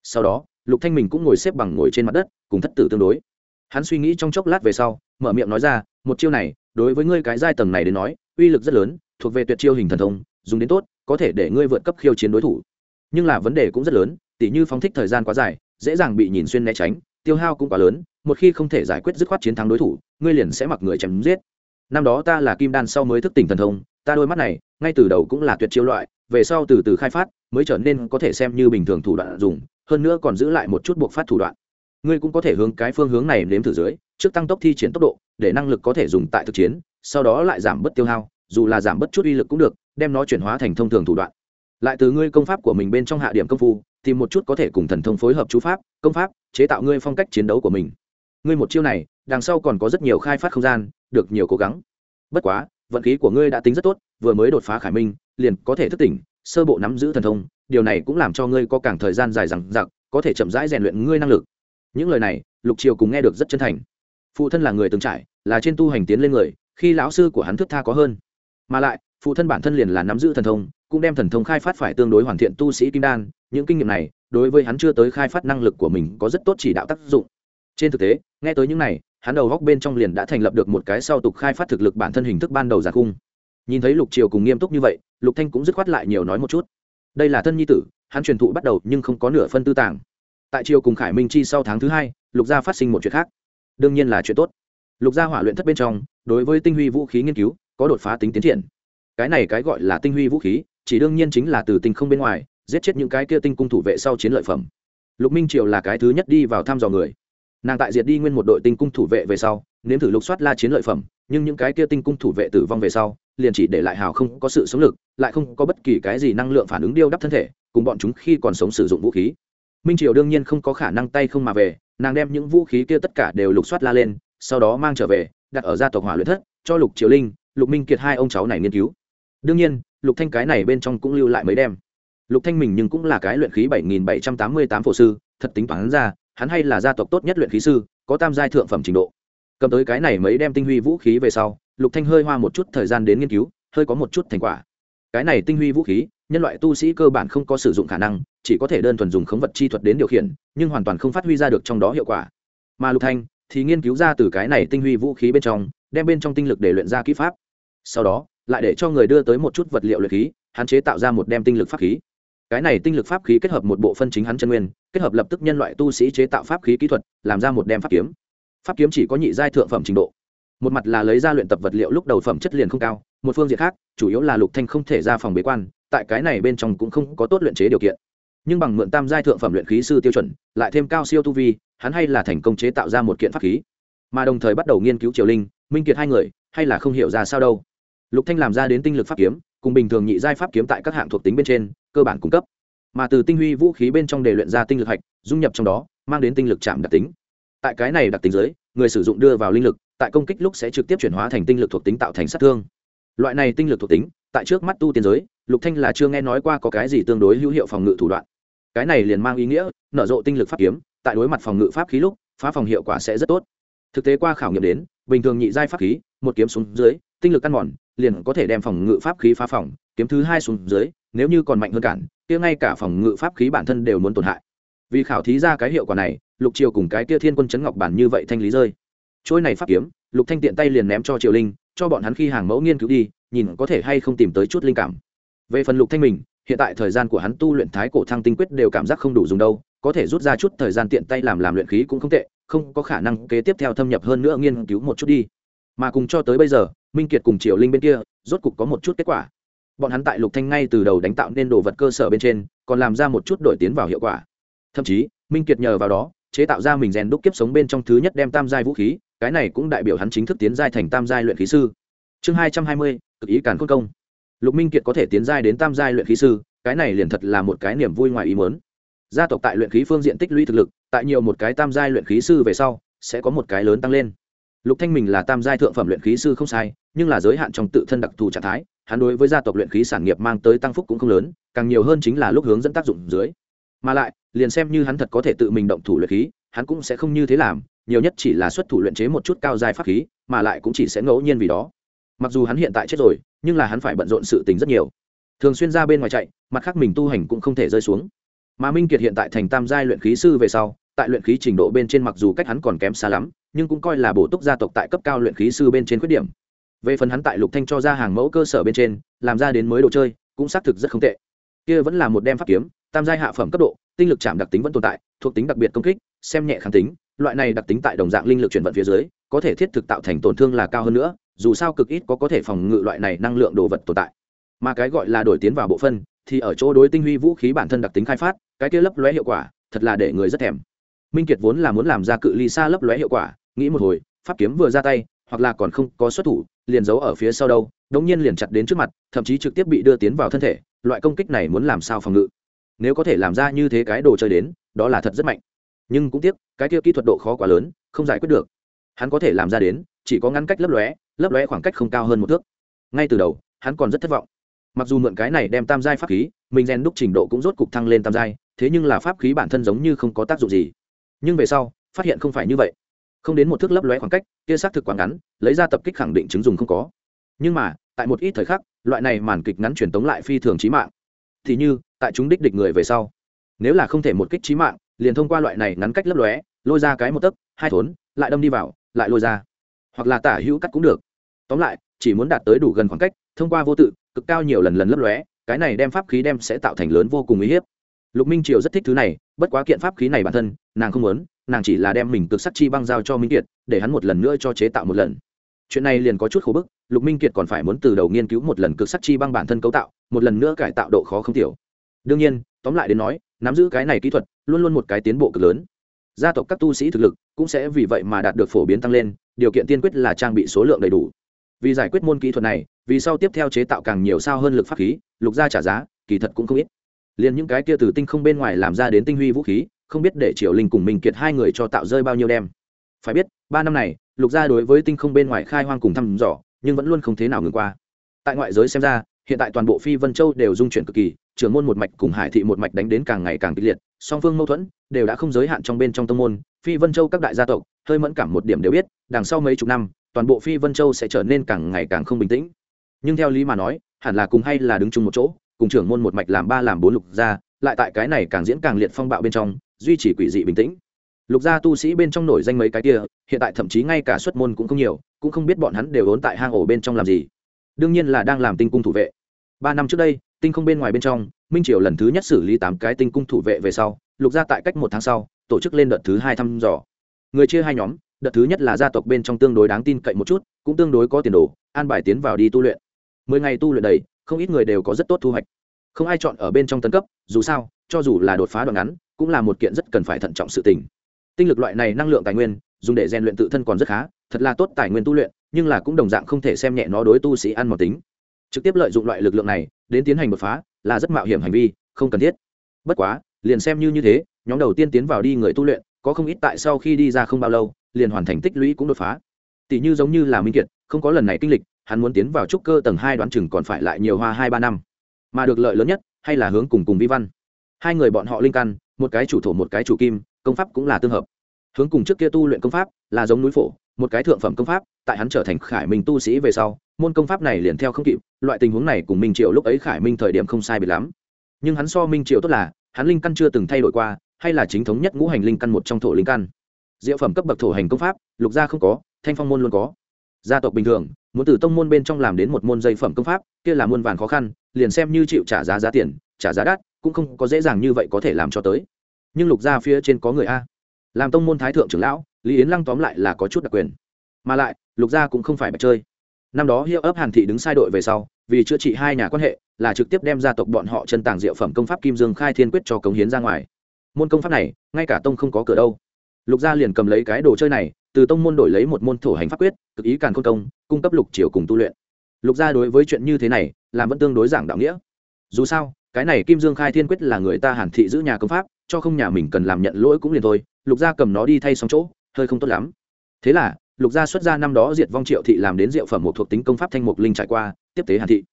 Sau đó, lục thanh mình cũng ngồi xếp bằng ngồi trên mặt đất, cùng thất tử tương đối. Hắn suy nghĩ trong chốc lát về sau, mở miệng nói ra, một chiêu này, đối với ngươi cái giai tầng này đến nói, uy lực rất lớn, thuộc về tuyệt chiêu hình thần thông, dùng đến tốt, có thể để ngươi vượt cấp khiêu chiến đối thủ. Nhưng là vấn đề cũng rất lớn, tỉ như phóng thích thời gian quá dài, dễ dàng bị nhìn xuyên né tránh, tiêu hao cũng quá lớn, một khi không thể giải quyết dứt khoát chiến thắng đối thủ, ngươi liền sẽ mặc người chém giết năm đó ta là kim đan sau mới thức tỉnh thần thông, ta đôi mắt này, ngay từ đầu cũng là tuyệt chiêu loại, về sau từ từ khai phát, mới trở nên có thể xem như bình thường thủ đoạn dùng, hơn nữa còn giữ lại một chút buộc phát thủ đoạn. Ngươi cũng có thể hướng cái phương hướng này nếm thử dưới, trước tăng tốc thi triển tốc độ, để năng lực có thể dùng tại thực chiến, sau đó lại giảm bớt tiêu hao, dù là giảm bớt chút uy lực cũng được, đem nó chuyển hóa thành thông thường thủ đoạn. Lại từ ngươi công pháp của mình bên trong hạ điểm công phu, tìm một chút có thể cùng thần thông phối hợp chú pháp, công pháp, chế tạo ngươi phong cách chiến đấu của mình ngươi một chiêu này, đằng sau còn có rất nhiều khai phát không gian, được nhiều cố gắng. Bất quá, vận khí của ngươi đã tính rất tốt, vừa mới đột phá khải minh, liền có thể thức tỉnh, sơ bộ nắm giữ thần thông, điều này cũng làm cho ngươi có càng thời gian dài rằng giặc có thể chậm rãi rèn luyện ngươi năng lực. Những lời này, lục triều cùng nghe được rất chân thành. Phụ thân là người từng trải, là trên tu hành tiến lên người, khi lão sư của hắn thức tha có hơn. Mà lại, phụ thân bản thân liền là nắm giữ thần thông, cũng đem thần thông khai phát phải tương đối hoàn thiện tu sĩ kim đan, những kinh nghiệm này, đối với hắn chưa tới khai phát năng lực của mình có rất tốt chỉ đạo tác dụng trên thực tế, nghe tới những này, hắn đầu góc bên trong liền đã thành lập được một cái sau tục khai phát thực lực bản thân hình thức ban đầu giả cung. Nhìn thấy lục triều cùng nghiêm túc như vậy, lục thanh cũng dứt khoát lại nhiều nói một chút. Đây là thân nhi tử, hắn truyền thụ bắt đầu nhưng không có nửa phân tư tàng. Tại triều cùng khải minh chi sau tháng thứ hai, lục gia phát sinh một chuyện khác. Đương nhiên là chuyện tốt. Lục gia hỏa luyện thất bên trong, đối với tinh huy vũ khí nghiên cứu, có đột phá tính tiến triển. Cái này cái gọi là tinh huy vũ khí, chỉ đương nhiên chính là từ tinh không bên ngoài, giết chết những cái kia tinh cung thủ vệ sau chiến lợi phẩm. Lục minh triều là cái thứ nhất đi vào thăm dò người nàng tại diệt đi nguyên một đội tinh cung thủ vệ về sau, nếm thử lục soát la chiến lợi phẩm, nhưng những cái kia tinh cung thủ vệ tử vong về sau, liền chỉ để lại hào không có sự sống lực, lại không có bất kỳ cái gì năng lượng phản ứng điêu đắp thân thể, cùng bọn chúng khi còn sống sử dụng vũ khí. Minh triều đương nhiên không có khả năng tay không mà về, nàng đem những vũ khí kia tất cả đều lục soát la lên, sau đó mang trở về, đặt ở gia tộc hỏa luyện thất, cho lục triều linh, lục minh kiệt hai ông cháu này nghiên cứu. Đương nhiên, lục thanh cái này bên trong cũng lưu lại mấy đem. Lục thanh mình nhưng cũng là cái luyện khí bảy nghìn bảy trăm tám mươi tám phổ sư, thật tính toán ra hắn hay là gia tộc tốt nhất luyện khí sư, có tam giai thượng phẩm trình độ. Cầm tới cái này mấy đem tinh huy vũ khí về sau, lục thanh hơi hoa một chút thời gian đến nghiên cứu, hơi có một chút thành quả. Cái này tinh huy vũ khí, nhân loại tu sĩ cơ bản không có sử dụng khả năng, chỉ có thể đơn thuần dùng khống vật chi thuật đến điều khiển, nhưng hoàn toàn không phát huy ra được trong đó hiệu quả. Mà lục thanh thì nghiên cứu ra từ cái này tinh huy vũ khí bên trong, đem bên trong tinh lực để luyện ra kỹ pháp. Sau đó, lại để cho người đưa tới một chút vật liệu luyện khí, hạn chế tạo ra một đem tinh lực pháp khí cái này tinh lực pháp khí kết hợp một bộ phân chính hắn chân nguyên, kết hợp lập tức nhân loại tu sĩ chế tạo pháp khí kỹ thuật, làm ra một đem pháp kiếm. Pháp kiếm chỉ có nhị giai thượng phẩm trình độ. Một mặt là lấy ra luyện tập vật liệu lúc đầu phẩm chất liền không cao, một phương diện khác, chủ yếu là lục thanh không thể ra phòng bế quan, tại cái này bên trong cũng không có tốt luyện chế điều kiện. Nhưng bằng mượn tam giai thượng phẩm luyện khí sư tiêu chuẩn, lại thêm cao siêu tu vi, hắn hay là thành công chế tạo ra một kiện pháp khí. Mà đồng thời bắt đầu nghiên cứu triều linh, minh kiệt hai người, hay là không hiểu ra sao đâu. Lục thanh làm ra đến tinh lực pháp kiếm cùng bình thường nhị giai pháp kiếm tại các hạng thuộc tính bên trên, cơ bản cung cấp. Mà từ tinh huy vũ khí bên trong để luyện ra tinh lực hạch, dung nhập trong đó, mang đến tinh lực chạm đặc tính. Tại cái này đặc tính dưới, người sử dụng đưa vào linh lực, tại công kích lúc sẽ trực tiếp chuyển hóa thành tinh lực thuộc tính tạo thành sát thương. Loại này tinh lực thuộc tính, tại trước mắt tu tiên giới, lục thanh là chưa nghe nói qua có cái gì tương đối hữu hiệu phòng ngự thủ đoạn. Cái này liền mang ý nghĩa, nở rộ tinh lực pháp kiếm, tại đối mặt phòng ngự pháp khí lúc, phá phòng hiệu quả sẽ rất tốt. Thực tế qua khảo nghiệm đến, bình thường nhị giai pháp khí, một kiếm xuống dưới tinh lực ăn mòn, liền có thể đem phòng ngự pháp khí phá phòng, kiếm thứ hai xuống dưới, nếu như còn mạnh hơn cản, kia ngay cả phòng ngự pháp khí bản thân đều muốn tổn hại. Vì khảo thí ra cái hiệu quả này, lục triều cùng cái kia thiên quân chấn ngọc bản như vậy thanh lý rơi. Trôi này pháp kiếm, lục thanh tiện tay liền ném cho triều linh, cho bọn hắn khi hàng mẫu nghiên cứu đi, nhìn có thể hay không tìm tới chút linh cảm. Về phần lục thanh mình, hiện tại thời gian của hắn tu luyện thái cổ thăng tinh quyết đều cảm giác không đủ dùng đâu, có thể rút ra chút thời gian tiện tay làm làm luyện khí cũng không tệ, không có khả năng kế tiếp theo thâm nhập hơn nữa nghiên cứu một chút đi. Mà cùng cho tới bây giờ minh kiệt cùng triều linh bên kia, rốt cục có một chút kết quả. Bọn hắn tại lục thanh ngay từ đầu đánh tạo nên đồ vật cơ sở bên trên, còn làm ra một chút đổi tiến vào hiệu quả. Thậm chí, minh kiệt nhờ vào đó, chế tạo ra mình rèn đúc kiếp sống bên trong thứ nhất đem tam giai vũ khí, cái này cũng đại biểu hắn chính thức tiến giai thành tam giai luyện khí sư. Chương hai trăm hai mươi, cực ý càn khôn công. Lục minh kiệt có thể tiến giai đến tam giai luyện khí sư, cái này liền thật là một cái niềm vui ngoài ý muốn. Gia tộc tại luyện khí phương diện tích lũy thực lực, tại nhiều một cái tam giai luyện khí sư về sau, sẽ có một cái lớn tăng lên lục thanh mình là tam giai thượng phẩm luyện khí sư không sai, nhưng là giới hạn trong tự thân đặc thù trạng thái, hắn đối với gia tộc luyện khí sản nghiệp mang tới tăng phúc cũng không lớn, càng nhiều hơn chính là lúc hướng dẫn tác dụng dưới. Mà lại, liền xem như hắn thật có thể tự mình động thủ luyện khí, hắn cũng sẽ không như thế làm, nhiều nhất chỉ là xuất thủ luyện chế một chút cao giai pháp khí, mà lại cũng chỉ sẽ ngẫu nhiên vì đó. Mặc dù hắn hiện tại chết rồi, nhưng là hắn phải bận rộn sự tình rất nhiều. Thường xuyên ra bên ngoài chạy, mặt khác mình tu hành cũng không thể rơi xuống. Mà minh kiệt hiện tại thành tam giai luyện khí sư về sau tại luyện khí trình độ bên trên mặc dù cách hắn còn kém xa lắm, nhưng cũng coi là bổ túc gia tộc tại cấp cao luyện khí sư bên trên khuyết điểm. Về phần hắn tại lục thanh cho ra hàng mẫu cơ sở bên trên, làm ra đến mới đồ chơi, cũng xác thực rất không tệ. Kia vẫn là một đem pháp kiếm, tam giai hạ phẩm cấp độ, tinh lực chạm đặc tính vẫn tồn tại, thuộc tính đặc biệt công kích, xem nhẹ kháng tính, loại này đặc tính tại đồng dạng linh lực chuyển vận phía dưới, có thể thiết thực tạo thành tổn thương là cao hơn nữa, dù sao cực ít có có thể phòng ngự loại này năng lượng đồ vật tồn tại. Mà cái gọi là đổi tiến vào bộ phân, thì ở chỗ đối tinh huy vũ khí bản thân đặc tính khai phát, cái kia lấp lóe hiệu quả, thật là để người rất thèm minh kiệt vốn là muốn làm ra cự ly xa lấp lóe hiệu quả, nghĩ một hồi, pháp kiếm vừa ra tay, hoặc là còn không có xuất thủ, liền giấu ở phía sau đâu, đống nhiên liền chặt đến trước mặt, thậm chí trực tiếp bị đưa tiến vào thân thể, loại công kích này muốn làm sao phòng ngự? Nếu có thể làm ra như thế cái đồ chơi đến, đó là thật rất mạnh. Nhưng cũng tiếc, cái kia kỹ thuật độ khó quá lớn, không giải quyết được. Hắn có thể làm ra đến, chỉ có ngăn cách lấp lóe lấp lóe khoảng cách không cao hơn một thước. Ngay từ đầu, hắn còn rất thất vọng. Mặc dù mượn cái này đem tam giai pháp khí, mình rèn đúc trình độ cũng rốt cục thăng lên tam giai, thế nhưng là pháp khí bản thân giống như không có tác dụng gì nhưng về sau, phát hiện không phải như vậy. Không đến một thước lấp lóe khoảng cách, kia xác thực quá ngắn, lấy ra tập kích khẳng định chứng dùng không có. Nhưng mà, tại một ít thời khắc, loại này màn kịch ngắn truyền tống lại phi thường trí mạng. Thì như, tại chúng đích địch người về sau. Nếu là không thể một kích trí mạng, liền thông qua loại này ngắn cách lấp lóe, lôi ra cái một tấc, hai thốn, lại đâm đi vào, lại lôi ra. Hoặc là tả hữu cắt cũng được. Tóm lại, chỉ muốn đạt tới đủ gần khoảng cách, thông qua vô tự, cực cao nhiều lần lần lấp lóe, cái này đem pháp khí đem sẽ tạo thành lớn vô cùng uy hiếp lục minh triều rất thích thứ này, bất quá kiện pháp khí này bản thân, nàng không muốn, nàng chỉ là đem mình cực sắc chi băng giao cho minh kiệt, để hắn một lần nữa cho chế tạo một lần. Chuyện này liền có chút khổ bức, lục minh kiệt còn phải muốn từ đầu nghiên cứu một lần cực sắc chi băng bản thân cấu tạo, một lần nữa cải tạo độ khó không tiểu. Đương nhiên, tóm lại đến nói, nắm giữ cái này kỹ thuật, luôn luôn một cái tiến bộ cực lớn. Gia tộc các tu sĩ thực lực cũng sẽ vì vậy mà đạt được phổ biến tăng lên, điều kiện tiên quyết là trang bị số lượng đầy đủ. Vì giải quyết môn kỹ thuật này, vì sau tiếp theo chế tạo càng nhiều sao hơn lực pháp khí, lục gia trả giá, kỳ thật cũng không ít liền những cái kia từ tinh không bên ngoài làm ra đến tinh huy vũ khí, không biết để triều linh cùng mình kiệt hai người cho tạo rơi bao nhiêu đem. Phải biết, ba năm này, lục gia đối với tinh không bên ngoài khai hoang cùng thăm dò, nhưng vẫn luôn không thế nào ngừng qua. Tại ngoại giới xem ra, hiện tại toàn bộ phi vân châu đều dung chuyển cực kỳ, trưởng môn một mạch cùng hải thị một mạch đánh đến càng ngày càng kịch liệt, song phương mâu thuẫn đều đã không giới hạn trong bên trong tông môn, phi vân châu các đại gia tộc, hơi mẫn cảm một điểm đều biết, đằng sau mấy chục năm, toàn bộ phi vân châu sẽ trở nên càng ngày càng không bình tĩnh. Nhưng theo lý mà nói, hẳn là cùng hay là đứng chung một chỗ cùng trưởng môn một mạch làm ba làm bốn lục gia, lại tại cái này càng diễn càng liệt phong bạo bên trong, duy trì quỷ dị bình tĩnh. Lục gia tu sĩ bên trong nổi danh mấy cái kia, hiện tại thậm chí ngay cả xuất môn cũng không nhiều, cũng không biết bọn hắn đều ốn tại hang ổ bên trong làm gì. Đương nhiên là đang làm tinh cung thủ vệ. Ba năm trước đây, tinh không bên ngoài bên trong, minh triều lần thứ nhất xử lý tám cái tinh cung thủ vệ về sau, lục gia tại cách một tháng sau, tổ chức lên đợt thứ hai thăm dò. Người chia hai nhóm, đợt thứ nhất là gia tộc bên trong tương đối đáng tin cậy một chút, cũng tương đối có tiền đồ, an bài tiến vào đi tu luyện. Mười ngày tu luyện đầy không ít người đều có rất tốt thu hoạch. Không ai chọn ở bên trong tân cấp, dù sao, cho dù là đột phá đoạn ngắn, cũng là một kiện rất cần phải thận trọng sự tình. Tinh lực loại này năng lượng tài nguyên, dùng để rèn luyện tự thân còn rất khá, thật là tốt tài nguyên tu luyện, nhưng là cũng đồng dạng không thể xem nhẹ nó đối tu sĩ ăn một tính. Trực tiếp lợi dụng loại lực lượng này, đến tiến hành đột phá, là rất mạo hiểm hành vi, không cần thiết. Bất quá, liền xem như như thế, nhóm đầu tiên tiến vào đi người tu luyện, có không ít tại sau khi đi ra không bao lâu, liền hoàn thành tích lũy cũng đột phá. Tỷ như giống như là minh kiệt, không có lần này kinh lịch hắn muốn tiến vào trúc cơ tầng hai đoán chừng còn phải lại nhiều hoa hai ba năm. Mà được lợi lớn nhất, hay là hướng cùng cùng vi văn. Hai người bọn họ linh căn, một cái chủ thổ, một cái chủ kim, công pháp cũng là tương hợp. Hướng cùng trước kia tu luyện công pháp là giống núi phổ, một cái thượng phẩm công pháp, tại hắn trở thành khải minh tu sĩ về sau, môn công pháp này liền theo không kịp, loại tình huống này cùng minh triệu lúc ấy khải minh thời điểm không sai bị lắm. Nhưng hắn so minh triệu tốt là, hắn linh căn chưa từng thay đổi qua, hay là chính thống nhất ngũ hành linh căn một trong thổ linh căn. Diệu phẩm cấp bậc thổ hành công pháp, lục gia không có, thanh phong môn luôn có gia tộc bình thường, muốn từ tông môn bên trong làm đến một môn dây phẩm công pháp, kia là muôn vàn khó khăn, liền xem như chịu trả giá giá tiền, trả giá đắt, cũng không có dễ dàng như vậy có thể làm cho tới. Nhưng lục gia phía trên có người a. Làm tông môn thái thượng trưởng lão, lý yến lăng tóm lại là có chút đặc quyền. Mà lại, lục gia cũng không phải bạch chơi. Năm đó hiệu ấp hàn thị đứng sai đội về sau, vì chữa trị hai nhà quan hệ, là trực tiếp đem gia tộc bọn họ chân tàng diệu phẩm công pháp kim dương khai thiên quyết cho cống hiến ra ngoài. Môn công pháp này, ngay cả tông không có cửa đâu. Lục gia liền cầm lấy cái đồ chơi này từ tông môn đổi lấy một môn thổ hành pháp quyết, cực ý càn khôn công, cung cấp lục triều cùng tu luyện. Lục gia đối với chuyện như thế này, làm vẫn tương đối giảng đạo nghĩa. Dù sao, cái này kim dương khai thiên quyết là người ta hàn thị giữ nhà công pháp, cho không nhà mình cần làm nhận lỗi cũng liền thôi, lục gia cầm nó đi thay xong chỗ, hơi không tốt lắm. Thế là, lục gia xuất ra năm đó diệt vong triệu thị làm đến diệu phẩm một thuộc tính công pháp thanh mục linh trải qua, tiếp tế hàn thị.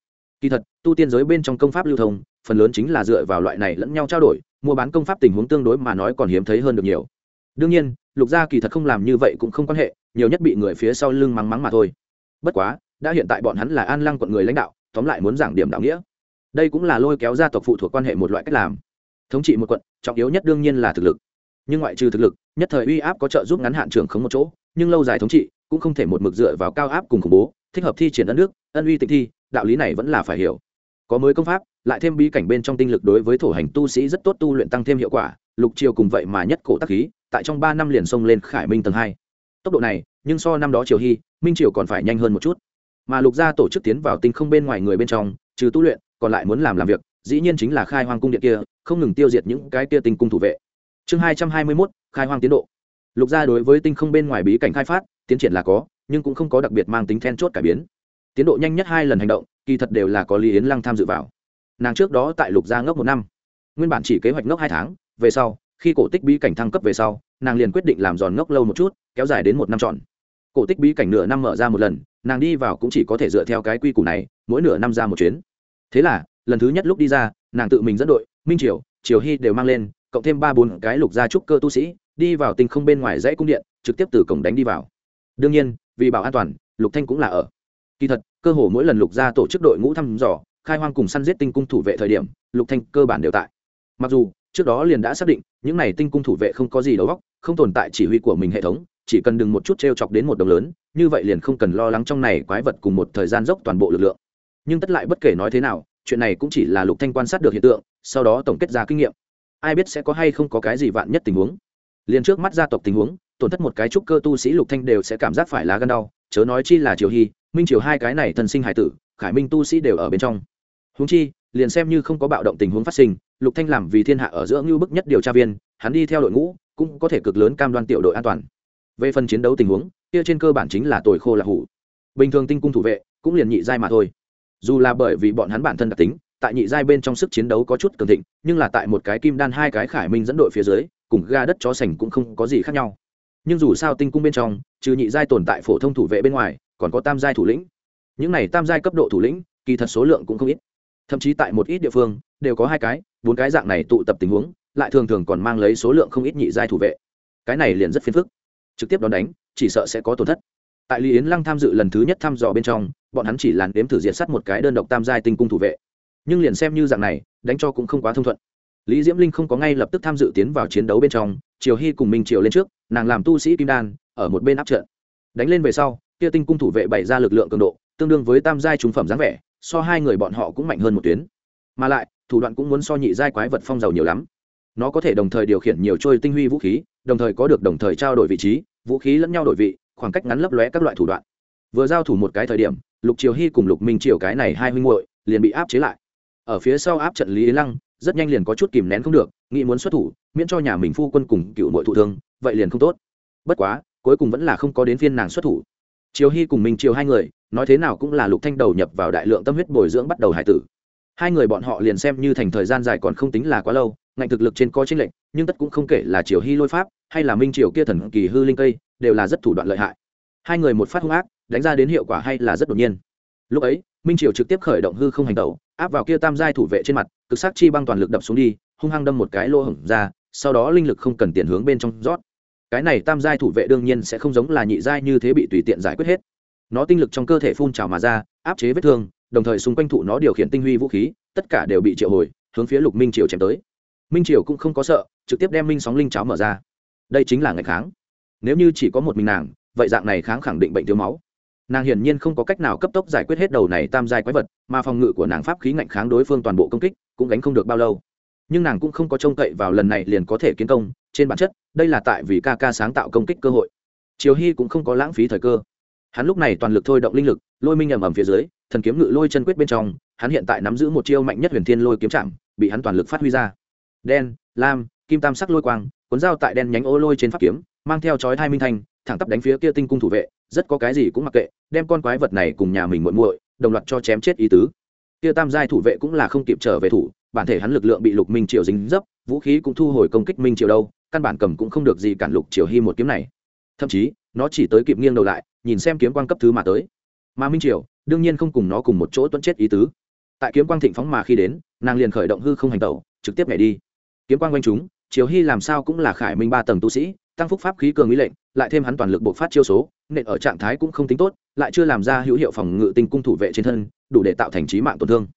Kỳ thật, tu tiên giới bên trong công pháp lưu thông, phần lớn chính là dựa vào loại này lẫn nhau trao đổi, mua bán công pháp tình huống tương đối mà nói còn hiếm thấy hơn được nhiều. Đương nhiên lục gia kỳ thật không làm như vậy cũng không quan hệ, nhiều nhất bị người phía sau lưng mắng mắng mà thôi. Bất quá, đã hiện tại bọn hắn là an lăng quận người lãnh đạo, tóm lại muốn giảng điểm đạo nghĩa. Đây cũng là lôi kéo gia tộc phụ thuộc quan hệ một loại cách làm. Thống trị một quận, trọng yếu nhất đương nhiên là thực lực. Nhưng ngoại trừ thực lực, nhất thời uy áp có trợ giúp ngắn hạn trường không một chỗ, nhưng lâu dài thống trị, cũng không thể một mực dựa vào cao áp cùng khủng bố, thích hợp thi triển ân nước, ân uy tịch thi, đạo lý này vẫn là phải hiểu. Có mới công pháp, lại thêm bí cảnh bên trong tinh lực đối với thổ hành tu sĩ rất tốt tu luyện tăng thêm hiệu quả, lục triều cùng vậy mà nhất cổ tác khí tại trong ba năm liền xông lên khải minh tầng hai. Tốc độ này, nhưng so năm đó triều hy, minh triều còn phải nhanh hơn một chút. Mà lục gia tổ chức tiến vào tinh không bên ngoài người bên trong, trừ tu luyện, còn lại muốn làm làm việc, dĩ nhiên chính là khai hoang cung điện kia, không ngừng tiêu diệt những cái kia tinh cung thủ vệ. Chương hai trăm hai mươi mốt, khai hoang tiến độ. Lục gia đối với tinh không bên ngoài bí cảnh khai phát, tiến triển là có, nhưng cũng không có đặc biệt mang tính then chốt cải biến. Tiến độ nhanh nhất hai lần hành động, kỳ thật đều là có lý yến lăng tham dự vào. Nàng trước đó tại lục gia ngốc một năm. Nguyên bản chỉ kế hoạch ngốc hai tháng, về sau khi cổ tích bí cảnh thăng cấp về sau, nàng liền quyết định làm giòn ngốc lâu một chút, kéo dài đến một năm trọn. Cổ tích bí cảnh nửa năm mở ra một lần, nàng đi vào cũng chỉ có thể dựa theo cái quy củ này, mỗi nửa năm ra một chuyến. Thế là, lần thứ nhất lúc đi ra, nàng tự mình dẫn đội, minh triều triều hy đều mang lên, cộng thêm ba bốn cái lục gia trúc cơ tu sĩ, đi vào tinh không bên ngoài dãy cung điện, trực tiếp từ cổng đánh đi vào. Đương nhiên, vì bảo an toàn, lục thanh cũng là ở. Kỳ thật, cơ hồ mỗi lần lục gia tổ chức đội ngũ thăm dò, khai hoang cùng săn giết tinh cung thủ vệ thời điểm, lục thanh cơ bản đều tại. Mặc dù trước đó liền đã xác định, những này tinh cung thủ vệ không có gì đầu óc, không tồn tại chỉ huy của mình hệ thống, chỉ cần đừng một chút t chọc đến một đồng lớn, như vậy liền không cần lo lắng trong này quái vật cùng một thời gian dốc toàn bộ lực lượng. Nhưng tất lại bất kể nói thế nào, chuyện này cũng chỉ là lục thanh quan sát được hiện tượng, sau đó tổng kết ra kinh nghiệm. Ai biết sẽ có hay không có cái gì vạn nhất tình huống. Liền trước mắt gia tộc tình huống, tổn thất một cái trúc cơ tu sĩ lục thanh đều sẽ cảm giác phải lá gan đau, chớ nói chi là triều hy, minh triều hai cái này thân sinh hải tử, khải minh tu sĩ đều ở bên trong. Huống chi liền xem như không có bạo động tình huống phát sinh, lục thanh làm vì thiên hạ ở giữa ngưu bức nhất điều tra viên, hắn đi theo đội ngũ, cũng có thể cực lớn cam đoan tiểu đội an toàn. Về phần chiến đấu tình huống, kia trên cơ bản chính là tồi khô là hủ. Bình thường tinh cung thủ vệ, cũng liền nhị giai mà thôi. Dù là bởi vì bọn hắn bản thân đặc tính, tại nhị giai bên trong sức chiến đấu có chút cường thịnh, nhưng là tại một cái kim đan hai cái khải minh dẫn đội phía dưới, cùng ga đất chó sành cũng không có gì khác nhau. Nhưng dù sao tinh cung bên trong, trừ nhị giai tồn tại phổ thông thủ vệ bên ngoài, còn có tam giai thủ lĩnh. Những này tam giai cấp độ thủ lĩnh, kỳ thật số lượng cũng không ít thậm chí tại một ít địa phương, đều có hai cái, bốn cái dạng này tụ tập tình huống, lại thường thường còn mang lấy số lượng không ít nhị giai thủ vệ. Cái này liền rất phiền phức. Trực tiếp đón đánh, chỉ sợ sẽ có tổn thất. Tại lý yến lăng tham dự lần thứ nhất thăm dò bên trong, bọn hắn chỉ làn đếm thử diệt sắt một cái đơn độc tam giai tinh cung thủ vệ. Nhưng liền xem như dạng này, đánh cho cũng không quá thông thuận. Lý diễm linh không có ngay lập tức tham dự tiến vào chiến đấu bên trong, triều hy cùng minh triều lên trước, nàng làm tu sĩ kim đan, ở một bên áp trận. Đánh lên về sau, kia tinh cung thủ vệ bày ra lực lượng cường độ, tương đương với tam giai trung phẩm dáng vẻ so hai người bọn họ cũng mạnh hơn một tuyến. Mà lại, thủ đoạn cũng muốn so nhị giai quái vật phong giàu nhiều lắm. Nó có thể đồng thời điều khiển nhiều trôi tinh huy vũ khí, đồng thời có được đồng thời trao đổi vị trí, vũ khí lẫn nhau đổi vị, khoảng cách ngắn lấp lóe các loại thủ đoạn. Vừa giao thủ một cái thời điểm, lục triều hy cùng lục minh triều cái này hai huynh muội liền bị áp chế lại. Ở phía sau áp trận lý yến lăng, rất nhanh liền có chút kìm nén không được, nghĩ muốn xuất thủ, miễn cho nhà mình phu quân cùng cựu mội thụ thương, vậy liền không tốt. Bất quá, cuối cùng vẫn là không có đến phiên nàng xuất thủ. Triều hy cùng minh triều hai người nói thế nào cũng là lục thanh đầu nhập vào đại lượng tâm huyết bồi dưỡng bắt đầu hải tử. Hai người bọn họ liền xem như thành thời gian dài còn không tính là quá lâu, ngạnh thực lực trên có trinh lệnh nhưng tất cũng không kể là triều hy lôi pháp, hay là minh triều kia thần kỳ hư linh cây, đều là rất thủ đoạn lợi hại. Hai người một phát hung ác, đánh ra đến hiệu quả hay là rất đột nhiên. Lúc ấy, minh triều trực tiếp khởi động hư không hành tẩu, áp vào kia tam giai thủ vệ trên mặt, cực sắc chi băng toàn lực đập xuống đi, hung hăng đâm một cái lỗ hổng ra, sau đó linh lực không cần tiền hướng bên trong rót. Cái này tam giai thủ vệ đương nhiên sẽ không giống là nhị giai như thế bị tùy tiện giải quyết hết nó tinh lực trong cơ thể phun trào mà ra, áp chế vết thương, đồng thời xung quanh thụ nó điều khiển tinh huy vũ khí, tất cả đều bị triệu hồi, hướng phía lục minh triều chém tới. Minh triều cũng không có sợ, trực tiếp đem minh sóng linh cháo mở ra. Đây chính là ngày kháng. Nếu như chỉ có một mình nàng, vậy dạng này kháng khẳng định bệnh thiếu máu. Nàng hiển nhiên không có cách nào cấp tốc giải quyết hết đầu này tam giai quái vật, mà phòng ngự của nàng pháp khí ngạnh kháng đối phương toàn bộ công kích, cũng gánh không được bao lâu. Nhưng nàng cũng không có trông cậy vào lần này liền có thể kiến công, trên bản chất, đây là tại vì ca ca sáng tạo công kích cơ hội. Triều hy cũng không có lãng phí thời cơ hắn lúc này toàn lực thôi động linh lực, lôi minh ầm ầm phía dưới, thần kiếm ngự lôi chân quyết bên trong, hắn hiện tại nắm giữ một chiêu mạnh nhất huyền thiên lôi kiếm chạm, bị hắn toàn lực phát huy ra. Đen, lam, kim tam sắc lôi quang, cuốn dao tại đen nhánh ô lôi trên pháp kiếm, mang theo chói hai minh thanh, thẳng tắp đánh phía kia tinh cung thủ vệ, rất có cái gì cũng mặc kệ, đem con quái vật này cùng nhà mình muội muội, đồng loạt cho chém chết ý tứ. Kia tam giai thủ vệ cũng là không kịp trở về thủ, bản thể hắn lực lượng bị lục minh triều dính dấp, vũ khí cũng thu hồi công kích minh triều đâu, căn bản cầm cũng không được gì cản lục triều hy một kiếm này. Thậm chí, nó chỉ tới kịp nghiêng đầu lại nhìn xem kiếm quang cấp thứ mà tới. Mà minh triều, đương nhiên không cùng nó cùng một chỗ tuẫn chết ý tứ. Tại kiếm quang thịnh phóng mà khi đến, nàng liền khởi động hư không hành tẩu, trực tiếp nhảy đi. Kiếm quang quanh chúng, triều hy làm sao cũng là khải minh ba tầng tu sĩ, tăng phúc pháp khí cường ý lệnh, lại thêm hắn toàn lực bộc phát chiêu số, nện ở trạng thái cũng không tính tốt, lại chưa làm ra hữu hiệu phòng ngự tinh cung thủ vệ trên thân, đủ để tạo thành trí mạng tổn thương.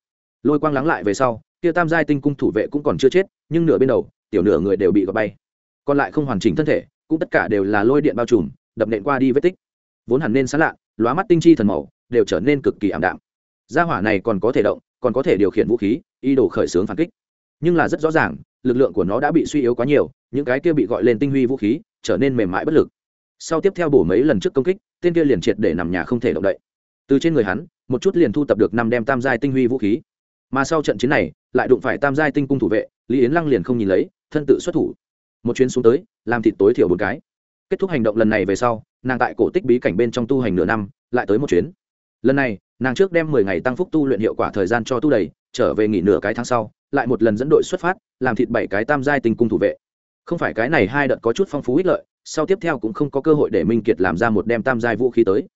Lôi quang lắng lại về sau, kia tam giai tinh cung thủ vệ cũng còn chưa chết, nhưng nửa bên đầu, tiểu nửa người đều bị gọt bay. Còn lại không hoàn chỉnh thân thể, cũng tất cả đều là lôi điện bao trùm, đập nện qua đi vết tích vốn hẳn nên xa lạ, lóa mắt tinh chi thần màu, đều trở nên cực kỳ ảm đạm. Gia hỏa này còn có thể động, còn có thể điều khiển vũ khí, ý đồ khởi xướng phản kích. Nhưng là rất rõ ràng, lực lượng của nó đã bị suy yếu quá nhiều, những cái kia bị gọi lên tinh huy vũ khí, trở nên mềm mại bất lực. Sau tiếp theo bổ mấy lần trước công kích, tên kia liền triệt để nằm nhà không thể động đậy. Từ trên người hắn, một chút liền thu tập được năm đem tam giai tinh huy vũ khí. Mà sau trận chiến này, lại đụng phải tam giai tinh cung thủ vệ, lý yến lăng liền không nhìn lấy, thân tự xuất thủ. Một chuyến xuống tới, làm thịt tối thiểu một cái. Kết thúc hành động lần này về sau nàng tại cổ tích bí cảnh bên trong tu hành nửa năm, lại tới một chuyến. Lần này, nàng trước đem mười ngày tăng phúc tu luyện hiệu quả thời gian cho tu đầy, trở về nghỉ nửa cái tháng sau, lại một lần dẫn đội xuất phát, làm thịt bảy cái tam giai tinh cung thủ vệ. Không phải cái này hai đợt có chút phong phú ích lợi, sau tiếp theo cũng không có cơ hội để minh kiệt làm ra một đem tam giai vũ khí tới.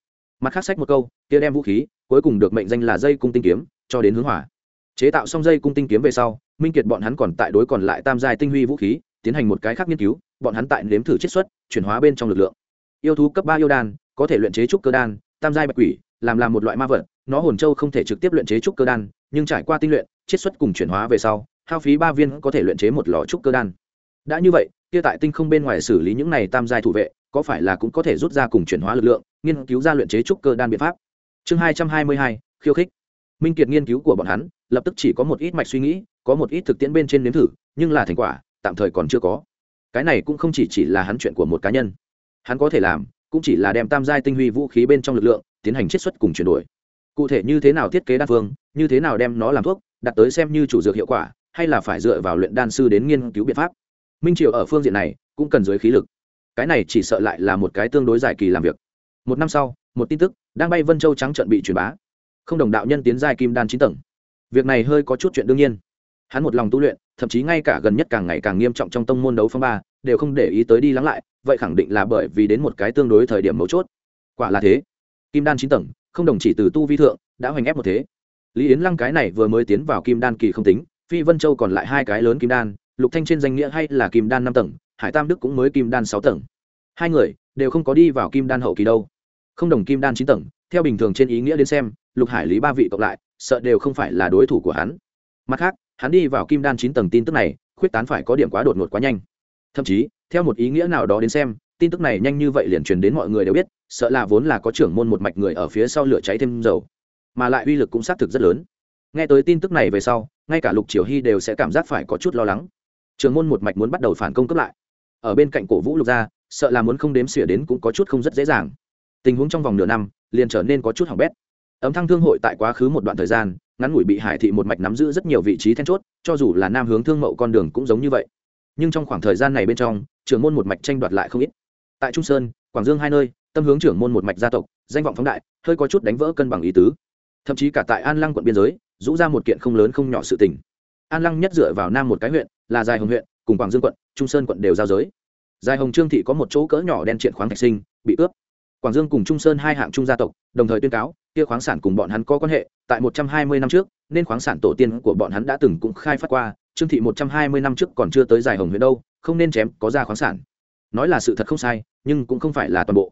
Mặt khác sách một câu, kia đem vũ khí, cuối cùng được mệnh danh là dây cung tinh kiếm, cho đến hướng hỏa. Chế tạo xong dây cung tinh kiếm về sau, minh kiệt bọn hắn còn tại đối còn lại tam giai tinh huy vũ khí, tiến hành một cái khác nghiên cứu, bọn hắn tại nếm thử chiết xuất, chuyển hóa bên trong lực lượng yêu thú cấp ba yêu đan, có thể luyện chế trúc cơ đan, tam giai bạch quỷ, làm làm một loại ma vật, nó hồn châu không thể trực tiếp luyện chế trúc cơ đan, nhưng trải qua tinh luyện, chiết xuất cùng chuyển hóa về sau, hao phí ba viên có thể luyện chế một lò trúc cơ đan. Đã như vậy, kia tại tinh không bên ngoài xử lý những này tam giai thủ vệ, có phải là cũng có thể rút ra cùng chuyển hóa lực lượng, nghiên cứu ra luyện chế trúc cơ đan biện pháp? Chương hai trăm hai mươi hai, khiêu khích. Minh kiệt nghiên cứu của bọn hắn, lập tức chỉ có một ít mạch suy nghĩ, có một ít thực tiễn bên trên nếm thử, nhưng là thành quả, tạm thời còn chưa có. Cái này cũng không chỉ chỉ là hắn chuyện của một cá nhân hắn có thể làm, cũng chỉ là đem tam giai tinh huy vũ khí bên trong lực lượng tiến hành chiết xuất cùng chuyển đổi. Cụ thể như thế nào thiết kế đan phương, như thế nào đem nó làm thuốc, đặt tới xem như chủ dược hiệu quả, hay là phải dựa vào luyện đan sư đến nghiên cứu biện pháp. Minh triều ở phương diện này, cũng cần dưới khí lực. Cái này chỉ sợ lại là một cái tương đối dài kỳ làm việc. Một năm sau, một tin tức, đang bay vân châu trắng trận bị truyền bá. Không đồng đạo nhân tiến giai kim đan chín tầng. Việc này hơi có chút chuyện đương nhiên. Hắn một lòng tu luyện thậm chí ngay cả gần nhất càng ngày càng nghiêm trọng trong tông môn đấu phong ba, đều không để ý tới đi lắng lại, vậy khẳng định là bởi vì đến một cái tương đối thời điểm mấu chốt. Quả là thế. Kim đan chín tầng, không đồng chỉ từ tu vi thượng, đã hoành ép một thế. Lý yến lăng cái này vừa mới tiến vào kim đan kỳ không tính, phi vân châu còn lại hai cái lớn kim đan, lục thanh trên danh nghĩa hay là kim đan năm tầng, hải tam đức cũng mới kim đan sáu tầng. Hai người đều không có đi vào kim đan hậu kỳ đâu. Không đồng kim đan chín tầng, theo bình thường trên ý nghĩa đến xem, lục hải lý ba vị cộng lại, sợ đều không phải là đối thủ của hắn. Mặt khác hắn đi vào kim đan chín tầng tin tức này, khuyết tán phải có điểm quá đột ngột quá nhanh. Thậm chí, theo một ý nghĩa nào đó đến xem, tin tức này nhanh như vậy liền truyền đến mọi người đều biết, sợ là vốn là có trưởng môn một mạch người ở phía sau lửa cháy thêm dầu, mà lại uy lực cũng xác thực rất lớn. Nghe tới tin tức này về sau, ngay cả lục triều hy đều sẽ cảm giác phải có chút lo lắng. Trưởng môn một mạch muốn bắt đầu phản công cấp lại. Ở bên cạnh cổ vũ lục gia, sợ là muốn không đếm xỉa đến cũng có chút không rất dễ dàng. Tình huống trong vòng nửa năm, liền trở nên có chút hỏng bét. Ấm thăng thương hội tại quá khứ một đoạn thời gian ngắn ngủi bị hải thị một mạch nắm giữ rất nhiều vị trí then chốt, cho dù là nam hướng thương mậu con đường cũng giống như vậy. Nhưng trong khoảng thời gian này bên trong, trưởng môn một mạch tranh đoạt lại không ít. Tại trung sơn, quảng dương hai nơi, tâm hướng trưởng môn một mạch gia tộc, danh vọng phóng đại, hơi có chút đánh vỡ cân bằng ý tứ. Thậm chí cả tại an lăng quận biên giới, rũ ra một kiện không lớn không nhỏ sự tình. An lăng nhất dựa vào nam một cái huyện, là dài hồng huyện, cùng quảng dương quận, trung sơn quận đều giao giới. Dài hồng trương thị có một chỗ cỡ nhỏ đen triện khoáng thạch sinh, bị ướp quảng dương cùng trung sơn hai hạng trung gia tộc, đồng thời tuyên cáo, kia khoáng sản cùng bọn hắn có quan hệ, tại một trăm hai mươi năm trước, nên khoáng sản tổ tiên của bọn hắn đã từng cũng khai phát qua, trương thị một trăm hai mươi năm trước còn chưa tới dài hồng huyện đâu, không nên chém, có ra khoáng sản. Nói là sự thật không sai, nhưng cũng không phải là toàn bộ.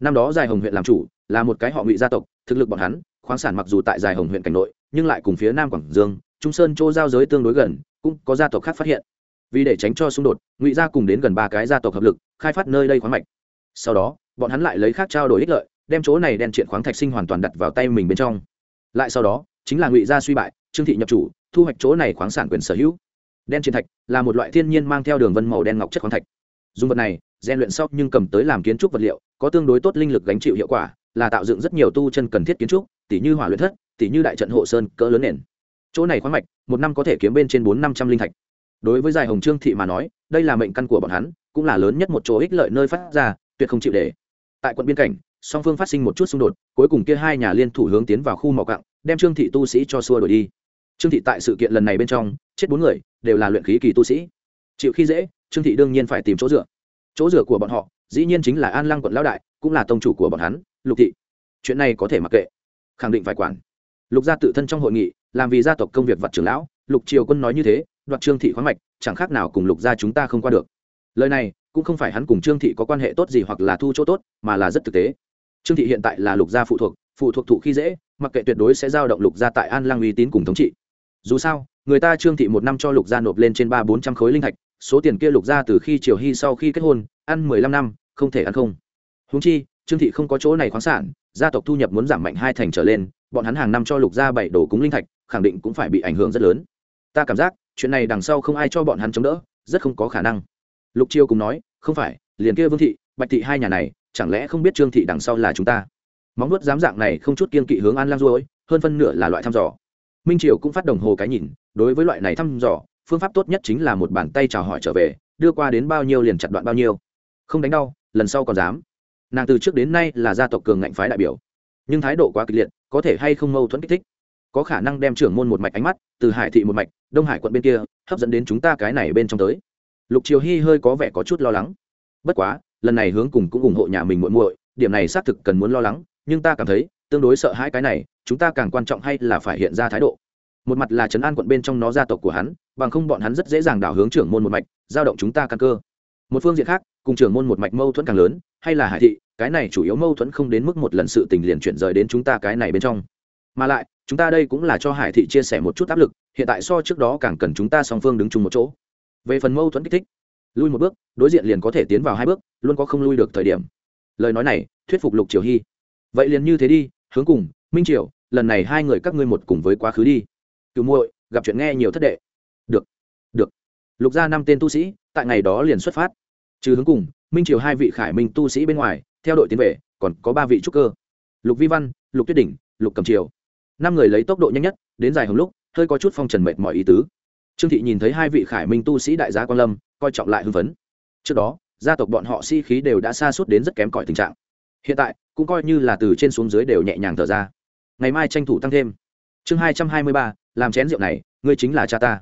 Năm đó dài hồng huyện làm chủ, là một cái họ ngụy gia tộc, thực lực bọn hắn, khoáng sản mặc dù tại dài hồng huyện cảnh nội, nhưng lại cùng phía nam quảng dương, trung sơn chỗ giao giới tương đối gần, cũng có gia tộc khác phát hiện. Vì để tránh cho xung đột, ngụy gia cùng đến gần ba cái gia tộc hợp lực, khai phát nơi đây khoáng mạch. Sau đó bọn hắn lại lấy khác trao đổi ích lợi, đem chỗ này đen triện khoáng thạch sinh hoàn toàn đặt vào tay mình bên trong. Lại sau đó, chính là ngụy gia suy bại, trương thị nhập chủ, thu hoạch chỗ này khoáng sản quyền sở hữu. Đen triện thạch là một loại thiên nhiên mang theo đường vân màu đen ngọc chất khoáng thạch. Dùng vật này gian luyện sau nhưng cầm tới làm kiến trúc vật liệu, có tương đối tốt linh lực gánh chịu hiệu quả, là tạo dựng rất nhiều tu chân cần thiết kiến trúc tỷ như hỏa luyện thất tỷ như đại trận hộ sơn, cỡ lớn nền. Chỗ này khoáng mạch, một năm có thể kiếm bên trên bốn năm trăm linh thạch. Đối với dài hồng trương thị mà nói, đây là mệnh căn của bọn hắn, cũng là lớn nhất một chỗ ích lợi nơi phát ra, tuyệt không chịu để tại quận biên cảnh, song phương phát sinh một chút xung đột, cuối cùng kia hai nhà liên thủ hướng tiến vào khu mỏ cặng đem trương thị tu sĩ cho xua đổi đi. Trương thị tại sự kiện lần này bên trong, chết bốn người, đều là luyện khí kỳ tu sĩ. Chịu khi dễ, trương thị đương nhiên phải tìm chỗ dựa. Chỗ dựa của bọn họ, dĩ nhiên chính là an lăng quận lão đại, cũng là tông chủ của bọn hắn, lục thị. Chuyện này có thể mặc kệ. Khẳng định phải quản. Lục gia tự thân trong hội nghị, làm vì gia tộc công việc vật trưởng lão, lục triều quân nói như thế, đoạt trương thị khoáng mạch, chẳng khác nào cùng lục gia chúng ta không qua được. Lời này cũng không phải hắn cùng trương thị có quan hệ tốt gì hoặc là thu chỗ tốt, mà là rất thực tế. Trương thị hiện tại là lục gia phụ thuộc phụ thuộc thụ khi dễ, mặc kệ tuyệt đối sẽ giao động lục gia tại an lang uy tín cùng thống trị. Dù sao, người ta trương thị một năm cho lục gia nộp lên trên ba bốn trăm khối linh thạch, số tiền kia lục gia từ khi triều hy sau khi kết hôn, ăn mười lăm năm, không thể ăn không. Húng chi, trương thị không có chỗ này khoáng sản, gia tộc thu nhập muốn giảm mạnh hai thành trở lên, bọn hắn hàng năm cho lục gia bảy đồ cúng linh thạch, khẳng định cũng phải bị ảnh hưởng rất lớn. Ta cảm giác, chuyện này đằng sau không ai cho bọn hắn chống đỡ, rất không có khả năng lục chiêu cùng nói, không phải, liền kia vương thị, bạch thị hai nhà này, chẳng lẽ không biết trương thị đằng sau là chúng ta? Móng nuốt dám dạng này không chút kiên kỵ hướng an lang ruôi hơn phân nửa là loại thăm dò. Minh triều cũng phát đồng hồ cái nhìn, đối với loại này thăm dò, phương pháp tốt nhất chính là một bàn tay chào hỏi trở về, đưa qua đến bao nhiêu liền chặt đoạn bao nhiêu. Không đánh đau, lần sau còn dám. Nàng từ trước đến nay là gia tộc cường ngạnh phái đại biểu. Nhưng thái độ quá kịch liệt, có thể hay không mâu thuẫn kích thích? Có khả năng đem trưởng môn một mạch ánh mắt, từ hải thị một mạch, đông hải quận bên kia, hấp dẫn đến chúng ta cái này bên trong tới lục triều hy hơi có vẻ có chút lo lắng. Bất quá, lần này hướng cùng cũng ủng hộ nhà mình muội muội, điểm này xác thực cần muốn lo lắng, nhưng ta cảm thấy, tương đối sợ hãi cái này, chúng ta càng quan trọng hay là phải hiện ra thái độ. Một mặt là trấn an quận bên trong nó gia tộc của hắn, bằng không bọn hắn rất dễ dàng đảo hướng trưởng môn một mạch, giao động chúng ta căn cơ. Một phương diện khác, cùng trưởng môn một mạch mâu thuẫn càng lớn, hay là hải thị, cái này chủ yếu mâu thuẫn không đến mức một lần sự tình liền chuyển rời đến chúng ta cái này bên trong. Mà lại, chúng ta đây cũng là cho hải thị chia sẻ một chút áp lực, hiện tại so trước đó càng cần chúng ta song phương đứng chung một chỗ về phần mâu thuẫn kích thích, lui một bước, đối diện liền có thể tiến vào hai bước, luôn có không lui được thời điểm. Lời nói này, thuyết phục lục triều hy. Vậy liền như thế đi, hướng cùng, minh triều, lần này hai người các ngươi một cùng với quá khứ đi. Cứu muội, gặp chuyện nghe nhiều thất đệ. Được được. Lục gia năm tên tu sĩ, tại ngày đó liền xuất phát. Trừ hướng cùng, minh triều hai vị khải minh tu sĩ bên ngoài, theo đội tiến về, còn có ba vị trúc cơ. Lục vi văn, lục tuyết đỉnh, lục cầm triều. Năm người lấy tốc độ nhanh nhất, đến dài hồng lúc, hơi có chút phong trần mệt mọi ý tứ trương thị nhìn thấy hai vị khải minh tu sĩ đại gia quan lâm, coi trọng lại hưng phấn. Trước đó, gia tộc bọn họ si-khí đều đã xa suốt đến rất kém cỏi tình trạng. Hiện tại, cũng coi như là từ trên xuống dưới đều nhẹ nhàng thở ra. Ngày mai tranh thủ tăng thêm. Chương hai trăm hai mươi ba, làm chén rượu này, ngươi chính là cha ta.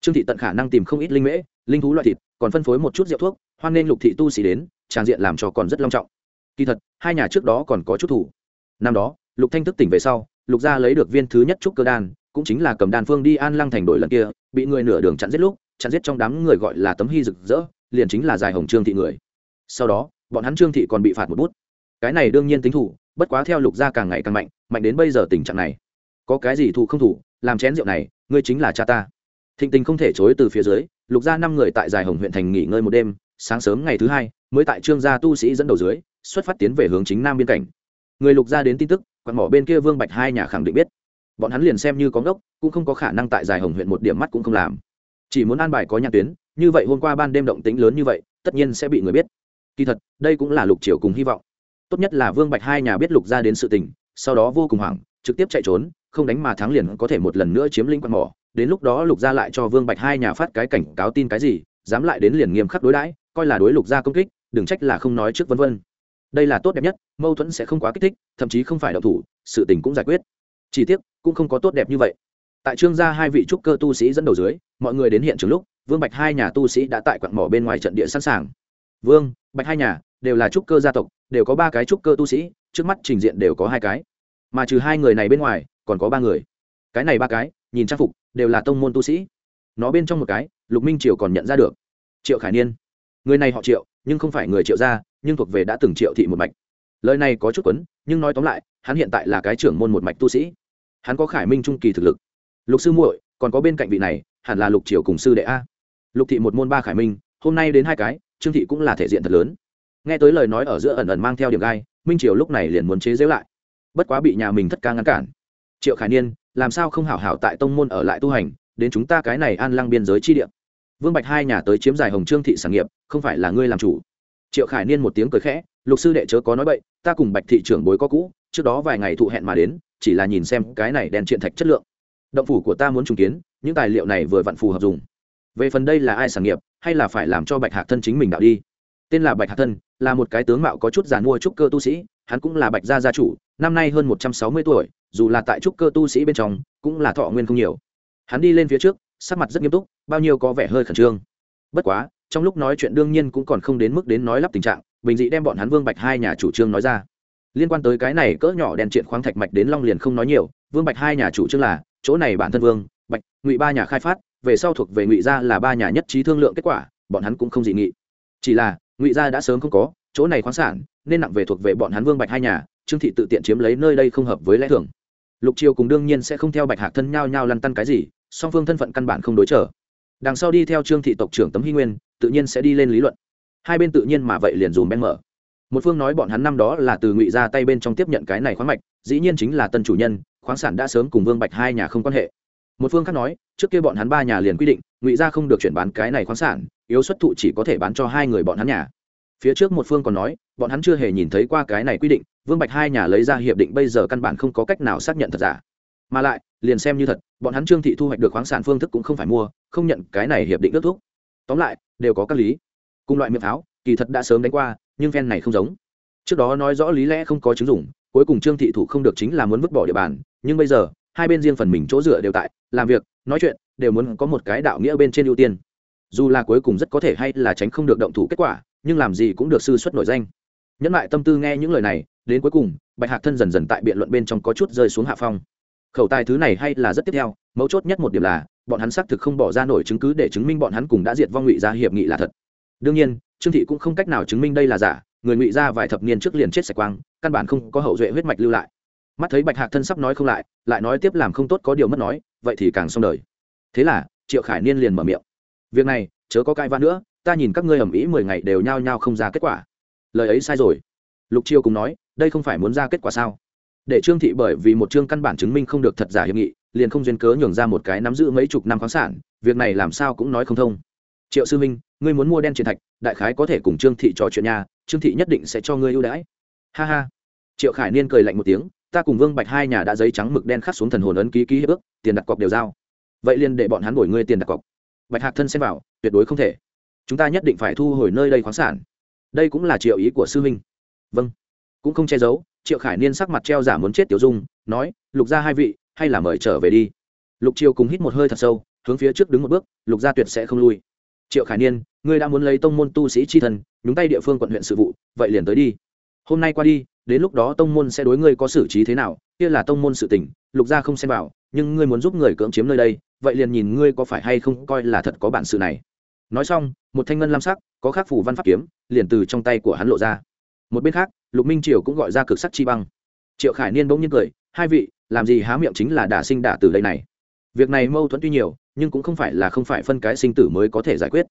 Trương thị tận khả năng tìm không ít linh mễ, linh thú loại thịt, còn phân phối một chút rượu thuốc, hoan nên lục thị tu sĩ đến, tràng diện làm cho còn rất long trọng. Kỳ thật, hai nhà trước đó còn có chút thủ. Năm đó, lục thanh thức tỉnh về sau, lục gia lấy được viên thứ nhất trúc cơ đan cũng chính là cầm đàn phương đi an lăng thành đổi lần kia, bị người nửa đường chặn giết lúc, chặn giết trong đám người gọi là tấm hy rực rỡ, liền chính là dài hồng trương thị người. Sau đó, bọn hắn trương thị còn bị phạt một bút. Cái này đương nhiên tính thủ, bất quá theo lục gia càng ngày càng mạnh mạnh đến bây giờ tình trạng này. Có cái gì thủ không thủ làm chén rượu này, ngươi chính là cha ta. Thịnh tình không thể chối từ phía dưới, lục gia năm người tại dài hồng huyện thành nghỉ ngơi một đêm, sáng sớm ngày thứ hai, mới tại trương gia tu sĩ dẫn đầu dưới, xuất phát tiến về hướng chính nam biên cảnh. Người lục gia đến tin tức quạt mỏ bên kia vương bạch hai nhà khẳng định biết bọn hắn liền xem như có ngốc, cũng không có khả năng tại dài hồng huyện một điểm mắt cũng không làm. Chỉ muốn an bài có nhạc tuyến, như vậy hôm qua ban đêm động tính lớn như vậy, tất nhiên sẽ bị người biết. Kỳ thật, đây cũng là lục triều cùng hy vọng. Tốt nhất là vương bạch hai nhà biết lục gia đến sự tình, sau đó vô cùng hoảng, trực tiếp chạy trốn, không đánh mà thắng liền có thể một lần nữa chiếm lĩnh quạt mỏ. Đến lúc đó lục gia lại cho vương bạch hai nhà phát cái cảnh cáo tin cái gì, dám lại đến liền nghiêm khắc đối đãi, coi là đối lục gia công kích, đừng trách là không nói trước vân vân. Đây là tốt đẹp nhất, mâu thuẫn sẽ không quá kích thích, thậm chí không phải đậu thủ, sự tình cũng giải quyết. Chỉ tiếc cũng không có tốt đẹp như vậy. Tại trương gia hai vị trúc cơ tu sĩ dẫn đầu dưới, mọi người đến hiện trường lúc, vương bạch hai nhà tu sĩ đã tại quặng mỏ bên ngoài trận địa sẵn sàng. Vương, bạch hai nhà, đều là trúc cơ gia tộc, đều có ba cái trúc cơ tu sĩ, trước mắt trình diện đều có hai cái. Mà trừ hai người này bên ngoài, còn có ba người. Cái này ba cái, nhìn trang phục, đều là tông môn tu sĩ. Nó bên trong một cái, lục minh triều còn nhận ra được. Triệu khải niên. Người này họ triệu, nhưng không phải người triệu gia, nhưng thuộc về đã từng triệu thị một mạch. Lời này có chút quấn, nhưng nói tóm lại, hắn hiện tại là cái trưởng môn một mạch tu sĩ hắn có khải minh trung kỳ thực lực. Lục sư muội, còn có bên cạnh vị này, hẳn là lục triều cùng sư đệ a. Lục thị một môn ba khải minh, hôm nay đến hai cái, trương thị cũng là thể diện thật lớn. Nghe tới lời nói ở giữa ẩn ẩn mang theo điểm gai, minh triều lúc này liền muốn chế giễu lại. Bất quá bị nhà mình thất ca ngăn cản. Triệu khải niên, làm sao không hảo hảo tại tông môn ở lại tu hành, đến chúng ta cái này an lăng biên giới chi địa. Vương bạch hai nhà tới chiếm giải hồng trương thị sản nghiệp, không phải là ngươi làm chủ. Triệu khải niên một tiếng cười khẽ, lục sư đệ chớ có nói bậy, ta cùng bạch thị trưởng bối có cũ, trước đó vài ngày thụ hẹn mà đến chỉ là nhìn xem cái này đèn triện thạch chất lượng. Động phủ của ta muốn trùng kiến, những tài liệu này vừa vặn phù hợp dùng. Về phần đây là ai sản nghiệp, hay là phải làm cho bạch hạc thân chính mình đạo đi? Tên là bạch hạc thân, là một cái tướng mạo có chút giàn mua trúc cơ tu sĩ, hắn cũng là bạch gia gia chủ, năm nay hơn một trăm sáu mươi tuổi, dù là tại trúc cơ tu sĩ bên trong, cũng là thọ nguyên không nhiều. Hắn đi lên phía trước, sắc mặt rất nghiêm túc, bao nhiêu có vẻ hơi khẩn trương. Bất quá, trong lúc nói chuyện đương nhiên cũng còn không đến mức đến nói lắp tình trạng, bình dị đem bọn hắn vương bạch hai nhà chủ trương nói ra liên quan tới cái này cỡ nhỏ đèn triện khoáng thạch mạch đến long liền không nói nhiều, vương bạch hai nhà chủ trương là, chỗ này bản thân vương, bạch, ngụy ba nhà khai phát, về sau thuộc về ngụy gia là ba nhà nhất trí thương lượng kết quả, bọn hắn cũng không dị nghị. Chỉ là, ngụy gia đã sớm không có, chỗ này khoáng sản, nên nặng về thuộc về bọn hắn vương bạch hai nhà, trương thị tự tiện chiếm lấy nơi đây không hợp với lẽ thường. Lục triều cùng đương nhiên sẽ không theo bạch hạc thân nhau nhau lăn tăn cái gì, song phương thân phận căn bản không đối trở. Đằng sau đi theo trương thị tộc trưởng tấm hy nguyên, tự nhiên sẽ đi lên lý luận. Hai bên tự nhiên mà vậy liền dùm bên mở một phương nói bọn hắn năm đó là từ ngụy ra tay bên trong tiếp nhận cái này khoáng mạch, dĩ nhiên chính là tân chủ nhân, khoáng sản đã sớm cùng vương bạch hai nhà không quan hệ. Một phương khác nói, trước kia bọn hắn ba nhà liền quy định, ngụy gia không được chuyển bán cái này khoáng sản, yếu xuất thụ chỉ có thể bán cho hai người bọn hắn nhà. Phía trước một phương còn nói, bọn hắn chưa hề nhìn thấy qua cái này quy định, vương bạch hai nhà lấy ra hiệp định bây giờ căn bản không có cách nào xác nhận thật giả. Mà lại, liền xem như thật, bọn hắn trương thị thu hoạch được khoáng sản phương thức cũng không phải mua, không nhận cái này hiệp định ước thuốc tóm lại, đều có các lý. Cùng loại miệng pháo kỳ thật đã sớm đánh qua nhưng phen này không giống. Trước đó nói rõ lý lẽ không có chứng dụng, cuối cùng trương thị thủ không được chính là muốn vứt bỏ địa bàn, nhưng bây giờ, hai bên riêng phần mình chỗ dựa đều tại, làm việc, nói chuyện, đều muốn có một cái đạo nghĩa bên trên ưu tiên. Dù là cuối cùng rất có thể hay là tránh không được động thủ kết quả, nhưng làm gì cũng được sư xuất nổi danh. Nhẫn lại tâm tư nghe những lời này, đến cuối cùng, bạch hạc thân dần dần tại biện luận bên trong có chút rơi xuống hạ phong. Khẩu tài thứ này hay là rất tiếp theo, mấu chốt nhất một điểm là, bọn hắn xác thực không bỏ ra nổi chứng cứ để chứng minh bọn hắn cùng đã diệt vong ngụy ra hiệp nghị là thật. Đương nhiên trương thị cũng không cách nào chứng minh đây là giả, người ngụy ra vài thập niên trước liền chết sạch quang, căn bản không có hậu duệ huyết mạch lưu lại. Mắt thấy bạch hạc thân sắp nói không lại lại nói tiếp làm không tốt có điều mất nói, vậy thì càng xong đời. Thế là, triệu khải niên liền mở miệng. Việc này, chớ có cai vã nữa, ta nhìn các ngươi ầm ĩ mười ngày đều nhao nhao không ra kết quả. Lời ấy sai rồi. Lục chiêu cùng nói, đây không phải muốn ra kết quả sao? Để trương thị bởi vì một chương căn bản chứng minh không được thật giả hiệp nghị, liền không duyên cớ nhường ra một cái nắm giữ mấy chục năm khoáng sản, việc này làm sao cũng nói không thông triệu sư minh ngươi muốn mua đen truyền thạch, đại khái có thể cùng trương thị trò chuyện nhà trương thị nhất định sẽ cho ngươi ưu đãi. Ha ha. Triệu khải niên cười lạnh một tiếng, ta cùng vương bạch hai nhà đã giấy trắng mực đen khắc xuống thần hồn ấn ký ký hiệp ước, tiền đặt cọc đều giao. Vậy liền để bọn hắn đổi ngươi tiền đặt cọc. Bạch hạc thân xem vào, tuyệt đối không thể. Chúng ta nhất định phải thu hồi nơi đây khoáng sản. Đây cũng là triệu ý của sư Minh. vâng. Cũng không che giấu, triệu khải niên sắc mặt treo giả muốn chết tiểu dung, nói, lục ra hai vị, hay là mời trở về đi. Lục triều cùng hít một hơi thật sâu, hướng phía trước đứng một bước, lục gia tuyệt sẽ không lui triệu khải niên, ngươi đã muốn lấy tông môn tu sĩ c h i thân, nhúng tay địa phương quận huyện sự vụ, vậy liền tới đi. Hôm nay qua đi, đến lúc đó tông môn sẽ đối ngươi có xử trí thế nào, kia là tông môn sự tỉnh lục gia không xem vào, nhưng ngươi muốn giúp người cưỡng chiếm nơi đây, vậy liền nhìn ngươi có phải hay không coi là thật có bản sự này. Nói xong, một thanh ngân lam sắc, có khắc phủ văn pháp kiếm, liền từ trong tay của hắn lộ ra. Một bên khác, lục minh triều cũng gọi ra cực sắc chi băng. Triệu khải niên bỗng nhiên cười, hai vị, làm gì há miệng chính là đả sinh đả từ đây này? Việc này mâu thuẫn tuy nhiều nhưng cũng không phải là không phải phân cái sinh tử mới có thể giải quyết.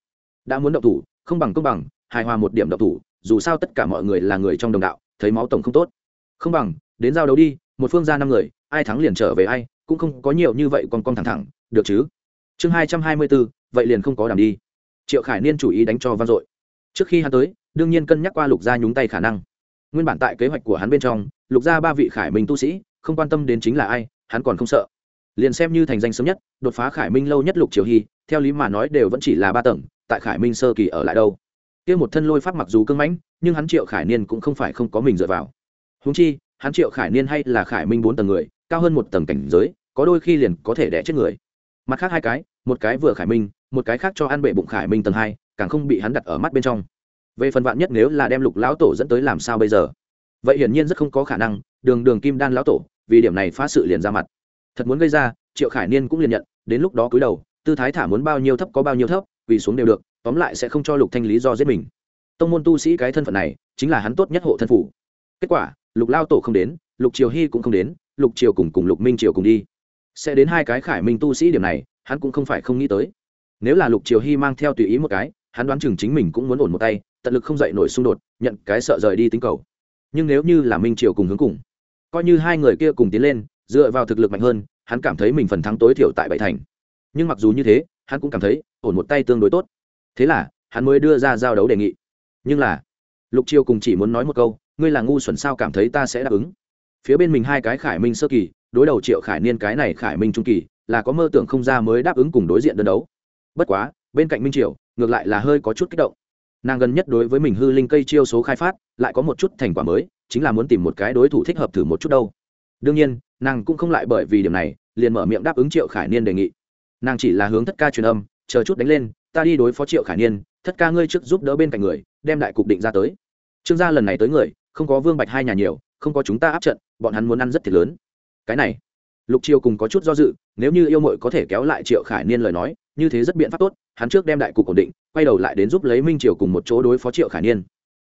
Đã muốn động thủ, không bằng công bằng, hài hòa một điểm động thủ, dù sao tất cả mọi người là người trong đồng đạo, thấy máu tổng không tốt. Không bằng, đến giao đấu đi, một phương ra năm người, ai thắng liền trở về ai, cũng không có nhiều như vậy còn con thẳng thẳng, được chứ? Chương hai trăm hai mươi bốn, vậy liền không có đàm đi. Triệu khải niên chủ ý đánh cho vang dội. Trước khi hắn tới, đương nhiên cân nhắc qua lục gia nhúng tay khả năng. Nguyên bản tại kế hoạch của hắn bên trong, lục gia ba vị khải minh tu sĩ, không quan tâm đến chính là ai, hắn còn không sợ liền xem như thành danh sớm nhất, đột phá khải minh lâu nhất lục triều hy, theo lý mà nói đều vẫn chỉ là ba tầng, tại khải minh sơ kỳ ở lại đâu. Kia một thân lôi pháp mặc dù cưng mãnh, nhưng hắn triệu khải niên cũng không phải không có mình dựa vào. Húng chi, hắn triệu khải niên hay là khải minh bốn tầng người, cao hơn một tầng cảnh giới, có đôi khi liền có thể đẻ chết người. Mặt khác hai cái, một cái vừa khải minh, một cái khác cho ăn bệ bụng khải minh tầng hai, càng không bị hắn đặt ở mắt bên trong. Về phần vạn nhất nếu là đem lục lão tổ dẫn tới làm sao bây giờ? Vậy hiển nhiên rất không có khả năng, đường đường kim đan lão tổ, vì điểm này phá sự liền ra mặt thật muốn gây ra, triệu khải niên cũng liền nhận, đến lúc đó cúi đầu, tư thái thả muốn bao nhiêu thấp có bao nhiêu thấp vì xuống đều được, tóm lại sẽ không cho lục thanh lý do giết mình. Tông môn tu sĩ cái thân phận này, chính là hắn tốt nhất hộ thân phủ. Kết quả, lục lao tổ không đến, lục triều hy cũng không đến, lục triều cùng cùng lục minh triều cùng đi. Sẽ đến hai cái khải minh tu sĩ điểm này, hắn cũng không phải không nghĩ tới. Nếu là lục triều hy mang theo tùy ý một cái, hắn đoán chừng chính mình cũng muốn ổn một tay, tận lực không dậy nổi xung đột, nhận cái sợ rời đi tính cầu. Nhưng nếu như là minh triều cùng hướng cùng, coi như hai người kia cùng tiến lên dựa vào thực lực mạnh hơn, hắn cảm thấy mình phần thắng tối thiểu tại bảy thành. Nhưng mặc dù như thế, hắn cũng cảm thấy ổn một tay tương đối tốt. Thế là, hắn mới đưa ra giao đấu đề nghị. Nhưng là, lục chiêu cùng chỉ muốn nói một câu, ngươi là ngu xuẩn sao cảm thấy ta sẽ đáp ứng? Phía bên mình hai cái khải minh sơ kỳ, đối đầu triệu khải niên cái này khải minh trung kỳ, là có mơ tưởng không ra mới đáp ứng cùng đối diện đơn đấu. Bất quá, bên cạnh minh triều, ngược lại là hơi có chút kích động. Nàng gần nhất đối với mình hư linh cây chiêu số khai phát, lại có một chút thành quả mới, chính là muốn tìm một cái đối thủ thích hợp thử một chút đâu. Đương nhiên nàng cũng không lại bởi vì điểm này, liền mở miệng đáp ứng triệu khải niên đề nghị. Nàng chỉ là hướng thất ca truyền âm, chờ chút đánh lên, ta đi đối phó triệu khải niên, thất ca ngươi trước giúp đỡ bên cạnh người, đem đại cục định ra tới. Trương gia lần này tới người, không có vương bạch hai nhà nhiều, không có chúng ta áp trận, bọn hắn muốn ăn rất thiệt lớn. Cái này, lục triều cùng có chút do dự, nếu như yêu mội có thể kéo lại triệu khải niên lời nói, như thế rất biện pháp tốt, hắn trước đem đại cục ổn định, quay đầu lại đến giúp lấy minh triều cùng một chỗ đối phó triệu khải niên.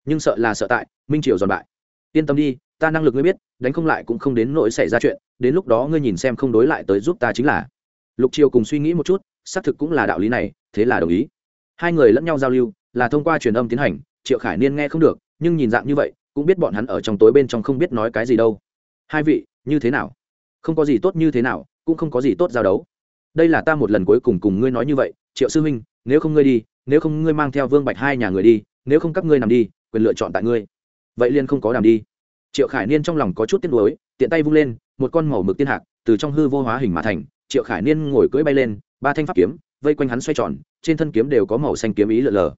Nhưng sợ là sợ tại, minh triều giòn bại. Yên tâm đi ta năng lực ngươi biết, đánh không lại cũng không đến nỗi xảy ra chuyện, đến lúc đó ngươi nhìn xem không đối lại tới giúp ta chính là. Lục triều cùng suy nghĩ một chút, xác thực cũng là đạo lý này, thế là đồng ý. Hai người lẫn nhau giao lưu, là thông qua truyền âm tiến hành, triệu khải niên nghe không được, nhưng nhìn dạng như vậy, cũng biết bọn hắn ở trong tối bên trong không biết nói cái gì đâu. Hai vị, như thế nào? Không có gì tốt như thế nào, cũng không có gì tốt giao đấu. Đây là ta một lần cuối cùng cùng ngươi nói như vậy, triệu sư huynh, nếu không ngươi đi, nếu không ngươi mang theo vương bạch hai nhà người đi, nếu không các ngươi nằm đi, quyền lựa chọn tại ngươi. Vậy liên không có đàm đi triệu khải niên trong lòng có chút tiếc nuối, tiện tay vung lên, một con màu mực tiên hạc từ trong hư vô hóa hình mà thành. Triệu khải niên ngồi cưỡi bay lên, ba thanh pháp kiếm vây quanh hắn xoay tròn, trên thân kiếm đều có màu xanh kiếm ý lờ lờ.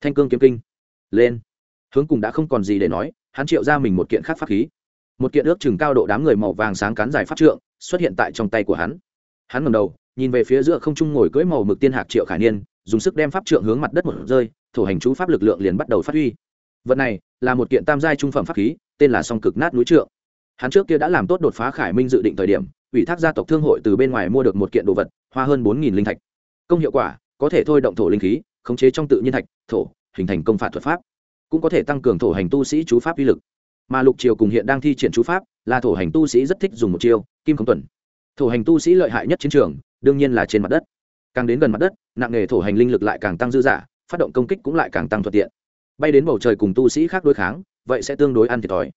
Thanh cương kiếm kinh. Lên. Hướng cùng đã không còn gì để nói, hắn triệu ra mình một kiện khác pháp khí. Một kiện ước chừng cao độ đám người màu vàng sáng cán dài pháp trượng xuất hiện tại trong tay của hắn. Hắn ngầm đầu, nhìn về phía giữa không trung ngồi cưỡi màu mực tiên hạc triệu khải niên, dùng sức đem pháp trượng hướng mặt đất một rơi thổ hành chú pháp lực lượng liền bắt đầu phát huy. Vật này là một kiện tam giai trung phẩm pháp khí tên là song cực nát núi trượng. Hắn trước kia đã làm tốt đột phá khải minh dự định thời điểm, ủy thác gia tộc thương hội từ bên ngoài mua được một kiện đồ vật, hoa hơn bốn linh thạch. Công hiệu quả, có thể thôi động thổ linh khí, khống chế trong tự nhiên thạch, thổ, hình thành công phạt thuật pháp. Cũng có thể tăng cường thổ hành tu sĩ chú pháp uy lực. Mà lục triều cùng hiện đang thi triển chú pháp, là thổ hành tu sĩ rất thích dùng một chiêu, kim không tuần. Thổ hành tu sĩ lợi hại nhất chiến trường, đương nhiên là trên mặt đất. Càng đến gần mặt đất, nặng nghề thổ hành linh lực lại càng tăng dư dả, phát động công kích cũng lại càng tăng thuận tiện. Bay đến bầu trời cùng tu sĩ khác đối kháng vậy sẽ tương đối ăn thiệt thòi.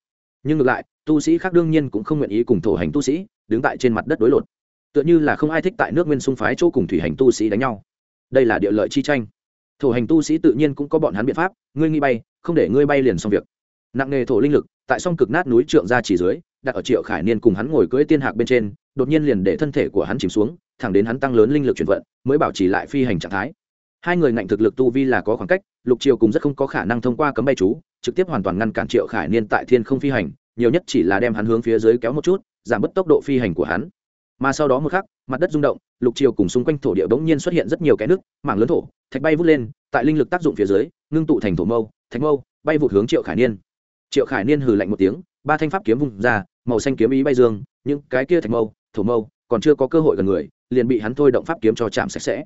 Nhưng ngược lại, tu sĩ khác đương nhiên cũng không nguyện ý cùng thổ hành tu sĩ đứng tại trên mặt đất đối lột. Tựa như là không ai thích tại nước nguyên sung phái chỗ cùng thủy hành tu sĩ đánh nhau. Đây là địa lợi chi tranh. Thổ hành tu sĩ tự nhiên cũng có bọn hắn biện pháp, ngươi nghi bay, không để ngươi bay liền xong việc. Nặng nghề thổ linh lực, tại song cực nát núi trượng ra chỉ dưới, đặt ở triệu khải niên cùng hắn ngồi cưỡi tiên hạc bên trên, đột nhiên liền để thân thể của hắn chìm xuống, thẳng đến hắn tăng lớn linh lực chuyển vận, mới bảo trì lại phi hành trạng thái. Hai người ngạnh thực lực tu vi là có khoảng cách, lục triều cùng rất không có khả năng thông qua cấm bay chú trực tiếp hoàn toàn ngăn cản triệu khải niên tại thiên không phi hành, nhiều nhất chỉ là đem hắn hướng phía dưới kéo một chút, giảm bớt tốc độ phi hành của hắn. Mà sau đó một khắc, mặt đất rung động, lục triều cùng xung quanh thổ địa bỗng nhiên xuất hiện rất nhiều cái nước, mảng lớn thổ, thạch bay vút lên, tại linh lực tác dụng phía dưới, ngưng tụ thành thổ mâu, thạch mâu, bay vụt hướng triệu khải niên. Triệu khải niên hừ lạnh một tiếng, ba thanh pháp kiếm vung ra, màu xanh kiếm ý bay dương, những cái kia thạch mâu, thổ mâu, còn chưa có cơ hội gần người, liền bị hắn thôi động pháp kiếm cho chạm sạch sẽ.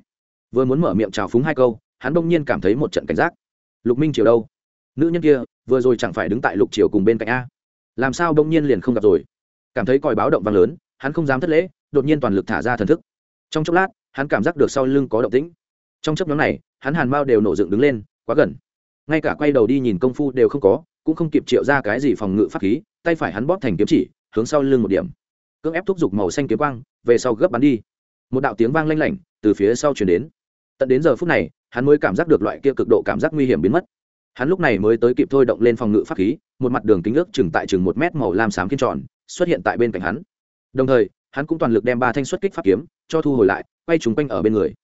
Vừa muốn mở miệng chào phúng hai câu, hắn bỗng nhiên cảm thấy một trận cảnh giác. Lục minh triều đâu? Nữ nhân kia, vừa rồi chẳng phải đứng tại lục triều cùng bên cạnh a. Làm sao đông nhiên liền không gặp rồi? Cảm thấy còi báo động vang lớn, hắn không dám thất lễ, đột nhiên toàn lực thả ra thần thức. Trong chốc lát, hắn cảm giác được sau lưng có động tĩnh. Trong chấp nhóm này, hắn hàn mao đều nổ dựng đứng lên, quá gần. Ngay cả quay đầu đi nhìn công phu đều không có, cũng không kịp triệu ra cái gì phòng ngự pháp khí, tay phải hắn bóp thành kiếm chỉ, hướng sau lưng một điểm. Cưỡng ép thúc giục màu xanh kiếm quang, về sau gấp bắn đi. Một đạo tiếng vang lanh lảnh từ phía sau chuyển đến. Tận đến giờ phút này, hắn mới cảm giác được loại kia cực độ cảm giác nguy hiểm biến mất hắn lúc này mới tới kịp thôi động lên phòng ngự pháp khí, một mặt đường kính ước chừng tại chừng một mét màu lam xám kiên tròn, xuất hiện tại bên cạnh hắn. Đồng thời, hắn cũng toàn lực đem ba thanh xuất kích pháp kiếm cho thu hồi lại, quay trúng quanh ở bên người.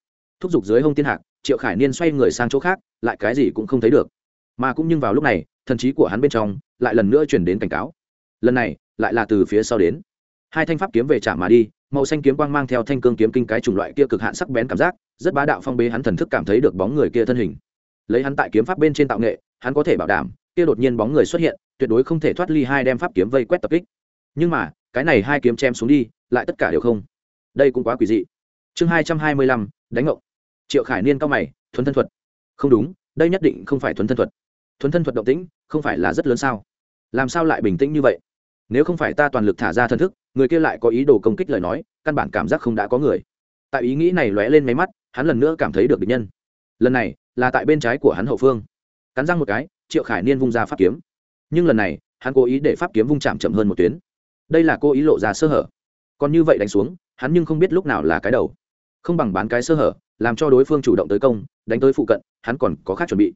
Thúc giục dưới hông tiên hạc, triệu khải niên xoay người sang chỗ khác, lại cái gì cũng không thấy được. Mà cũng nhưng vào lúc này, thần trí của hắn bên trong lại lần nữa chuyển đến cảnh cáo. Lần này, lại là từ phía sau đến. Hai thanh pháp kiếm về chạm mà đi, màu xanh kiếm quang mang theo thanh cương kiếm kinh cái chủng loại kia cực hạn sắc bén cảm giác, rất bá đạo phong bế hắn thần thức cảm thấy được bóng người kia thân hình lấy hắn tại kiếm pháp bên trên tạo nghệ, hắn có thể bảo đảm, kia đột nhiên bóng người xuất hiện, tuyệt đối không thể thoát ly hai đem pháp kiếm vây quét tập kích. Nhưng mà, cái này hai kiếm chém xuống đi, lại tất cả đều không. Đây cũng quá quỷ dị. Chương hai trăm hai mươi lăm, đánh ngộng. Triệu khải niên cao mày, thuấn thân thuật. Không đúng, đây nhất định không phải thuấn thân thuật. Thuấn thân thuật động tĩnh, không phải là rất lớn sao? Làm sao lại bình tĩnh như vậy? Nếu không phải ta toàn lực thả ra thân thức, người kia lại có ý đồ công kích lời nói, căn bản cảm giác không đã có người. Tại ý nghĩ này lóe lên máy mắt, hắn lần nữa cảm thấy được địch nhân lần này là tại bên trái của hắn hậu phương. Cắn răng một cái, triệu khải niên vung ra pháp kiếm. Nhưng lần này, hắn cố ý để pháp kiếm vung chạm chậm hơn một tuyến. Đây là cố ý lộ ra sơ hở. Còn như vậy đánh xuống, hắn nhưng không biết lúc nào là cái đầu. Không bằng bán cái sơ hở, làm cho đối phương chủ động tới công, đánh tới phụ cận, hắn còn có khác chuẩn bị.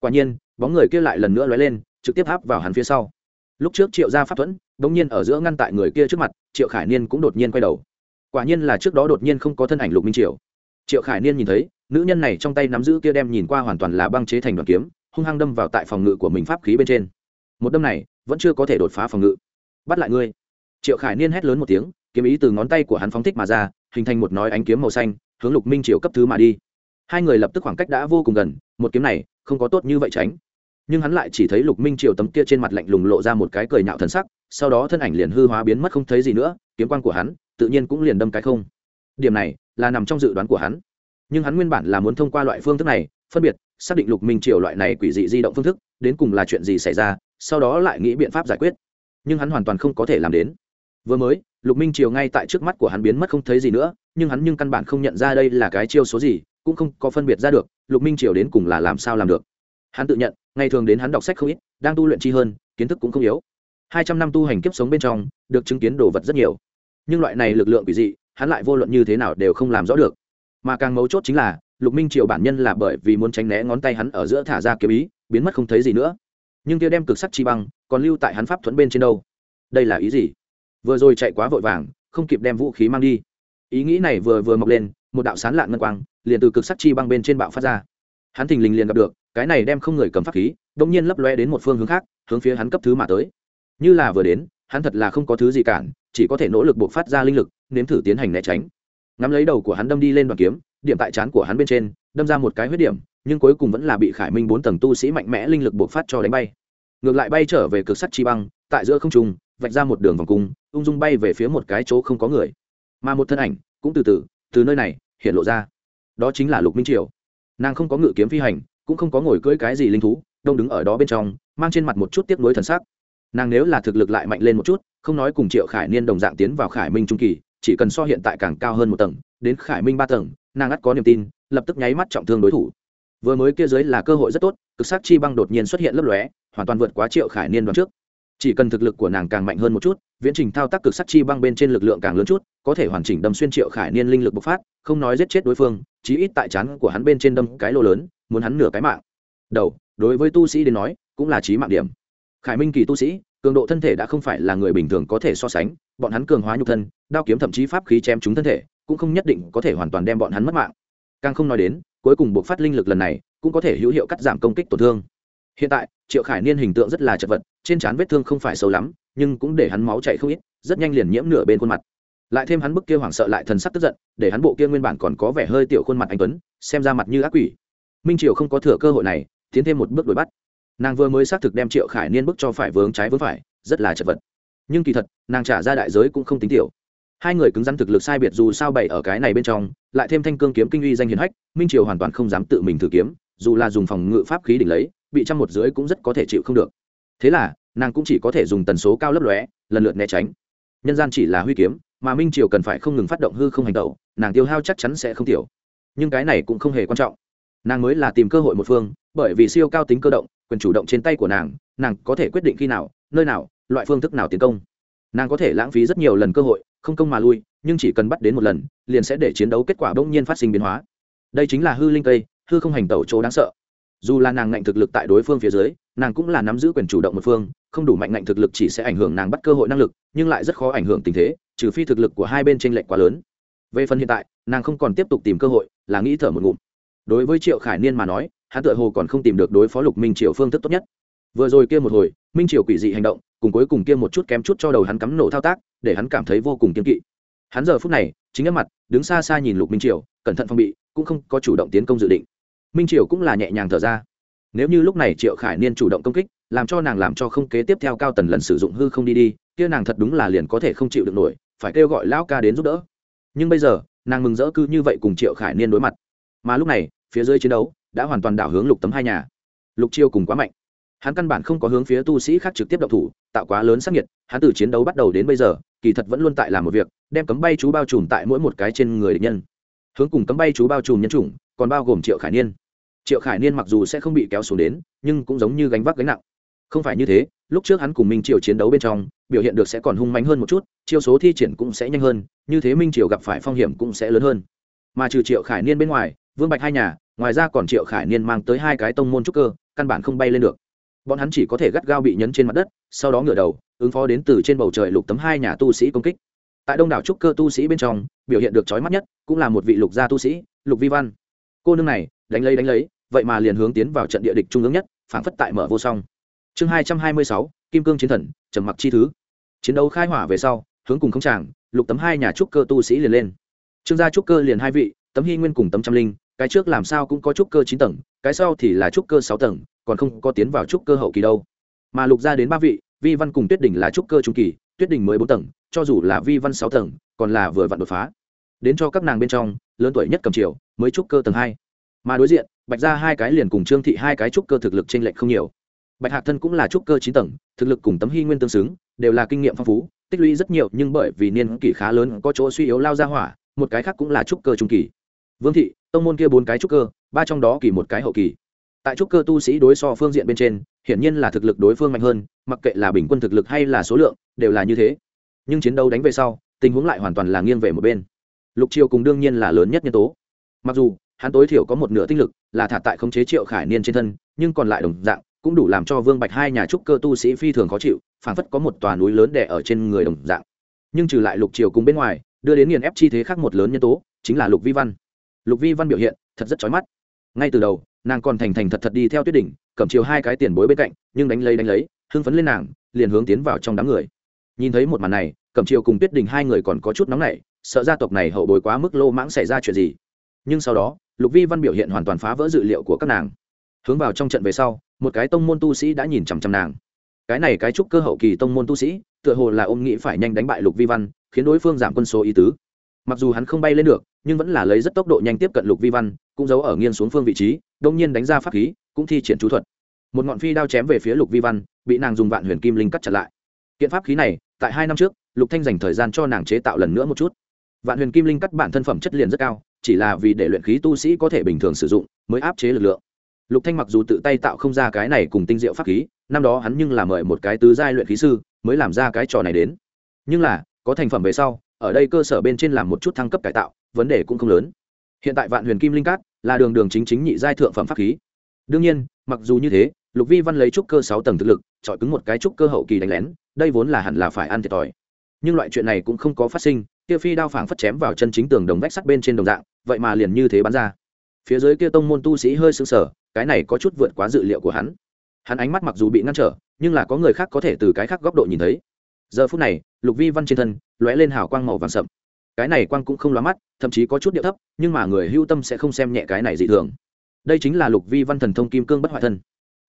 Quả nhiên, bóng người kia lại lần nữa lóe lên, trực tiếp áp vào hắn phía sau. Lúc trước triệu ra pháp thuẫn đ ỗ n g nhiên ở giữa ngăn tại người kia trước mặt, triệu khải niên cũng đột nhiên quay đầu. Quả nhiên là trước đó đột nhiên không có thân ảnh lục minh triều. Triệu khải niên nhìn thấy nữ nhân này trong tay nắm giữ kia đem nhìn qua hoàn toàn là băng chế thành đoàn kiếm, hung hăng đâm vào tại phòng ngự của mình pháp khí bên trên. Một đâm này, vẫn chưa có thể đột phá phòng ngự. Bắt lại ngươi. Triệu khải niên hét lớn một tiếng, kiếm ý từ ngón tay của hắn phóng thích mà ra, hình thành một nói ánh kiếm màu xanh, hướng lục minh triều cấp thứ mà đi. Hai người lập tức khoảng cách đã vô cùng gần, một kiếm này không có tốt như vậy tránh. Nhưng hắn lại chỉ thấy lục minh triều tấm kia trên mặt lạnh lùng lộ ra một cái cười nhạo thần sắc, sau đó thân ảnh liền hư hóa biến mất không thấy gì nữa, kiếm quan của hắn tự nhiên cũng liền đâm cái không. Điểm này là nằm trong dự đoán của hắn nhưng hắn nguyên bản là muốn thông qua loại phương thức này phân biệt, xác định lục minh triều loại này quỷ dị di động phương thức, đến cùng là chuyện gì xảy ra, sau đó lại nghĩ biện pháp giải quyết. Nhưng hắn hoàn toàn không có thể làm đến. Vừa mới, lục minh triều ngay tại trước mắt của hắn biến mất không thấy gì nữa, nhưng hắn nhưng căn bản không nhận ra đây là cái chiêu số gì, cũng không có phân biệt ra được, lục minh triều đến cùng là làm sao làm được. Hắn tự nhận, ngày thường đến hắn đọc sách không ít, đang tu luyện chi hơn, kiến thức cũng không yếu. Hai trăm năm tu hành kiếp sống bên trong, được chứng kiến đồ vật rất nhiều. Nhưng loại này lực lượng quỷ dị, hắn lại vô luận như thế nào đều không làm rõ được mà càng mấu chốt chính là, lục minh triều bản nhân là bởi vì muốn tránh né ngón tay hắn ở giữa thả ra kiếm ý, biến mất không thấy gì nữa. Nhưng kia đem cực sắc chi băng, còn lưu tại hắn pháp thuẫn bên trên đâu? Đây là ý gì? Vừa rồi chạy quá vội vàng, không kịp đem vũ khí mang đi. Ý nghĩ này vừa vừa mọc lên, một đạo sán lạn ngân quang, liền từ cực sắc chi băng bên trên bạo phát ra. Hắn thình lình liền gặp được, cái này đem không người cầm pháp khí đông nhiên lấp loe đến một phương hướng khác, hướng phía hắn cấp thứ mà tới. Như là vừa đến, hắn thật là không có thứ gì cản, chỉ có thể nỗ lực buộc phát ra linh lực, nếm thử tiến hành né tránh ngắm lấy đầu của hắn đâm đi lên đoàn kiếm, điểm tại trán của hắn bên trên, đâm ra một cái huyết điểm, nhưng cuối cùng vẫn là bị khải minh bốn tầng tu sĩ mạnh mẽ linh lực buộc phát cho đánh bay. Ngược lại bay trở về cực sắt chi băng, tại giữa không trung, vạch ra một đường vòng cung, ung dung bay về phía một cái chỗ không có người. Mà một thân ảnh, cũng từ từ từ nơi này, hiện lộ ra. Đó chính là lục minh triều. Nàng không có ngự kiếm phi hành, cũng không có ngồi cưỡi cái gì linh thú, đông đứng ở đó bên trong, mang trên mặt một chút tiếc nuối thần sắc. Nàng nếu là thực lực lại mạnh lên một chút, không nói cùng triệu khải niên đồng dạng tiến vào khải minh trung kỳ chỉ cần so hiện tại càng cao hơn một tầng, đến khải minh ba tầng, nàng ắt có niềm tin, lập tức nháy mắt trọng thương đối thủ. Vừa mới kia dưới là cơ hội rất tốt, cực sắc chi băng đột nhiên xuất hiện lấp lóe, hoàn toàn vượt quá triệu khải niên đoạn trước. Chỉ cần thực lực của nàng càng mạnh hơn một chút, viễn trình thao tác cực sắc chi băng bên trên lực lượng càng lớn chút, có thể hoàn chỉnh đâm xuyên triệu khải niên linh lực bộc phát, không nói giết chết đối phương, chí ít tại chắn của hắn bên trên đâm cái lô lớn, muốn hắn nửa cái mạng. Đầu, đối với tu sĩ đến nói, cũng là trí mạng điểm. Khải minh kỳ tu sĩ cường độ thân thể đã không phải là người bình thường có thể so sánh, bọn hắn cường hóa nhục thân, đao kiếm thậm chí pháp khí chém chúng thân thể, cũng không nhất định có thể hoàn toàn đem bọn hắn mất mạng. Càng không nói đến, cuối cùng buộc phát linh lực lần này, cũng có thể hữu hiệu cắt giảm công kích tổn thương. Hiện tại, triệu khải niên hình tượng rất là chật vật, trên trán vết thương không phải sâu lắm, nhưng cũng để hắn máu chạy không ít, rất nhanh liền nhiễm nửa bên khuôn mặt. Lại thêm hắn bức kia hoảng sợ lại thần sắc tức giận, để hắn bộ kia nguyên bản còn có vẻ hơi tiểu khuôn mặt anh tuấn, xem ra mặt như ác quỷ. Minh triều không có thừa cơ hội này, tiến thêm một bước đuổi bắt nàng vừa mới xác thực đem triệu khải niên bức cho phải vướng trái vướng phải, rất là chật vật. Nhưng kỳ thật, nàng trả ra đại giới cũng không tính tiểu. Hai người cứng rắn thực lực sai biệt dù sao bày ở cái này bên trong, lại thêm thanh cương kiếm kinh uy danh hiền hách, minh triều hoàn toàn không dám tự mình thử kiếm, dù là dùng phòng ngự pháp khí đỉnh lấy, bị trăm một dưới cũng rất có thể chịu không được. Thế là, nàng cũng chỉ có thể dùng tần số cao lấp lóe, lần lượt né tránh. Nhân gian chỉ là huy kiếm, mà minh triều cần phải không ngừng phát động hư không hành động, nàng tiêu hao chắc chắn sẽ không tiểu. Nhưng cái này cũng không hề quan trọng. Nàng mới là tìm cơ hội một phương, bởi vì siêu cao tính cơ động quyền chủ động trên tay của nàng nàng có thể quyết định khi nào, nơi nào, loại phương thức nào tiến công. Nàng có thể lãng phí rất nhiều lần cơ hội, không công mà lui, nhưng chỉ cần bắt đến một lần, liền sẽ để chiến đấu kết quả bỗng nhiên phát sinh biến hóa. Đây chính là hư linh cây, hư không hành tẩu chỗ đáng sợ. Dù là nàng ngạnh thực lực tại đối phương phía dưới, nàng cũng là nắm giữ quyền chủ động một phương, không đủ mạnh ngạnh thực lực chỉ sẽ ảnh hưởng nàng bắt cơ hội năng lực, nhưng lại rất khó ảnh hưởng tình thế, trừ phi thực lực của hai bên tranh lệch quá lớn. Về phần hiện tại, nàng không còn tiếp tục tìm cơ hội, là nghĩ thở một ngụm. Đối với triệu khải niên mà nói hắn tựa hồ còn không tìm được đối phó lục minh triều phương thức tốt nhất. Vừa rồi kia một hồi, minh triều quỷ dị hành động, cùng cuối cùng kia một chút kém chút cho đầu hắn cắm nổ thao tác, để hắn cảm thấy vô cùng kiên kỵ. Hắn giờ phút này, chính nhắc mặt, đứng xa xa nhìn lục minh triều, cẩn thận phong bị, cũng không có chủ động tiến công dự định. Minh triều cũng là nhẹ nhàng thở ra. Nếu như lúc này triệu khải niên chủ động công kích, làm cho nàng làm cho không kế tiếp theo cao tần lần sử dụng hư không đi đi, kia nàng thật đúng là liền có thể không chịu được nổi, phải kêu gọi lão ca đến giúp đỡ. Nhưng bây giờ, nàng mừng rỡ cứ như vậy cùng triệu khải niên đối mặt. Mà lúc này, phía dưới chiến đấu đã hoàn toàn đảo hướng lục tấm hai nhà. Lục chiêu cùng quá mạnh. Hắn căn bản không có hướng phía tu sĩ khác trực tiếp động thủ, tạo quá lớn sắc nhiệt hắn từ chiến đấu bắt đầu đến bây giờ, kỳ thật vẫn luôn tại làm một việc, đem cấm bay chú bao trùm tại mỗi một cái trên người địch nhân. Hướng cùng cấm bay chú bao trùm nhân chủng, còn bao gồm triệu khải niên. Triệu khải niên mặc dù sẽ không bị kéo xuống đến, nhưng cũng giống như gánh vác gánh nặng. Không phải như thế, lúc trước hắn cùng minh triều chiến đấu bên trong, biểu hiện được sẽ còn hung mạnh hơn một chút, chiêu số thi triển cũng sẽ nhanh hơn, như thế minh triều gặp phải phong hiểm cũng sẽ lớn hơn. Mà trừ triệu khải niên bên ngoài, vương bạch hai nhà ngoài ra còn triệu khải niên mang tới hai cái tông môn trúc cơ, căn bản không bay lên được. Bọn hắn chỉ có thể gắt gao bị nhấn trên mặt đất, sau đó ngửa đầu, ứng phó đến từ trên bầu trời lục tấm hai nhà tu sĩ công kích. Tại đông đảo trúc cơ tu sĩ bên trong, biểu hiện được trói mắt nhất cũng là một vị lục gia tu sĩ, lục vi văn. Cô nương này, đánh lấy đánh lấy, vậy mà liền hướng tiến vào trận địa địch trung ương nhất phản phất tại mở vô song. Chương hai trăm hai mươi sáu, kim cương chiến thần, trầm mặc chi thứ. Chiến đấu khai hỏa về sau, hướng cùng không tràng, lục tấm hai nhà trúc cơ tu sĩ liền lên. Trương gia trúc cơ liền hai vị, tấm hy nguyên cùng tấm trăm linh cái trước làm sao cũng có trúc cơ chín tầng, cái sau thì là trúc cơ sáu tầng, còn không có tiến vào trúc cơ hậu kỳ đâu. Mà lục ra đến ba vị, vi văn cùng tuyết đỉnh là trúc cơ trung kỳ, tuyết đỉnh mới bốn tầng, cho dù là vi văn sáu tầng, còn là vừa vặn đột phá. Đến cho các nàng bên trong, lớn tuổi nhất cầm triều, mới trúc cơ tầng hai. Mà đối diện, bạch ra hai cái liền cùng trương thị hai cái trúc cơ thực lực t r ê n lệch không nhiều. Bạch hạc thân cũng là trúc cơ chín tầng, thực lực cùng tấm hy nguyên tương xứng, đều là kinh nghiệm phong phú, tích lũy rất nhiều, nhưng bởi vì niên kỷ khá lớn có chỗ suy yếu lao ra hỏa, một cái khác cũng là trúc cơ trung kỳ. Vương thị tông môn kia bốn cái trúc cơ, ba trong đó kỳ một cái hậu kỳ. Tại trúc cơ tu sĩ đối so phương diện bên trên, hiển nhiên là thực lực đối phương mạnh hơn, mặc kệ là bình quân thực lực hay là số lượng, đều là như thế. Nhưng chiến đấu đánh về sau, tình huống lại hoàn toàn là nghiêng về một bên. Lục triều cùng đương nhiên là lớn nhất nhân tố. Mặc dù, hắn tối thiểu có một nửa tinh lực là thả tại khống chế triệu khải niên trên thân, nhưng còn lại đồng dạng, cũng đủ làm cho vương bạch hai nhà trúc cơ tu sĩ phi thường khó chịu, phảng phất có một tòa núi lớn đè ở trên người đồng dạng. Nhưng trừ lại lục triều cùng bên ngoài, đưa đến nghiền ép chi thế khác một lớn nhân tố, chính là lục vi văn lục vi văn biểu hiện thật rất chói mắt. Ngay từ đầu, nàng còn thành thành thật thật đi theo tuyết đỉnh, cầm chiều hai cái tiền bối bên cạnh, nhưng đánh lấy đánh lấy, hưng phấn lên nàng, liền hướng tiến vào trong đám người. Nhìn thấy một màn này, cầm chiều cùng tuyết Đỉnh hai người còn có chút nóng nảy, sợ gia tộc này hậu bối quá mức lô mãng xảy ra chuyện gì. Nhưng sau đó, lục vi văn biểu hiện hoàn toàn phá vỡ dự liệu của các nàng. Hướng vào trong trận về sau, một cái tông môn tu sĩ đã nhìn chằm chằm nàng. Cái này cái chúc cơ hậu kỳ tông môn tu sĩ, tựa hồ là ôm nghĩ phải nhanh đánh bại lục vi văn, khiến đối phương giảm quân số ý tứ mặc dù hắn không bay lên được, nhưng vẫn là lấy rất tốc độ nhanh tiếp cận lục vi văn, cũng giấu ở nghiêng xuống phương vị trí đông nhiên đánh ra pháp khí, cũng thi triển chú thuật. Một ngọn phi đao chém về phía lục vi văn, bị nàng dùng vạn huyền kim linh cắt chặt lại. Kiện pháp khí này, tại hai năm trước, lục thanh dành thời gian cho nàng chế tạo lần nữa một chút. Vạn huyền kim linh cắt bản thân phẩm chất liền rất cao, chỉ là vì để luyện khí tu sĩ có thể bình thường sử dụng, mới áp chế lực lượng. Lục thanh mặc dù tự tay tạo không ra cái này cùng tinh diệu pháp khí, năm đó hắn nhưng là mời một cái tứ giai luyện khí sư, mới làm ra cái trò này đến. Nhưng là, có thành phẩm về sau ở đây cơ sở bên trên làm một chút thăng cấp cải tạo, vấn đề cũng không lớn. Hiện tại vạn huyền kim linh cát là đường đường chính chính nhị giai thượng phẩm pháp khí. Đương nhiên, mặc dù như thế, lục vi văn lấy trúc cơ sáu tầng thực lực, chọi cứng một cái trúc cơ hậu kỳ đánh lén, đây vốn là hẳn là phải ăn thiệt thòi. Nhưng loại chuyện này cũng không có phát sinh, kia phi đao phảng phất chém vào chân chính tường đồng vách sắt bên trên đồng dạng, vậy mà liền như thế bắn ra. Phía dưới kia tông môn tu sĩ hơi sững sờ, cái này có chút vượt quá dự liệu của hắn. Hắn ánh mắt mặc dù bị ngăn trở, nhưng là có người khác có thể từ cái khác góc độ nhìn thấy giờ phút này, lục vi văn trên thân lóe lên hào quang màu vàng sậm. Cái này quang cũng không lóa mắt, thậm chí có chút điệu thấp, nhưng mà người hưu tâm sẽ không xem nhẹ cái này dị thường. Đây chính là lục vi văn thần thông kim cương bất hoại thân.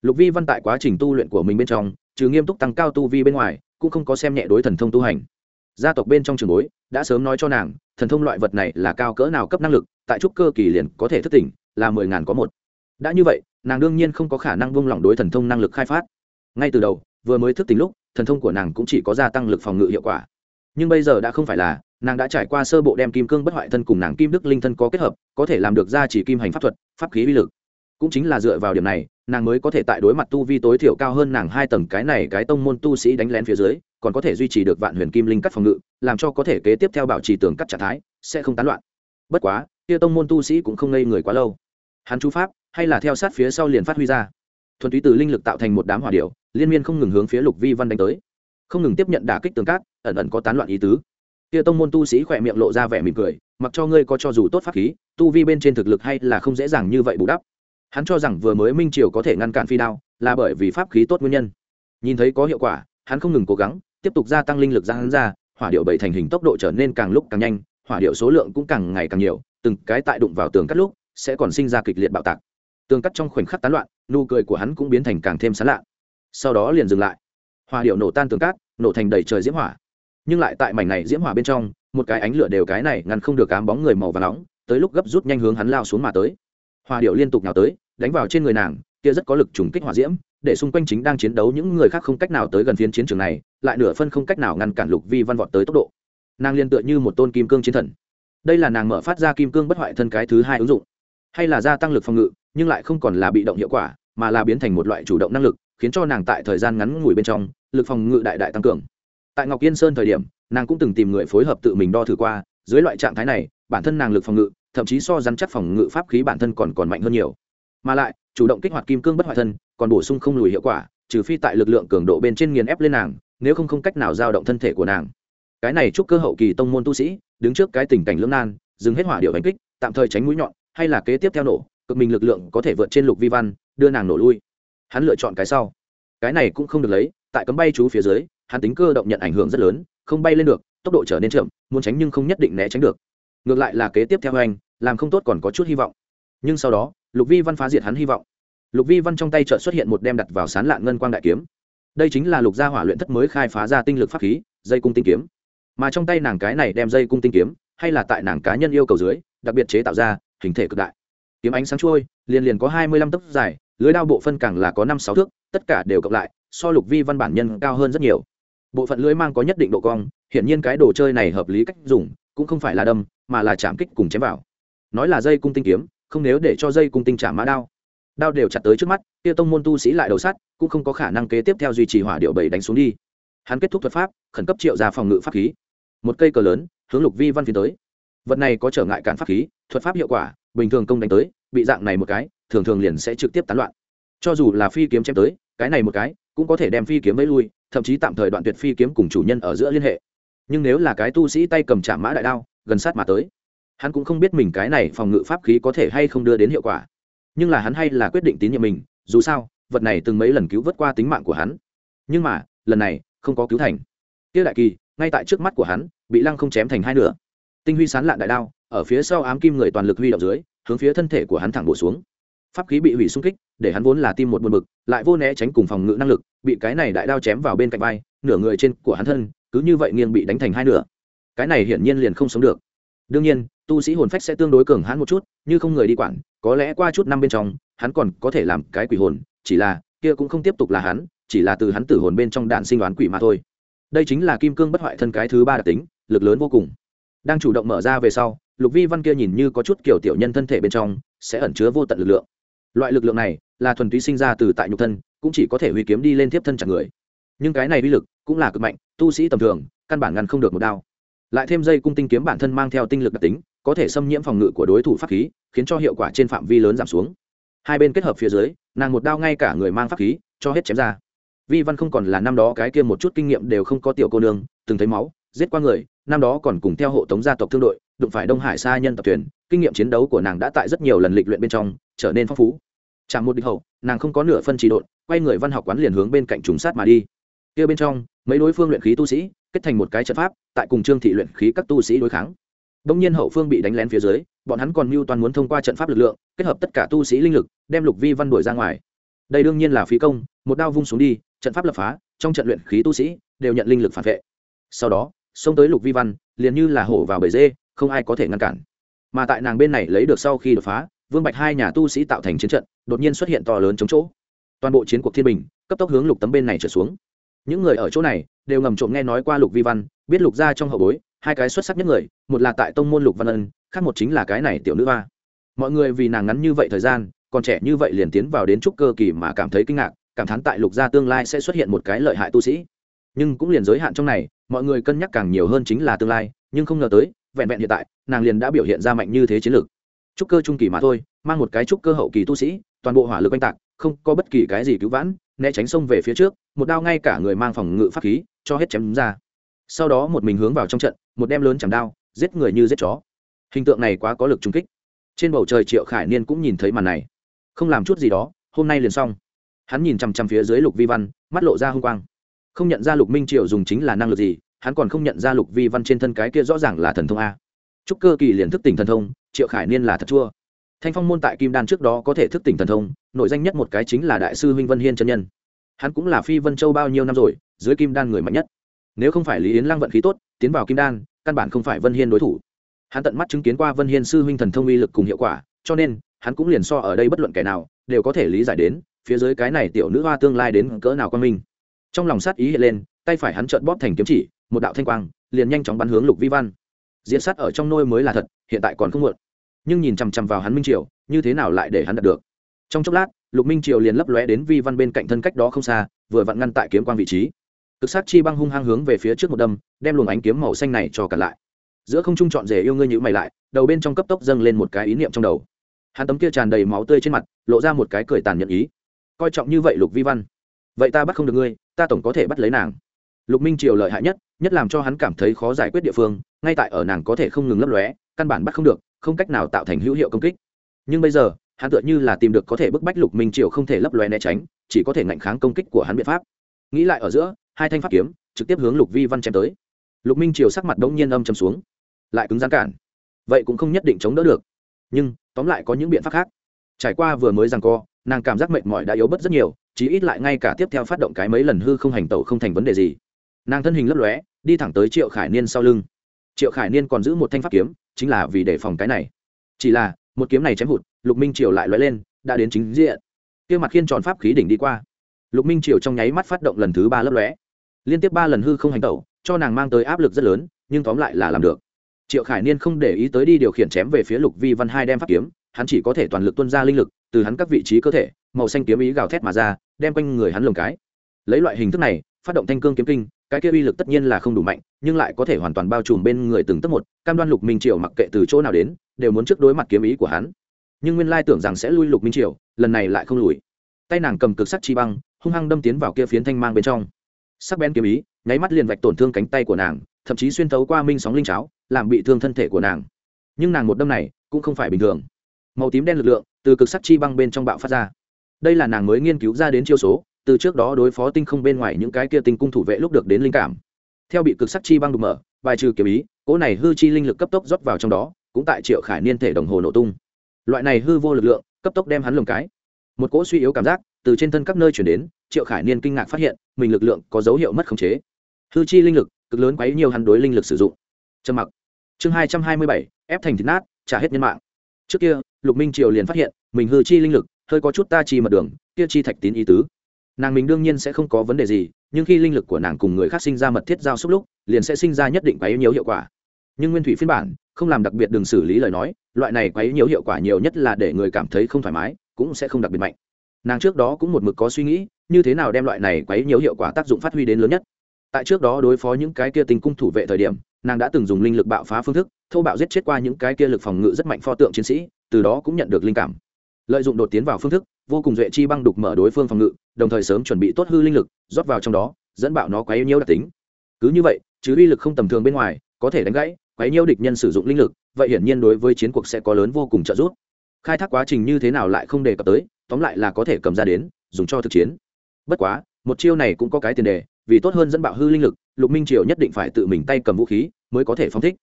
Lục vi văn tại quá trình tu luyện của mình bên trong, trừ nghiêm túc tăng cao tu vi bên ngoài, cũng không có xem nhẹ đối thần thông tu hành. Gia tộc bên trong trường bối đã sớm nói cho nàng, thần thông loại vật này là cao cỡ nào cấp năng lực, tại trúc cơ kỳ liền có thể thức tỉnh, là mười ngàn có một. Đã như vậy, nàng đương nhiên không có khả năng vung lỏng đối thần thông năng lực khai phát. Ngay từ đầu, vừa mới thức tỉnh lúc thần thông của nàng cũng chỉ có gia tăng lực phòng ngự hiệu quả. Nhưng bây giờ đã không phải là, nàng đã trải qua sơ bộ đem kim cương bất hoại thân cùng nàng kim đức linh thân có kết hợp, có thể làm được ra chỉ kim hành pháp thuật, pháp khí uy lực. Cũng chính là dựa vào điểm này, nàng mới có thể tại đối mặt tu vi tối thiểu cao hơn nàng hai tầng cái này cái tông môn tu sĩ đánh lén phía dưới, còn có thể duy trì được vạn huyền kim linh cắt phòng ngự, làm cho có thể kế tiếp theo bảo trì tường cắt trạng thái, sẽ không tán loạn. Bất quá tia tông môn tu sĩ cũng không ngây người quá lâu. Hắn chú pháp, hay là theo sát phía sau liền phát huy ra. Thuần túy từ linh lực tạo thành một đám hỏa điệu liên miên không ngừng hướng phía lục vi văn đánh tới. Không ngừng tiếp nhận đả kích tường cát, ẩn ẩn có tán loạn ý tứ. Kia tông môn tu sĩ khỏe miệng lộ ra vẻ mỉm cười, mặc cho ngươi có cho dù tốt pháp khí, tu vi bên trên thực lực hay là không dễ dàng như vậy bù đắp. Hắn cho rằng vừa mới minh triều có thể ngăn cản phi đao, là bởi vì pháp khí tốt nguyên nhân. Nhìn thấy có hiệu quả, hắn không ngừng cố gắng, tiếp tục gia tăng linh lực ra hắn ra, hỏa điệu bảy thành hình tốc độ trở nên càng lúc càng nhanh, hỏa điệu số lượng cũng càng ngày càng nhiều, từng cái tại đụng vào tường cắt lúc, sẽ còn sinh ra kịch liệt bạo tạc. Tường cắt trong khoảnh khắc tán loạn, nụ cười của hắn cũng biến thành càng thêm sán lạ sau đó liền dừng lại. Hòa điệu nổ tan tường cát, nổ thành đầy trời diễm hỏa. Nhưng lại tại mảnh này diễm hỏa bên trong, một cái ánh lửa đều cái này ngăn không được cám bóng người màu và nóng, tới lúc gấp rút nhanh hướng hắn lao xuống mà tới. Hòa điệu liên tục nào tới, đánh vào trên người nàng, kia rất có lực trùng kích hỏa diễm, để xung quanh chính đang chiến đấu những người khác không cách nào tới gần phiến chiến trường này, lại nửa phân không cách nào ngăn cản lục vi văn vọt tới tốc độ. Nàng liên tựa như một tôn kim cương chiến thần. Đây là nàng mở phát ra kim cương bất hoại thân cái thứ hai ứng dụng. Hay là gia tăng lực phòng ngự, nhưng lại không còn là bị động hiệu quả mà là biến thành một loại chủ động năng lực, khiến cho nàng tại thời gian ngắn ngủi bên trong, lực phòng ngự đại đại tăng cường. Tại ngọc yên sơn thời điểm, nàng cũng từng tìm người phối hợp tự mình đo thử qua, dưới loại trạng thái này, bản thân nàng lực phòng ngự, thậm chí so rắn chắc phòng ngự pháp khí bản thân còn còn mạnh hơn nhiều. Mà lại, chủ động kích hoạt kim cương bất hoại thân, còn bổ sung không lùi hiệu quả, trừ phi tại lực lượng cường độ bên trên nghiền ép lên nàng, nếu không không cách nào giao động thân thể của nàng. Cái này chúc cơ hậu kỳ tông môn tu sĩ, đứng trước cái tình cảnh lưỡng nan, dừng hết hỏa điệu đánh kích, tạm thời tránh mũi nhọn, hay là kế tiếp theo nổ, cực mình lực lượng có thể vượt trên lục vi văn đưa nàng nổ lui. Hắn lựa chọn cái sau. Cái này cũng không được lấy, tại cấm bay chú phía dưới, hắn tính cơ động nhận ảnh hưởng rất lớn, không bay lên được, tốc độ trở nên chậm, muốn tránh nhưng không nhất định né tránh được. Ngược lại là kế tiếp theo anh, làm không tốt còn có chút hy vọng. Nhưng sau đó, lục vi văn phá diệt hắn hy vọng. Lục vi văn trong tay chợt xuất hiện một đem đặt vào sán lạn ngân quang đại kiếm. Đây chính là lục gia hỏa luyện thất mới khai phá ra tinh lực pháp khí, dây cung tinh kiếm. Mà trong tay nàng cái này đem dây cung tinh kiếm, hay là tại nàng cá nhân yêu cầu dưới, đặc biệt chế tạo ra, hình thể cực đại. Kiếm ánh sáng trôi, liền liền có hai mươi lăm tấc dài lưới đao bộ phân càng là có năm sáu thước, tất cả đều cộng lại, so lục vi văn bản nhân cao hơn rất nhiều. Bộ phận lưới mang có nhất định độ cong, hiển nhiên cái đồ chơi này hợp lý cách dùng, cũng không phải là đâm, mà là chạm kích cùng chém vào. Nói là dây cung tinh kiếm, không nếu để cho dây cung tinh chạm mã đao. Đao đều chặt tới trước mắt, kia tông môn tu sĩ lại đầu sắt, cũng không có khả năng kế tiếp theo duy trì hỏa điệu bảy đánh xuống đi. Hắn kết thúc thuật pháp, khẩn cấp triệu ra phòng ngự pháp khí. Một cây cờ lớn, hướng lục vi văn phiến tới. Vật này có trở ngại cản pháp khí, thuật pháp hiệu quả, bình thường công đánh tới, bị dạng này một cái thường thường liền sẽ trực tiếp tán loạn. Cho dù là phi kiếm chém tới, cái này một cái, cũng có thể đem phi kiếm vẫy lui, thậm chí tạm thời đoạn tuyệt phi kiếm cùng chủ nhân ở giữa liên hệ. Nhưng nếu là cái tu sĩ tay cầm chạm mã đại đao, gần sát mà tới, hắn cũng không biết mình cái này phòng ngự pháp khí có thể hay không đưa đến hiệu quả. Nhưng là hắn hay là quyết định tín nhiệm mình, dù sao, vật này từng mấy lần cứu vớt qua tính mạng của hắn. Nhưng mà, lần này, không có cứu thành. Tiêu đại kỳ, ngay tại trước mắt của hắn, bị lăng không chém thành hai nửa. Tinh huy sán lạn đại đao, ở phía sau ám kim người toàn lực huy động dưới, hướng phía thân thể của hắn thẳng bổ xuống pháp khí bị hủy xung kích, để hắn vốn là tim một buồn bực, lại vô né tránh cùng phòng ngự năng lực, bị cái này đại đao chém vào bên cạnh vai, nửa người trên của hắn thân, cứ như vậy nghiêng bị đánh thành hai nửa. Cái này hiển nhiên liền không sống được. Đương nhiên, tu sĩ hồn phách sẽ tương đối cường hắn một chút, như không người đi quản, có lẽ qua chút năm bên trong, hắn còn có thể làm cái quỷ hồn, chỉ là, kia cũng không tiếp tục là hắn, chỉ là từ hắn tử hồn bên trong đạn sinh đoán quỷ mà thôi. Đây chính là kim cương bất hoại thân cái thứ ba đặc tính, lực lớn vô cùng. Đang chủ động mở ra về sau, lục vi văn kia nhìn như có chút kiểu tiểu nhân thân thể bên trong, sẽ ẩn chứa vô tận lực lượng loại lực lượng này là thuần túy sinh ra từ tại nhục thân, cũng chỉ có thể huy kiếm đi lên tiếp thân chặt người. Nhưng cái này uy lực cũng là cực mạnh, tu sĩ tầm thường, căn bản ngăn không được một đao. Lại thêm dây cung tinh kiếm bản thân mang theo tinh lực đặc tính, có thể xâm nhiễm phòng ngự của đối thủ pháp khí, khiến cho hiệu quả trên phạm vi lớn giảm xuống. Hai bên kết hợp phía dưới, nàng một đao ngay cả người mang pháp khí, cho hết chém ra. Vi văn không còn là năm đó cái kia một chút kinh nghiệm đều không có tiểu cô nương, từng thấy máu, giết qua người, năm đó còn cùng theo hộ tống gia tộc thương đội, đụng phải đông hải sa nhân tập thuyền, kinh nghiệm chiến đấu của nàng đã tại rất nhiều lần lịch luyện bên trong trở nên phong phú. Chạm một địch hậu, nàng không có nửa phân trì độn, quay người văn học quán liền hướng bên cạnh trùng sát mà đi. Kia bên trong, mấy đối phương luyện khí tu sĩ, kết thành một cái trận pháp, tại cùng trương thị luyện khí các tu sĩ đối kháng. Đông nhiên hậu phương bị đánh lén phía dưới, bọn hắn còn mưu toàn muốn thông qua trận pháp lực lượng, kết hợp tất cả tu sĩ linh lực, đem lục vi văn đuổi ra ngoài. Đây đương nhiên là phí công, một đao vung xuống đi, trận pháp lập phá, trong trận luyện khí tu sĩ đều nhận linh lực phản vệ. Sau đó, xông tới lục vi văn, liền như là hổ vào bể dê, không ai có thể ngăn cản. Mà tại nàng bên này lấy được sau khi đột phá vương bạch hai nhà tu sĩ tạo thành chiến trận, đột nhiên xuất hiện to lớn chống chỗ. Toàn bộ chiến cuộc thiên bình, cấp tốc hướng lục tấm bên này trở xuống. Những người ở chỗ này đều ngầm trộm nghe nói qua lục vi văn, biết lục ra trong hậu bối, hai cái xuất sắc nhất người, một là tại tông môn lục văn ân, khác một chính là cái này tiểu nữ hoa. Mọi người vì nàng ngắn như vậy thời gian, còn trẻ như vậy liền tiến vào đến trúc cơ kỳ mà cảm thấy kinh ngạc, cảm thán tại lục gia tương lai sẽ xuất hiện một cái lợi hại tu sĩ. Nhưng cũng liền giới hạn trong này, mọi người cân nhắc càng nhiều hơn chính là tương lai, nhưng không ngờ tới, vẹn vẹn hiện tại, nàng liền đã biểu hiện ra mạnh như thế chiến lược trúc cơ trung kỳ mà thôi, mang một cái trúc cơ hậu kỳ tu sĩ, toàn bộ hỏa lực oanh tạc, không có bất kỳ cái gì cứu vãn, né tránh xông về phía trước, một đao ngay cả người mang phòng ngự pháp khí, cho hết chém ra. Sau đó một mình hướng vào trong trận, một đem lớn chạm đao, giết người như giết chó. Hình tượng này quá có lực trung kích. Trên bầu trời triệu khải niên cũng nhìn thấy màn này. Không làm chút gì đó, hôm nay liền xong. Hắn nhìn chằm chằm phía dưới lục vi văn, mắt lộ ra h u n g quang. Không nhận ra lục minh triệu dùng chính là năng lực gì, hắn còn không nhận ra lục vi văn trên thân cái kia rõ ràng là thần thông a chúc cơ kỳ liền thức tỉnh thần thông, triệu khải niên là thật chua. Thanh phong môn tại kim đan trước đó có thể thức tỉnh thần thông, nội danh nhất một cái chính là đại sư huynh vân hiên chân nhân. Hắn cũng là phi vân châu bao nhiêu năm rồi, dưới kim đan người mạnh nhất. Nếu không phải lý yến lăng vận khí tốt, tiến vào kim đan, căn bản không phải vân hiên đối thủ. Hắn tận mắt chứng kiến qua vân hiên sư huynh thần thông uy lực cùng hiệu quả, cho nên, hắn cũng liền so ở đây bất luận kẻ nào, đều có thể lý giải đến, phía dưới cái này tiểu nữ hoa tương lai đến cỡ nào quan minh. Trong lòng sát ý hiện lên, tay phải hắn trợn bóp thành kiếm chỉ, một đạo thanh quang, liền nhanh chóng bắn hướng lục vi văn diễn sát ở trong nôi mới là thật, hiện tại còn không muộn. Nhưng nhìn chằm chằm vào hắn minh triều, như thế nào lại để hắn đạt được? Trong chốc lát, lục minh triều liền lấp lóe đến vi văn bên cạnh thân cách đó không xa, vừa vặn ngăn tại kiếm quang vị trí. Cực sát chi băng hung hăng hướng về phía trước một đâm, đem luồng ánh kiếm màu xanh này cho cả lại. Giữa không trung trọn rể yêu ngươi nhữ mày lại, đầu bên trong cấp tốc dâng lên một cái ý niệm trong đầu. Hắn tấm kia tràn đầy máu tươi trên mặt, lộ ra một cái cười tàn nhẫn ý. Coi trọng như vậy lục vi văn. Vậy ta bắt không được ngươi, ta tổng có thể bắt lấy nàng. Lục minh triều lợi hại nhất nhất làm cho hắn cảm thấy khó giải quyết địa phương, ngay tại ở nàng có thể không ngừng lấp lóe, căn bản bắt không được, không cách nào tạo thành hữu hiệu công kích. Nhưng bây giờ, hắn tựa như là tìm được có thể bức bách lục minh triều không thể lấp lóe né tránh, chỉ có thể ngạnh kháng công kích của hắn biện pháp. Nghĩ lại ở giữa, hai thanh pháp kiếm trực tiếp hướng lục vi văn chém tới. Lục minh triều sắc mặt đ ỗ n g nhiên âm chầm xuống, lại cứng gian cản. Vậy cũng không nhất định chống đỡ được. Nhưng, tóm lại có những biện pháp khác. Trải qua vừa mới rằng co, nàng cảm giác mệt mỏi đã yếu bớt rất nhiều, chí ít lại ngay cả tiếp theo phát động cái mấy lần hư không hành tẩu không thành vấn đề gì nàng thân hình lấp lóe, đi thẳng tới triệu khải niên sau lưng. Triệu khải niên còn giữ một thanh pháp kiếm, chính là vì đề phòng cái này. Chỉ là, một kiếm này chém hụt, lục minh triều lại lóe lên, đã đến chính diện. Kia mặt khiên tròn pháp khí đỉnh đi qua. Lục minh triều trong nháy mắt phát động lần thứ ba lấp lóe. Liên tiếp ba lần hư không hành tẩu, cho nàng mang tới áp lực rất lớn, nhưng tóm lại là làm được. Triệu khải niên không để ý tới đi điều khiển chém về phía lục vi văn hai đem pháp kiếm, hắn chỉ có thể toàn lực tuân ra linh lực, từ hắn các vị trí cơ thể, màu xanh kiếm ý gào thét mà ra, đem quanh người hắn lồng cái lấy loại hình thức này, phát động thanh cương kiếm kinh, cái kia uy lực tất nhiên là không đủ mạnh, nhưng lại có thể hoàn toàn bao trùm bên người từng tấc một, cam đoan lục minh triều mặc kệ từ chỗ nào đến, đều muốn trước đối mặt kiếm ý của hắn. Nhưng nguyên lai tưởng rằng sẽ lui lục minh triều, lần này lại không lùi. Tay nàng cầm cực sắc chi băng, hung hăng đâm tiến vào kia phiến thanh mang bên trong. Sắc bén kiếm ý, nháy mắt liền vạch tổn thương cánh tay của nàng, thậm chí xuyên thấu qua minh sóng linh cháo, làm bị thương thân thể của nàng. Nhưng nàng một đâm này, cũng không phải bình thường. Màu tím đen lực lượng, từ cực sắc chi băng bên trong bạo phát ra. Đây là nàng mới nghiên cứu ra đến chiêu số từ trước đó đối phó tinh không bên ngoài những cái kia tinh cung thủ vệ lúc được đến linh cảm. Theo bị cực sắc chi băng đục mở, bài trừ kiếm ý, cỗ này hư chi linh lực cấp tốc rót vào trong đó, cũng tại triệu khải niên thể đồng hồ nổ tung. Loại này hư vô lực lượng, cấp tốc đem hắn lồng cái. Một cỗ suy yếu cảm giác từ trên thân các nơi chuyển đến, triệu khải niên kinh ngạc phát hiện, mình lực lượng có dấu hiệu mất khống chế. Hư chi linh lực cực lớn quấy nhiều hắn đối linh lực sử dụng. Trầm mặc. Chương hai trăm hai mươi bảy, ép thành thịt nát, trả hết nhân mạng. Trước kia, lục minh triều liền phát hiện, mình hư chi linh lực hơi có chút ta chi mật đường, kia chi thạch tín ý tứ nàng mình đương nhiên sẽ không có vấn đề gì, nhưng khi linh lực của nàng cùng người khác sinh ra mật thiết giao xúc lúc, liền sẽ sinh ra nhất định quấy nhiều hiệu quả. Nhưng nguyên thủy phiên bản, không làm đặc biệt đừng xử lý lời nói, loại này quấy nhiều hiệu quả nhiều nhất là để người cảm thấy không thoải mái, cũng sẽ không đặc biệt mạnh. Nàng trước đó cũng một mực có suy nghĩ, như thế nào đem loại này quấy nhiều hiệu quả tác dụng phát huy đến lớn nhất. Tại trước đó đối phó những cái kia tình cung thủ vệ thời điểm, nàng đã từng dùng linh lực bạo phá phương thức, thô bạo giết chết qua những cái kia lực phòng ngự rất mạnh pho tượng chiến sĩ, từ đó cũng nhận được linh cảm. Lợi dụng đột tiến vào phương thức vô cùng duệ chi băng đục mở đối phương phòng ngự, đồng thời sớm chuẩn bị tốt hư linh lực, rót vào trong đó, dẫn bạo nó quá yếu nhiễu đặc tính. Cứ như vậy chứ uy lực không tầm thường bên ngoài, có thể đánh gãy quấy nhiễu địch nhân sử dụng linh lực, vậy hiển nhiên đối với chiến cuộc sẽ có lớn vô cùng trợ giúp. Khai thác quá trình như thế nào lại không đề cập tới, tóm lại là có thể cầm ra đến, dùng cho thực chiến. Bất quá, một chiêu này cũng có cái tiền đề, vì tốt hơn dẫn bạo hư linh lực, lục minh triều nhất định phải tự mình tay cầm vũ khí, mới có thể phóng thích.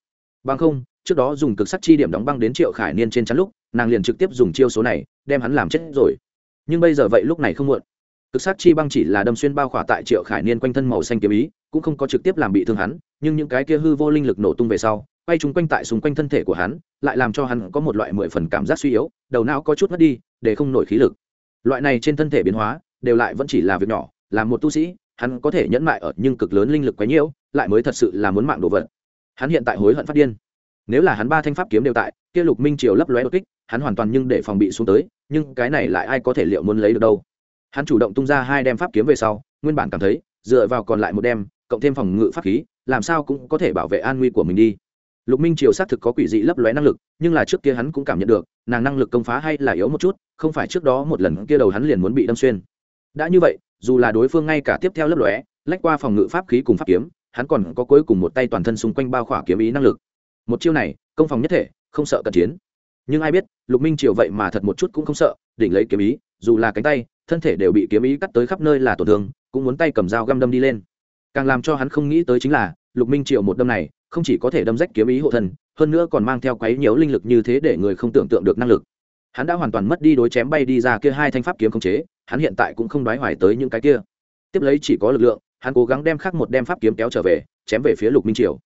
Bằng không, trước đó dùng cực sắc chi điểm đóng băng đến triệu khải niên trên chắn lúc, nàng liền trực tiếp dùng chiêu số này, đem hắn làm chết rồi nhưng bây giờ vậy lúc này không muộn. Cực sát chi băng chỉ là đâm xuyên bao khỏa tại triệu khải niên quanh thân màu xanh kiếm ý, cũng không có trực tiếp làm bị thương hắn, nhưng những cái kia hư vô linh lực nổ tung về sau, quay trúng quanh tại xung quanh thân thể của hắn, lại làm cho hắn có một loại mười phần cảm giác suy yếu, đầu não có chút mất đi, để không nổi khí lực. Loại này trên thân thể biến hóa, đều lại vẫn chỉ là việc nhỏ, là một tu sĩ, hắn có thể nhẫn mại ở nhưng cực lớn linh lực quấy nhiễu lại mới thật sự là muốn mạng đồ vật. Hắn hiện tại hối hận phát điên nếu là hắn ba thanh pháp kiếm đều tại, kia lục minh triều lấp lóe đột kích, hắn hoàn toàn nhưng để phòng bị xuống tới, nhưng cái này lại ai có thể liệu muốn lấy được đâu? Hắn chủ động tung ra hai đem pháp kiếm về sau, nguyên bản cảm thấy, dựa vào còn lại một đem, cộng thêm phòng ngự pháp khí, làm sao cũng có thể bảo vệ an nguy của mình đi. Lục minh triều xác thực có quỷ dị lấp lóe năng lực, nhưng là trước kia hắn cũng cảm nhận được, nàng năng lực công phá hay là yếu một chút, không phải trước đó một lần kia đầu hắn liền muốn bị đâm xuyên. Đã như vậy, dù là đối phương ngay cả tiếp theo lấp lóe, lách qua phòng ngự pháp khí cùng pháp kiếm, hắn còn có cuối cùng một tay toàn thân xung quanh bao khỏa kiếm ý năng lực một chiêu này, công phòng nhất thể, không sợ cận chiến. Nhưng ai biết, lục minh triều vậy mà thật một chút cũng không sợ, đỉnh lấy kiếm ý, dù là cánh tay, thân thể đều bị kiếm ý cắt tới khắp nơi là tổn thương, cũng muốn tay cầm dao găm đâm đi lên. Càng làm cho hắn không nghĩ tới chính là, lục minh triều một đâm này, không chỉ có thể đâm rách kiếm ý hộ thân, hơn nữa còn mang theo quấy nhiều linh lực như thế để người không tưởng tượng được năng lực. Hắn đã hoàn toàn mất đi đối chém bay đi ra kia hai thanh pháp kiếm khống chế, hắn hiện tại cũng không đoái hoài tới những cái kia. Tiếp lấy chỉ có lực lượng, hắn cố gắng đem khắc một đem pháp kiếm kéo trở về, chém về phía lục minh triều.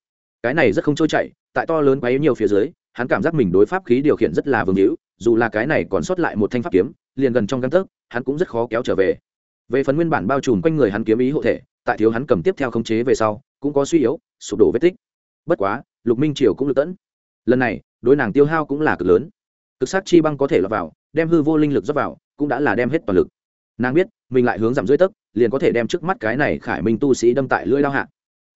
Cái này rất không trôi chảy tại to lớn quấy nhiều phía dưới, hắn cảm giác mình đối pháp khí điều khiển rất là vương hữu, dù là cái này còn sót lại một thanh pháp kiếm, liền gần trong găng tấc, hắn cũng rất khó kéo trở về. Về phần nguyên bản bao trùm quanh người hắn kiếm ý hộ thể, tại thiếu hắn cầm tiếp theo khống chế về sau, cũng có suy yếu, sụp đổ vết tích. Bất quá, lục minh triều cũng lực tẫn lần này, đối nàng tiêu hao cũng là cực lớn. Cực sát chi băng có thể lọt vào, đem hư vô linh lực dốc vào, cũng đã là đem hết toàn lực. Nàng biết, mình lại hướng giảm dưới tấc, liền có thể đem trước mắt cái này khải minh tu sĩ đâm tại lưỡi lao hạ.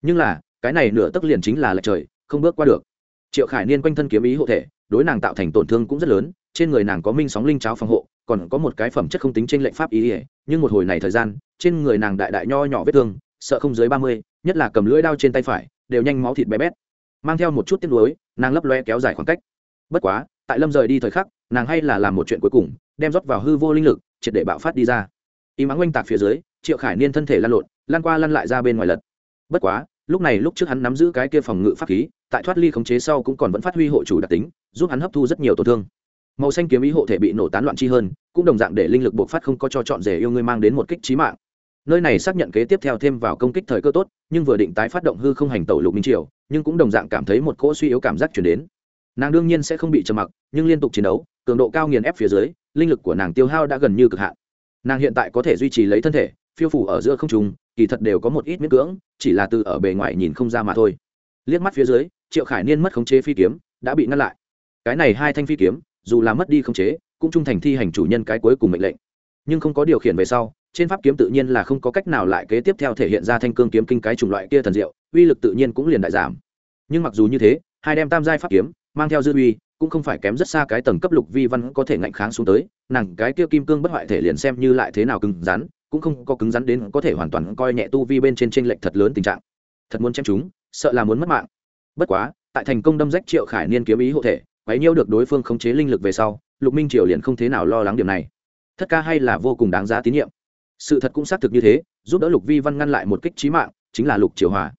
Nhưng là, cái này nửa tấc liền chính là lệch trời không bước qua được. Triệu khải niên quanh thân kiếm ý hộ thể, đối nàng tạo thành tổn thương cũng rất lớn, trên người nàng có minh sóng linh cháo phòng hộ, còn có một cái phẩm chất không tính trên lệnh pháp ý ỉa nhưng một hồi này thời gian, trên người nàng đại đại nho nhỏ vết thương, sợ không dưới ba mươi, nhất là cầm lưỡi đao trên tay phải, đều nhanh máu thịt bé bét. Mang theo một chút tiếc nuối, nàng lấp loe kéo dài khoảng cách. Bất quá, tại lâm rời đi thời khắc, nàng hay là làm một chuyện cuối cùng, đem rót vào hư vô linh lực, triệt để bạo phát đi ra. Y mắng oanh tạc phía dưới, triệu khải niên thân thể lăn lộn lan qua lăn lại ra bên ngoài lật. Bất quá lúc này lúc trước hắn nắm giữ cái kia phòng ngự pháp khí, tại thoát ly khống chế sau cũng còn vẫn phát huy hộ chủ đặc tính, giúp hắn hấp thu rất nhiều tổn thương. Màu xanh kiếm ý hộ thể bị nổ tán loạn chi hơn, cũng đồng dạng để linh lực bộc phát không có cho chọn rể yêu ngươi mang đến một kích trí mạng. Nơi này xác nhận kế tiếp theo thêm vào công kích thời cơ tốt, nhưng vừa định tái phát động hư không hành tẩu lục minh triều, nhưng cũng đồng dạng cảm thấy một cỗ suy yếu cảm giác chuyển đến. Nàng đương nhiên sẽ không bị trầm mặc, nhưng liên tục chiến đấu, cường độ cao nghiền ép phía dưới, linh lực của nàng tiêu hao đã gần như cực hạn. Nàng hiện tại có thể duy trì lấy thân thể, phiêu phủ ở giữa không trùng kỳ thật đều có một ít miễn cưỡng, chỉ là từ ở bề ngoài nhìn không ra mà thôi. Liếc mắt phía dưới, triệu khải niên mất khống chế phi kiếm, đã bị ngăn lại. Cái này hai thanh phi kiếm, dù là mất đi khống chế, cũng trung thành thi hành chủ nhân cái cuối cùng mệnh lệnh. Nhưng không có điều khiển về sau, trên pháp kiếm tự nhiên là không có cách nào lại kế tiếp theo thể hiện ra thanh cương kiếm kinh cái chủng loại kia thần diệu, uy lực tự nhiên cũng liền đại giảm. Nhưng mặc dù như thế, hai đem tam giai pháp kiếm, mang theo dư uy, cũng không phải kém rất xa cái tầng cấp lục vi văn có thể ngạnh kháng xuống tới, nàng cái kia kim cương bất hoại thể liền xem như lại thế nào cứng rắn cũng không có cứng rắn đến có thể hoàn toàn coi nhẹ tu vi bên trên trên lệch thật lớn tình trạng. Thật muốn chém chúng, sợ là muốn mất mạng. Bất quá, tại thành công đâm rách triệu khải niên kiếm ý hộ thể, quấy nhiêu được đối phương khống chế linh lực về sau, lục minh triều liền không thế nào lo lắng điểm này. Thất ca hay là vô cùng đáng giá tín nhiệm. Sự thật cũng xác thực như thế, giúp đỡ lục vi văn ngăn lại một kích trí mạng, chính là lục triều hòa.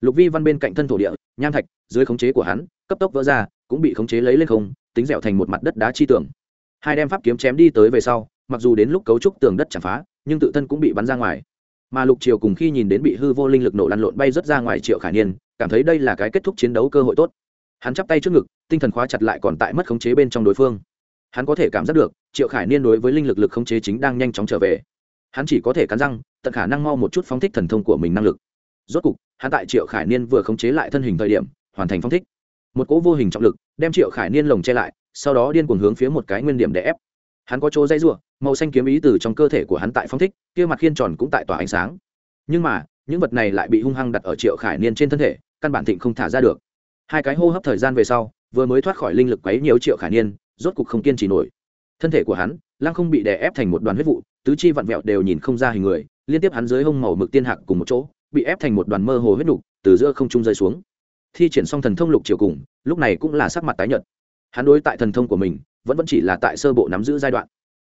Lục vi văn bên cạnh thân thổ địa, nham thạch, dưới khống chế của hắn, cấp tốc vỡ ra, cũng bị khống chế lấy lên không, tính dẻo thành một mặt đất đá chi tưởng hai đem pháp kiếm chém đi tới về sau, mặc dù đến lúc cấu trúc tường đất chạm phá nhưng tự thân cũng bị bắn ra ngoài. Mà lục triều cùng khi nhìn đến bị hư vô linh lực nổ lăn lộn bay rớt ra ngoài triệu khải niên, cảm thấy đây là cái kết thúc chiến đấu cơ hội tốt. Hắn chắp tay trước ngực, tinh thần khóa chặt lại còn tại mất khống chế bên trong đối phương. Hắn có thể cảm giác được, triệu khải niên đối với linh lực lực khống chế chính đang nhanh chóng trở về. Hắn chỉ có thể cắn răng, tận khả năng mau một chút phóng thích thần thông của mình năng lực. Rốt cục, hắn tại triệu khải niên vừa khống chế lại thân hình thời điểm, hoàn thành phóng thích. Một cỗ vô hình trọng lực, đem triệu khải niên lồng che lại, sau đó điên cuồng hướng phía một cái nguyên điểm để ép. Hắn có chỗ dây r màu xanh kiếm ý từ trong cơ thể của hắn tại phong thích, kia mặt khiên tròn cũng tại tỏa ánh sáng. Nhưng mà, những vật này lại bị hung hăng đặt ở triệu khải niên trên thân thể, căn bản thịnh không thả ra được. Hai cái hô hấp thời gian về sau, vừa mới thoát khỏi linh lực quấy nhiều triệu khải niên, rốt cục không kiên trì nổi. Thân thể của hắn, lăng không bị đè ép thành một đoàn huyết vụ, tứ chi vặn vẹo đều nhìn không ra hình người, liên tiếp hắn dưới hông màu mực tiên hạc cùng một chỗ, bị ép thành một đoàn mơ hồ huyết đục từ giữa không trung rơi xuống. Thi triển xong thần thông lục chiều cùng, lúc này cũng là sắc mặt tái nhợt. Hắn đối tại thần thông của mình, vẫn vẫn chỉ là tại sơ bộ nắm giữ giai đoạn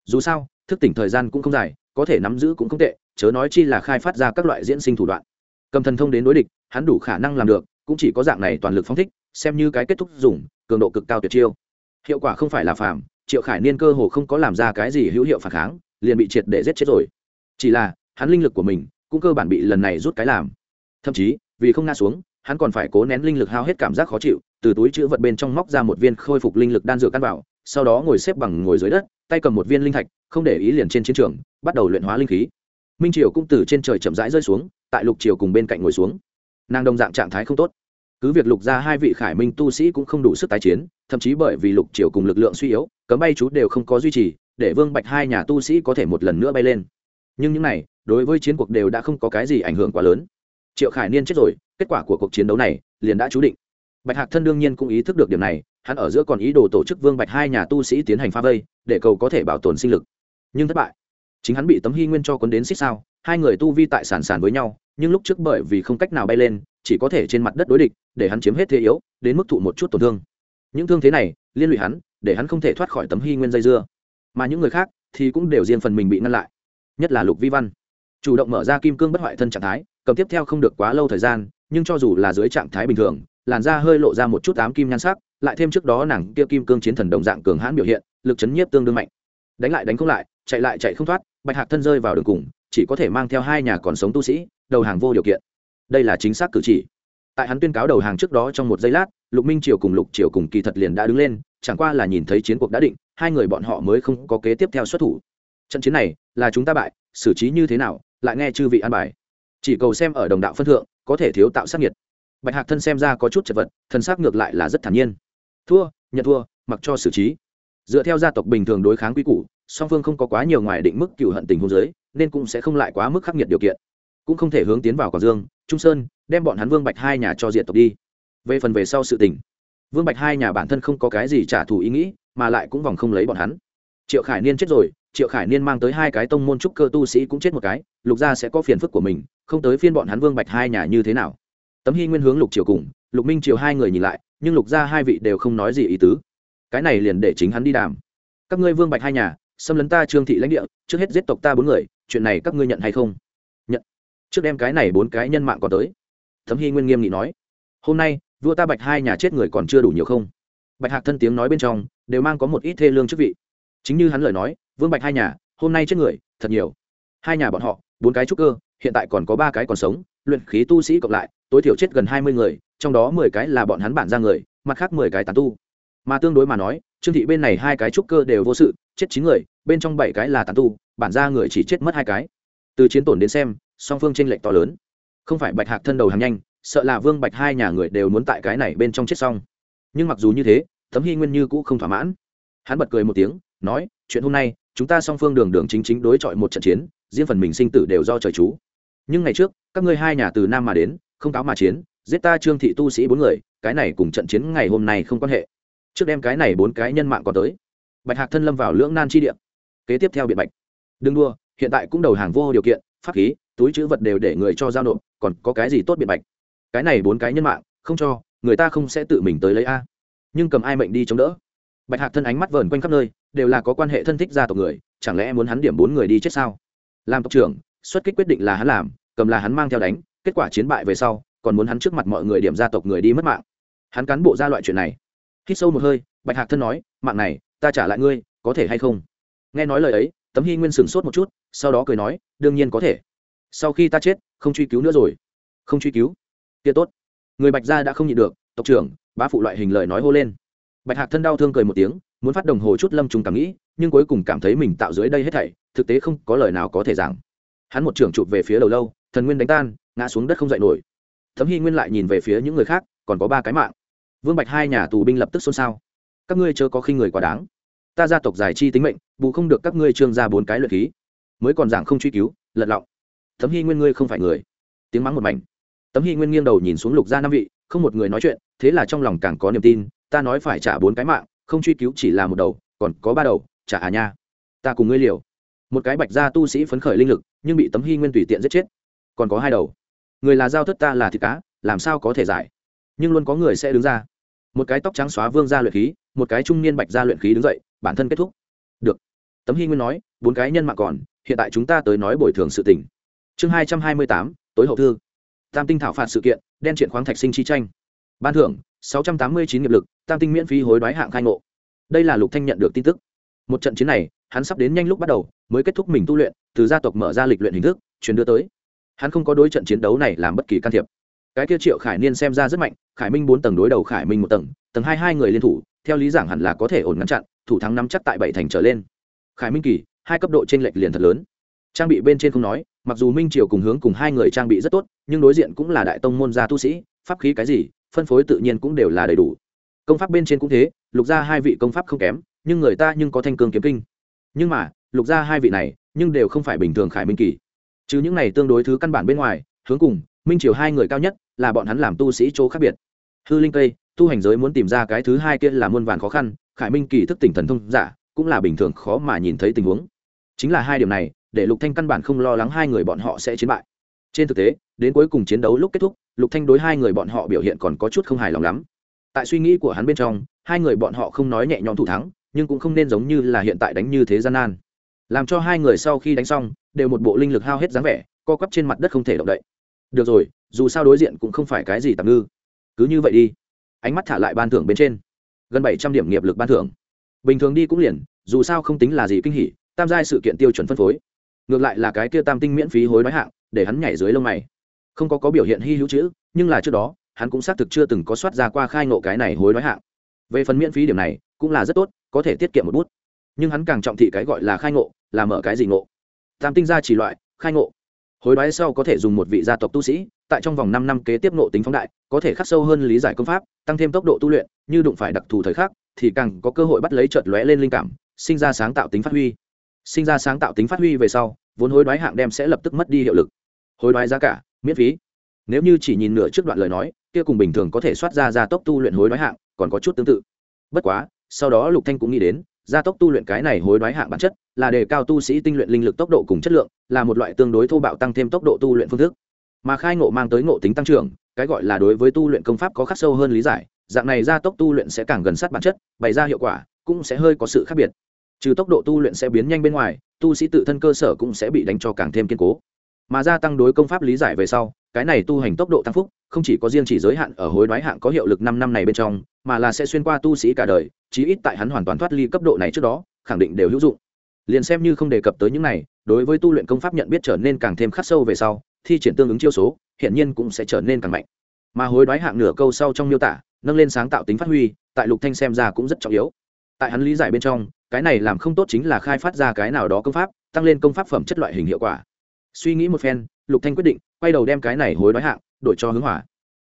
dù sao, thức tỉnh thời gian cũng không dài, có thể nắm giữ cũng không tệ, chớ nói chi là khai phát ra các loại diễn sinh thủ đoạn. Cầm thần thông đến đối địch, hắn đủ khả năng làm được, cũng chỉ có dạng này toàn lực phóng thích, xem như cái kết thúc dùng, cường độ cực cao tuyệt chiêu. Hiệu quả không phải là phàm, triệu khải niên cơ hồ không có làm ra cái gì hữu hiệu phản kháng, liền bị triệt để giết chết rồi. Chỉ là, hắn linh lực của mình cũng cơ bản bị lần này rút cái làm. Thậm chí, vì không ngã xuống, hắn còn phải cố nén linh lực hao hết cảm giác khó chịu, từ túi chữ vật bên trong móc ra một viên khôi phục linh lực đan dược căn vào sau đó ngồi xếp bằng ngồi dưới đất, tay cầm một viên linh thạch, không để ý liền trên chiến trường, bắt đầu luyện hóa linh khí. Minh triều cũng từ trên trời chậm rãi rơi xuống, tại lục triều cùng bên cạnh ngồi xuống. Nàng đồng dạng trạng thái không tốt. Cứ việc lục ra hai vị khải minh tu sĩ cũng không đủ sức tái chiến, thậm chí bởi vì lục triều cùng lực lượng suy yếu, cấm bay chú đều không có duy trì, để vương bạch hai nhà tu sĩ có thể một lần nữa bay lên. Nhưng những này, đối với chiến cuộc đều đã không có cái gì ảnh hưởng quá lớn. Triệu khải niên chết rồi, kết quả của cuộc chiến đấu này liền đã chú định. Bạch hạc thân đương nhiên cũng ý thức được điểm này hắn ở giữa còn ý đồ tổ chức vương bạch hai nhà tu sĩ tiến hành phá vây, để cầu có thể bảo tồn sinh lực. Nhưng thất bại. Chính hắn bị tấm hy nguyên cho cuốn đến xích sao, hai người tu vi tại sản sản với nhau, nhưng lúc trước bởi vì không cách nào bay lên, chỉ có thể trên mặt đất đối địch, để hắn chiếm hết thế yếu, đến mức thụ một chút tổn thương. Những thương thế này, liên lụy hắn, để hắn không thể thoát khỏi tấm hy nguyên dây dưa. Mà những người khác thì cũng đều riêng phần mình bị ngăn lại. Nhất là lục vi văn. Chủ động mở ra kim cương bất hoại thân trạng thái, cầm tiếp theo không được quá lâu thời gian, nhưng cho dù là dưới trạng thái bình thường, làn da hơi lộ ra một chút ám kim nhan sắc lại thêm trước đó nàng kia kim cương chiến thần đồng dạng cường hãn biểu hiện, lực chấn nhiếp tương đương mạnh. Đánh lại đánh không lại, chạy lại chạy không thoát, bạch hạc thân rơi vào đường cùng, chỉ có thể mang theo hai nhà còn sống tu sĩ, đầu hàng vô điều kiện. Đây là chính xác cử chỉ. Tại hắn tuyên cáo đầu hàng trước đó trong một giây lát, lục minh triều cùng lục triều cùng kỳ thật liền đã đứng lên, chẳng qua là nhìn thấy chiến cuộc đã định, hai người bọn họ mới không có kế tiếp theo xuất thủ. Trận chiến này là chúng ta bại, xử trí như thế nào, lại nghe chư vị an bài. Chỉ cầu xem ở đồng đạo phân thượng, có thể thiếu tạo sát nhiệt bạch hạc thân xem ra có chút chật vật, thân xác ngược lại là rất thản nhiên thua, nhận thua, mặc cho xử trí. Dựa theo gia tộc bình thường đối kháng quy củ, song phương không có quá nhiều ngoài định mức cựu hận tình hôn giới nên cũng sẽ không lại quá mức khắc nghiệt điều kiện. Cũng không thể hướng tiến vào quảng dương, trung sơn, đem bọn hắn vương bạch hai nhà cho diện tộc đi. Về phần về sau sự tình, vương bạch hai nhà bản thân không có cái gì trả thù ý nghĩ, mà lại cũng vòng không lấy bọn hắn. Triệu khải niên chết rồi, triệu khải niên mang tới hai cái tông môn trúc cơ tu sĩ cũng chết một cái, lục gia sẽ có phiền phức của mình, không tới phiên bọn hắn vương bạch hai nhà như thế nào. Tấm hy nguyên hướng lục triều cùng, lục minh triều hai người nhìn lại nhưng lục gia hai vị đều không nói gì ý tứ. Cái này liền để chính hắn đi đàm. Các ngươi vương bạch hai nhà, xâm lấn ta trương thị lãnh địa, trước hết giết tộc ta bốn người, chuyện này các ngươi nhận hay không? Nhận. Trước đem cái này bốn cái nhân mạng còn tới. Thấm hy nguyên nghiêm nghị nói. Hôm nay, vua ta bạch hai nhà chết người còn chưa đủ nhiều không? Bạch hạc thân tiếng nói bên trong, đều mang có một ít thê lương chức vị. Chính như hắn lời nói, vương bạch hai nhà, hôm nay chết người, thật nhiều. Hai nhà bọn họ, bốn cái trúc cơ, hiện tại còn có ba cái còn sống, luyện khí tu sĩ cộng lại, tối thiểu chết gần hai mươi người trong đó mười cái là bọn hắn bản ra người, mặt khác mười cái tán tu. Mà tương đối mà nói, trương thị bên này hai cái trúc cơ đều vô sự, chết chín người, bên trong bảy cái là tán tu, bản ra người chỉ chết mất hai cái. Từ chiến tổn đến xem, song phương tranh lệch to lớn. Không phải bạch hạc thân đầu hàng nhanh, sợ là vương bạch hai nhà người đều muốn tại cái này bên trong chết xong. Nhưng mặc dù như thế tấm hy nguyên như cũ không thỏa mãn. Hắn bật cười một tiếng, nói, chuyện hôm nay, chúng ta song phương đường đường chính chính đối chọi một trận chiến, riêng phần mình sinh tử đều do trời chú. Nhưng ngày trước, các ngươi hai nhà từ nam mà đến, không cáo mà chiến giết ta trương thị tu sĩ bốn người, cái này cùng trận chiến ngày hôm nay không quan hệ. Trước đem cái này bốn cái nhân mạng còn tới. Bạch hạc thân lâm vào lưỡng nan chi địa. Kế tiếp theo biện bạch đừng đua hiện tại cũng đầu hàng vô điều kiện, pháp khí, túi chữ vật đều để người cho giao nộp, còn có cái gì tốt biện bạch cái này bốn cái nhân mạng, không cho, người ta không sẽ tự mình tới lấy a. Nhưng cầm ai mệnh đi chống đỡ? Bạch hạc thân ánh mắt vờn quanh khắp nơi, đều là có quan hệ thân thích gia tộc người, chẳng lẽ muốn hắn điểm bốn người đi chết sao? Làm tộc trưởng, xuất kích quyết định là hắn làm, cầm là hắn mang theo đánh, kết quả chiến bại về sau còn muốn hắn trước mặt mọi người điểm gia tộc người đi mất mạng. Hắn cán bộ ra loại chuyện này. Hít sâu một hơi, bạch hạc thân nói, mạng này, ta trả lại ngươi, có thể hay không? Nghe nói lời ấy, tấm hy nguyên sửng sốt một chút, sau đó cười nói, đương nhiên có thể. Sau khi ta chết, không truy cứu nữa rồi. Không truy cứu? Kia tốt. Người bạch gia đã không nhịn được, tộc trưởng, bá phụ loại hình lời nói hô lên. Bạch hạc thân đau thương cười một tiếng, muốn phát đồng hồ chút lâm trùng cảm nghĩ, nhưng cuối cùng cảm thấy mình tạo dưới đây hết thảy, thực tế không có lời nào có thể giảng. Hắn một trưởng chụp về phía đầu lâu, thần nguyên đánh tan, ngã xuống đất không dậy nổi thấm hy nguyên lại nhìn về phía những người khác, còn có ba cái mạng. Vương bạch hai nhà tù binh lập tức xôn xao. Các ngươi chớ có khi người quá đáng. Ta gia tộc giải chi tính mệnh, bù không được các ngươi trương ra bốn cái luyện khí. Mới còn giảng không truy cứu, lật lọng. Thấm hy nguyên ngươi không phải người. Tiếng mắng một mảnh. Tấm hy nguyên nghiêng đầu nhìn xuống lục gia năm vị, không một người nói chuyện, thế là trong lòng càng có niềm tin, ta nói phải trả bốn cái mạng, không truy cứu chỉ là một đầu, còn có ba đầu, trả à nha. Ta cùng ngươi liều. Một cái bạch gia tu sĩ phấn khởi linh lực, nhưng bị tấm hy nguyên tùy tiện giết chết. Còn có hai đầu người là giao thất ta là thịt cá, làm sao có thể giải? Nhưng luôn có người sẽ đứng ra. Một cái tóc trắng xóa vương gia luyện khí, một cái trung niên bạch gia luyện khí đứng dậy, bản thân kết thúc. Được. Tấm hy nguyên nói, bốn cái nhân mạng còn, hiện tại chúng ta tới nói bồi thường sự tỉnh chương hai trăm hai mươi tám, tối hậu thư. Tam tinh thảo phạt sự kiện, đen triện khoáng thạch sinh chi tranh. Ban thưởng, sáu trăm tám mươi chín nghiệp lực, tam tinh miễn phí hối đoái hạng khai ngộ. Đây là lục thanh nhận được tin tức. Một trận chiến này, hắn sắp đến nhanh lúc bắt đầu, mới kết thúc mình tu luyện, từ gia tộc mở ra lịch luyện hình thức truyền đưa tới hắn không có đối trận chiến đấu này làm bất kỳ can thiệp. Cái kia triệu khải niên xem ra rất mạnh, khải minh bốn tầng đối đầu khải minh một tầng tầng hai hai người liên thủ, theo lý giảng hẳn là có thể ổn ngăn chặn, thủ thắng nắm chắc tại bảy thành trở lên. Khải minh kỳ, hai cấp độ trên lệch liền thật lớn. Trang bị bên trên không nói, mặc dù minh triều cùng hướng cùng hai người trang bị rất tốt, nhưng đối diện cũng là đại tông môn gia tu sĩ, pháp khí cái gì, phân phối tự nhiên cũng đều là đầy đủ. Công pháp bên trên cũng thế, lục gia hai vị công pháp không kém, nhưng người ta nhưng có thanh cương kiếm kinh. Nhưng mà, lục gia hai vị này, nhưng đều không phải bình thường khải minh kỳ chứ những này tương đối thứ căn bản bên ngoài, hướng cùng, minh triều hai người cao nhất là bọn hắn làm tu sĩ chỗ khác biệt. Hư linh tây tu hành giới muốn tìm ra cái thứ hai kia là muôn vàn khó khăn, khải minh kỳ thức tỉnh thần thông giả, cũng là bình thường khó mà nhìn thấy tình huống. Chính là hai điểm này, để lục thanh căn bản không lo lắng hai người bọn họ sẽ chiến bại. Trên thực tế, đến cuối cùng chiến đấu lúc kết thúc, lục thanh đối hai người bọn họ biểu hiện còn có chút không hài lòng lắm. Tại suy nghĩ của hắn bên trong, hai người bọn họ không nói nhẹ nhõm thủ thắng, nhưng cũng không nên giống như là hiện tại đánh như thế gian nan làm cho hai người sau khi đánh xong, đều một bộ linh lực hao hết dáng vẻ, co quắp trên mặt đất không thể động đậy. Được rồi, dù sao đối diện cũng không phải cái gì tạm ngư. Cứ như vậy đi. Ánh mắt thả lại ban thưởng bên trên. Gần bảy trăm điểm nghiệp lực ban thưởng. Bình thường đi cũng liền, dù sao không tính là gì kinh hỉ, tam giai sự kiện tiêu chuẩn phân phối. Ngược lại là cái kia tam tinh miễn phí hối nói hạng, để hắn nhảy dưới lông mày. Không có có biểu hiện hy hữu chữ, nhưng là trước đó, hắn cũng xác thực chưa từng có soát ra qua khai nộ cái này hối nói hạng. Về phần miễn phí điểm này, cũng là rất tốt, có thể tiết kiệm một bút. Nhưng hắn càng trọng thị cái gọi là khai ngộ là mở cái gì ngộ? Tam tinh gia chỉ loại, khai ngộ. Hối đoái sau có thể dùng một vị gia tộc tu sĩ, tại trong vòng năm năm kế tiếp ngộ tính phóng đại, có thể khắc sâu hơn lý giải công pháp, tăng thêm tốc độ tu luyện, như đụng phải đặc thù thời khắc, thì càng có cơ hội bắt lấy chợt lóe lên linh cảm, sinh ra sáng tạo tính phát huy. Sinh ra sáng tạo tính phát huy về sau, vốn hối đoái hạng đem sẽ lập tức mất đi hiệu lực. Hối đoái giá cả, miễn phí. Nếu như chỉ nhìn nửa trước đoạn lời nói, kia cùng bình thường có thể soát ra gia tốc tu luyện hối đoái hạng, còn có chút tương tự. Bất quá, sau đó lục thanh cũng nghĩ đến, gia tốc tu luyện cái này hối đoái hạng bản chất là đề cao tu sĩ tinh luyện linh lực tốc độ cùng chất lượng, là một loại tương đối thô bạo tăng thêm tốc độ tu luyện phương thức. Mà khai ngộ mang tới ngộ tính tăng trưởng, cái gọi là đối với tu luyện công pháp có khắc sâu hơn lý giải, dạng này gia tốc tu luyện sẽ càng gần sát bản chất, bày ra hiệu quả, cũng sẽ hơi có sự khác biệt. Trừ tốc độ tu luyện sẽ biến nhanh bên ngoài, tu sĩ tự thân cơ sở cũng sẽ bị đánh cho càng thêm kiên cố. Mà gia tăng đối công pháp lý giải về sau, cái này tu hành tốc độ tăng phúc, không chỉ có riêng chỉ giới hạn ở hối đoái hạng có hiệu lực năm năm này bên trong, mà là sẽ xuyên qua tu sĩ cả đời, chí ít tại hắn hoàn toàn thoát ly cấp độ này trước đó, khẳng định đều hữu dụng liền xem như không đề cập tới những này, đối với tu luyện công pháp nhận biết trở nên càng thêm khắc sâu về sau, thi triển tương ứng chiêu số hiện nhiên cũng sẽ trở nên càng mạnh. Mà hối đoái hạng nửa câu sau trong miêu tả, nâng lên sáng tạo tính phát huy, tại lục thanh xem ra cũng rất trọng yếu. Tại hắn lý giải bên trong, cái này làm không tốt chính là khai phát ra cái nào đó công pháp, tăng lên công pháp phẩm chất loại hình hiệu quả. Suy nghĩ một phen, lục thanh quyết định, quay đầu đem cái này hối đoái hạng đổi cho hướng hỏa.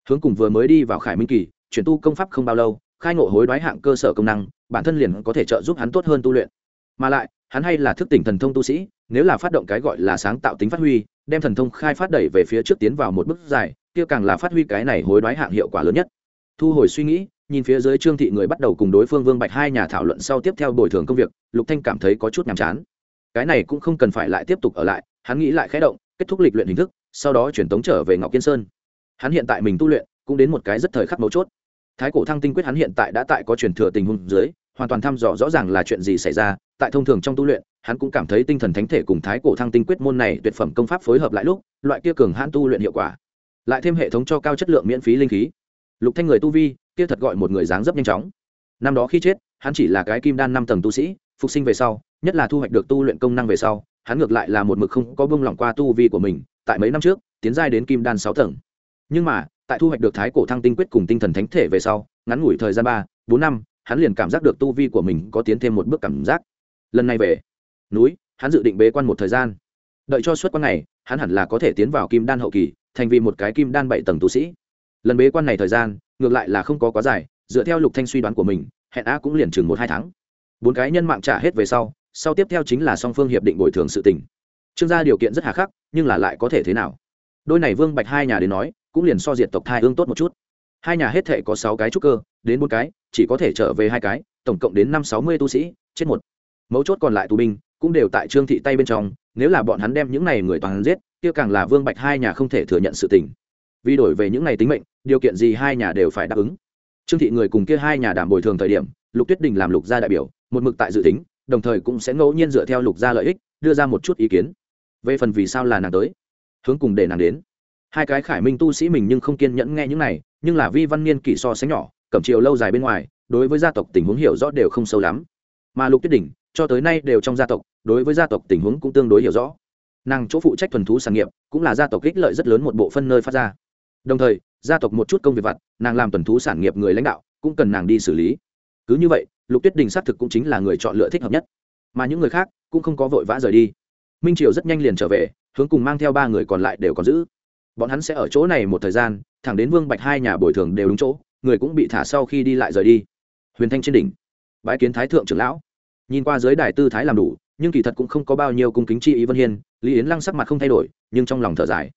Hướng cùng vừa mới đi vào khải minh kỳ, chuyển tu công pháp không bao lâu, khai ngộ hối đoái hạng cơ sở công năng, bản thân liền có thể trợ giúp hắn tốt hơn tu luyện. Mà lại hắn hay là thức tỉnh thần thông tu sĩ, nếu là phát động cái gọi là sáng tạo tính phát huy, đem thần thông khai phát đẩy về phía trước tiến vào một bước dài, kia càng là phát huy cái này hối đoái hạng hiệu quả lớn nhất. Thu hồi suy nghĩ, nhìn phía dưới trương thị người bắt đầu cùng đối phương vương bạch hai nhà thảo luận sau tiếp theo bồi thường công việc, lục thanh cảm thấy có chút nhàm chán. Cái này cũng không cần phải lại tiếp tục ở lại, hắn nghĩ lại khẽ động, kết thúc lịch luyện hình thức, sau đó chuyển tống trở về ngọc kiên sơn. Hắn hiện tại mình tu luyện, cũng đến một cái rất thời khắc mấu chốt. Thái cổ thăng tinh quyết hắn hiện tại đã tại có truyền thừa tình huống dưới, hoàn toàn thăm dò rõ ràng là chuyện gì xảy ra tại thông thường trong tu luyện, hắn cũng cảm thấy tinh thần thánh thể cùng thái cổ thăng tinh quyết môn này tuyệt phẩm công pháp phối hợp lại lúc, loại kia cường hãn tu luyện hiệu quả, lại thêm hệ thống cho cao chất lượng miễn phí linh khí. Lục thanh người tu vi, kia thật gọi một người dáng dấp nhanh chóng. Năm đó khi chết, hắn chỉ là cái kim đan năm tầng tu sĩ, phục sinh về sau, nhất là thu hoạch được tu luyện công năng về sau, hắn ngược lại là một mực không có bông lỏng qua tu vi của mình, tại mấy năm trước, tiến giai đến kim đan sáu tầng. Nhưng mà, tại thu hoạch được thái cổ thăng tinh quyết cùng tinh thần thánh thể về sau, ngắn ngủi thời gian ba, bốn năm, hắn liền cảm giác được tu vi của mình có tiến thêm một bước cảm giác lần này về. Núi, hắn dự định bế quan một thời gian. Đợi cho suốt quan này, hắn hẳn là có thể tiến vào kim đan hậu kỳ, thành vì một cái kim đan bảy tầng tu sĩ. Lần bế quan này thời gian, ngược lại là không có quá dài, dựa theo lục thanh suy đoán của mình, hẹn á cũng liền chừng một hai tháng. Bốn cái nhân mạng trả hết về sau sau tiếp theo chính là song phương hiệp định bồi thường sự tình. Trương gia điều kiện rất hà khắc, nhưng là lại có thể thế nào? Đôi này vương bạch hai nhà đến nói, cũng liền so diệt tộc thai hương tốt một chút. Hai nhà hết thể có sáu cái trúc cơ, đến bốn cái, chỉ có thể trở về hai cái, tổng cộng đến năm sáu mươi tu sĩ, chết một mấu chốt còn lại tù binh cũng đều tại trương thị tay bên trong, nếu là bọn hắn đem những này người toàn giết, kia càng là vương bạch hai nhà không thể thừa nhận sự tình. Vì đổi về những này tính mệnh, điều kiện gì hai nhà đều phải đáp ứng. Trương thị người cùng kia hai nhà đảm bồi thường thời điểm, lục tuyết đình làm lục gia đại biểu, một mực tại dự tính, đồng thời cũng sẽ ngẫu nhiên dựa theo lục gia lợi ích, đưa ra một chút ý kiến. Về phần vì sao là nàng tới, hướng cùng để nàng đến. Hai cái khải minh tu sĩ mình nhưng không kiên nhẫn nghe những này, nhưng là vi văn niên kỷ so sánh nhỏ, cẩm chiều lâu dài bên ngoài, đối với gia tộc tình huống hiểu rõ đều không sâu lắm. Mà lục tuyết đỉnh cho tới nay đều trong gia tộc, đối với gia tộc tình huống cũng tương đối hiểu rõ. Nàng chỗ phụ trách thuần thú sản nghiệp, cũng là gia tộc ích lợi rất lớn một bộ phân nơi phát ra. Đồng thời, gia tộc một chút công việc vặt, nàng làm tuần thú sản nghiệp người lãnh đạo, cũng cần nàng đi xử lý. Cứ như vậy, lục tuyết đình xác thực cũng chính là người chọn lựa thích hợp nhất. Mà những người khác cũng không có vội vã rời đi. Minh triều rất nhanh liền trở về, hướng cùng mang theo ba người còn lại đều còn giữ. Bọn hắn sẽ ở chỗ này một thời gian, thẳng đến vương bạch hai nhà bồi thường đều đúng chỗ, người cũng bị thả sau khi đi lại rời đi. Huyền thanh trên đỉnh bãi kiến thái thượng trưởng lão nhìn qua giới đài tư thái làm đủ, nhưng kỳ thật cũng không có bao nhiêu cung kính chi ý vân hiên, lý yến lăng sắc mặt không thay đổi, nhưng trong lòng thở dài.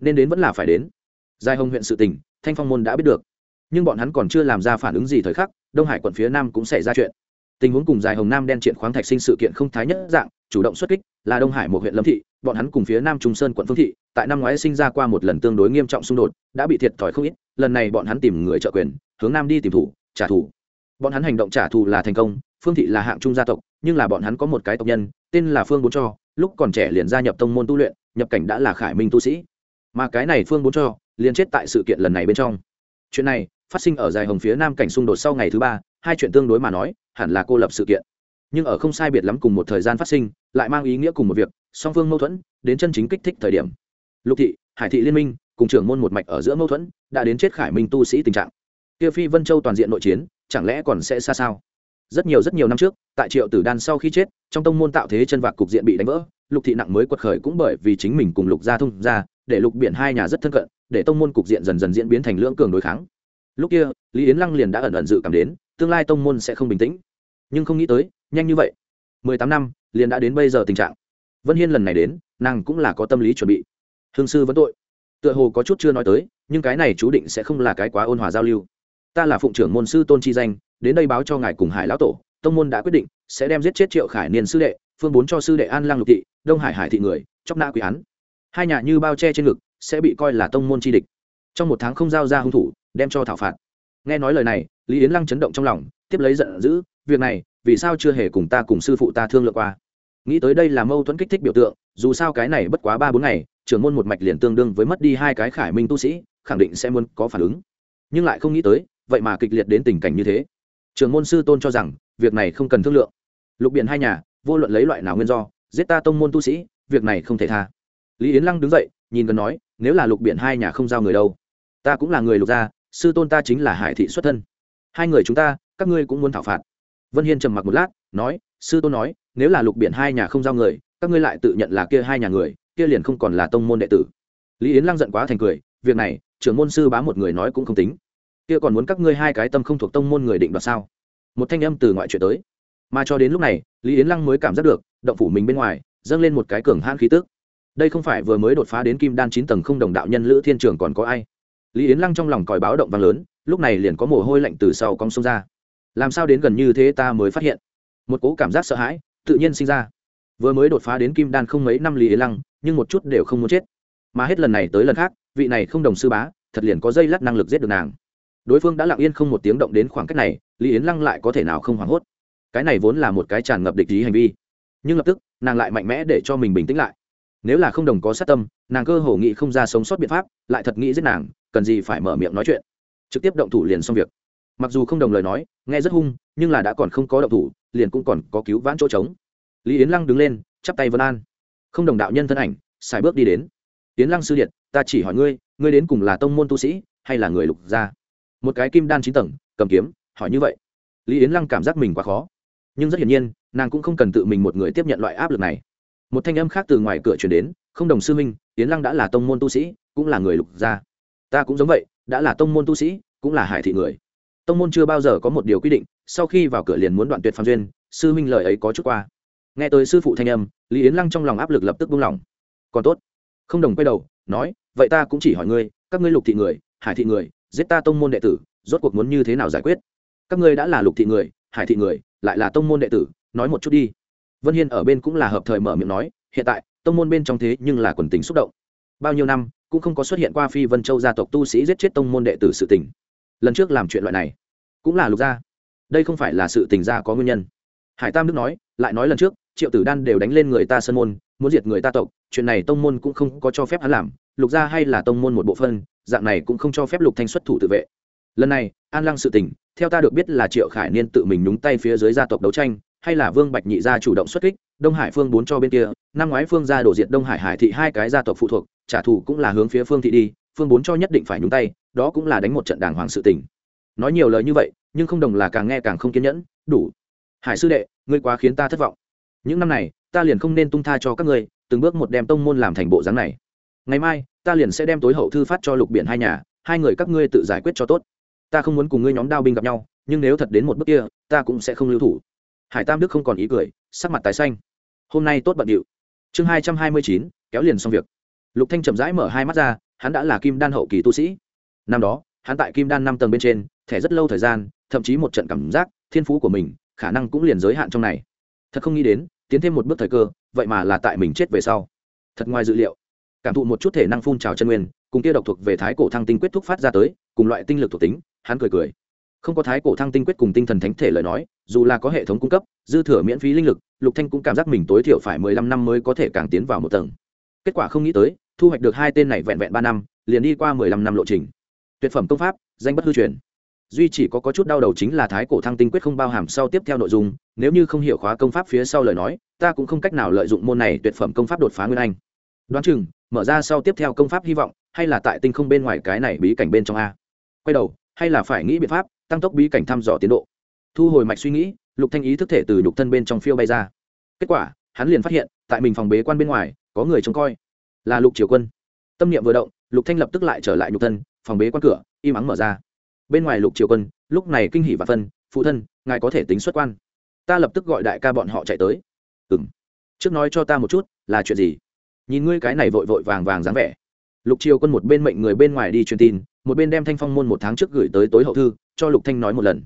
Nên đến vẫn là phải đến. Giai hồng huyện sự tình, thanh phong môn đã biết được. Nhưng bọn hắn còn chưa làm ra phản ứng gì thời khắc, đông hải quận phía nam cũng xảy ra chuyện. Tình huống cùng dài hồng nam đen triện khoáng thạch sinh sự kiện không thái nhất dạng, chủ động xuất kích, là đông hải một huyện lâm thị, bọn hắn cùng phía nam trung sơn quận phương thị, tại năm ngoái sinh ra qua một lần tương đối nghiêm trọng xung đột, đã bị thiệt thòi không ít, lần này bọn hắn tìm người trợ quyền, hướng nam đi tìm thủ, trả thù. Bọn hắn hành động trả thù là thành công phương thị là hạng trung gia tộc, nhưng là bọn hắn có một cái tộc nhân, tên là phương bốn cho, lúc còn trẻ liền gia nhập tông môn tu luyện, nhập cảnh đã là khải minh tu sĩ. Mà cái này phương bốn cho, liền chết tại sự kiện lần này bên trong. Chuyện này, phát sinh ở dài hồng phía nam cảnh xung đột sau ngày thứ ba, hai chuyện tương đối mà nói, hẳn là cô lập sự kiện. Nhưng ở không sai biệt lắm cùng một thời gian phát sinh, lại mang ý nghĩa cùng một việc, song phương mâu thuẫn, đến chân chính kích thích thời điểm. Lục thị, hải thị liên minh, cùng trưởng môn một mạch ở giữa mâu thuẫn, đã đến chết khải minh tu sĩ tình trạng. Kia phi vân châu toàn diện nội chiến, chẳng lẽ còn sẽ xa sao? Rất nhiều rất nhiều năm trước, tại triệu tử đan sau khi chết, trong tông môn tạo thế chân vạc cục diện bị đánh vỡ, lục thị nặng mới quật khởi cũng bởi vì chính mình cùng lục gia thông ra để lục biển hai nhà rất thân cận, để tông môn cục diện dần dần diễn biến thành lưỡng cường đối kháng. Lúc kia, lý yến lăng liền đã ẩn ẩn dự cảm đến, tương lai tông môn sẽ không bình tĩnh. Nhưng không nghĩ tới, nhanh như vậy. Mười tám năm, liền đã đến bây giờ tình trạng. Vân hiên lần này đến, nàng cũng là có tâm lý chuẩn bị. Hương sư vẫn tội. Tựa hồ có chút chưa nói tới, nhưng cái này chú định sẽ không là cái quá ôn hòa giao lưu. Ta là phụng trưởng môn sư tôn chi danh đến đây báo cho ngài cùng hải lão tổ, tông môn đã quyết định, sẽ đem giết chết triệu khải niên sư đệ, phương bốn cho sư đệ an lang lục thị, đông hải hải thị người, chóc nã quý án. Hai nhà như bao che trên ngực, sẽ bị coi là tông môn chi địch. Trong một tháng không giao ra hung thủ, đem cho thảo phạt. Nghe nói lời này, lý yến lăng chấn động trong lòng, tiếp lấy giận dữ, việc này, vì sao chưa hề cùng ta cùng sư phụ ta thương lượng qua? Nghĩ tới đây là mâu thuẫn kích thích biểu tượng, dù sao cái này bất quá ba bốn ngày, trưởng môn một mạch liền tương đương với mất đi hai cái khải minh tu sĩ, khẳng định sẽ muốn có phản ứng. Nhưng lại không nghĩ tới, vậy mà kịch liệt đến tình cảnh như thế trưởng môn sư tôn cho rằng, việc này không cần thương lượng. Lục biển hai nhà, vô luận lấy loại nào nguyên do, giết ta tông môn tu sĩ, việc này không thể tha. Lý yến lăng đứng dậy, nhìn gần nói, nếu là lục biển hai nhà không giao người đâu, ta cũng là người lục gia, sư tôn ta chính là hải thị xuất thân. Hai người chúng ta, các ngươi cũng muốn thảo phạt. Vân hiên trầm mặc một lát, nói, sư tôn nói, nếu là lục biển hai nhà không giao người, các ngươi lại tự nhận là kia hai nhà người, kia liền không còn là tông môn đệ tử. Lý yến lăng giận quá thành cười, việc này, trưởng môn sư bá một người nói cũng không tính kia còn muốn các ngươi hai cái tâm không thuộc tông môn người định đoạt sao? Một thanh âm từ ngoại chuyện tới. Mà cho đến lúc này, lý yến lăng mới cảm giác được, động phủ mình bên ngoài, dâng lên một cái cường hãn khí tức. Đây không phải vừa mới đột phá đến kim đan chín tầng không đồng đạo nhân lữ thiên trường còn có ai? Lý yến lăng trong lòng còi báo động vang lớn, lúc này liền có mồ hôi lạnh từ sau cong sông ra. Làm sao đến gần như thế ta mới phát hiện? Một cố cảm giác sợ hãi, tự nhiên sinh ra. Vừa mới đột phá đến kim đan không mấy năm lý yến lăng, nhưng một chút đều không muốn chết. Mà hết lần này tới lần khác, vị này không đồng sư bá, thật liền có dây lắc năng lực giết được nàng đối phương đã lặng yên không một tiếng động đến khoảng cách này, lý yến lăng lại có thể nào không hoảng hốt? Cái này vốn là một cái tràn ngập địch ý hành vi. Nhưng lập tức, nàng lại mạnh mẽ để cho mình bình tĩnh lại. Nếu là không đồng có sát tâm, nàng cơ hồ nghĩ không ra sống sót biện pháp, lại thật nghĩ giết nàng, cần gì phải mở miệng nói chuyện. Trực tiếp động thủ liền xong việc. Mặc dù không đồng lời nói, nghe rất hung, nhưng là đã còn không có động thủ, liền cũng còn có cứu vãn chỗ trống. Lý yến lăng đứng lên, chắp tay vân an. Không đồng đạo nhân thân ảnh, xài bước đi đến. Yến lăng sư điện ta chỉ hỏi ngươi ngươi đến cùng là tông môn tu sĩ, hay là người lục gia? Một cái kim đan chín tầng, cầm kiếm, hỏi như vậy. Lý yến lăng cảm giác mình quá khó. Nhưng rất hiển nhiên, nàng cũng không cần tự mình một người tiếp nhận loại áp lực này. Một thanh âm khác từ ngoài cửa chuyển đến, không đồng sư minh yến lăng đã là tông môn tu sĩ, cũng là người lục gia. Ta cũng giống vậy, đã là tông môn tu sĩ, cũng là hải thị người. Tông môn chưa bao giờ có một điều quy định, sau khi vào cửa liền muốn đoạn tuyệt phạm duyên, sư minh lời ấy có chút qua. Nghe tới sư phụ thanh âm, lý yến lăng trong lòng áp lực lập tức buông lỏng. Còn tốt. Không đồng quay đầu, nói, vậy ta cũng chỉ hỏi ngươi, các ngươi lục thị người, hải thị người giết ta tông môn đệ tử, rốt cuộc muốn như thế nào giải quyết? Các ngươi đã là lục thị người, hải thị người, lại là tông môn đệ tử, nói một chút đi. Vân hiên ở bên cũng là hợp thời mở miệng nói, hiện tại, tông môn bên trong thế nhưng là quần tính xúc động. Bao nhiêu năm, cũng không có xuất hiện qua phi vân châu gia tộc tu sĩ giết chết tông môn đệ tử sự tình. Lần trước làm chuyện loại này, cũng là lục gia. Đây không phải là sự tình gia có nguyên nhân. Hải tam đức nói, lại nói lần trước, triệu tử đan đều đánh lên người ta sân môn, muốn diệt người ta tộc, chuyện này tông môn cũng không có cho phép hắn làm. Lục gia hay là tông môn một bộ phân dạng này cũng không cho phép lục thanh xuất thủ tự vệ. Lần này, an lăng sự tình, theo ta được biết là triệu khải niên tự mình nhúng tay phía dưới gia tộc đấu tranh, hay là vương bạch nhị gia chủ động xuất kích, đông hải phương bốn cho bên kia, năm ngoái phương gia đổ diệt đông hải hải thị hai cái gia tộc phụ thuộc, trả thù cũng là hướng phía phương thị đi, phương bốn cho nhất định phải nhúng tay, đó cũng là đánh một trận đàng hoàng sự tình. Nói nhiều lời như vậy, nhưng không đồng là càng nghe càng không kiên nhẫn, đủ. Hải sư đệ, ngươi quá khiến ta thất vọng. Những năm này, ta liền không nên tung tha cho các ngươi, từng bước một đem tông môn làm thành bộ dáng này. Ngày mai ta liền sẽ đem tối hậu thư phát cho lục biển hai nhà, hai người các ngươi tự giải quyết cho tốt. Ta không muốn cùng ngươi nhóm đao binh gặp nhau, nhưng nếu thật đến một bước kia, ta cũng sẽ không lưu thủ. Hải tam đức không còn ý cười, sắc mặt tái xanh. Hôm nay tốt bận điệu. Chương hai trăm hai mươi chín, kéo liền xong việc. Lục thanh chậm rãi mở hai mắt ra, hắn đã là kim đan hậu kỳ tu sĩ. Năm đó, hắn tại kim đan năm tầng bên trên, thẻ rất lâu thời gian, thậm chí một trận cảm giác, thiên phú của mình, khả năng cũng liền giới hạn trong này. Thật không nghĩ đến, tiến thêm một bước thời cơ, vậy mà là tại mình chết về sau. Thật ngoài dự liệu cảm thụ một chút thể năng phun trào chân nguyên cùng kia độc thuộc về thái cổ thăng tinh quyết thúc phát ra tới cùng loại tinh lực thuộc tính hắn cười cười. Không có thái cổ thăng tinh quyết cùng tinh thần thánh thể lời nói dù là có hệ thống cung cấp dư thừa miễn phí linh lực lục thanh cũng cảm giác mình tối thiểu phải mười lăm năm mới có thể càng tiến vào một tầng. Kết quả không nghĩ tới thu hoạch được hai tên này vẹn vẹn ba năm liền đi qua mười lăm năm lộ trình. Tuyệt phẩm công pháp danh bất hư truyền. Duy chỉ có, có chút đau đầu chính là thái cổ thăng tinh quyết không bao hàm sau tiếp theo nội dung nếu như không hiểu khóa công pháp phía sau lời nói ta cũng không cách nào lợi dụng môn này tuyệt phẩm công pháp đột phá nguyên anh đoán chừng, mở ra sau tiếp theo công pháp hy vọng, hay là tại tinh không bên ngoài cái này bí cảnh bên trong a. Quay đầu, hay là phải nghĩ biện pháp, tăng tốc bí cảnh thăm dò tiến độ. Thu hồi mạch suy nghĩ, lục thanh ý thức thể từ nhục thân bên trong phiêu bay ra. Kết quả, hắn liền phát hiện, tại mình phòng bế quan bên ngoài, có người trông coi. Là lục triều quân. Tâm niệm vừa động, lục thanh lập tức lại trở lại nhục thân, phòng bế quan cửa im ắng mở ra. Bên ngoài lục triều quân, lúc này kinh hỉ và phân, phụ thân, ngài có thể tính xuất quan. Ta lập tức gọi đại ca bọn họ chạy tới. Ừ trước nói cho ta một chút, là chuyện gì? Nhìn ngươi cái này vội vội vàng vàng dáng vẻ. Lục triều quân một bên mệnh người bên ngoài đi truyền tin, một bên đem thanh phong môn một tháng trước gửi tới tối hậu thư, cho lục thanh nói một lần.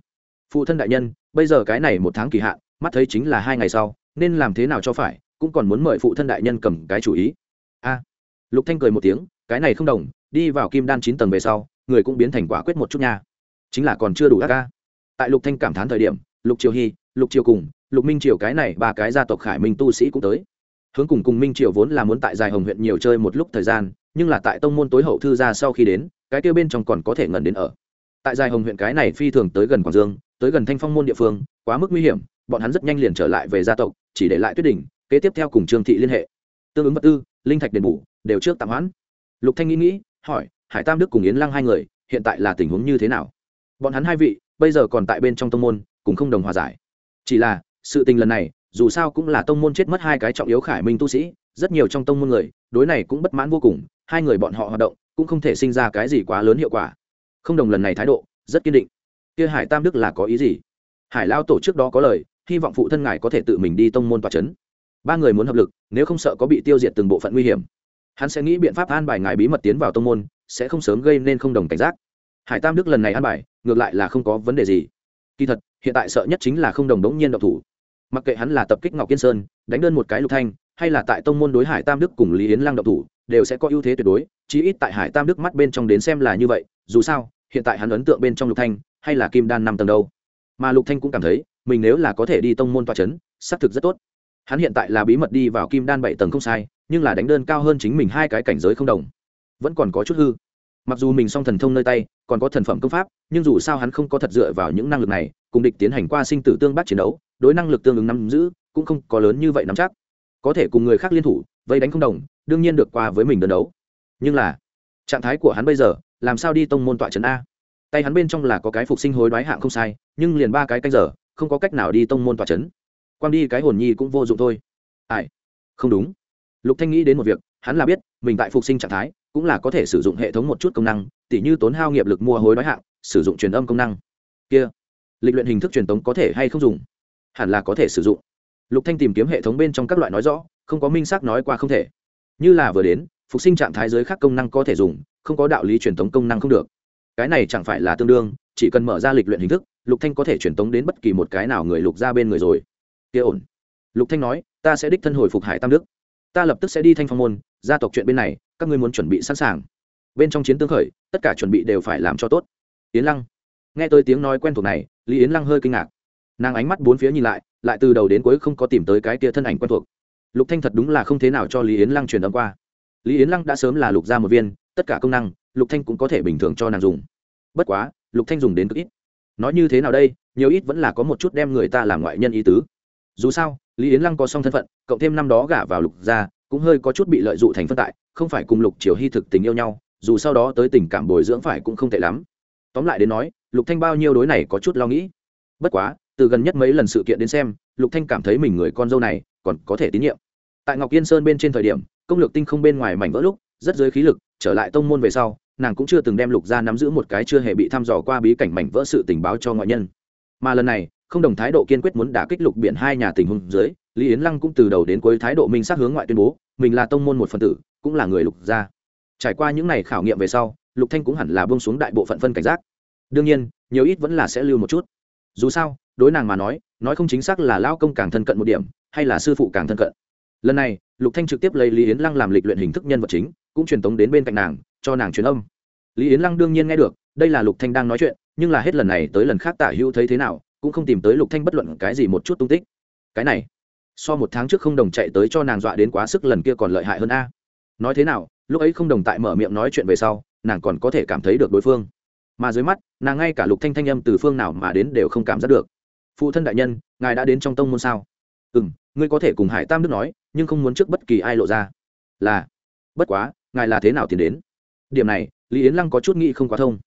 Phụ thân đại nhân, bây giờ cái này một tháng kỳ hạn, mắt thấy chính là hai ngày sau, nên làm thế nào cho phải, cũng còn muốn mời phụ thân đại nhân cầm cái chủ ý. A. Lục thanh cười một tiếng, cái này không đồng, đi vào kim đan chín tầng về sau, người cũng biến thành quả quyết một chút nha. Chính là còn chưa đủ ác ca tại lục thanh cảm thán thời điểm, lục triều hy lục triều cùng, lục minh triều cái này ba cái gia tộc khải minh tu sĩ cũng tới hướng cùng cùng minh triều vốn là muốn tại dài hồng huyện nhiều chơi một lúc thời gian, nhưng là tại tông môn tối hậu thư ra sau khi đến, cái tiêu bên trong còn có thể ngẩn đến ở. Tại dài hồng huyện cái này phi thường tới gần quảng dương, tới gần thanh phong môn địa phương, quá mức nguy hiểm, bọn hắn rất nhanh liền trở lại về gia tộc, chỉ để lại tuyết đỉnh, kế tiếp theo cùng trương thị liên hệ. Tương ứng vật tư, linh thạch đền bù, đều trước tạm hoãn. Lục thanh nghĩ nghĩ, hỏi, hải tam đức cùng yến lăng hai người, hiện tại là tình huống như thế nào? Bọn hắn hai vị, bây giờ còn tại bên trong tông môn cũng không đồng hòa giải. Chỉ là, sự tình lần này dù sao cũng là tông môn chết mất hai cái trọng yếu khải minh tu sĩ, rất nhiều trong tông môn người, đối này cũng bất mãn vô cùng, hai người bọn họ hoạt động, cũng không thể sinh ra cái gì quá lớn hiệu quả. Không đồng lần này thái độ, rất kiên định. Kia hải tam đức là có ý gì? Hải lao tổ trước đó có lời, hy vọng phụ thân ngài có thể tự mình đi tông môn tòa c h ấ n ba người muốn hợp lực, nếu không sợ có bị tiêu diệt từng bộ phận nguy hiểm. Hắn sẽ nghĩ biện pháp an bài ngài bí mật tiến vào tông môn, sẽ không sớm gây nên không đồng cảnh giác. Hải tam đức lần này an bài, ngược lại là không có vấn đề gì. Kỳ thật, hiện tại sợ nhất chính là không đồng đống nhiên độc thủ mặc kệ hắn là tập kích ngọc kiên sơn, đánh đơn một cái lục thanh, hay là tại tông môn đối hải tam đức cùng lý yến lang động thủ, đều sẽ có ưu thế tuyệt đối, chí ít tại hải tam đức mắt bên trong đến xem là như vậy, dù sao, hiện tại hắn ấn tượng bên trong lục thanh, hay là kim đan năm tầng đâu. Mà lục thanh cũng cảm thấy, mình nếu là có thể đi tông môn toa chấn, xác thực rất tốt. Hắn hiện tại là bí mật đi vào kim đan bảy tầng không sai, nhưng là đánh đơn cao hơn chính mình hai cái cảnh giới không đồng. Vẫn còn có chút hư. Mặc dù mình song thần thông nơi tay, còn có thần phẩm công pháp, nhưng dù sao hắn không có thật dựa vào những năng lực này, cùng địch tiến hành qua sinh tử tương bác chiến đấu đối năng lực tương ứng nắm giữ cũng không có lớn như vậy nắm chắc. Có thể cùng người khác liên thủ, vây đánh không đồng, đương nhiên được qua với mình đơn đấu. Nhưng là, trạng thái của hắn bây giờ, làm sao đi tông môn tọa trấn a? Tay hắn bên trong là có cái phục sinh hối đoái hạng không sai, nhưng liền ba cái canh giờ, không có cách nào đi tông môn tọa trấn. Quang đi cái hồn nhi cũng vô dụng thôi. Ai? Không đúng. Lục thanh nghĩ đến một việc, hắn là biết, mình tại phục sinh trạng thái, cũng là có thể sử dụng hệ thống một chút công năng, tỉ như tốn hao nghiệp lực mua hối đoái hạng, sử dụng truyền âm công năng. Kia, lịch luyện hình thức truyền tống có thể hay không dùng? Hẳn là có thể sử dụng. Lục thanh tìm kiếm hệ thống bên trong các loại nói rõ, không có minh xác nói qua không thể. Như là vừa đến, phục sinh trạng thái giới khác công năng có thể dùng, không có đạo lý truyền tống công năng không được. Cái này chẳng phải là tương đương, chỉ cần mở ra lịch luyện hình thức, lục thanh có thể truyền tống đến bất kỳ một cái nào người lục ra bên người rồi. Kia ổn. Lục thanh nói, ta sẽ đích thân hồi phục hải tam đức. Ta lập tức sẽ đi thanh phong môn, gia tộc chuyện bên này, các ngươi muốn chuẩn bị sẵn sàng. Bên trong chiến tương khởi, tất cả chuẩn bị đều phải làm cho tốt. Yến lăng. Nghe tới tiếng nói quen thuộc này, lý yến lăng hơi kinh ngạc nàng ánh mắt bốn phía nhìn lại lại từ đầu đến cuối không có tìm tới cái tia thân ảnh quen thuộc. Lục thanh thật đúng là không thế nào cho lý yến lăng truyền âm qua. Lý yến lăng đã sớm là lục ra một viên, tất cả công năng, lục thanh cũng có thể bình thường cho nàng dùng. Bất quá, lục thanh dùng đến cực ít. Nói như thế nào đây, nhiều ít vẫn là có một chút đem người ta làm ngoại nhân ý tứ. Dù sao, lý yến lăng có song thân phận, cộng thêm năm đó gả vào lục gia, cũng hơi có chút bị lợi dụng thành phân tại, không phải cùng lục triều hy thực tình yêu nhau, dù sau đó tới tình cảm bồi dưỡng phải cũng không tệ lắm. Tóm lại đến nói, lục thanh bao nhiêu đối này có chút lo nghĩ. Bất quá từ gần nhất mấy lần sự kiện đến xem, lục thanh cảm thấy mình người con dâu này còn có thể tín nhiệm. Tại ngọc yên sơn bên trên thời điểm, công lược tinh không bên ngoài mảnh vỡ lúc, rất dưới khí lực, trở lại tông môn về sau, nàng cũng chưa từng đem lục gia nắm giữ một cái chưa hề bị thăm dò qua bí cảnh mảnh vỡ sự tình báo cho ngoại nhân. Mà lần này, không đồng thái độ kiên quyết muốn đả kích lục biển hai nhà tình huống dưới, lý yến lăng cũng từ đầu đến cuối thái độ minh sát hướng ngoại tuyên bố, mình là tông môn một phần tử, cũng là người lục gia. Trải qua những ngày khảo nghiệm về sau, lục thanh cũng hẳn là buông xuống đại bộ phận phân cảnh giác. Đương nhiên, nhiều ít vẫn là sẽ lưu một chút dù sao, đối nàng mà nói nói không chính xác là lao công càng thân cận một điểm, hay là sư phụ càng thân cận. Lần này, lục thanh trực tiếp lấy lý yến lăng làm lịch luyện hình thức nhân vật chính, cũng truyền tống đến bên cạnh nàng, cho nàng truyền âm. Lý yến lăng đương nhiên nghe được, đây là lục thanh đang nói chuyện, nhưng là hết lần này tới lần khác tả hữu thấy thế nào, cũng không tìm tới lục thanh bất luận cái gì một chút tung tích. Cái này, so một tháng trước không đồng chạy tới cho nàng dọa đến quá sức lần kia còn lợi hại hơn a. Nói thế nào, lúc ấy không đồng tại mở miệng nói chuyện về sau, nàng còn có thể cảm thấy được đối phương mà dưới mắt, nàng ngay cả lục thanh thanh âm từ phương nào mà đến đều không cảm giác được. Phụ thân đại nhân, ngài đã đến trong tông môn sao? Ừ m ngươi có thể cùng hải tam đức nói, nhưng không muốn trước bất kỳ ai lộ ra. Là, bất quá, ngài là thế nào tiến đến? Điểm này, lý yến lăng có chút nghĩ không quá thông.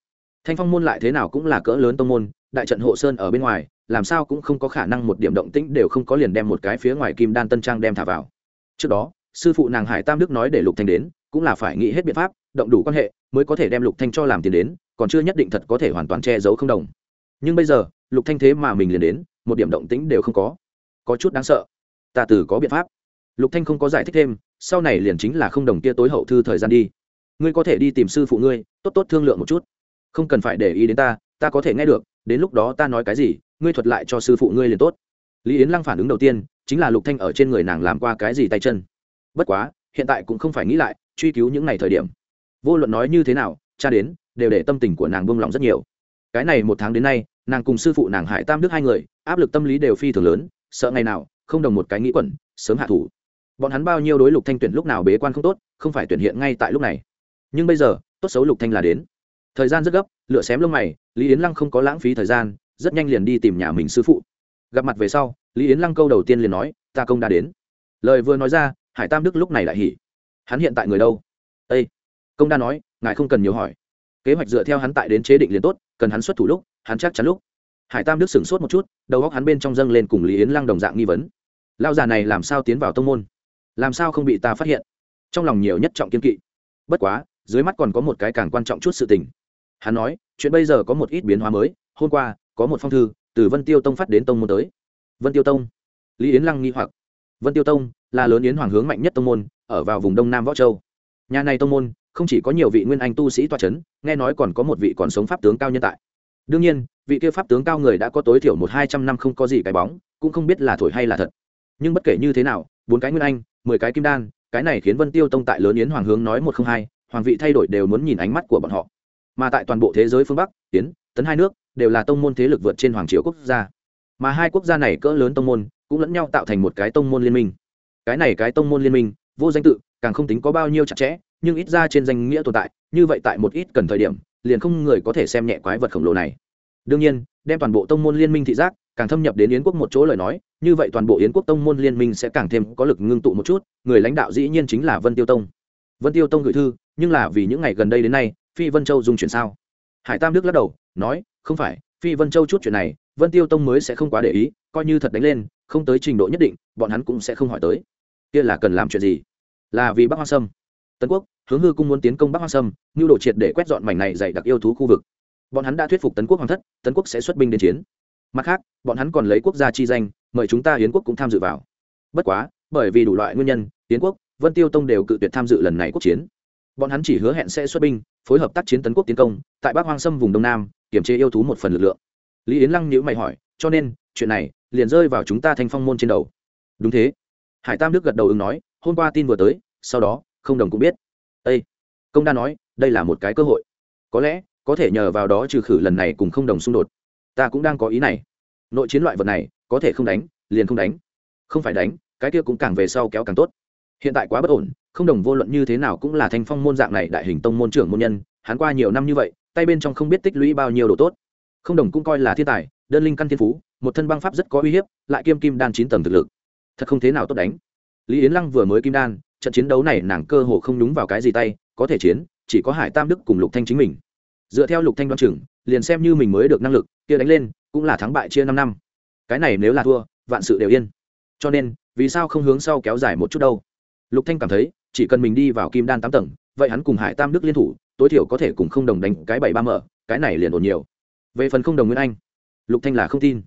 Thanh phong môn lại thế nào cũng là cỡ lớn tông môn, đại trận hộ sơn ở bên ngoài, làm sao cũng không có khả năng một điểm động tĩnh đều không có liền đem một cái phía ngoài kim đan tân trang đem thả vào. Trước đó, sư phụ nàng hải tam đức nói để lục thanh đến, cũng là phải nghĩ hết biện pháp, động đủ quan hệ, mới có thể đem lục thanh cho làm tiền đến còn chưa nhất định thật có thể hoàn toàn che giấu không đồng. Nhưng bây giờ, lục thanh thế mà mình liền đến, một điểm động tĩnh đều không có. Có chút đáng sợ. Ta từ có biện pháp. Lục thanh không có giải thích thêm, sau này liền chính là không đồng kia tối hậu thư thời gian đi. Ngươi có thể đi tìm sư phụ ngươi, tốt tốt thương lượng một chút. Không cần phải để ý đến ta ta có thể nghe được, đến lúc đó ta nói cái gì, ngươi thuật lại cho sư phụ ngươi liền tốt. Lý yến lăng phản ứng đầu tiên, chính là lục thanh ở trên người nàng làm qua cái gì tay chân. Bất quá, hiện tại cũng không phải nghĩ lại, truy cứu những ngày thời điểm. Vô luận nói như thế nào, cha đến đều để tâm tình của nàng buông lỏng rất nhiều. Cái này một tháng đến nay, nàng cùng sư phụ nàng hải tam đức hai người, áp lực tâm lý đều phi thường lớn, sợ ngày nào, không đồng một cái nghĩ quẩn, sớm hạ thủ. Bọn hắn bao nhiêu đối lục thanh tuyển lúc nào bế quan không tốt, không phải tuyển hiện ngay tại lúc này. Nhưng bây giờ, tốt xấu lục thanh là đến. Thời gian rất gấp lựa xém lông mày, lý yến lăng không có lãng phí thời gian, rất nhanh liền đi tìm nhà mình sư phụ. Gặp mặt về sau, lý yến lăng câu đầu tiên liền nói, ta công đã đến. Lời vừa nói ra, hải tam đức lúc này lại hỉ. Hắn hiện tại người đâu? Ây công đa nói, ngài không cần nhiều hỏi kế hoạch dựa theo hắn tại đến chế định liền tốt, cần hắn xuất thủ lúc, hắn chắc chắn lúc. Hải tam đức sửng sốt một chút, đầu góc hắn bên trong dâng lên cùng lý yến lăng đồng dạng nghi vấn. Lao già này làm sao tiến vào tông môn? Làm sao không bị ta phát hiện? Trong lòng nhiều nhất trọng kiên kỵ. Bất quá, dưới mắt còn có một cái càng quan trọng chút sự tình. Hắn nói, chuyện bây giờ có một ít biến hóa mới, hôm qua, có một phong thư, từ vân tiêu tông phát đến tông môn tới. Vân tiêu tông. Lý yến lăng nghi hoặc. Vân tiêu tông là lớn yến hoàng hướng mạnh nhất tông môn, ở vào vùng đông nam võ châu. Nhà này tông môn không chỉ có nhiều vị nguyên anh tu sĩ toa c h ấ n nghe nói còn có một vị còn sống pháp tướng cao nhân tại. Đương nhiên, vị kia pháp tướng cao người đã có tối thiểu một hai trăm năm không có gì cái bóng, cũng không biết là thổi hay là thật. Nhưng bất kể như thế nào, bốn cái nguyên anh, mười cái kim đan, cái này khiến vân tiêu tông tại lớn yến hoàng hướng nói một không hai, hoàng vị thay đổi đều muốn nhìn ánh mắt của bọn họ. Mà tại toàn bộ thế giới phương bắc tiến tấn hai nước, đều là tông môn thế lực vượt trên hoàng triều quốc gia. Mà hai quốc gia này cỡ lớn tông môn, cũng lẫn nhau tạo thành một cái tông môn liên minh. Cái này cái tông môn liên minh, vô danh tự, càng không tính có bao nhiêu chặt chẽ nhưng ít ra trên danh nghĩa tồn tại, như vậy tại một ít cần thời điểm, liền không người có thể xem nhẹ quái vật khổng lồ này. Đương nhiên, đem toàn bộ tông môn liên minh thị giác, càng thâm nhập đến yến quốc một chỗ lời nói, như vậy toàn bộ yến quốc tông môn liên minh sẽ càng thêm có lực ngưng tụ một chút, người lãnh đạo dĩ nhiên chính là vân tiêu tông. Vân tiêu tông gửi thư, nhưng là vì những ngày gần đây đến nay, phi vân châu dùng chuyển sao? Hải tam đức lắc đầu, nói, không phải, phi vân châu chút chuyện này, vân tiêu tông mới sẽ không quá để ý, coi như thật đánh lên, không tới trình độ nhất định, bọn hắn cũng sẽ không hỏi tới. Kia là cần làm chuyện gì? Là vì bắc hoa sâm tấn quốc, hướng hư cung muốn tiến công bắc hoa sâm nhu đồ triệt để quét dọn mảnh này dày đặc yêu thú khu vực. Bọn hắn đã thuyết phục tấn quốc hoàng thất, tấn quốc sẽ xuất binh đến chiến. Mặt khác, bọn hắn còn lấy quốc gia chi danh, mời chúng ta hiến quốc cũng tham dự vào. Bất quá, bởi vì đủ loại nguyên nhân hiến quốc, vân tiêu tông đều cự tuyệt tham dự lần này quốc chiến. Bọn hắn chỉ hứa hẹn sẽ xuất binh, phối hợp tác chiến tấn quốc tiến công, tại bắc hoang sâm vùng đông nam, kiểm chế yêu thú một phần lực lượng. Lý yến lăng nhữ mày hỏi, cho nên, chuyện này liền rơi vào chúng ta thanh phong môn trên đầu. Đúng thế. Hải tam đức gật đầu ứng nói, hôm qua tin vừa tới, sau đó không đồng cũng biết. Ây công đa nói, đây là một cái cơ hội. Có lẽ, có thể nhờ vào đó trừ khử lần này cùng không đồng xung đột. Ta cũng đang có ý này. Nội chiến loại vật này, có thể không đánh, liền không đánh. Không phải đánh, cái kia cũng càng về sau kéo càng tốt. Hiện tại quá bất ổn, không đồng vô luận như thế nào cũng là thanh phong môn dạng này đại hình tông môn trưởng môn nhân, hắn qua nhiều năm như vậy, tay bên trong không biết tích lũy bao nhiêu độ tốt. Không đồng cũng coi là thiên tài, đơn linh căn thiên phú, một thân băng pháp rất có uy hiếp, lại kiêm kim đan chín tầng thực lực. Thật không thế nào tốt đánh. Lý yến lăng vừa mới kim đan trận chiến đấu này nàng cơ hồ không đúng vào cái gì tay, có thể chiến, chỉ có hải tam đức cùng lục thanh chính mình. Dựa theo lục thanh đoan chừng, liền xem như mình mới được năng lực, kia đánh lên, cũng là thắng bại chia năm năm. Cái này nếu là thua, vạn sự đều yên. Cho nên, vì sao không hướng sau kéo dài một chút đâu? Lục thanh cảm thấy, chỉ cần mình đi vào kim đan tám tầng, vậy hắn cùng hải tam đức liên thủ, tối thiểu có thể cùng không đồng đánh cái bảy ba mở, cái này liền ổn nhiều. Về phần không đồng nguyên anh, lục thanh là không tin.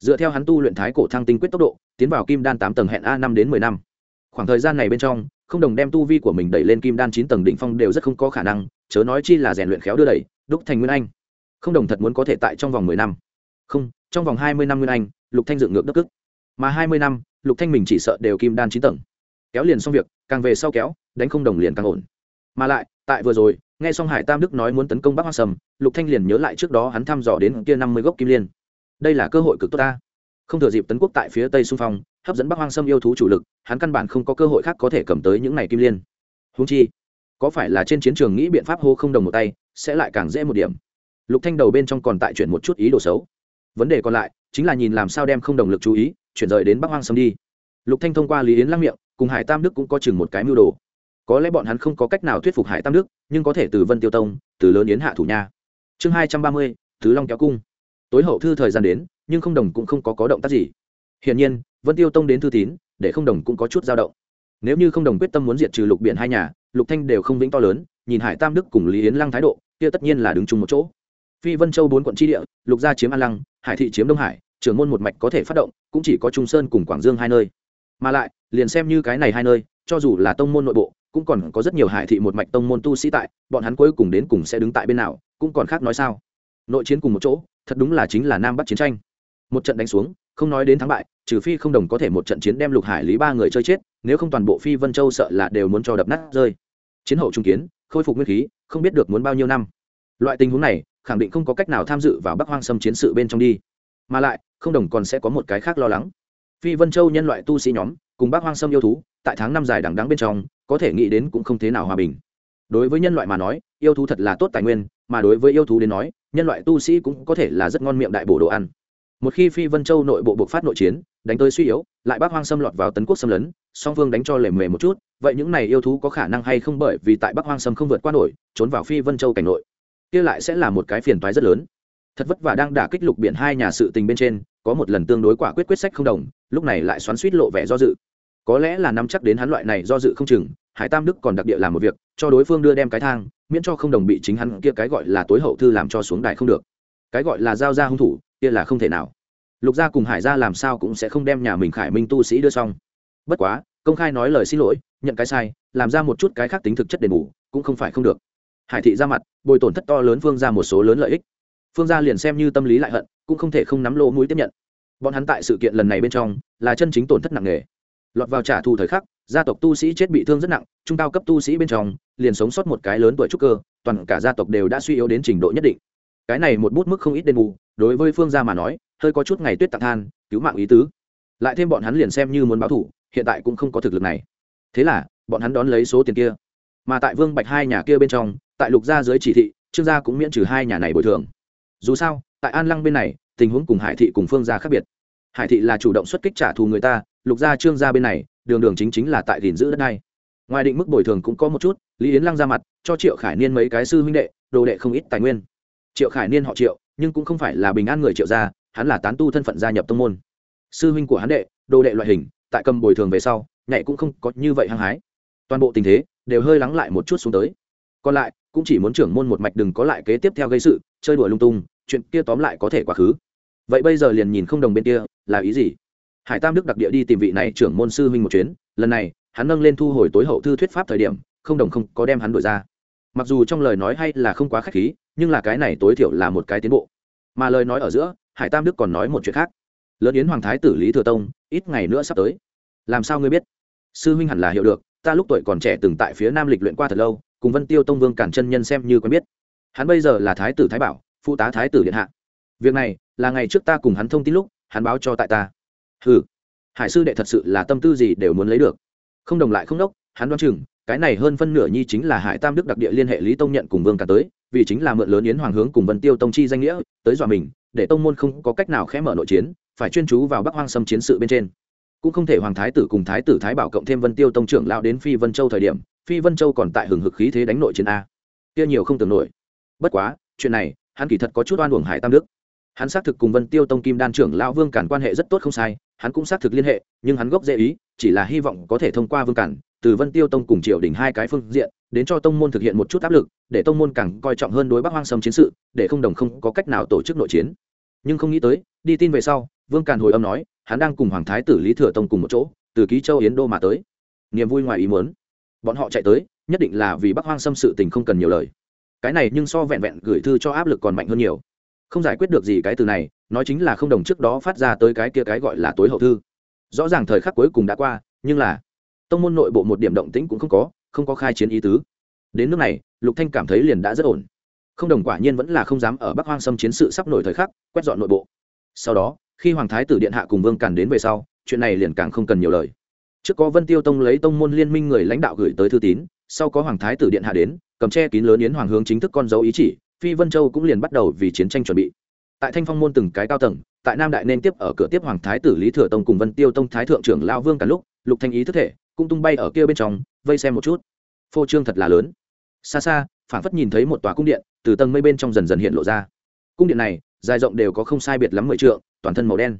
Dựa theo hắn tu luyện thái cổ thăng tinh quyết tốc độ, tiến vào kim đan tám tầng hẹn a năm đến mười năm. Khoảng thời gian này bên trong không đồng đem tu vi của mình đẩy lên kim đan chín tầng đỉnh phong đều rất không có khả năng, chớ nói chi là rèn luyện khéo đưa đẩy, đúc thành nguyên anh. Không đồng thật muốn có thể tại trong vòng mười năm. Không, trong vòng hai mươi năm nguyên anh, lục thanh dựng ngược đất cức mà hai mươi năm, lục thanh mình chỉ sợ đều kim đan chín tầng. Kéo liền xong việc, càng về sau kéo, đánh không đồng liền càng ổn. Mà lại, tại vừa rồi, nghe xong hải tam đức nói muốn tấn công bắc hoa sầm, lục thanh liền nhớ lại trước đó hắn thăm dò đến kia năm mươi gốc kim liên. Đây là cơ hội cực tốt ta không thừa dịp tấn quốc tại phía tây xung phong, hấp dẫn bắc hoang sâm yêu thú chủ lực, hắn căn bản không có cơ hội khác có thể cầm tới những này kim liên. Húng chi, có phải là trên chiến trường nghĩ biện pháp hô không đồng một tay, sẽ lại càng dễ một điểm. Lục thanh đầu bên trong còn tại chuyển một chút ý đồ xấu. Vấn đề còn lại, chính là nhìn làm sao đem không đồng lực chú ý, chuyển rời đến bắc hoang sâm đi. Lục thanh thông qua lý yến lăng miệng, cùng hải tam đức cũng có chừng một cái mưu đồ. Có lẽ bọn hắn không có cách nào thuyết phục hải tam đức, nhưng có thể từ vân tiêu tông, từ lớn yến hạ thủ nha. Chương hai trăm ba mươi, thứ long kéo cung. Tối hậu thư thời gian đến nhưng không đồng cũng không có có động tác gì. Hiển nhiên, vân tiêu tông đến thư tín, để không đồng cũng có chút dao động. Nếu như không đồng quyết tâm muốn diệt trừ lục biển hai nhà, lục thanh đều không vĩnh to lớn, nhìn hải tam đức cùng lý yến lăng thái độ, kia tất nhiên là đứng chung một chỗ. Phi vân châu bốn quận tri địa, lục gia chiếm an lăng, hải thị chiếm đông hải, trưởng môn một mạch có thể phát động, cũng chỉ có trung sơn cùng quảng dương hai nơi. Mà lại, liền xem như cái này hai nơi, cho dù là tông môn nội bộ, cũng còn có rất nhiều hải thị một mạch tông môn tu sĩ tại, bọn hắn cuối cùng đến cùng sẽ đứng tại bên nào, cũng còn khác nói sao. Nội chiến cùng một chỗ, thật đúng là chính là nam bắc chiến tranh một trận đánh xuống, không nói đến thắng bại, trừ phi không đồng có thể một trận chiến đem lục hải lý ba người chơi chết, nếu không toàn bộ phi vân châu sợ là đều muốn cho đập nát rơi. Chiến hậu trung kiến, khôi phục nguyên khí, không biết được muốn bao nhiêu năm. Loại tình huống này, khẳng định không có cách nào tham dự vào bắc hoang xâm chiến sự bên trong đi. Mà lại, không đồng còn sẽ có một cái khác lo lắng. Phi vân châu nhân loại tu sĩ nhóm, cùng bác hoang sâm yêu thú, tại tháng năm dài đằng đắng bên trong, có thể nghĩ đến cũng không thế nào hòa bình. Đối với nhân loại mà nói, yêu thú thật là tốt tài nguyên, mà đối với yêu thú đến nói, nhân loại tu sĩ cũng có thể là rất ngon miệng đại bổ đồ ăn một khi phi vân châu nội bộ buộc phát nội chiến, đánh tới suy yếu, lại bác hoang xâm lọt vào tấn quốc xâm lấn, song phương đánh cho lề mề một chút, vậy những này yêu thú có khả năng hay không bởi vì tại bắc hoang xâm không vượt qua nổi, trốn vào phi vân châu cảnh nội? Kia lại sẽ là một cái phiền toái rất lớn. Thật vất vả đang đả kích lục biển hai nhà sự tình bên trên, có một lần tương đối quả quyết quyết sách không đồng, lúc này lại xoắn suýt lộ vẻ do dự. Có lẽ là nắm chắc đến hắn loại này do dự không chừng, hải tam đức còn đặc địa làm một việc, cho đối phương đưa đem cái thang, miễn cho không đồng bị chính hắn kia cái gọi là tối hậu thư làm cho xuống đài không được. Cái gọi là giao ra hung thủ kia là không thể nào. Lục gia cùng hải gia làm sao cũng sẽ không đem nhà mình khải minh tu sĩ đưa xong. Bất quá, công khai nói lời xin lỗi, nhận cái sai, làm ra một chút cái khác tính thực chất đền bù, cũng không phải không được. Hải thị ra mặt, bồi tổn thất to lớn phương ra một số lớn lợi ích. Phương gia liền xem như tâm lý lại hận, cũng không thể không nắm lỗ mũi tiếp nhận. Bọn hắn tại sự kiện lần này bên trong, là chân chính tổn thất nặng nề. Lọt vào trả thù thời khắc, gia tộc tu sĩ chết bị thương rất nặng, trung cao cấp tu sĩ bên trong, liền sống sót một cái lớn tuổi trúc cơ, toàn cả gia tộc đều đã suy yếu đến trình độ nhất định. Cái này một bút mức không ít đền bù đối với phương gia mà nói, hơi có chút ngày tuyết tặng than, cứu mạng ý tứ. Lại thêm bọn hắn liền xem như muốn báo thủ, hiện tại cũng không có thực lực này. Thế là, bọn hắn đón lấy số tiền kia. Mà tại vương bạch hai nhà kia bên trong, tại lục gia dưới chỉ thị, trương gia cũng miễn trừ hai nhà này bồi thường. Dù sao, tại an lăng bên này, tình huống cùng hải thị cùng phương gia khác biệt. Hải thị là chủ động xuất kích trả thù người ta, lục gia, trương gia bên này, đường đường chính chính là tại gìn giữ đất này. Ngoài định mức bồi thường cũng có một chút, lý yến lăng ra mặt, cho triệu khải niên mấy cái sư huynh đệ, đồ đệ không ít tài nguyên. Triệu khải niên họ triệu nhưng cũng không phải là bình an người triệu gia, hắn là tán tu thân phận gia nhập tông môn. Sư huynh của hắn đệ, đồ đệ loại hình, tại cầm bồi thường về sau nhạy cũng không có như vậy hăng hái. Toàn bộ tình thế đều hơi lắng lại một chút xuống tới. Còn lại, cũng chỉ muốn trưởng môn một mạch đừng có lại kế tiếp theo gây sự, chơi đùa lung tung, chuyện kia tóm lại có thể quá khứ. Vậy bây giờ liền nhìn không đồng bên kia, là ý gì? Hải tam đức đặc địa đi tìm vị này trưởng môn sư huynh một chuyến, lần này, hắn nâng lên thu hồi tối hậu thư thuyết pháp thời điểm, không đồng không có đem hắn đổi ra. Mặc dù trong lời nói hay là không quá k h á c h khí nhưng là cái này tối thiểu là một cái tiến bộ. Mà lời nói ở giữa, hải tam đức còn nói một chuyện khác. Lớn yến hoàng thái tử lý thừa tông, ít ngày nữa sắp tới. Làm sao ngươi biết? Sư huynh hẳn là hiểu được, ta lúc tuổi còn trẻ từng tại phía nam lịch luyện qua thật lâu, cùng vân tiêu tông vương cản chân nhân xem như quen biết. Hắn bây giờ là thái tử thái bảo, phụ tá thái tử điện hạ. Việc này, là ngày trước ta cùng hắn thông tin lúc, hắn báo cho tại ta. Ừ hải sư đệ thật sự là tâm tư gì đều muốn lấy được. Không đồng lại không đốc, hắn đoán chừng, cái này hơn phân nửa nhi chính là hải tam đức đặc địa liên hệ lý tông nhận cùng vương cả tới vì chính là mượn lớn yến hoàng hướng cùng vân tiêu tông chi danh nghĩa tới dọa mình, để tông môn không có cách nào khẽ mở nội chiến, phải chuyên chú vào bắc hoang xâm chiến sự bên trên. Cũng không thể hoàng thái tử cùng thái tử thái bảo cộng thêm vân tiêu tông trưởng lao đến phi vân châu thời điểm, phi vân châu còn tại hừng hực khí thế đánh nội chiến a. Kia nhiều không tưởng nổi. Bất quá, chuyện này, hắn kỳ thật có chút oan uổng hải tam đức. Hắn xác thực cùng vân tiêu tông kim đan trưởng lão vương cản quan hệ rất tốt không sai, hắn cũng xác thực liên hệ, nhưng hắn gốc dễ ý, chỉ là hy vọng có thể thông qua vương cản, từ vân tiêu tông cùng triều đình hai cái phương diện đến cho tông môn thực hiện một chút áp lực, để tông môn càng coi trọng hơn đối bắc hoang sâm chiến sự, để không đồng không có cách nào tổ chức nội chiến. Nhưng không nghĩ tới, đi tin về sau, vương càn hồi âm nói, hắn đang cùng hoàng thái tử lý thừa tông cùng một chỗ, từ ký châu yến đô mà tới. Niềm vui ngoài ý muốn. Bọn họ chạy tới, nhất định là vì bắc hoang xâm sự tình không cần nhiều lời. Cái này nhưng so vẹn vẹn gửi thư cho áp lực còn mạnh hơn nhiều. Không giải quyết được gì cái từ này, nói chính là không đồng trước đó phát ra tới cái kia cái gọi là tối hậu thư. Rõ ràng thời khắc cuối cùng đã qua, nhưng là tông môn nội bộ một điểm động tĩnh cũng không có không có khai chiến ý tứ. Đến nước này, lục thanh cảm thấy liền đã rất ổn. Không đồng quả nhiên vẫn là không dám ở bắc hoang xâm chiến sự sắp nổi thời khắc, quét dọn nội bộ. Sau đó, khi hoàng thái tử điện hạ cùng vương càn đến về sau, chuyện này liền càng không cần nhiều lời. Trước có vân tiêu tông lấy tông môn liên minh người lãnh đạo gửi tới thư tín, sau có hoàng thái tử điện hạ đến, cầm che kín lớn yến hoàng hướng chính thức con dấu ý chỉ, phi vân châu cũng liền bắt đầu vì chiến tranh chuẩn bị. Tại thanh phong môn từng cái cao tầng, tại nam đại nên tiếp ở cửa tiếp hoàng thái tử lý thừa tông cùng vân tiêu tông thái thượng trưởng lao vương cả lúc, lục thanh ý thức thể, cũng tung bay ở kia bên trong vây xem một chút. Phô trương thật là lớn. Xa xa phản phất nhìn thấy một tòa cung điện, từ tầng mây bên trong dần dần hiện lộ ra. Cung điện này, dài rộng đều có không sai biệt lắm mười trượng, toàn thân màu đen.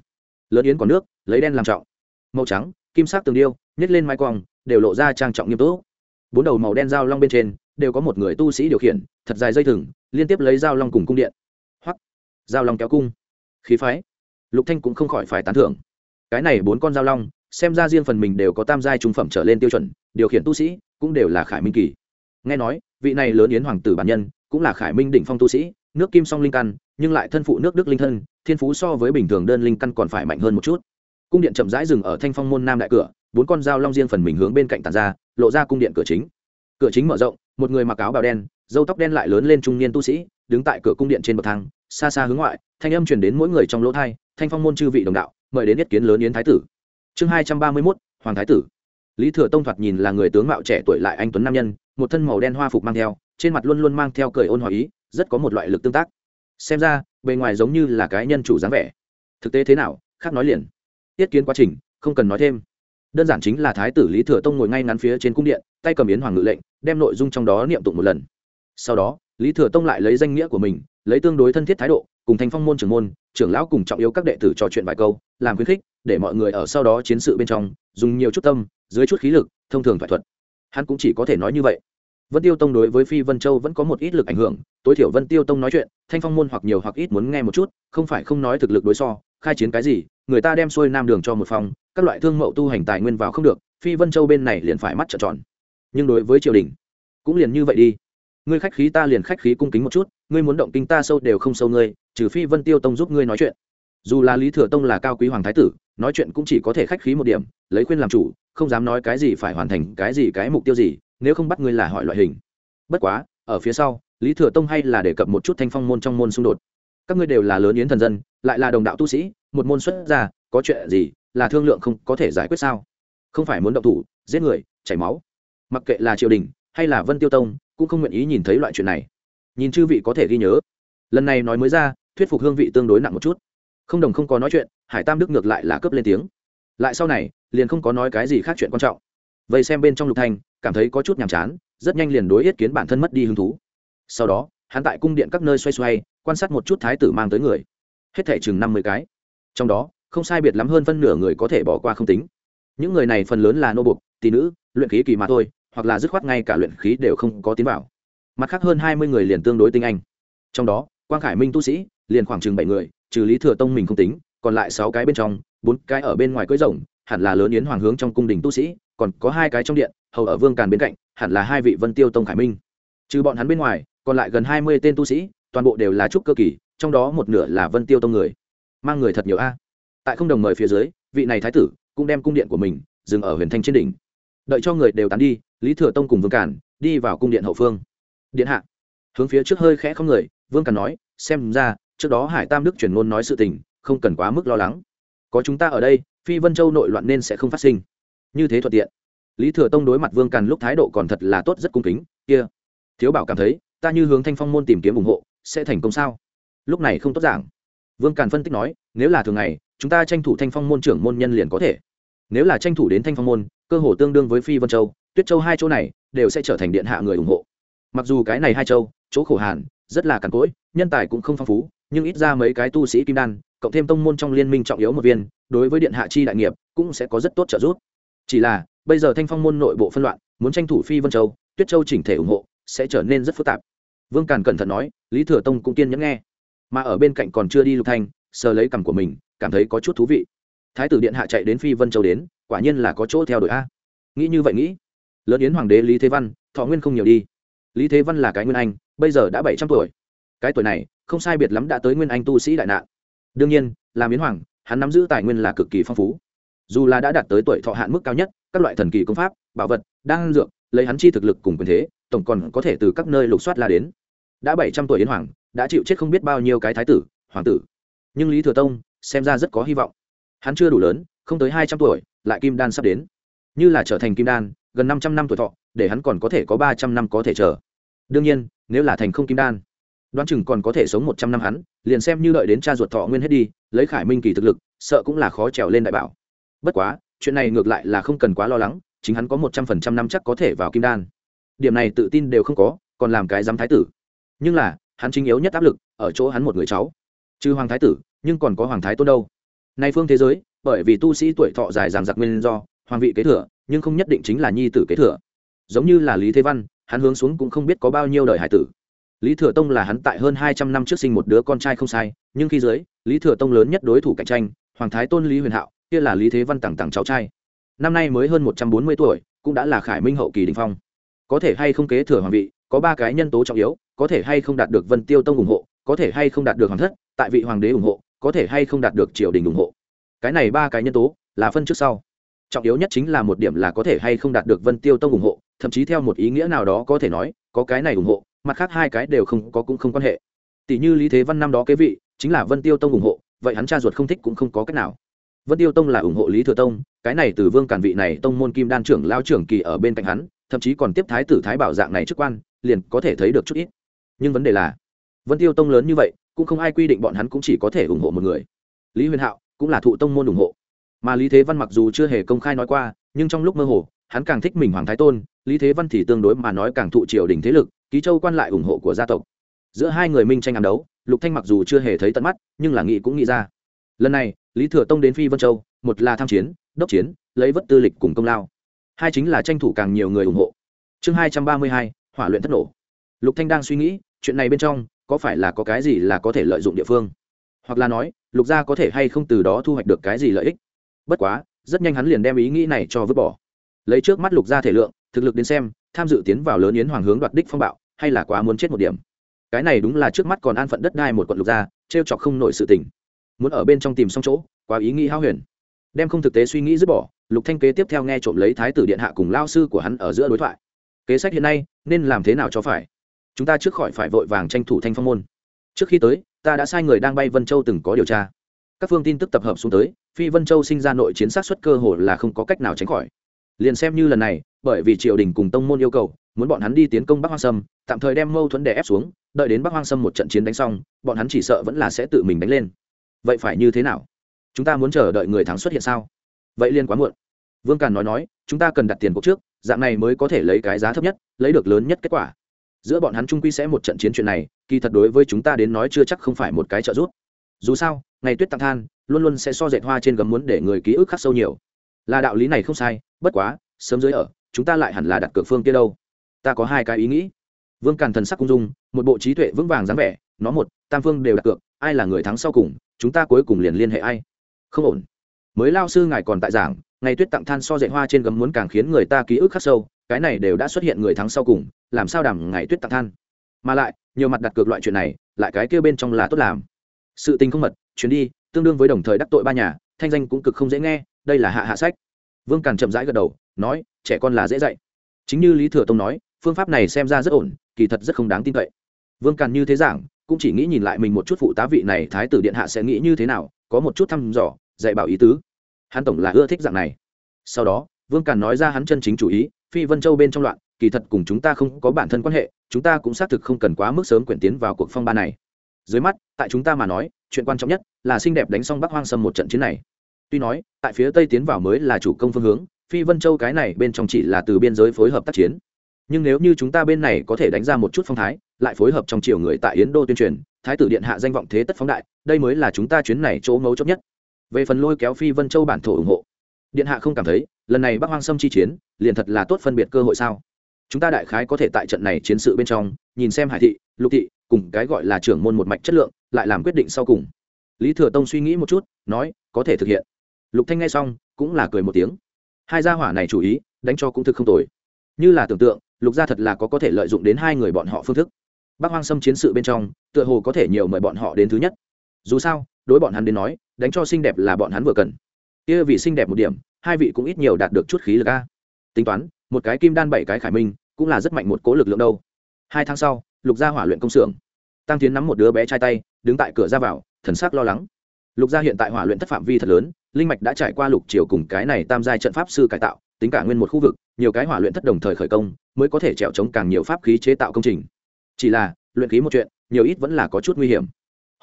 Lớn yến còn nước, lấy đen làm trọng. Màu trắng, kim sắc tường điêu, nhét lên mái quòng đều lộ ra trang trọng nghiêm túc. Bốn đầu màu đen dao long bên trên, đều có một người tu sĩ điều khiển, thật dài dây thừng, liên tiếp lấy dao long cùng cung điện. Hoặc dao long kéo cung. Khí phái. Lục thanh cũng không khỏi phải tán thưởng. Cái này bốn con dao long, xem ra riêng phần mình đều có tam giai trung phẩm trở lên tiêu chuẩn điều khiển tu sĩ cũng đều là khải minh kỳ. Nghe nói, vị này lớn yến hoàng tử bản nhân cũng là khải minh đỉnh phong tu sĩ, nước kim song linh căn, nhưng lại thân phụ nước đức linh thân, thiên phú so với bình thường đơn linh căn còn phải mạnh hơn một chút. Cung điện chậm rãi dừng ở thanh phong môn nam đại cửa, bốn con dao long riêng phần mình hướng bên cạnh tàn ra, lộ ra cung điện cửa chính. Cửa chính mở rộng, một người mặc áo bào đen dâu tóc đen lại lớn lên trung niên tu sĩ, đứng tại cửa cung điện trên bậc thang, xa xa hướng ngoại, thanh âm truyền đến mỗi người trong lỗ thai thanh phong môn chư vị đồng đạo, mời đến yết kiến lớn yến thái tử. Chương hai trăm ba mươi mốt, hoàng thái tử lý thừa tông thoạt nhìn là người tướng mạo trẻ tuổi lại anh tuấn nam nhân, một thân màu đen hoa phục mang theo, trên mặt luôn luôn mang theo cười ôn hòa ý, rất có một loại lực tương tác. Xem ra, bề ngoài giống như là cái nhân chủ dáng vẻ. Thực tế thế nào, khác nói liền. Tiết kiến quá trình, không cần nói thêm. Đơn giản chính là thái tử lý thừa tông ngồi ngay ngắn phía trên cung điện, tay cầm yến hoàng ngự lệnh, đem nội dung trong đó niệm tụng một lần. Sau đó, lý thừa tông lại lấy danh nghĩa của mình, lấy tương đối thân thiết thái độ, cùng thanh phong môn trưởng môn, trưởng lão cùng trọng yếu các đệ tử trò chuyện vài câu, làm khuyến khích, để mọi người ở sau đó chiến sự bên trong, dùng nhiều chút tâm dưới chút khí lực, thông thường thoại thuật. Hắn cũng chỉ có thể nói như vậy. Vân tiêu tông đối với phi vân châu vẫn có một ít lực ảnh hưởng, tối thiểu vân tiêu tông nói chuyện, thanh phong môn hoặc nhiều hoặc ít muốn nghe một chút, không phải không nói thực lực đối so, khai chiến cái gì, người ta đem xuôi nam đường cho một phòng, các loại thương mậu tu hành tài nguyên vào không được, phi vân châu bên này liền phải mắt trợn tròn. Nhưng đối với triều đình, cũng liền như vậy đi. Ngươi khách khí ta liền khách khí cung kính một chút, ngươi muốn động kinh ta sâu đều không sâu ngươi, trừ phi vân tiêu tông giúp ngươi nói chuyện. Dù là lý thừa tông là cao quý hoàng thái tử, nói chuyện cũng chỉ có thể khách khí một điểm, lấy khuyên làm chủ không dám nói cái gì phải hoàn thành cái gì cái mục tiêu gì, nếu không bắt ngươi là hỏi loại hình. Bất quá, ở phía sau, lý thừa tông hay là đề cập một chút thanh phong môn trong môn xung đột. Các ngươi đều là lớn yến thần dân, lại là đồng đạo tu sĩ, một môn xuất ra, có chuyện gì, là thương lượng không có thể giải quyết sao? Không phải muốn động thủ, giết người, chảy máu. Mặc kệ là triều đình, hay là vân tiêu tông, cũng không nguyện ý nhìn thấy loại chuyện này. Nhìn chư vị có thể ghi nhớ. Lần này nói mới ra, thuyết phục hương vị tương đối nặng một chút. Không đồng không có nói chuyện, hải tam đức ngược lại là cướp lên tiếng. Lại sau này liền không có nói cái gì khác chuyện quan trọng. Vậy xem bên trong lục thanh, cảm thấy có chút nhàm chán, rất nhanh liền đối yết kiến bản thân mất đi hứng thú. Sau đó, hắn tại cung điện các nơi xoay xoay, quan sát một chút thái tử mang tới người. Hết thảy chừng năm mươi cái. Trong đó, không sai biệt lắm hơn phân nửa người có thể bỏ qua không tính. Những người này phần lớn là nô bục tỷ nữ, luyện khí kỳ mà thôi, hoặc là dứt khoát ngay cả luyện khí đều không có tiến vào. Mặt khác hơn hai mươi người liền tương đối tinh anh. Trong đó, quang khải minh tu sĩ, liền khoảng chừng bảy người, trừ lý thừa tông mình không tính, còn lại sáu cái bên trong, bốn cái ở bên ngoài cưới rồng hẳn là lớn yến hoàng hướng trong cung đình tu sĩ, còn có hai cái trong điện, hầu ở vương càn bên cạnh, hẳn là hai vị vân tiêu tông khải minh. Trừ bọn hắn bên ngoài, còn lại gần hai mươi tên tu sĩ, toàn bộ đều là trúc cơ kỳ, trong đó một nửa là vân tiêu tông người. Mang người thật nhiều a. Tại không đồng mời phía dưới, vị này thái tử cũng đem cung điện của mình dừng ở huyền thanh trên đỉnh. Đợi cho người đều tán đi, lý thừa tông cùng vương cản đi vào cung điện hậu phương. Điện hạ. Hướng phía trước hơi khẽ không người, vương cản nói, xem ra, trước đó hải tam đức chuyển ngôn nói sự tình, không cần quá mức lo lắng. Có chúng ta ở đây phi vân châu nội loạn nên sẽ không phát sinh. Như thế thuận tiện. Lý thừa tông đối mặt vương càn lúc thái độ còn thật là tốt rất cung kính, kia, thiếu bảo cảm thấy, ta như hướng thanh phong môn tìm kiếm ủng hộ, sẽ thành công sao? Lúc này không tốt giảng. Vương càn phân tích nói, nếu là thường ngày, chúng ta tranh thủ thanh phong môn trưởng môn nhân liền có thể. Nếu là tranh thủ đến thanh phong môn, cơ hồ tương đương với phi vân châu, tuyết châu hai chỗ này đều sẽ trở thành điện hạ người ủng hộ. Mặc dù cái này hai châu, chỗ khổ hàn, rất là càn cỗi, nhân tài cũng không phong phú nhưng ít ra mấy cái tu sĩ kim đan, cộng thêm tông môn trong liên minh trọng yếu một viên, đối với điện hạ chi đại nghiệp cũng sẽ có rất tốt trợ giúp. Chỉ là, bây giờ thanh phong môn nội bộ phân loạn, muốn tranh thủ phi vân châu, tuyết châu chỉnh thể ủng hộ, sẽ trở nên rất phức tạp. Vương càn cẩn thận nói, lý thừa tông cũng kiên nhẫn nghe. Mà ở bên cạnh còn chưa đi lục thanh, sờ lấy cằm của mình, cảm thấy có chút thú vị. Thái tử điện hạ chạy đến phi vân châu đến, quả nhiên là có chỗ theo đuổi a. Nghĩ như vậy nghĩ, lớn yến hoàng đế lý thế văn, thọ nguyên không nhiều đi. Lý thế văn là cái nguyên anh, bây giờ đã bảy trăm tuổi. Cái tuổi này không sai biệt lắm đã tới nguyên anh tu sĩ đại nạn. Đương nhiên làm yến hoàng, hắn nắm giữ tài nguyên là cực kỳ phong phú. Dù là đã đạt tới tuổi thọ hạn mức cao nhất, các loại thần kỳ công pháp, bảo vật đang dược, lấy hắn chi thực lực cùng quyền thế, tổng còn có thể từ các nơi lục soát la đến. Đã bảy trăm tuổi yến hoàng, đã chịu chết không biết bao nhiêu cái thái tử, hoàng tử. Nhưng lý thừa tông xem ra rất có hy vọng. Hắn chưa đủ lớn, không tới hai trăm tuổi, lại kim đan sắp đến. Như là trở thành kim đan, gần năm trăm năm tuổi thọ, để hắn còn có thể có ba trăm năm có thể chờ. Đương nhiên, nếu là thành không kim đan đoán chừng còn có thể sống một trăm năm hắn, liền xem như đợi đến cha ruột thọ nguyên hết đi, lấy khải minh kỳ thực lực, sợ cũng là khó trèo lên đại bảo. Bất quá, chuyện này ngược lại là không cần quá lo lắng, chính hắn có một trăm phần trăm năm chắc có thể vào kim đan. Điểm này tự tin đều không có, còn làm cái giám thái tử. Nhưng là, hắn chính yếu nhất áp lực, ở chỗ hắn một người cháu. Chứ hoàng thái tử, nhưng còn có hoàng thái tôn đâu. Nay phương thế giới, bởi vì tu sĩ tuổi thọ dài dàng giặc nguyên do, hoàng vị kế thừa, nhưng không nhất định chính là nhi tử kế thừa. Giống như là lý thế văn, hắn hướng xuống cũng không biết có bao nhiêu đời hải tử lý thừa tông là hắn tại hơn hai trăm năm trước sinh một đứa con trai không sai, nhưng khi dưới, lý thừa tông lớn nhất đối thủ cạnh tranh, hoàng thái tôn lý huyền hạo, kia là lý thế văn tặng tặng cháu trai. Năm nay mới hơn một trăm bốn mươi tuổi, cũng đã là khải minh hậu kỳ đình phong. Có thể hay không kế thừa hoàng vị, có ba cái nhân tố trọng yếu, có thể hay không đạt được vân tiêu tông ủng hộ, có thể hay không đạt được hoàng thất, tại vị hoàng đế ủng hộ, có thể hay không đạt được triều đình ủng hộ. Cái này ba cái nhân tố, là phân trước sau. Trọng yếu nhất chính là một điểm là có thể hay không đạt được vân tiêu tông ủng hộ, thậm chí theo một ý nghĩa nào đó có thể nói, có cái này ủng hộ mặt khác hai cái đều không có cũng không quan hệ. Tỷ như lý thế văn năm đó kế vị, chính là vân tiêu tông ủng hộ, vậy hắn cha ruột không thích cũng không có cách nào. Vân tiêu tông là ủng hộ lý thừa tông, cái này từ vương cản vị này tông môn kim đan trưởng lao trưởng kỳ ở bên cạnh hắn, thậm chí còn tiếp thái tử thái bảo dạng này chức quan, liền có thể thấy được chút ít. Nhưng vấn đề là, vân tiêu tông lớn như vậy, cũng không ai quy định bọn hắn cũng chỉ có thể ủng hộ một người. Lý huyền hạo cũng là thụ tông môn ủng hộ. Mà lý thế văn mặc dù chưa hề công khai nói qua, nhưng trong lúc mơ hồ, hắn càng thích mình hoàng thái tôn lý thế văn thì tương đối mà nói càng thụ triều đình thế lực, ký châu quan lại ủng hộ của gia tộc. Giữa hai người minh tranh ám đấu, lục thanh mặc dù chưa hề thấy tận mắt, nhưng là nghĩ cũng nghĩ ra. Lần này, lý thừa tông đến phi vân châu, một là tham chiến, đốc chiến, lấy vất tư lịch cùng công lao. Hai chính là tranh thủ càng nhiều người ủng hộ. Chương hai trăm ba mươi hai, hỏa luyện thất nổ. Lục thanh đang suy nghĩ, chuyện này bên trong, có phải là có cái gì là có thể lợi dụng địa phương? Hoặc là nói, lục gia có thể hay không từ đó thu hoạch được cái gì lợi ích? Bất quá, rất nhanh hắn liền đem ý nghĩ này cho vứt bỏ. Lấy trước mắt lục gia thể lượng thực lực đến xem, tham dự tiến vào lớn yến hoàng hướng đoạt đích phong bạo, hay là quá muốn chết một điểm. Cái này đúng là trước mắt còn an phận đất đai một quận lục gia t chọc không nổi sự tình. Muốn ở bên trong tìm xong chỗ, quá ý nghĩ hao huyền. Đem không thực tế suy nghĩ dứt bỏ, lục thanh kế tiếp theo nghe trộm lấy thái tử điện hạ cùng lao sư của hắn ở giữa đối thoại. Kế sách hiện nay, nên làm thế nào cho phải? Chúng ta trước khỏi phải vội vàng tranh thủ thanh phong môn. Trước khi tới, ta đã sai người đang bay vân châu từng có điều tra. Các phương tin tức tập hợp xuống tới, phi vân châu sinh ra nội chiến sát xuất cơ hồ là không có cách nào tránh khỏi. Liền xem như lần này bởi vì triều đình cùng tông môn yêu cầu, muốn bọn hắn đi tiến công bắc hoang sâm, tạm thời đem mâu thuẫn đè ép xuống, đợi đến bắc hoang sâm một trận chiến đánh xong, bọn hắn chỉ sợ vẫn là sẽ tự mình đánh lên. Vậy phải như thế nào? Chúng ta muốn chờ đợi người thắng xuất hiện sao? Vậy liên quá muộn. Vương càn nói nói, chúng ta cần đặt tiền cuộc trước, dạng này mới có thể lấy cái giá thấp nhất, lấy được lớn nhất kết quả. Giữa bọn hắn trung quy sẽ một trận chiến chuyện này, kỳ thật đối với chúng ta đến nói chưa chắc không phải một cái trợ giúp. Dù sao, ngày tuyết tặng than, luôn luôn sẽ so dệt hoa trên gấm muốn để người ký ức khắc sâu nhiều. Là đạo lý này không sai, bất quá, sớm dưới ở chúng ta lại hẳn là đặt cược phương kia đâu. Ta có hai cái ý nghĩ. Vương càn thần sắc cung dung, một bộ trí tuệ vững vàng dáng vẻ, nó một, tam phương đều đặt cược, ai là người thắng sau cùng, chúng ta cuối cùng liền liên hệ ai? Không ổn. Mới lao sư ngài còn tại giảng, ngày tuyết tặng than so dạy hoa trên gấm muốn càng khiến người ta ký ức khắc sâu, cái này đều đã xuất hiện người thắng sau cùng, làm sao đảm ngày tuyết tặng than? Mà lại, nhiều mặt đặt cược loại chuyện này, lại cái kêu bên trong là tốt làm. Sự tình không mật, chuyến đi, tương đương với đồng thời đắc tội ba nhà, thanh danh cũng cực không dễ nghe, đây là hạ hạ sách. Vương càn chậm rãi gật đầu, nói trẻ con là dễ dạy. Chính như lý thừa tông nói, phương pháp này xem ra rất ổn, kỳ thật rất không đáng tin cậy. Vương càn như thế giảng, cũng chỉ nghĩ nhìn lại mình một chút phụ tá vị này thái tử điện hạ sẽ nghĩ như thế nào, có một chút thăm dò, dạy bảo ý tứ. Hắn tổng là ưa thích dạng này. Sau đó, vương càn nói ra hắn chân chính chủ ý, phi vân châu bên trong loạn, kỳ thật cùng chúng ta không có bản thân quan hệ, chúng ta cũng xác thực không cần quá mức sớm quyển tiến vào cuộc phong ba này. Dưới mắt, tại chúng ta mà nói, chuyện quan trọng nhất là xinh đẹp đánh xong bắc hoang sâm một trận chiến này. Tuy nói, tại phía tây tiến vào mới là chủ công phương hướng phi vân châu cái này bên trong chỉ là từ biên giới phối hợp tác chiến. Nhưng nếu như chúng ta bên này có thể đánh ra một chút phong thái, lại phối hợp trong chiều người tại yến đô tuyên truyền, thái tử điện hạ danh vọng thế tất phóng đại, đây mới là chúng ta chuyến này chỗ ngấu chốc nhất. Về phần lôi kéo phi vân châu bản thổ ủng hộ, điện hạ không cảm thấy, lần này bắc hoang sâm chi chiến, liền thật là tốt phân biệt cơ hội sao? Chúng ta đại khái có thể tại trận này chiến sự bên trong, nhìn xem hải thị, lục thị, cùng cái gọi là trưởng môn một mạch chất lượng, lại làm quyết định sau cùng. Lý thừa tông suy nghĩ một chút, nói, có thể thực hiện. Lục thanh nghe xong, cũng là cười một tiếng hai gia hỏa này chủ ý, đánh cho cũng thực không tồi. Như là tưởng tượng, lục gia thật là có có thể lợi dụng đến hai người bọn họ phương thức. Bác hoang xâm chiến sự bên trong, tựa hồ có thể nhiều mời bọn họ đến thứ nhất. Dù sao, đối bọn hắn đến nói, đánh cho xinh đẹp là bọn hắn vừa cần. Kia vì xinh đẹp một điểm, hai vị cũng ít nhiều đạt được chút khí lực a. Tính toán, một cái kim đan bảy cái khải minh, cũng là rất mạnh một cố lực lượng đâu. Hai tháng sau, lục gia hỏa luyện công xưởng. Tăng tiến nắm một đứa bé trai tay, đứng tại cửa ra vào, thần sắc lo lắng. Lục gia hiện tại hỏa luyện thất phạm vi thật lớn linh mạch đã trải qua lục triều cùng cái này tam giai trận pháp sư cải tạo, tính cả nguyên một khu vực, nhiều cái hỏa luyện thất đồng thời khởi công, mới có thể trèo chống càng nhiều pháp khí chế tạo công trình. Chỉ là, luyện khí một chuyện, nhiều ít vẫn là có chút nguy hiểm.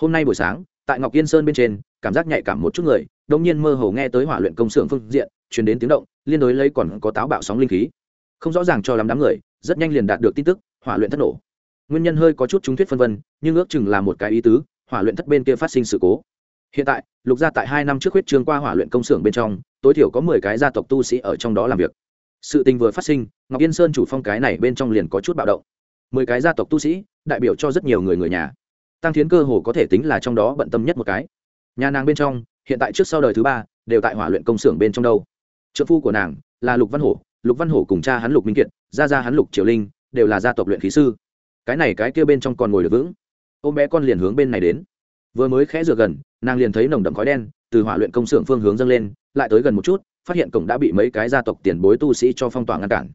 Hôm nay buổi sáng, tại ngọc yên sơn bên trên, cảm giác nhạy cảm một chút người đông nhiên mơ hồ nghe tới hỏa luyện công xưởng phương diện chuyển đến tiếng động, liên đối lấy còn có táo bạo sóng linh khí. Không rõ ràng cho lắm đám người, rất nhanh liền đạt được tin tức, hỏa luyện thất nổ. Nguyên nhân hơi có chút trúng thuyết phân vân, nhưng ước chừng là một cái ý tứ, hỏa luyện thất bên kia phát sinh sự cố hiện tại, lục gia tại hai năm trước huyết trương qua hỏa luyện công xưởng bên trong, tối thiểu có mười cái gia tộc tu sĩ ở trong đó làm việc. Sự tình vừa phát sinh, ngọc yên sơn chủ phong cái này bên trong liền có chút bạo động. Mười cái gia tộc tu sĩ, đại biểu cho rất nhiều người người nhà. Tăng thiến cơ hồ có thể tính là trong đó bận tâm nhất một cái. Nhà nàng bên trong, hiện tại trước sau đời thứ ba, đều tại hỏa luyện công xưởng bên trong đâu. Trợ phu của nàng là lục văn hổ, lục văn hổ cùng cha hắn lục minh kiệt, gia gia hắn lục triều linh, đều là gia tộc luyện khí sư. Cái này cái kia bên trong còn ngồi được vững. Ôm bé con liền hướng bên này đến vừa mới khẽ rửa gần, nàng liền thấy nồng đậm khói đen từ hỏa luyện công xưởng phương hướng dâng lên, lại tới gần một chút, phát hiện cổng đã bị mấy cái gia tộc tiền bối tu sĩ cho phong tỏa ngăn cản.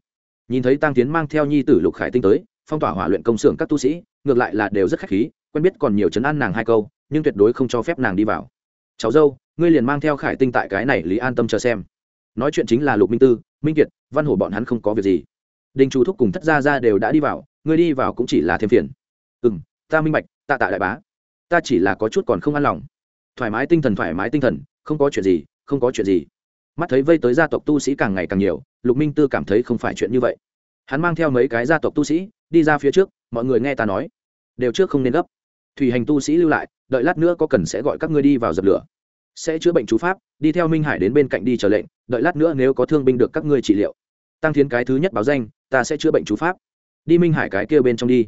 Nhìn thấy tăng tiến mang theo nhi tử lục khải tinh tới, phong tỏa hỏa luyện công xưởng các tu sĩ, ngược lại là đều rất khách khí, quen biết còn nhiều chấn an nàng hai câu, nhưng tuyệt đối không cho phép nàng đi vào. Cháu dâu, ngươi liền mang theo khải tinh tại cái này lý an tâm chờ xem. Nói chuyện chính là lục minh tư, minh kiệt, văn hổ bọn hắn không có việc gì. Đinh chu thúc cùng thất gia ra đều đã đi vào, ngươi đi vào cũng chỉ là thêm phiền. Ừ m ta minh bạch, tạ tạ đại bá ta chỉ là có chút còn không an lòng. Thoải mái tinh thần, thoải mái tinh thần, không có chuyện gì, không có chuyện gì. Mắt thấy vây tới gia tộc tu sĩ càng ngày càng nhiều, lục minh tư cảm thấy không phải chuyện như vậy. Hắn mang theo mấy cái gia tộc tu sĩ, đi ra phía trước, mọi người nghe ta nói. Đều trước không nên gấp. Thủy hành tu sĩ lưu lại, đợi lát nữa có cần sẽ gọi các ngươi đi vào dập lửa. Sẽ chữa bệnh chú pháp, đi theo minh hải đến bên cạnh đi chờ lệnh, đợi lát nữa nếu có thương binh được các ngươi trị liệu. Tăng thiến cái thứ nhất báo danh, ta sẽ chữa bệnh chú pháp. Đi minh hải cái kia bên trong đi.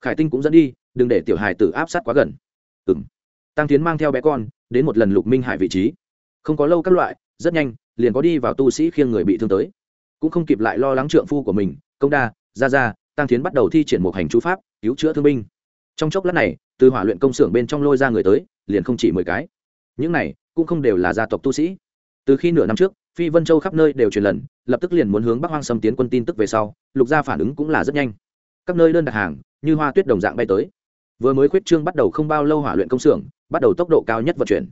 Khải tinh cũng dẫn đi, đừng để tiểu Hải tử áp sát quá gần ừ m tăng tiến mang theo bé con, đến một lần lục minh hải vị trí. Không có lâu các loại, rất nhanh, liền có đi vào tu sĩ khiêng người bị thương tới. Cũng không kịp lại lo lắng trượng phu của mình, công đa ra ra tăng tiến bắt đầu thi triển một hành chú pháp, cứu chữa thương binh. Trong chốc lát này, từ hỏa luyện công xưởng bên trong lôi ra người tới, liền không chỉ mười cái. Những này, cũng không đều là gia tộc tu sĩ. Từ khi nửa năm trước, phi vân châu khắp nơi đều truyền lần, lập tức liền muốn hướng bắc hoang xâm tiến quân tin tức về sau, lục gia phản ứng cũng là rất nhanh. Các nơi đơn đặt hàng, như hoa tuyết đồng dạng bay tới vừa mới khuyết trương bắt đầu không bao lâu hỏa luyện công xưởng, bắt đầu tốc độ cao nhất vận chuyển.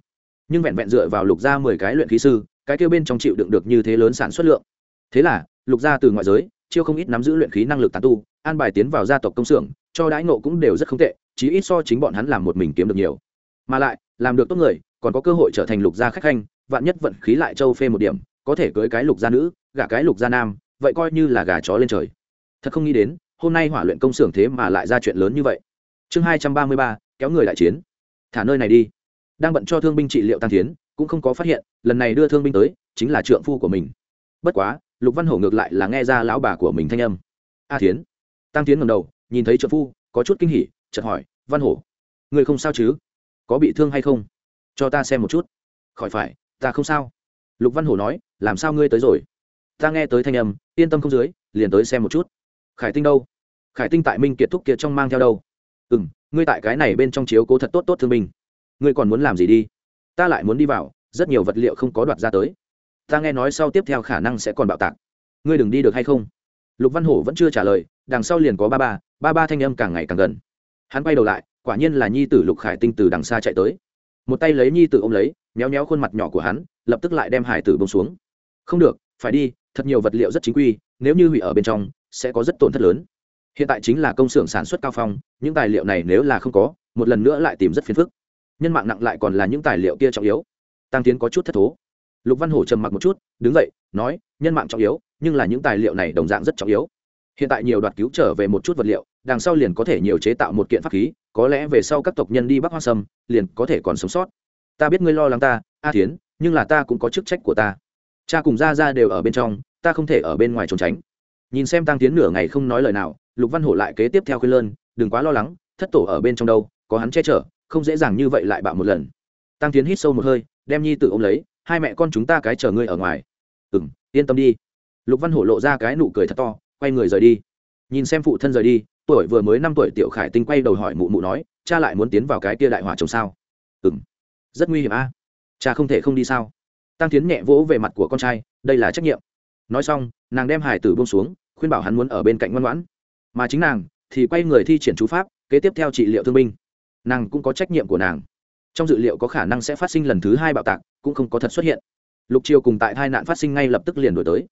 Nhưng vẹn vẹn dựa vào lục gia mười cái luyện khí sư, cái kêu bên trong chịu đựng được như thế lớn sản xuất lượng. Thế là, lục gia từ ngoại giới, chiêu không ít nắm giữ luyện khí năng lực tàn tu, an bài tiến vào gia tộc công xưởng, cho đãi nộ cũng đều rất không tệ, chí ít so chính bọn hắn làm một mình kiếm được nhiều. Mà lại, làm được tốt người, còn có cơ hội trở thành lục gia khách khanh, vạn nhất vận khí lại châu phê một điểm, có thể cưới cái lục gia nữ, gả cái lục gia nam, vậy coi như là gà chó lên trời. Thật không nghĩ đến, hôm nay hỏa luyện công xưởng thế mà lại ra chuyện lớn như vậy chương hai trăm ba mươi ba, kéo người đại chiến. Thả nơi này đi. Đang bận cho thương binh trị liệu tăng tiến, cũng không có phát hiện, lần này đưa thương binh tới, chính là trượng phu của mình. Bất quá, lục văn hổ ngược lại là nghe ra lão bà của mình thanh âm. A tiến tăng tiến ngầm đầu, nhìn thấy trượng phu, có chút kinh hỉ, chợt hỏi, văn hổ, người không sao chứ? Có bị thương hay không? Cho ta xem một chút. Khỏi phải, ta không sao. Lục văn hổ nói, làm sao ngươi tới rồi? Ta nghe tới thanh âm, yên tâm không dưới, liền tới xem một chút. Khải tinh đâu? Khải tinh tại minh kiệt thúc kiệt trong mang theo đâu? Ừ m ngươi tại cái này bên trong chiếu cố thật tốt tốt thương binh. Ngươi còn muốn làm gì đi? Ta lại muốn đi vào, rất nhiều vật liệu không có đoạt ra tới. Ta nghe nói sau tiếp theo khả năng sẽ còn bạo tạc. Ngươi đừng đi được hay không? Lục văn hổ vẫn chưa trả lời, đằng sau liền có ba ba ba ba thanh âm càng ngày càng gần. Hắn quay đầu lại, quả nhiên là nhi tử lục khải tinh từ đằng xa chạy tới. Một tay lấy nhi tử ô m lấy, méo méo khuôn mặt nhỏ của hắn, lập tức lại đem hải tử bông xuống. Không được, phải đi, thật nhiều vật liệu rất chính quy, nếu như hủy ở bên trong, sẽ có rất tổn thất lớn hiện tại chính là công xưởng sản xuất cao phong, những tài liệu này nếu là không có, một lần nữa lại tìm rất phiền phức. Nhân mạng nặng lại còn là những tài liệu kia trọng yếu. Tăng tiến có chút thất thố. Lục văn hổ trầm mặc một chút, đứng dậy, nói, nhân mạng trọng yếu, nhưng là những tài liệu này đồng dạng rất trọng yếu. Hiện tại nhiều đoạt cứu trở về một chút vật liệu, đằng sau liền có thể nhiều chế tạo một kiện pháp khí, có lẽ về sau các tộc nhân đi bắc hoa sâm, liền có thể còn sống sót. Ta biết ngươi lo lắng ta, a thiến, nhưng là ta cũng có chức trách của ta. Cha cùng gia gia đều ở bên trong, ta không thể ở bên ngoài trốn tránh. Nhìn xem tăng tiến nửa ngày không nói lời nào lục văn hổ lại kế tiếp theo khuyên lơn, đừng quá lo lắng, thất tổ ở bên trong đâu, có hắn che chở, không dễ dàng như vậy lại bạo một lần. Tăng tiến hít sâu một hơi, đem nhi tự ôm lấy, hai mẹ con chúng ta cái chờ ngươi ở ngoài. Ừ m yên tâm đi. Lục văn hổ lộ ra cái nụ cười thật to, quay người rời đi. Nhìn xem phụ thân rời đi, tuổi vừa mới năm tuổi tiểu khải tinh quay đầu hỏi mụ mụ nói, cha lại muốn tiến vào cái kia đại hỏa chồng sao? Ừ m rất nguy hiểm a. Cha không thể không đi sao? Tăng tiến nhẹ vỗ về mặt của con trai, đây là trách nhiệm. Nói xong, nàng đem hải tử bông xuống, khuyên bảo hắn muốn ở bên cạnh ngoan ngoãn mà chính nàng thì quay người thi triển chú pháp, kế tiếp theo trị liệu thương binh. Nàng cũng có trách nhiệm của nàng. Trong dự liệu có khả năng sẽ phát sinh lần thứ hai bạo tạc, cũng không có thật xuất hiện. Lục triều cùng tại hai nạn phát sinh ngay lập tức liền đổi tới.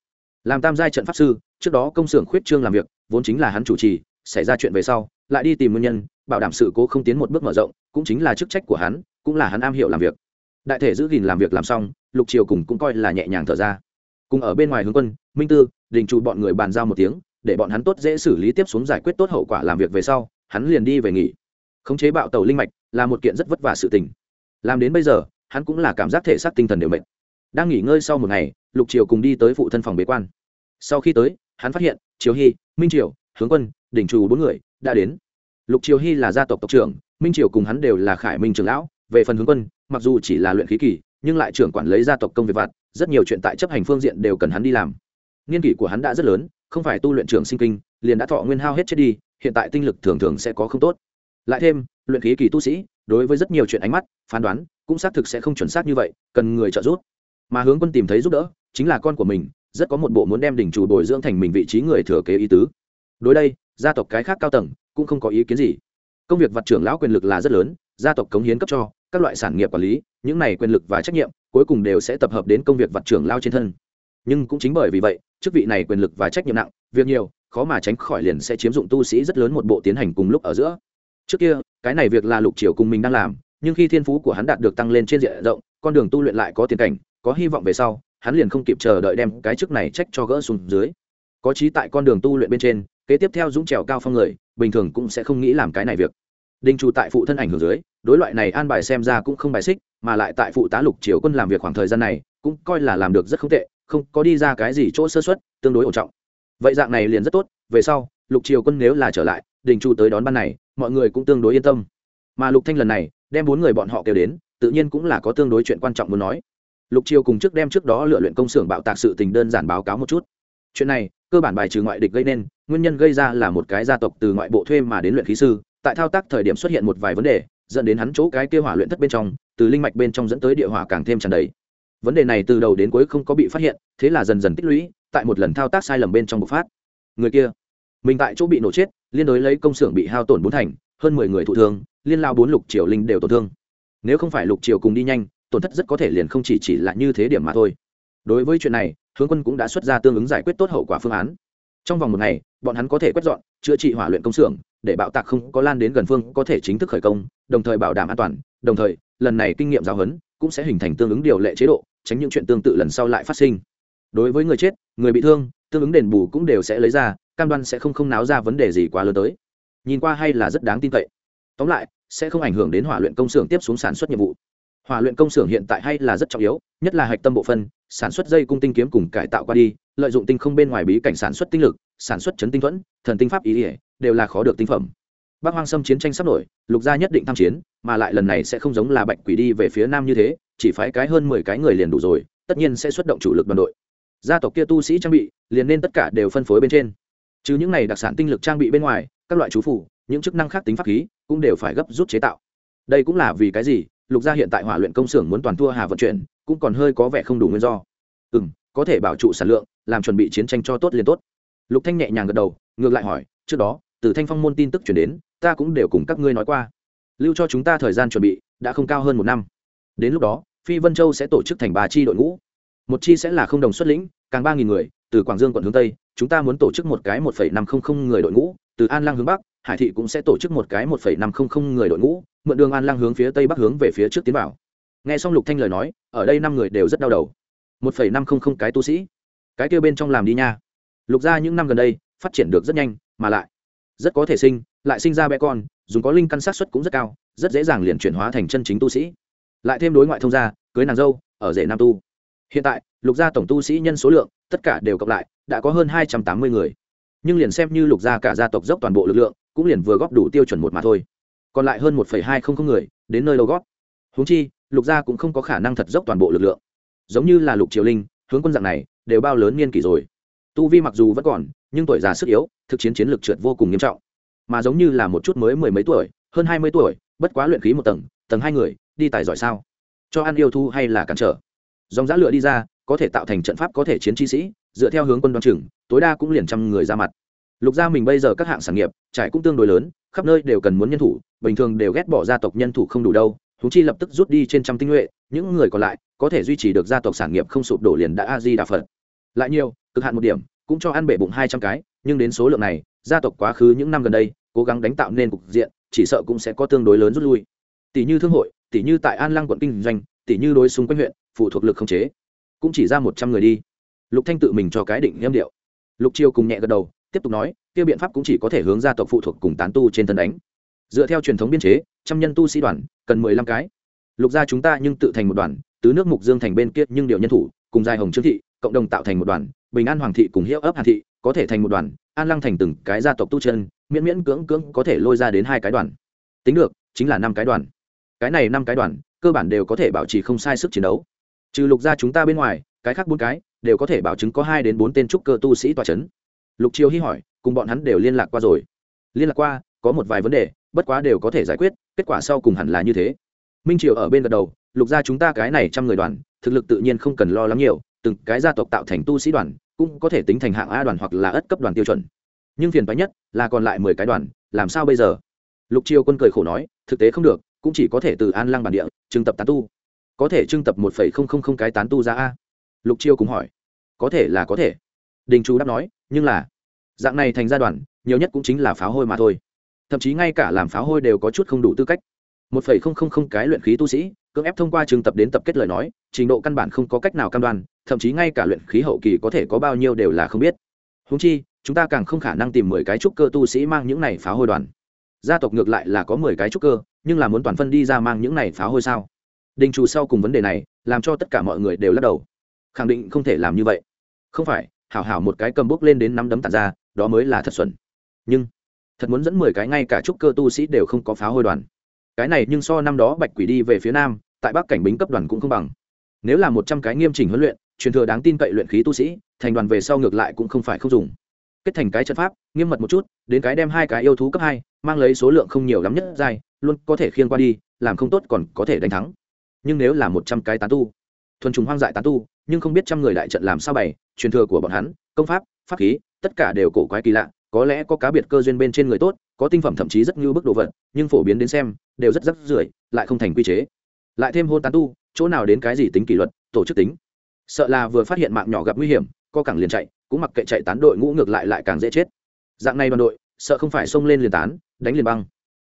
Làm tam giai trận pháp sư, trước đó công xưởng khuyết trương làm việc, vốn chính là hắn chủ trì, xảy ra chuyện về sau, lại đi tìm nguyên nhân, bảo đảm sự cố không tiến một bước mở rộng, cũng chính là chức trách của hắn, cũng là hắn am hiểu làm việc. Đại thể giữ gìn làm việc làm xong, lục triều cùng cũng coi là nhẹ nhàng thở ra. Cùng ở bên ngoài hướng quân, minh tư, đình trụ bọn người bàn giao một tiếng để bọn hắn tốt dễ xử lý tiếp xuống giải quyết tốt hậu quả làm việc về sau, hắn liền đi về nghỉ. Khống chế bạo tàu linh mạch là một kiện rất vất vả sự tình. Làm đến bây giờ, hắn cũng là cảm giác thể xác tinh thần đều mệt. Đang nghỉ ngơi sau một ngày, lục triều cùng đi tới phụ thân phòng bế quan. Sau khi tới, hắn phát hiện, triều hy, minh triều, hướng quân, đỉnh trù bốn người đã đến. Lục triều hy là gia tộc tộc trưởng, minh triều cùng hắn đều là khải minh trưởng lão. Về phần hướng quân, mặc dù chỉ là luyện khí kỳ, nhưng lại trưởng quản lấy gia tộc công việc vặt, rất nhiều chuyện tại chấp hành phương diện đều cần hắn đi làm. Niên kỷ của hắn đã rất lớn không phải tu luyện trưởng sinh kinh, liền đã thọ nguyên hao hết chết đi, hiện tại tinh lực thường thường sẽ có không tốt. Lại thêm, luyện khí kỳ tu sĩ, đối với rất nhiều chuyện ánh mắt, phán đoán, cũng xác thực sẽ không chuẩn xác như vậy, cần người trợ giúp. Mà hướng quân tìm thấy giúp đỡ, chính là con của mình, rất có một bộ muốn đem đỉnh chủ bồi dưỡng thành mình vị trí người thừa kế ý tứ. Đối đây, gia tộc cái khác cao tầng, cũng không có ý kiến gì. Công việc vật trưởng lão quyền lực là rất lớn, gia tộc cống hiến cấp cho, các loại sản nghiệp quản lý, những này quyền lực và trách nhiệm, cuối cùng đều sẽ tập hợp đến công việc vật trưởng lao trên thân. Nhưng cũng chính bởi vì vậy chức vị này quyền lực và trách nhiệm nặng, việc nhiều, khó mà tránh khỏi liền sẽ chiếm dụng tu sĩ rất lớn một bộ tiến hành cùng lúc ở giữa. Trước kia, cái này việc là lục triều cùng mình đang làm, nhưng khi thiên phú của hắn đạt được tăng lên trên diện rộng, con đường tu luyện lại có tiền cảnh, có hy vọng về sau, hắn liền không kịp chờ đợi đem cái chức này trách cho gỡ xuống dưới. Có trí tại con đường tu luyện bên trên, kế tiếp theo dũng trèo cao phong người, bình thường cũng sẽ không nghĩ làm cái này việc. Đinh trụ tại phụ thân ảnh hưởng dưới, đối loại này an bài xem ra cũng không bài xích, mà lại tại phụ tá lục triều quân làm việc khoảng thời gian này, cũng coi là làm được rất không tệ không có đi ra cái gì chỗ sơ xuất tương đối ổn trọng. Vậy dạng này liền rất tốt, về sau, lục triều quân nếu là trở lại, đình trụ tới đón ban này, mọi người cũng tương đối yên tâm. Mà lục thanh lần này, đem bốn người bọn họ kêu đến, tự nhiên cũng là có tương đối chuyện quan trọng muốn nói. Lục triều cùng trước đem trước đó lựa luyện công xưởng bạo tạc sự tình đơn giản báo cáo một chút. Chuyện này, cơ bản bài trừ ngoại địch gây nên, nguyên nhân gây ra là một cái gia tộc từ ngoại bộ thuê mà đến luyện khí sư, tại thao tác thời điểm xuất hiện một vài vấn đề, dẫn đến hắn chỗ cái kia hỏa luyện thất bên trong, từ linh mạch bên trong dẫn tới địa hỏa càng thêm tràn đầy vấn đề này từ đầu đến cuối không có bị phát hiện, thế là dần dần tích lũy, tại một lần thao tác sai lầm bên trong bộc phát. Người kia, mình tại chỗ bị nổ chết, liên đối lấy công xưởng bị hao tổn bốn thành, hơn mười người thụ thương, liên lao bốn lục triều linh đều tổn thương. Nếu không phải lục triều cùng đi nhanh, tổn thất rất có thể liền không chỉ chỉ là như thế điểm mà thôi. Đối với chuyện này, hướng quân cũng đã xuất ra tương ứng giải quyết tốt hậu quả phương án. Trong vòng một ngày, bọn hắn có thể quét dọn, chữa trị hỏa luyện công xưởng, để bạo tạc không có lan đến gần phương có thể chính thức khởi công, đồng thời bảo đảm an toàn, đồng thời, lần này kinh nghiệm giáo huấn cũng sẽ hình thành tương ứng điều lệ chế độ tránh những chuyện tương tự lần sau lại phát sinh. Đối với người chết, người bị thương, tương ứng đền bù cũng đều sẽ lấy ra, cam đoan sẽ không không náo ra vấn đề gì quá lớn tới. Nhìn qua hay là rất đáng tin cậy. Tóm lại, sẽ không ảnh hưởng đến hỏa luyện công xưởng tiếp xuống sản xuất nhiệm vụ. Hỏa luyện công xưởng hiện tại hay là rất trọng yếu, nhất là hạch tâm bộ phân, sản xuất dây cung tinh kiếm cùng cải tạo qua đi, lợi dụng tinh không bên ngoài bí cảnh sản xuất tinh lực, sản xuất chấn tinh thuẫn, thần tinh pháp ý ỉa đều là khó được tinh phẩm bắc hoang sâm chiến tranh sắp nổi, lục gia nhất định tham chiến, mà lại lần này sẽ không giống là bạch quỷ đi về phía nam như thế, chỉ phái cái hơn mười cái người liền đủ rồi, tất nhiên sẽ xuất động chủ lực đoàn đội. Gia tộc kia tu sĩ trang bị, liền nên tất cả đều phân phối bên trên. Chứ những này đặc sản tinh lực trang bị bên ngoài, các loại chú phủ, những chức năng khác tính pháp khí, cũng đều phải gấp rút chế tạo. Đây cũng là vì cái gì, lục gia hiện tại hỏa luyện công xưởng muốn toàn thua hà vận chuyển, cũng còn hơi có vẻ không đủ nguyên do. Ừ m có thể bảo trụ sản lượng, làm chuẩn bị chiến tranh cho tốt liền tốt. Lục thanh nhẹ nhàng gật đầu, ngược lại hỏi, trước đó, từ thanh phong môn tin tức chuyển đến ta cũng đều cùng các ngươi nói qua. Lưu cho chúng ta thời gian chuẩn bị, đã không cao hơn một năm. Đến lúc đó, phi vân châu sẽ tổ chức thành ba chi đội ngũ. Một chi sẽ là không đồng xuất lĩnh, càng ba nghìn người, từ quảng dương quận hướng tây, chúng ta muốn tổ chức một cái một phẩy năm không không người đội ngũ, từ an lăng hướng bắc, hải thị cũng sẽ tổ chức một cái một phẩy năm không không người đội ngũ, mượn đường an lăng hướng phía tây bắc hướng về phía trước tiến vào. Nghe xong lục thanh lời nói, ở đây năm người đều rất đau đầu. một phẩy năm không không cái tu sĩ. Cái kia bên trong làm đi nha. Lục gia những năm gần đây, phát triển được rất nhanh, mà lại rất có thể sinh lại sinh ra bé con, dùng có linh căn sát xuất cũng rất cao, rất dễ dàng liền chuyển hóa thành chân chính tu sĩ. Lại thêm đối ngoại thông gia, cưới nàng dâu, ở rể nam tu. Hiện tại, lục gia tổng tu sĩ nhân số lượng, tất cả đều cộng lại, đã có hơn hai trăm tám mươi người. Nhưng liền xem như lục gia cả gia tộc dốc toàn bộ lực lượng, cũng liền vừa góp đủ tiêu chuẩn một mà thôi. Còn lại hơn một hai không không người, đến nơi đâu góp. Húng chi, lục gia cũng không có khả năng thật dốc toàn bộ lực lượng. Giống như là lục triều linh, hướng quân dạng này, đều bao lớn niên kỷ rồi. Tu vi mặc dù vẫn còn, nhưng tuổi già sức yếu, thực chiến chiến lược trượt vô cùng nghiêm trọng mà giống như là một chút mới mười mấy tuổi, hơn hai mươi tuổi, bất quá luyện khí một tầng tầng hai người, đi tài giỏi sao? Cho ăn yêu thu hay là cản trở? Dòng giã lựa đi ra, có thể tạo thành trận pháp có thể chiến chi sĩ, dựa theo hướng quân đoan chừng, tối đa cũng liền trăm người ra mặt. Lục gia mình bây giờ các hạng sản nghiệp, trải cũng tương đối lớn, khắp nơi đều cần muốn nhân thủ, bình thường đều ghét bỏ gia tộc nhân thủ không đủ đâu thú chi lập tức rút đi trên trăm tinh nhuệ, những người còn lại, có thể duy trì được gia tộc sản nghiệp không sụp đổ liền đã a di đà phật. Lại nhiều, cực hạn một điểm, cũng cho ăn bể bụng hai trăm cái, nhưng đến số lượng này gia tộc quá khứ những năm gần đây, cố gắng đánh tạo nên cục diện, chỉ sợ cũng sẽ có tương đối lớn rút lui. Tỷ như thương hội, tỷ như tại an lăng quận kinh doanh, tỷ như đối xung quanh huyện, phụ thuộc lực không chế, cũng chỉ ra một trăm người đi. Lục thanh tự mình cho cái định nghiêm điệu. Lục chiêu cùng nhẹ gật đầu, tiếp tục nói, kia biện pháp cũng chỉ có thể hướng gia tộc phụ thuộc cùng tán tu trên thân đánh. Dựa theo truyền thống biên chế, trăm nhân tu sĩ đoàn, cần mười lăm cái. Lục gia chúng ta nhưng tự thành một đoàn, tứ nước mục dương thành bên kia nhưng điều nhân thủ, cùng giai hồng trương thị, cộng đồng tạo thành một đoàn bình an hoàng thị cùng hiệu ấp hàn thị có thể thành một đoàn, an lăng thành từng cái gia tộc tu chân, miễn miễn cưỡng cưỡng có thể lôi ra đến hai cái đoàn. Tính được, chính là năm cái đoàn. Cái này năm cái đoàn, cơ bản đều có thể bảo trì không sai sức chiến đấu. Trừ lục gia chúng ta bên ngoài, cái khác bốn cái đều có thể bảo chứng có hai đến bốn tên trúc cơ tu sĩ tòa c h ấ n lục chiêu hy hỏi, cùng bọn hắn đều liên lạc qua rồi. Liên lạc qua, có một vài vấn đề, bất quá đều có thể giải quyết, kết quả sau cùng hẳn là như thế. Minh triều ở bên gật đầu, lục gia chúng ta cái này trăm người đoàn, thực lực tự nhiên không cần lo lắng nhiều từng cái gia tộc tạo thành tu sĩ đoàn, cũng có thể tính thành hạng a đoàn hoặc là ất cấp đoàn tiêu chuẩn. Nhưng phiền phái nhất là còn lại mười cái đoàn, làm sao bây giờ? Lục triều quân cười khổ nói, thực tế không được, cũng chỉ có thể từ an lăng bản địa, trưng tập tán tu. Có thể trưng tập một phẩy không không không cái tán tu ra a? Lục chiêu cũng hỏi. Có thể là có thể. Đình chú đáp nói, nhưng là, dạng này thành gia đoàn, nhiều nhất cũng chính là pháo hôi mà thôi. Thậm chí ngay cả làm pháo hôi đều có chút không đủ tư cách. Một phẩy không không không cái luyện khí tu sĩ cưỡng ép thông qua trường tập đến tập kết lời nói, trình độ căn bản không có cách nào cam đoan, thậm chí ngay cả luyện khí hậu kỳ có thể có bao nhiêu đều là không biết. Húng chi, chúng ta càng không khả năng tìm mười cái trúc cơ tu sĩ mang những này phá hôi đoàn. Gia tộc ngược lại là có mười cái trúc cơ, nhưng là muốn toàn phân đi ra mang những này phá hôi sao? Đình chủ sau cùng vấn đề này, làm cho tất cả mọi người đều lắc đầu. Khẳng định không thể làm như vậy. Không phải, hảo hảo một cái cầm bốc lên đến năm đấm tàn ra, đó mới là thật xuẩn. Nhưng, thật muốn dẫn mười cái ngay cả trúc cơ tu sĩ đều không có phá hôi đoàn cái này nhưng so năm đó bạch quỷ đi về phía nam, tại bắc cảnh bính cấp đoàn cũng không bằng. Nếu là một trăm cái nghiêm chỉnh huấn luyện, truyền thừa đáng tin cậy luyện khí tu sĩ, thành đoàn về sau ngược lại cũng không phải không dùng. Kết thành cái trận pháp, nghiêm mật một chút, đến cái đem hai cái yêu thú cấp hai, mang lấy số lượng không nhiều lắm nhất dài luôn có thể khiêng qua đi, làm không tốt còn có thể đánh thắng. Nhưng nếu là một trăm cái tán tu, thuần trùng hoang dại tán tu, nhưng không biết trăm người đại trận làm sao bày, truyền thừa của bọn hắn, công pháp pháp khí, tất cả đều cổ quái kỳ lạ, có lẽ có cá biệt cơ duyên bên trên người tốt có tinh phẩm thậm chí rất như bức đồ vật, nhưng phổ biến đến xem, đều rất rắc rưởi, lại không thành quy chế. Lại thêm hôn tán tu, chỗ nào đến cái gì tính kỷ luật, tổ chức tính. Sợ là vừa phát hiện mạng nhỏ gặp nguy hiểm, co cẳng liền chạy, cũng mặc kệ chạy tán đội ngũ ngược lại lại càng dễ chết. Dạng này đoàn đội, sợ không phải xông lên liền tán, đánh liền băng.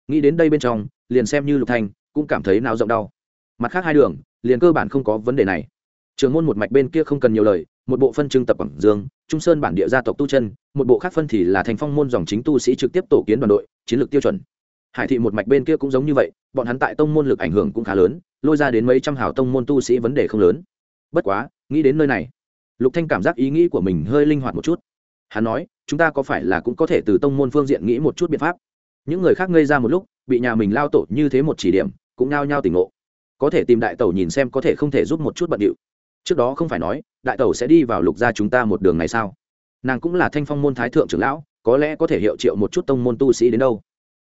Nghĩ đến đây bên trong, liền xem như lục thanh cũng cảm thấy nào rộng đau. Mặt khác hai đường, liền cơ bản không có vấn đề này. Trường môn một mạch bên kia không cần nhiều lời một bộ phân trưng tập quảng dương, trung sơn bản địa gia tộc tu chân, một bộ khác phân thì là thành phong môn dòng chính tu sĩ trực tiếp tổ kiến đoàn đội, chiến lược tiêu chuẩn. Hải thị một mạch bên kia cũng giống như vậy, bọn hắn tại tông môn lực ảnh hưởng cũng khá lớn, lôi ra đến mấy trăm hào tông môn tu sĩ vấn đề không lớn. Bất quá, nghĩ đến nơi này, lục thanh cảm giác ý nghĩ của mình hơi linh hoạt một chút. Hắn nói, chúng ta có phải là cũng có thể từ tông môn phương diện nghĩ một chút biện pháp? Những người khác ngây ra một lúc, bị nhà mình lao tổ như thế một chỉ điểm, cũng nao nhao tỉnh ngộ. Có thể tìm đại tẩu nhìn xem có thể không thể giúp một chút bận điệu trước đó không phải nói, đại tẩu sẽ đi vào lục gia chúng ta một đường này sao? Nàng cũng là thanh phong môn thái thượng trưởng lão, có lẽ có thể hiệu triệu một chút tông môn tu sĩ đến đâu.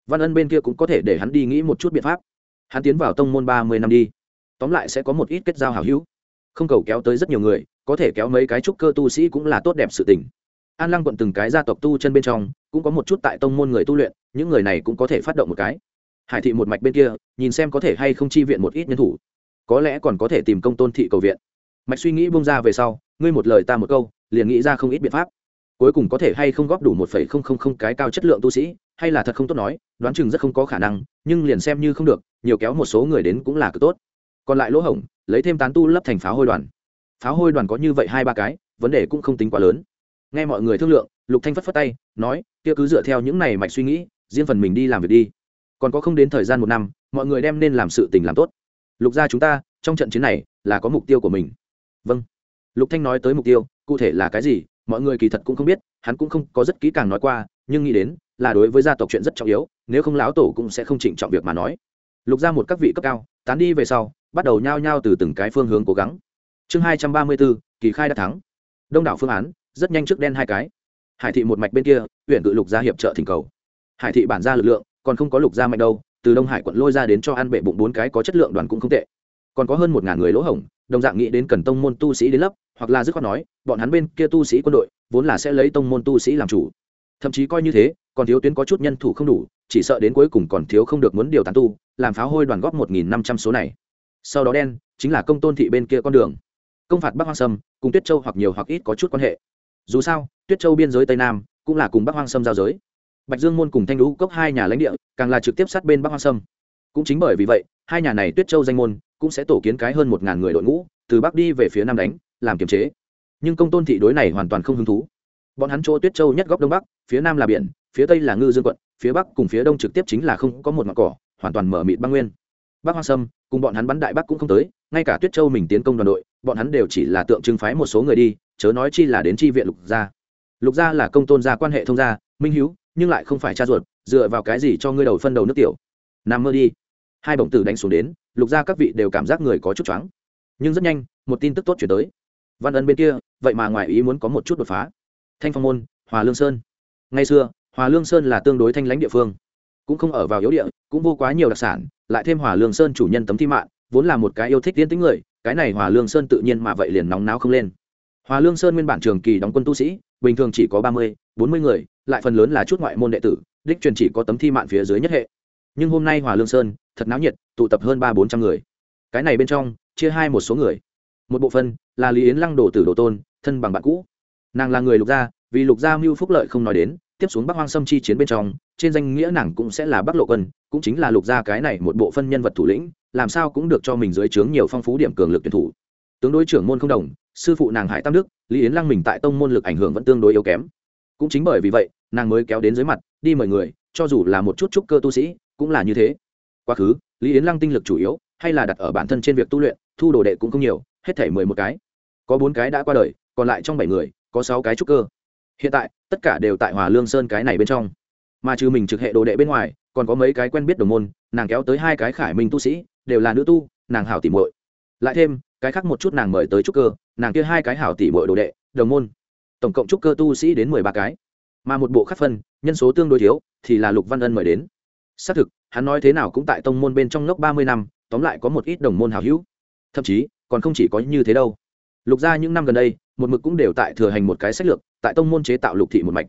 Văn ân bên kia cũng có thể để hắn đi nghĩ một chút biện pháp. Hắn tiến vào tông môn ba mươi năm đi. Tóm lại sẽ có một ít kết giao hảo hữu. Không cầu kéo tới rất nhiều người, có thể kéo mấy cái trúc cơ tu sĩ cũng là tốt đẹp sự tình. An lăng quận từng cái gia tộc tu chân bên trong, cũng có một chút tại tông môn người tu luyện, những người này cũng có thể phát động một cái. Hải thị một mạch bên kia, nhìn xem có thể hay không chi viện một ít nhân thủ. Có lẽ còn có thể tìm công tôn thị cầu viện mạch suy nghĩ bông ra về sau, ngươi một lời ta một câu, liền nghĩ ra không ít biện pháp. Cuối cùng có thể hay không góp đủ một phẩy không không không cái cao chất lượng tu sĩ, hay là thật không tốt nói, đoán chừng rất không có khả năng, nhưng liền xem như không được, nhiều kéo một số người đến cũng là cực tốt. Còn lại lỗ hổng, lấy thêm tán tu lấp thành pháo hôi đoàn. Pháo hôi đoàn có như vậy hai ba cái, vấn đề cũng không tính quá lớn. Nghe mọi người thương lượng, lục thanh phất phất tay, nói, kia cứ dựa theo những này mạch suy nghĩ, riêng phần mình đi làm việc đi. Còn có không đến thời gian một năm, mọi người đem nên làm sự tình làm tốt. Lục gia chúng ta, trong trận chiến này, là có mục tiêu của mình vâng. Lục thanh nói tới mục tiêu, cụ thể là cái gì, mọi người kỳ thật cũng không biết, hắn cũng không có rất kỹ càng nói qua, nhưng nghĩ đến, là đối với gia tộc chuyện rất trọng yếu, nếu không lão tổ cũng sẽ không chỉnh trọng việc mà nói. Lục ra một các vị cấp cao, tán đi về sau, bắt đầu nhao nhao từ từng cái phương hướng cố gắng. Chương hai trăm ba mươi bốn, kỳ khai đã thắng. Đông đảo phương án, rất nhanh trước đen hai cái. Hải thị một mạch bên kia, huyện cự lục gia hiệp trợ thỉnh cầu. Hải thị bản ra lực lượng, còn không có lục gia mạnh đâu, từ đông hải quận lôi ra đến cho ăn bệ bụng bốn cái có chất lượng đoàn cũng không tệ còn có hơn một ngàn người lỗ hổng đồng dạng nghĩ đến cần tông môn tu sĩ đến lấp, hoặc là dứt khoát nói bọn hắn bên kia tu sĩ quân đội vốn là sẽ lấy tông môn tu sĩ làm chủ. Thậm chí coi như thế còn thiếu tuyến có chút nhân thủ không đủ chỉ sợ đến cuối cùng còn thiếu không được muốn điều tán tu làm pháo hôi đoàn góp một nghìn năm trăm số này. Sau đó đen chính là công tôn thị bên kia con đường. Công phạt bắc hoang sâm cùng tuyết châu hoặc nhiều hoặc ít có chút quan hệ. Dù sao tuyết châu biên giới tây nam cũng là cùng bắc hoang sâm giao giới. Bạch dương môn cùng thanh lũ cốc hai nhà lãnh địa càng là trực tiếp sát bên bắc hoang sâm. Cũng chính bởi vì vậy hai nhà này tuyết châu danh môn cũng sẽ tổ kiến cái hơn một ngàn người đội ngũ, từ bắc đi về phía nam đánh, làm kiềm chế. Nhưng công tôn thị đối này hoàn toàn không hứng thú. Bọn hắn chỗ tuyết châu nhất góc đông bắc, phía nam là biển, phía tây là ngư dương quận, phía bắc cùng phía đông trực tiếp chính là không có một mặt cỏ, hoàn toàn mở mịt băng nguyên. Bắc hoa sâm, cùng bọn hắn bắn đại bắc cũng không tới, ngay cả tuyết châu mình tiến công đoàn đội, bọn hắn đều chỉ là tượng trưng phái một số người đi, chớ nói chi là đến chi viện lục gia. Lục gia là công tôn gia quan hệ thông gia, minh hiếu, nhưng lại không phải cha ruột, dựa vào cái gì cho ngươi đầu phân đầu nước tiểu. Nằm mơ đi. Hai bổng tử đánh xuống đến lục gia các vị đều cảm giác người có chút choáng. Nhưng rất nhanh, một tin tức tốt chuyển tới. Văn ân bên kia, vậy mà ngoài ý muốn có một chút đột phá. Thanh phong môn, hòa lương sơn. Ngày xưa, hòa lương sơn là tương đối thanh lãnh địa phương. Cũng không ở vào yếu địa, cũng vô quá nhiều đặc sản, lại thêm hòa lương sơn chủ nhân tấm thi mạng vốn là một cái yêu thích tiên tính người, cái này hòa lương sơn tự nhiên mà vậy liền nóng náo không lên. Hòa lương sơn nguyên bản trường kỳ đóng quân tu sĩ, bình thường chỉ có ba mươi, bốn mươi người, lại phần lớn là chút ngoại môn đệ tử, đích truyền chỉ có tấm thi mạng phía dưới nhất hệ. Nhưng hôm nay hòa lương sơn, thật náo nhiệt tụ tập hơn ba bốn trăm người. Cái này bên trong, chia hai một số người. Một bộ phân là lý yến lăng đổ tử đồ tôn, thân bằng bạn cũ. Nàng là người lục gia, vì lục gia mưu phúc lợi không nói đến, tiếp xuống bắc hoang sâm chi chiến bên trong, trên danh nghĩa nàng cũng sẽ là bắc lộ quân, cũng chính là lục gia cái này một bộ phân nhân vật thủ lĩnh, làm sao cũng được cho mình dưới trướng nhiều phong phú điểm cường lực tuyển thủ. Tướng đối trưởng môn không đồng, sư phụ nàng hải tam đức, lý yến lăng mình tại tông môn lực ảnh hưởng vẫn tương đối yếu kém. Cũng chính bởi vì vậy, nàng mới kéo đến dưới mặt, đi mời người, cho dù là một chút trúc cơ tu sĩ, cũng là như thế. Quá khứ lý yến lăng tinh lực chủ yếu, hay là đặt ở bản thân trên việc tu luyện, thu đồ đệ cũng không nhiều, hết thể mười một cái. Có bốn cái đã qua đời, còn lại trong bảy người, có sáu cái trúc cơ. Hiện tại, tất cả đều tại hòa lương sơn cái này bên trong. Mà trừ mình trực hệ đồ đệ bên ngoài, còn có mấy cái quen biết đồng môn, nàng kéo tới hai cái khải minh tu sĩ, đều là nữ tu, nàng hảo tỉ mội lại thêm, cái khác một chút nàng mời tới trúc cơ, nàng kia hai cái hảo tỉ mội đồ đệ, đồng môn. Tổng cộng trúc cơ tu sĩ đến mười ba cái. Mà một bộ khắc phân, nhân số tương đối thiếu, thì là lục văn ân mời đến. Xác thực hắn nói thế nào cũng tại tông môn bên trong ngốc ba mươi năm, tóm lại có một ít đồng môn hào hữu. Thậm chí, còn không chỉ có như thế đâu. Lục gia những năm gần đây, một mực cũng đều tại thừa hành một cái sách lược, tại tông môn chế tạo lục thị một mạch.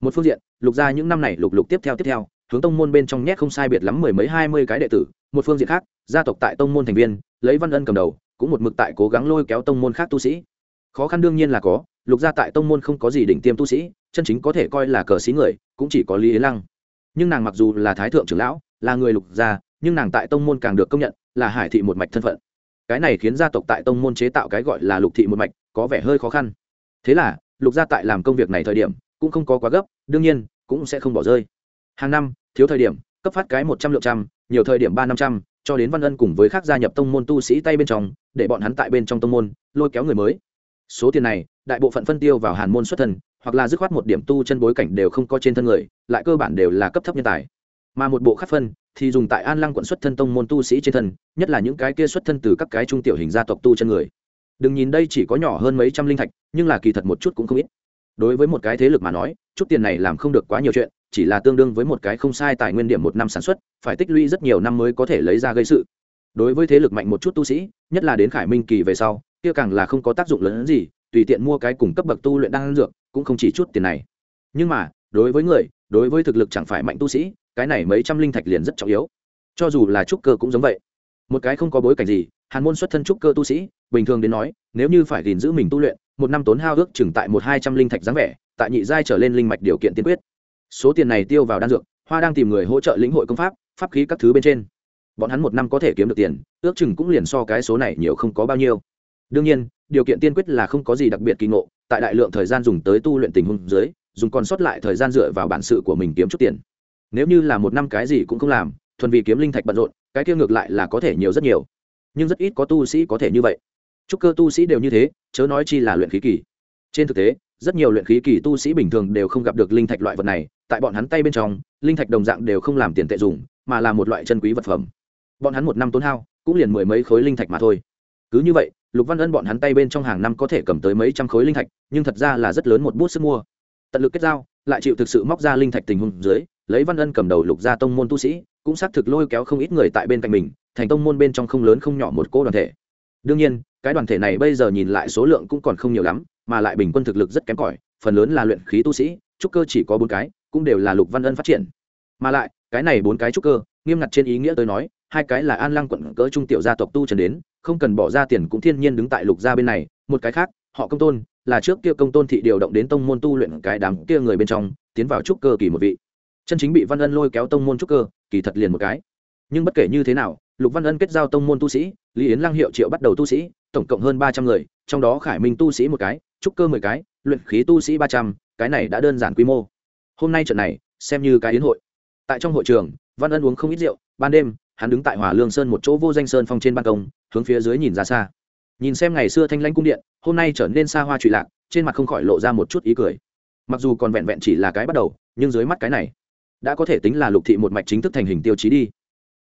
Một phương diện, lục gia những năm này lục lục tiếp theo tiếp theo, hướng tông môn bên trong nhét không sai biệt lắm mười mấy, hai mươi cái đệ tử. Một phương diện khác, gia tộc tại tông môn thành viên, lấy văn ân cầm đầu, cũng một mực tại cố gắng lôi kéo tông môn khác tu sĩ. Khó khăn đương nhiên là có, lục gia tại tông môn không có gì đỉnh tiêm tu sĩ, chân chính có thể coi là cờ xí người, cũng chỉ có lý yến lăng. Nhưng nàng mặc dù là thái thượng trưởng lão là người lục gia, nhưng nàng tại tông môn càng được công nhận là hải thị một mạch thân phận. Cái này khiến gia tộc tại tông môn chế tạo cái gọi là lục thị một mạch có vẻ hơi khó khăn. Thế là, lục gia tại làm công việc này thời điểm cũng không có quá gấp, đương nhiên cũng sẽ không bỏ rơi. Hàng năm, thiếu thời điểm, cấp phát cái một trăm lượng trăm, nhiều thời điểm ba năm trăm, cho đến văn ân cùng với khác gia nhập tông môn tu sĩ tay bên trong, để bọn hắn tại bên trong tông môn lôi kéo người mới. Số tiền này, đại bộ phận phân tiêu vào hàn môn xuất thân, hoặc là dứt khoát một điểm tu chân bối cảnh đều không có trên thân người, lại cơ bản đều là cấp thấp nhân tài mà một bộ khắc phân thì dùng tại an lăng quận xuất thân tông môn tu sĩ trên thân, nhất là những cái kia xuất thân từ các cái trung tiểu hình gia tộc tu chân người. Đừng nhìn đây chỉ có nhỏ hơn mấy trăm linh thạch, nhưng là kỳ thật một chút cũng không ít. Đối với một cái thế lực mà nói, chút tiền này làm không được quá nhiều chuyện, chỉ là tương đương với một cái không sai tài nguyên điểm một năm sản xuất, phải tích lũy rất nhiều năm mới có thể lấy ra gây sự. Đối với thế lực mạnh một chút tu sĩ, nhất là đến khải minh kỳ về sau, kia càng là không có tác dụng lớn hơn gì, tùy tiện mua cái cùng cấp bậc tu luyện đang dược, cũng không chỉ chút tiền này. Nhưng mà, đối với người, đối với thực lực chẳng phải mạnh tu sĩ cái này mấy trăm linh thạch liền rất trọng yếu. Cho dù là trúc cơ cũng giống vậy. Một cái không có bối cảnh gì, hàn môn xuất thân trúc cơ tu sĩ, bình thường đến nói, nếu như phải gìn giữ mình tu luyện, một năm tốn hao ước chừng tại một hai trăm linh thạch dáng vẻ, tại nhị giai trở lên linh mạch điều kiện tiên quyết. Số tiền này tiêu vào đan dược, hoa đang tìm người hỗ trợ lĩnh hội công pháp pháp khí các thứ bên trên. Bọn hắn một năm có thể kiếm được tiền, ước chừng cũng liền so cái số này nhiều không có bao nhiêu. Đương nhiên, điều kiện tiên quyết là không có gì đặc biệt kỳ ngộ, tại đại lượng thời gian dùng tới tu luyện tình huống dưới, dùng còn sót lại thời gian dựa vào bản sự của mình kiếm chút tiền nếu như là một năm cái gì cũng không làm, thuần vì kiếm linh thạch bận rộn, cái kia ngược lại là có thể nhiều rất nhiều. Nhưng rất ít có tu sĩ có thể như vậy. Chúc cơ tu sĩ đều như thế, chớ nói chi là luyện khí kỳ. Trên thực tế, rất nhiều luyện khí kỳ tu sĩ bình thường đều không gặp được linh thạch loại vật này, tại bọn hắn tay bên trong, linh thạch đồng dạng đều không làm tiền tệ dùng, mà là một loại chân quý vật phẩm. Bọn hắn một năm tốn hao, cũng liền mười mấy khối linh thạch mà thôi. Cứ như vậy, lục văn ân bọn hắn tay bên trong hàng năm có thể cầm tới mấy trăm khối linh thạch, nhưng thật ra là rất lớn một bút sức mua. Tận lực kết giao, lại chịu thực sự móc ra linh thạch tình huống dưới lấy văn ân cầm đầu lục gia tông môn tu sĩ, cũng xác thực lôi kéo không ít người tại bên cạnh mình, thành tông môn bên trong không lớn không nhỏ một cô đoàn thể. Đương nhiên, cái đoàn thể này bây giờ nhìn lại số lượng cũng còn không nhiều lắm, mà lại bình quân thực lực rất kém cỏi, phần lớn là luyện khí tu sĩ, trúc cơ chỉ có bốn cái, cũng đều là lục văn ân phát triển. Mà lại, cái này bốn cái trúc cơ, nghiêm ngặt trên ý nghĩa tới nói, hai cái là an lăng quận cỡ trung tiểu gia tộc tu trần đến, không cần bỏ ra tiền cũng thiên nhiên đứng tại lục gia bên này, một cái khác, họ công tôn, là trước kia công tôn thị điều động đến tông môn tu luyện cái đám kia người bên trong, tiến vào trúc cơ kỳ một vị chân chính bị văn ân lôi kéo tông môn trúc cơ, kỳ thật liền một cái. Nhưng bất kể như thế nào, lục văn ân kết giao tông môn tu sĩ, lý yến lăng hiệu triệu bắt đầu tu sĩ, tổng cộng hơn ba trăm người, trong đó khải minh tu sĩ một cái, trúc cơ mười cái, luyện khí tu sĩ ba trăm, cái này đã đơn giản quy mô. Hôm nay trận này, xem như cái yến hội. Tại trong hội trường, văn ân uống không ít rượu, ban đêm, hắn đứng tại hòa lương sơn một chỗ vô danh sơn phong trên ban công, hướng phía dưới nhìn ra xa. Nhìn xem ngày xưa thanh lãnh cung điện, hôm nay trở nên xa hoa trụy lạc, trên mặt không khỏi lộ ra một chút ý cười. Mặc dù còn vẹn vẹn chỉ là cái bắt đầu, nhưng dưới mắt cái này đã có thể tính là lục thị một mạch chính thức thành hình tiêu chí đi.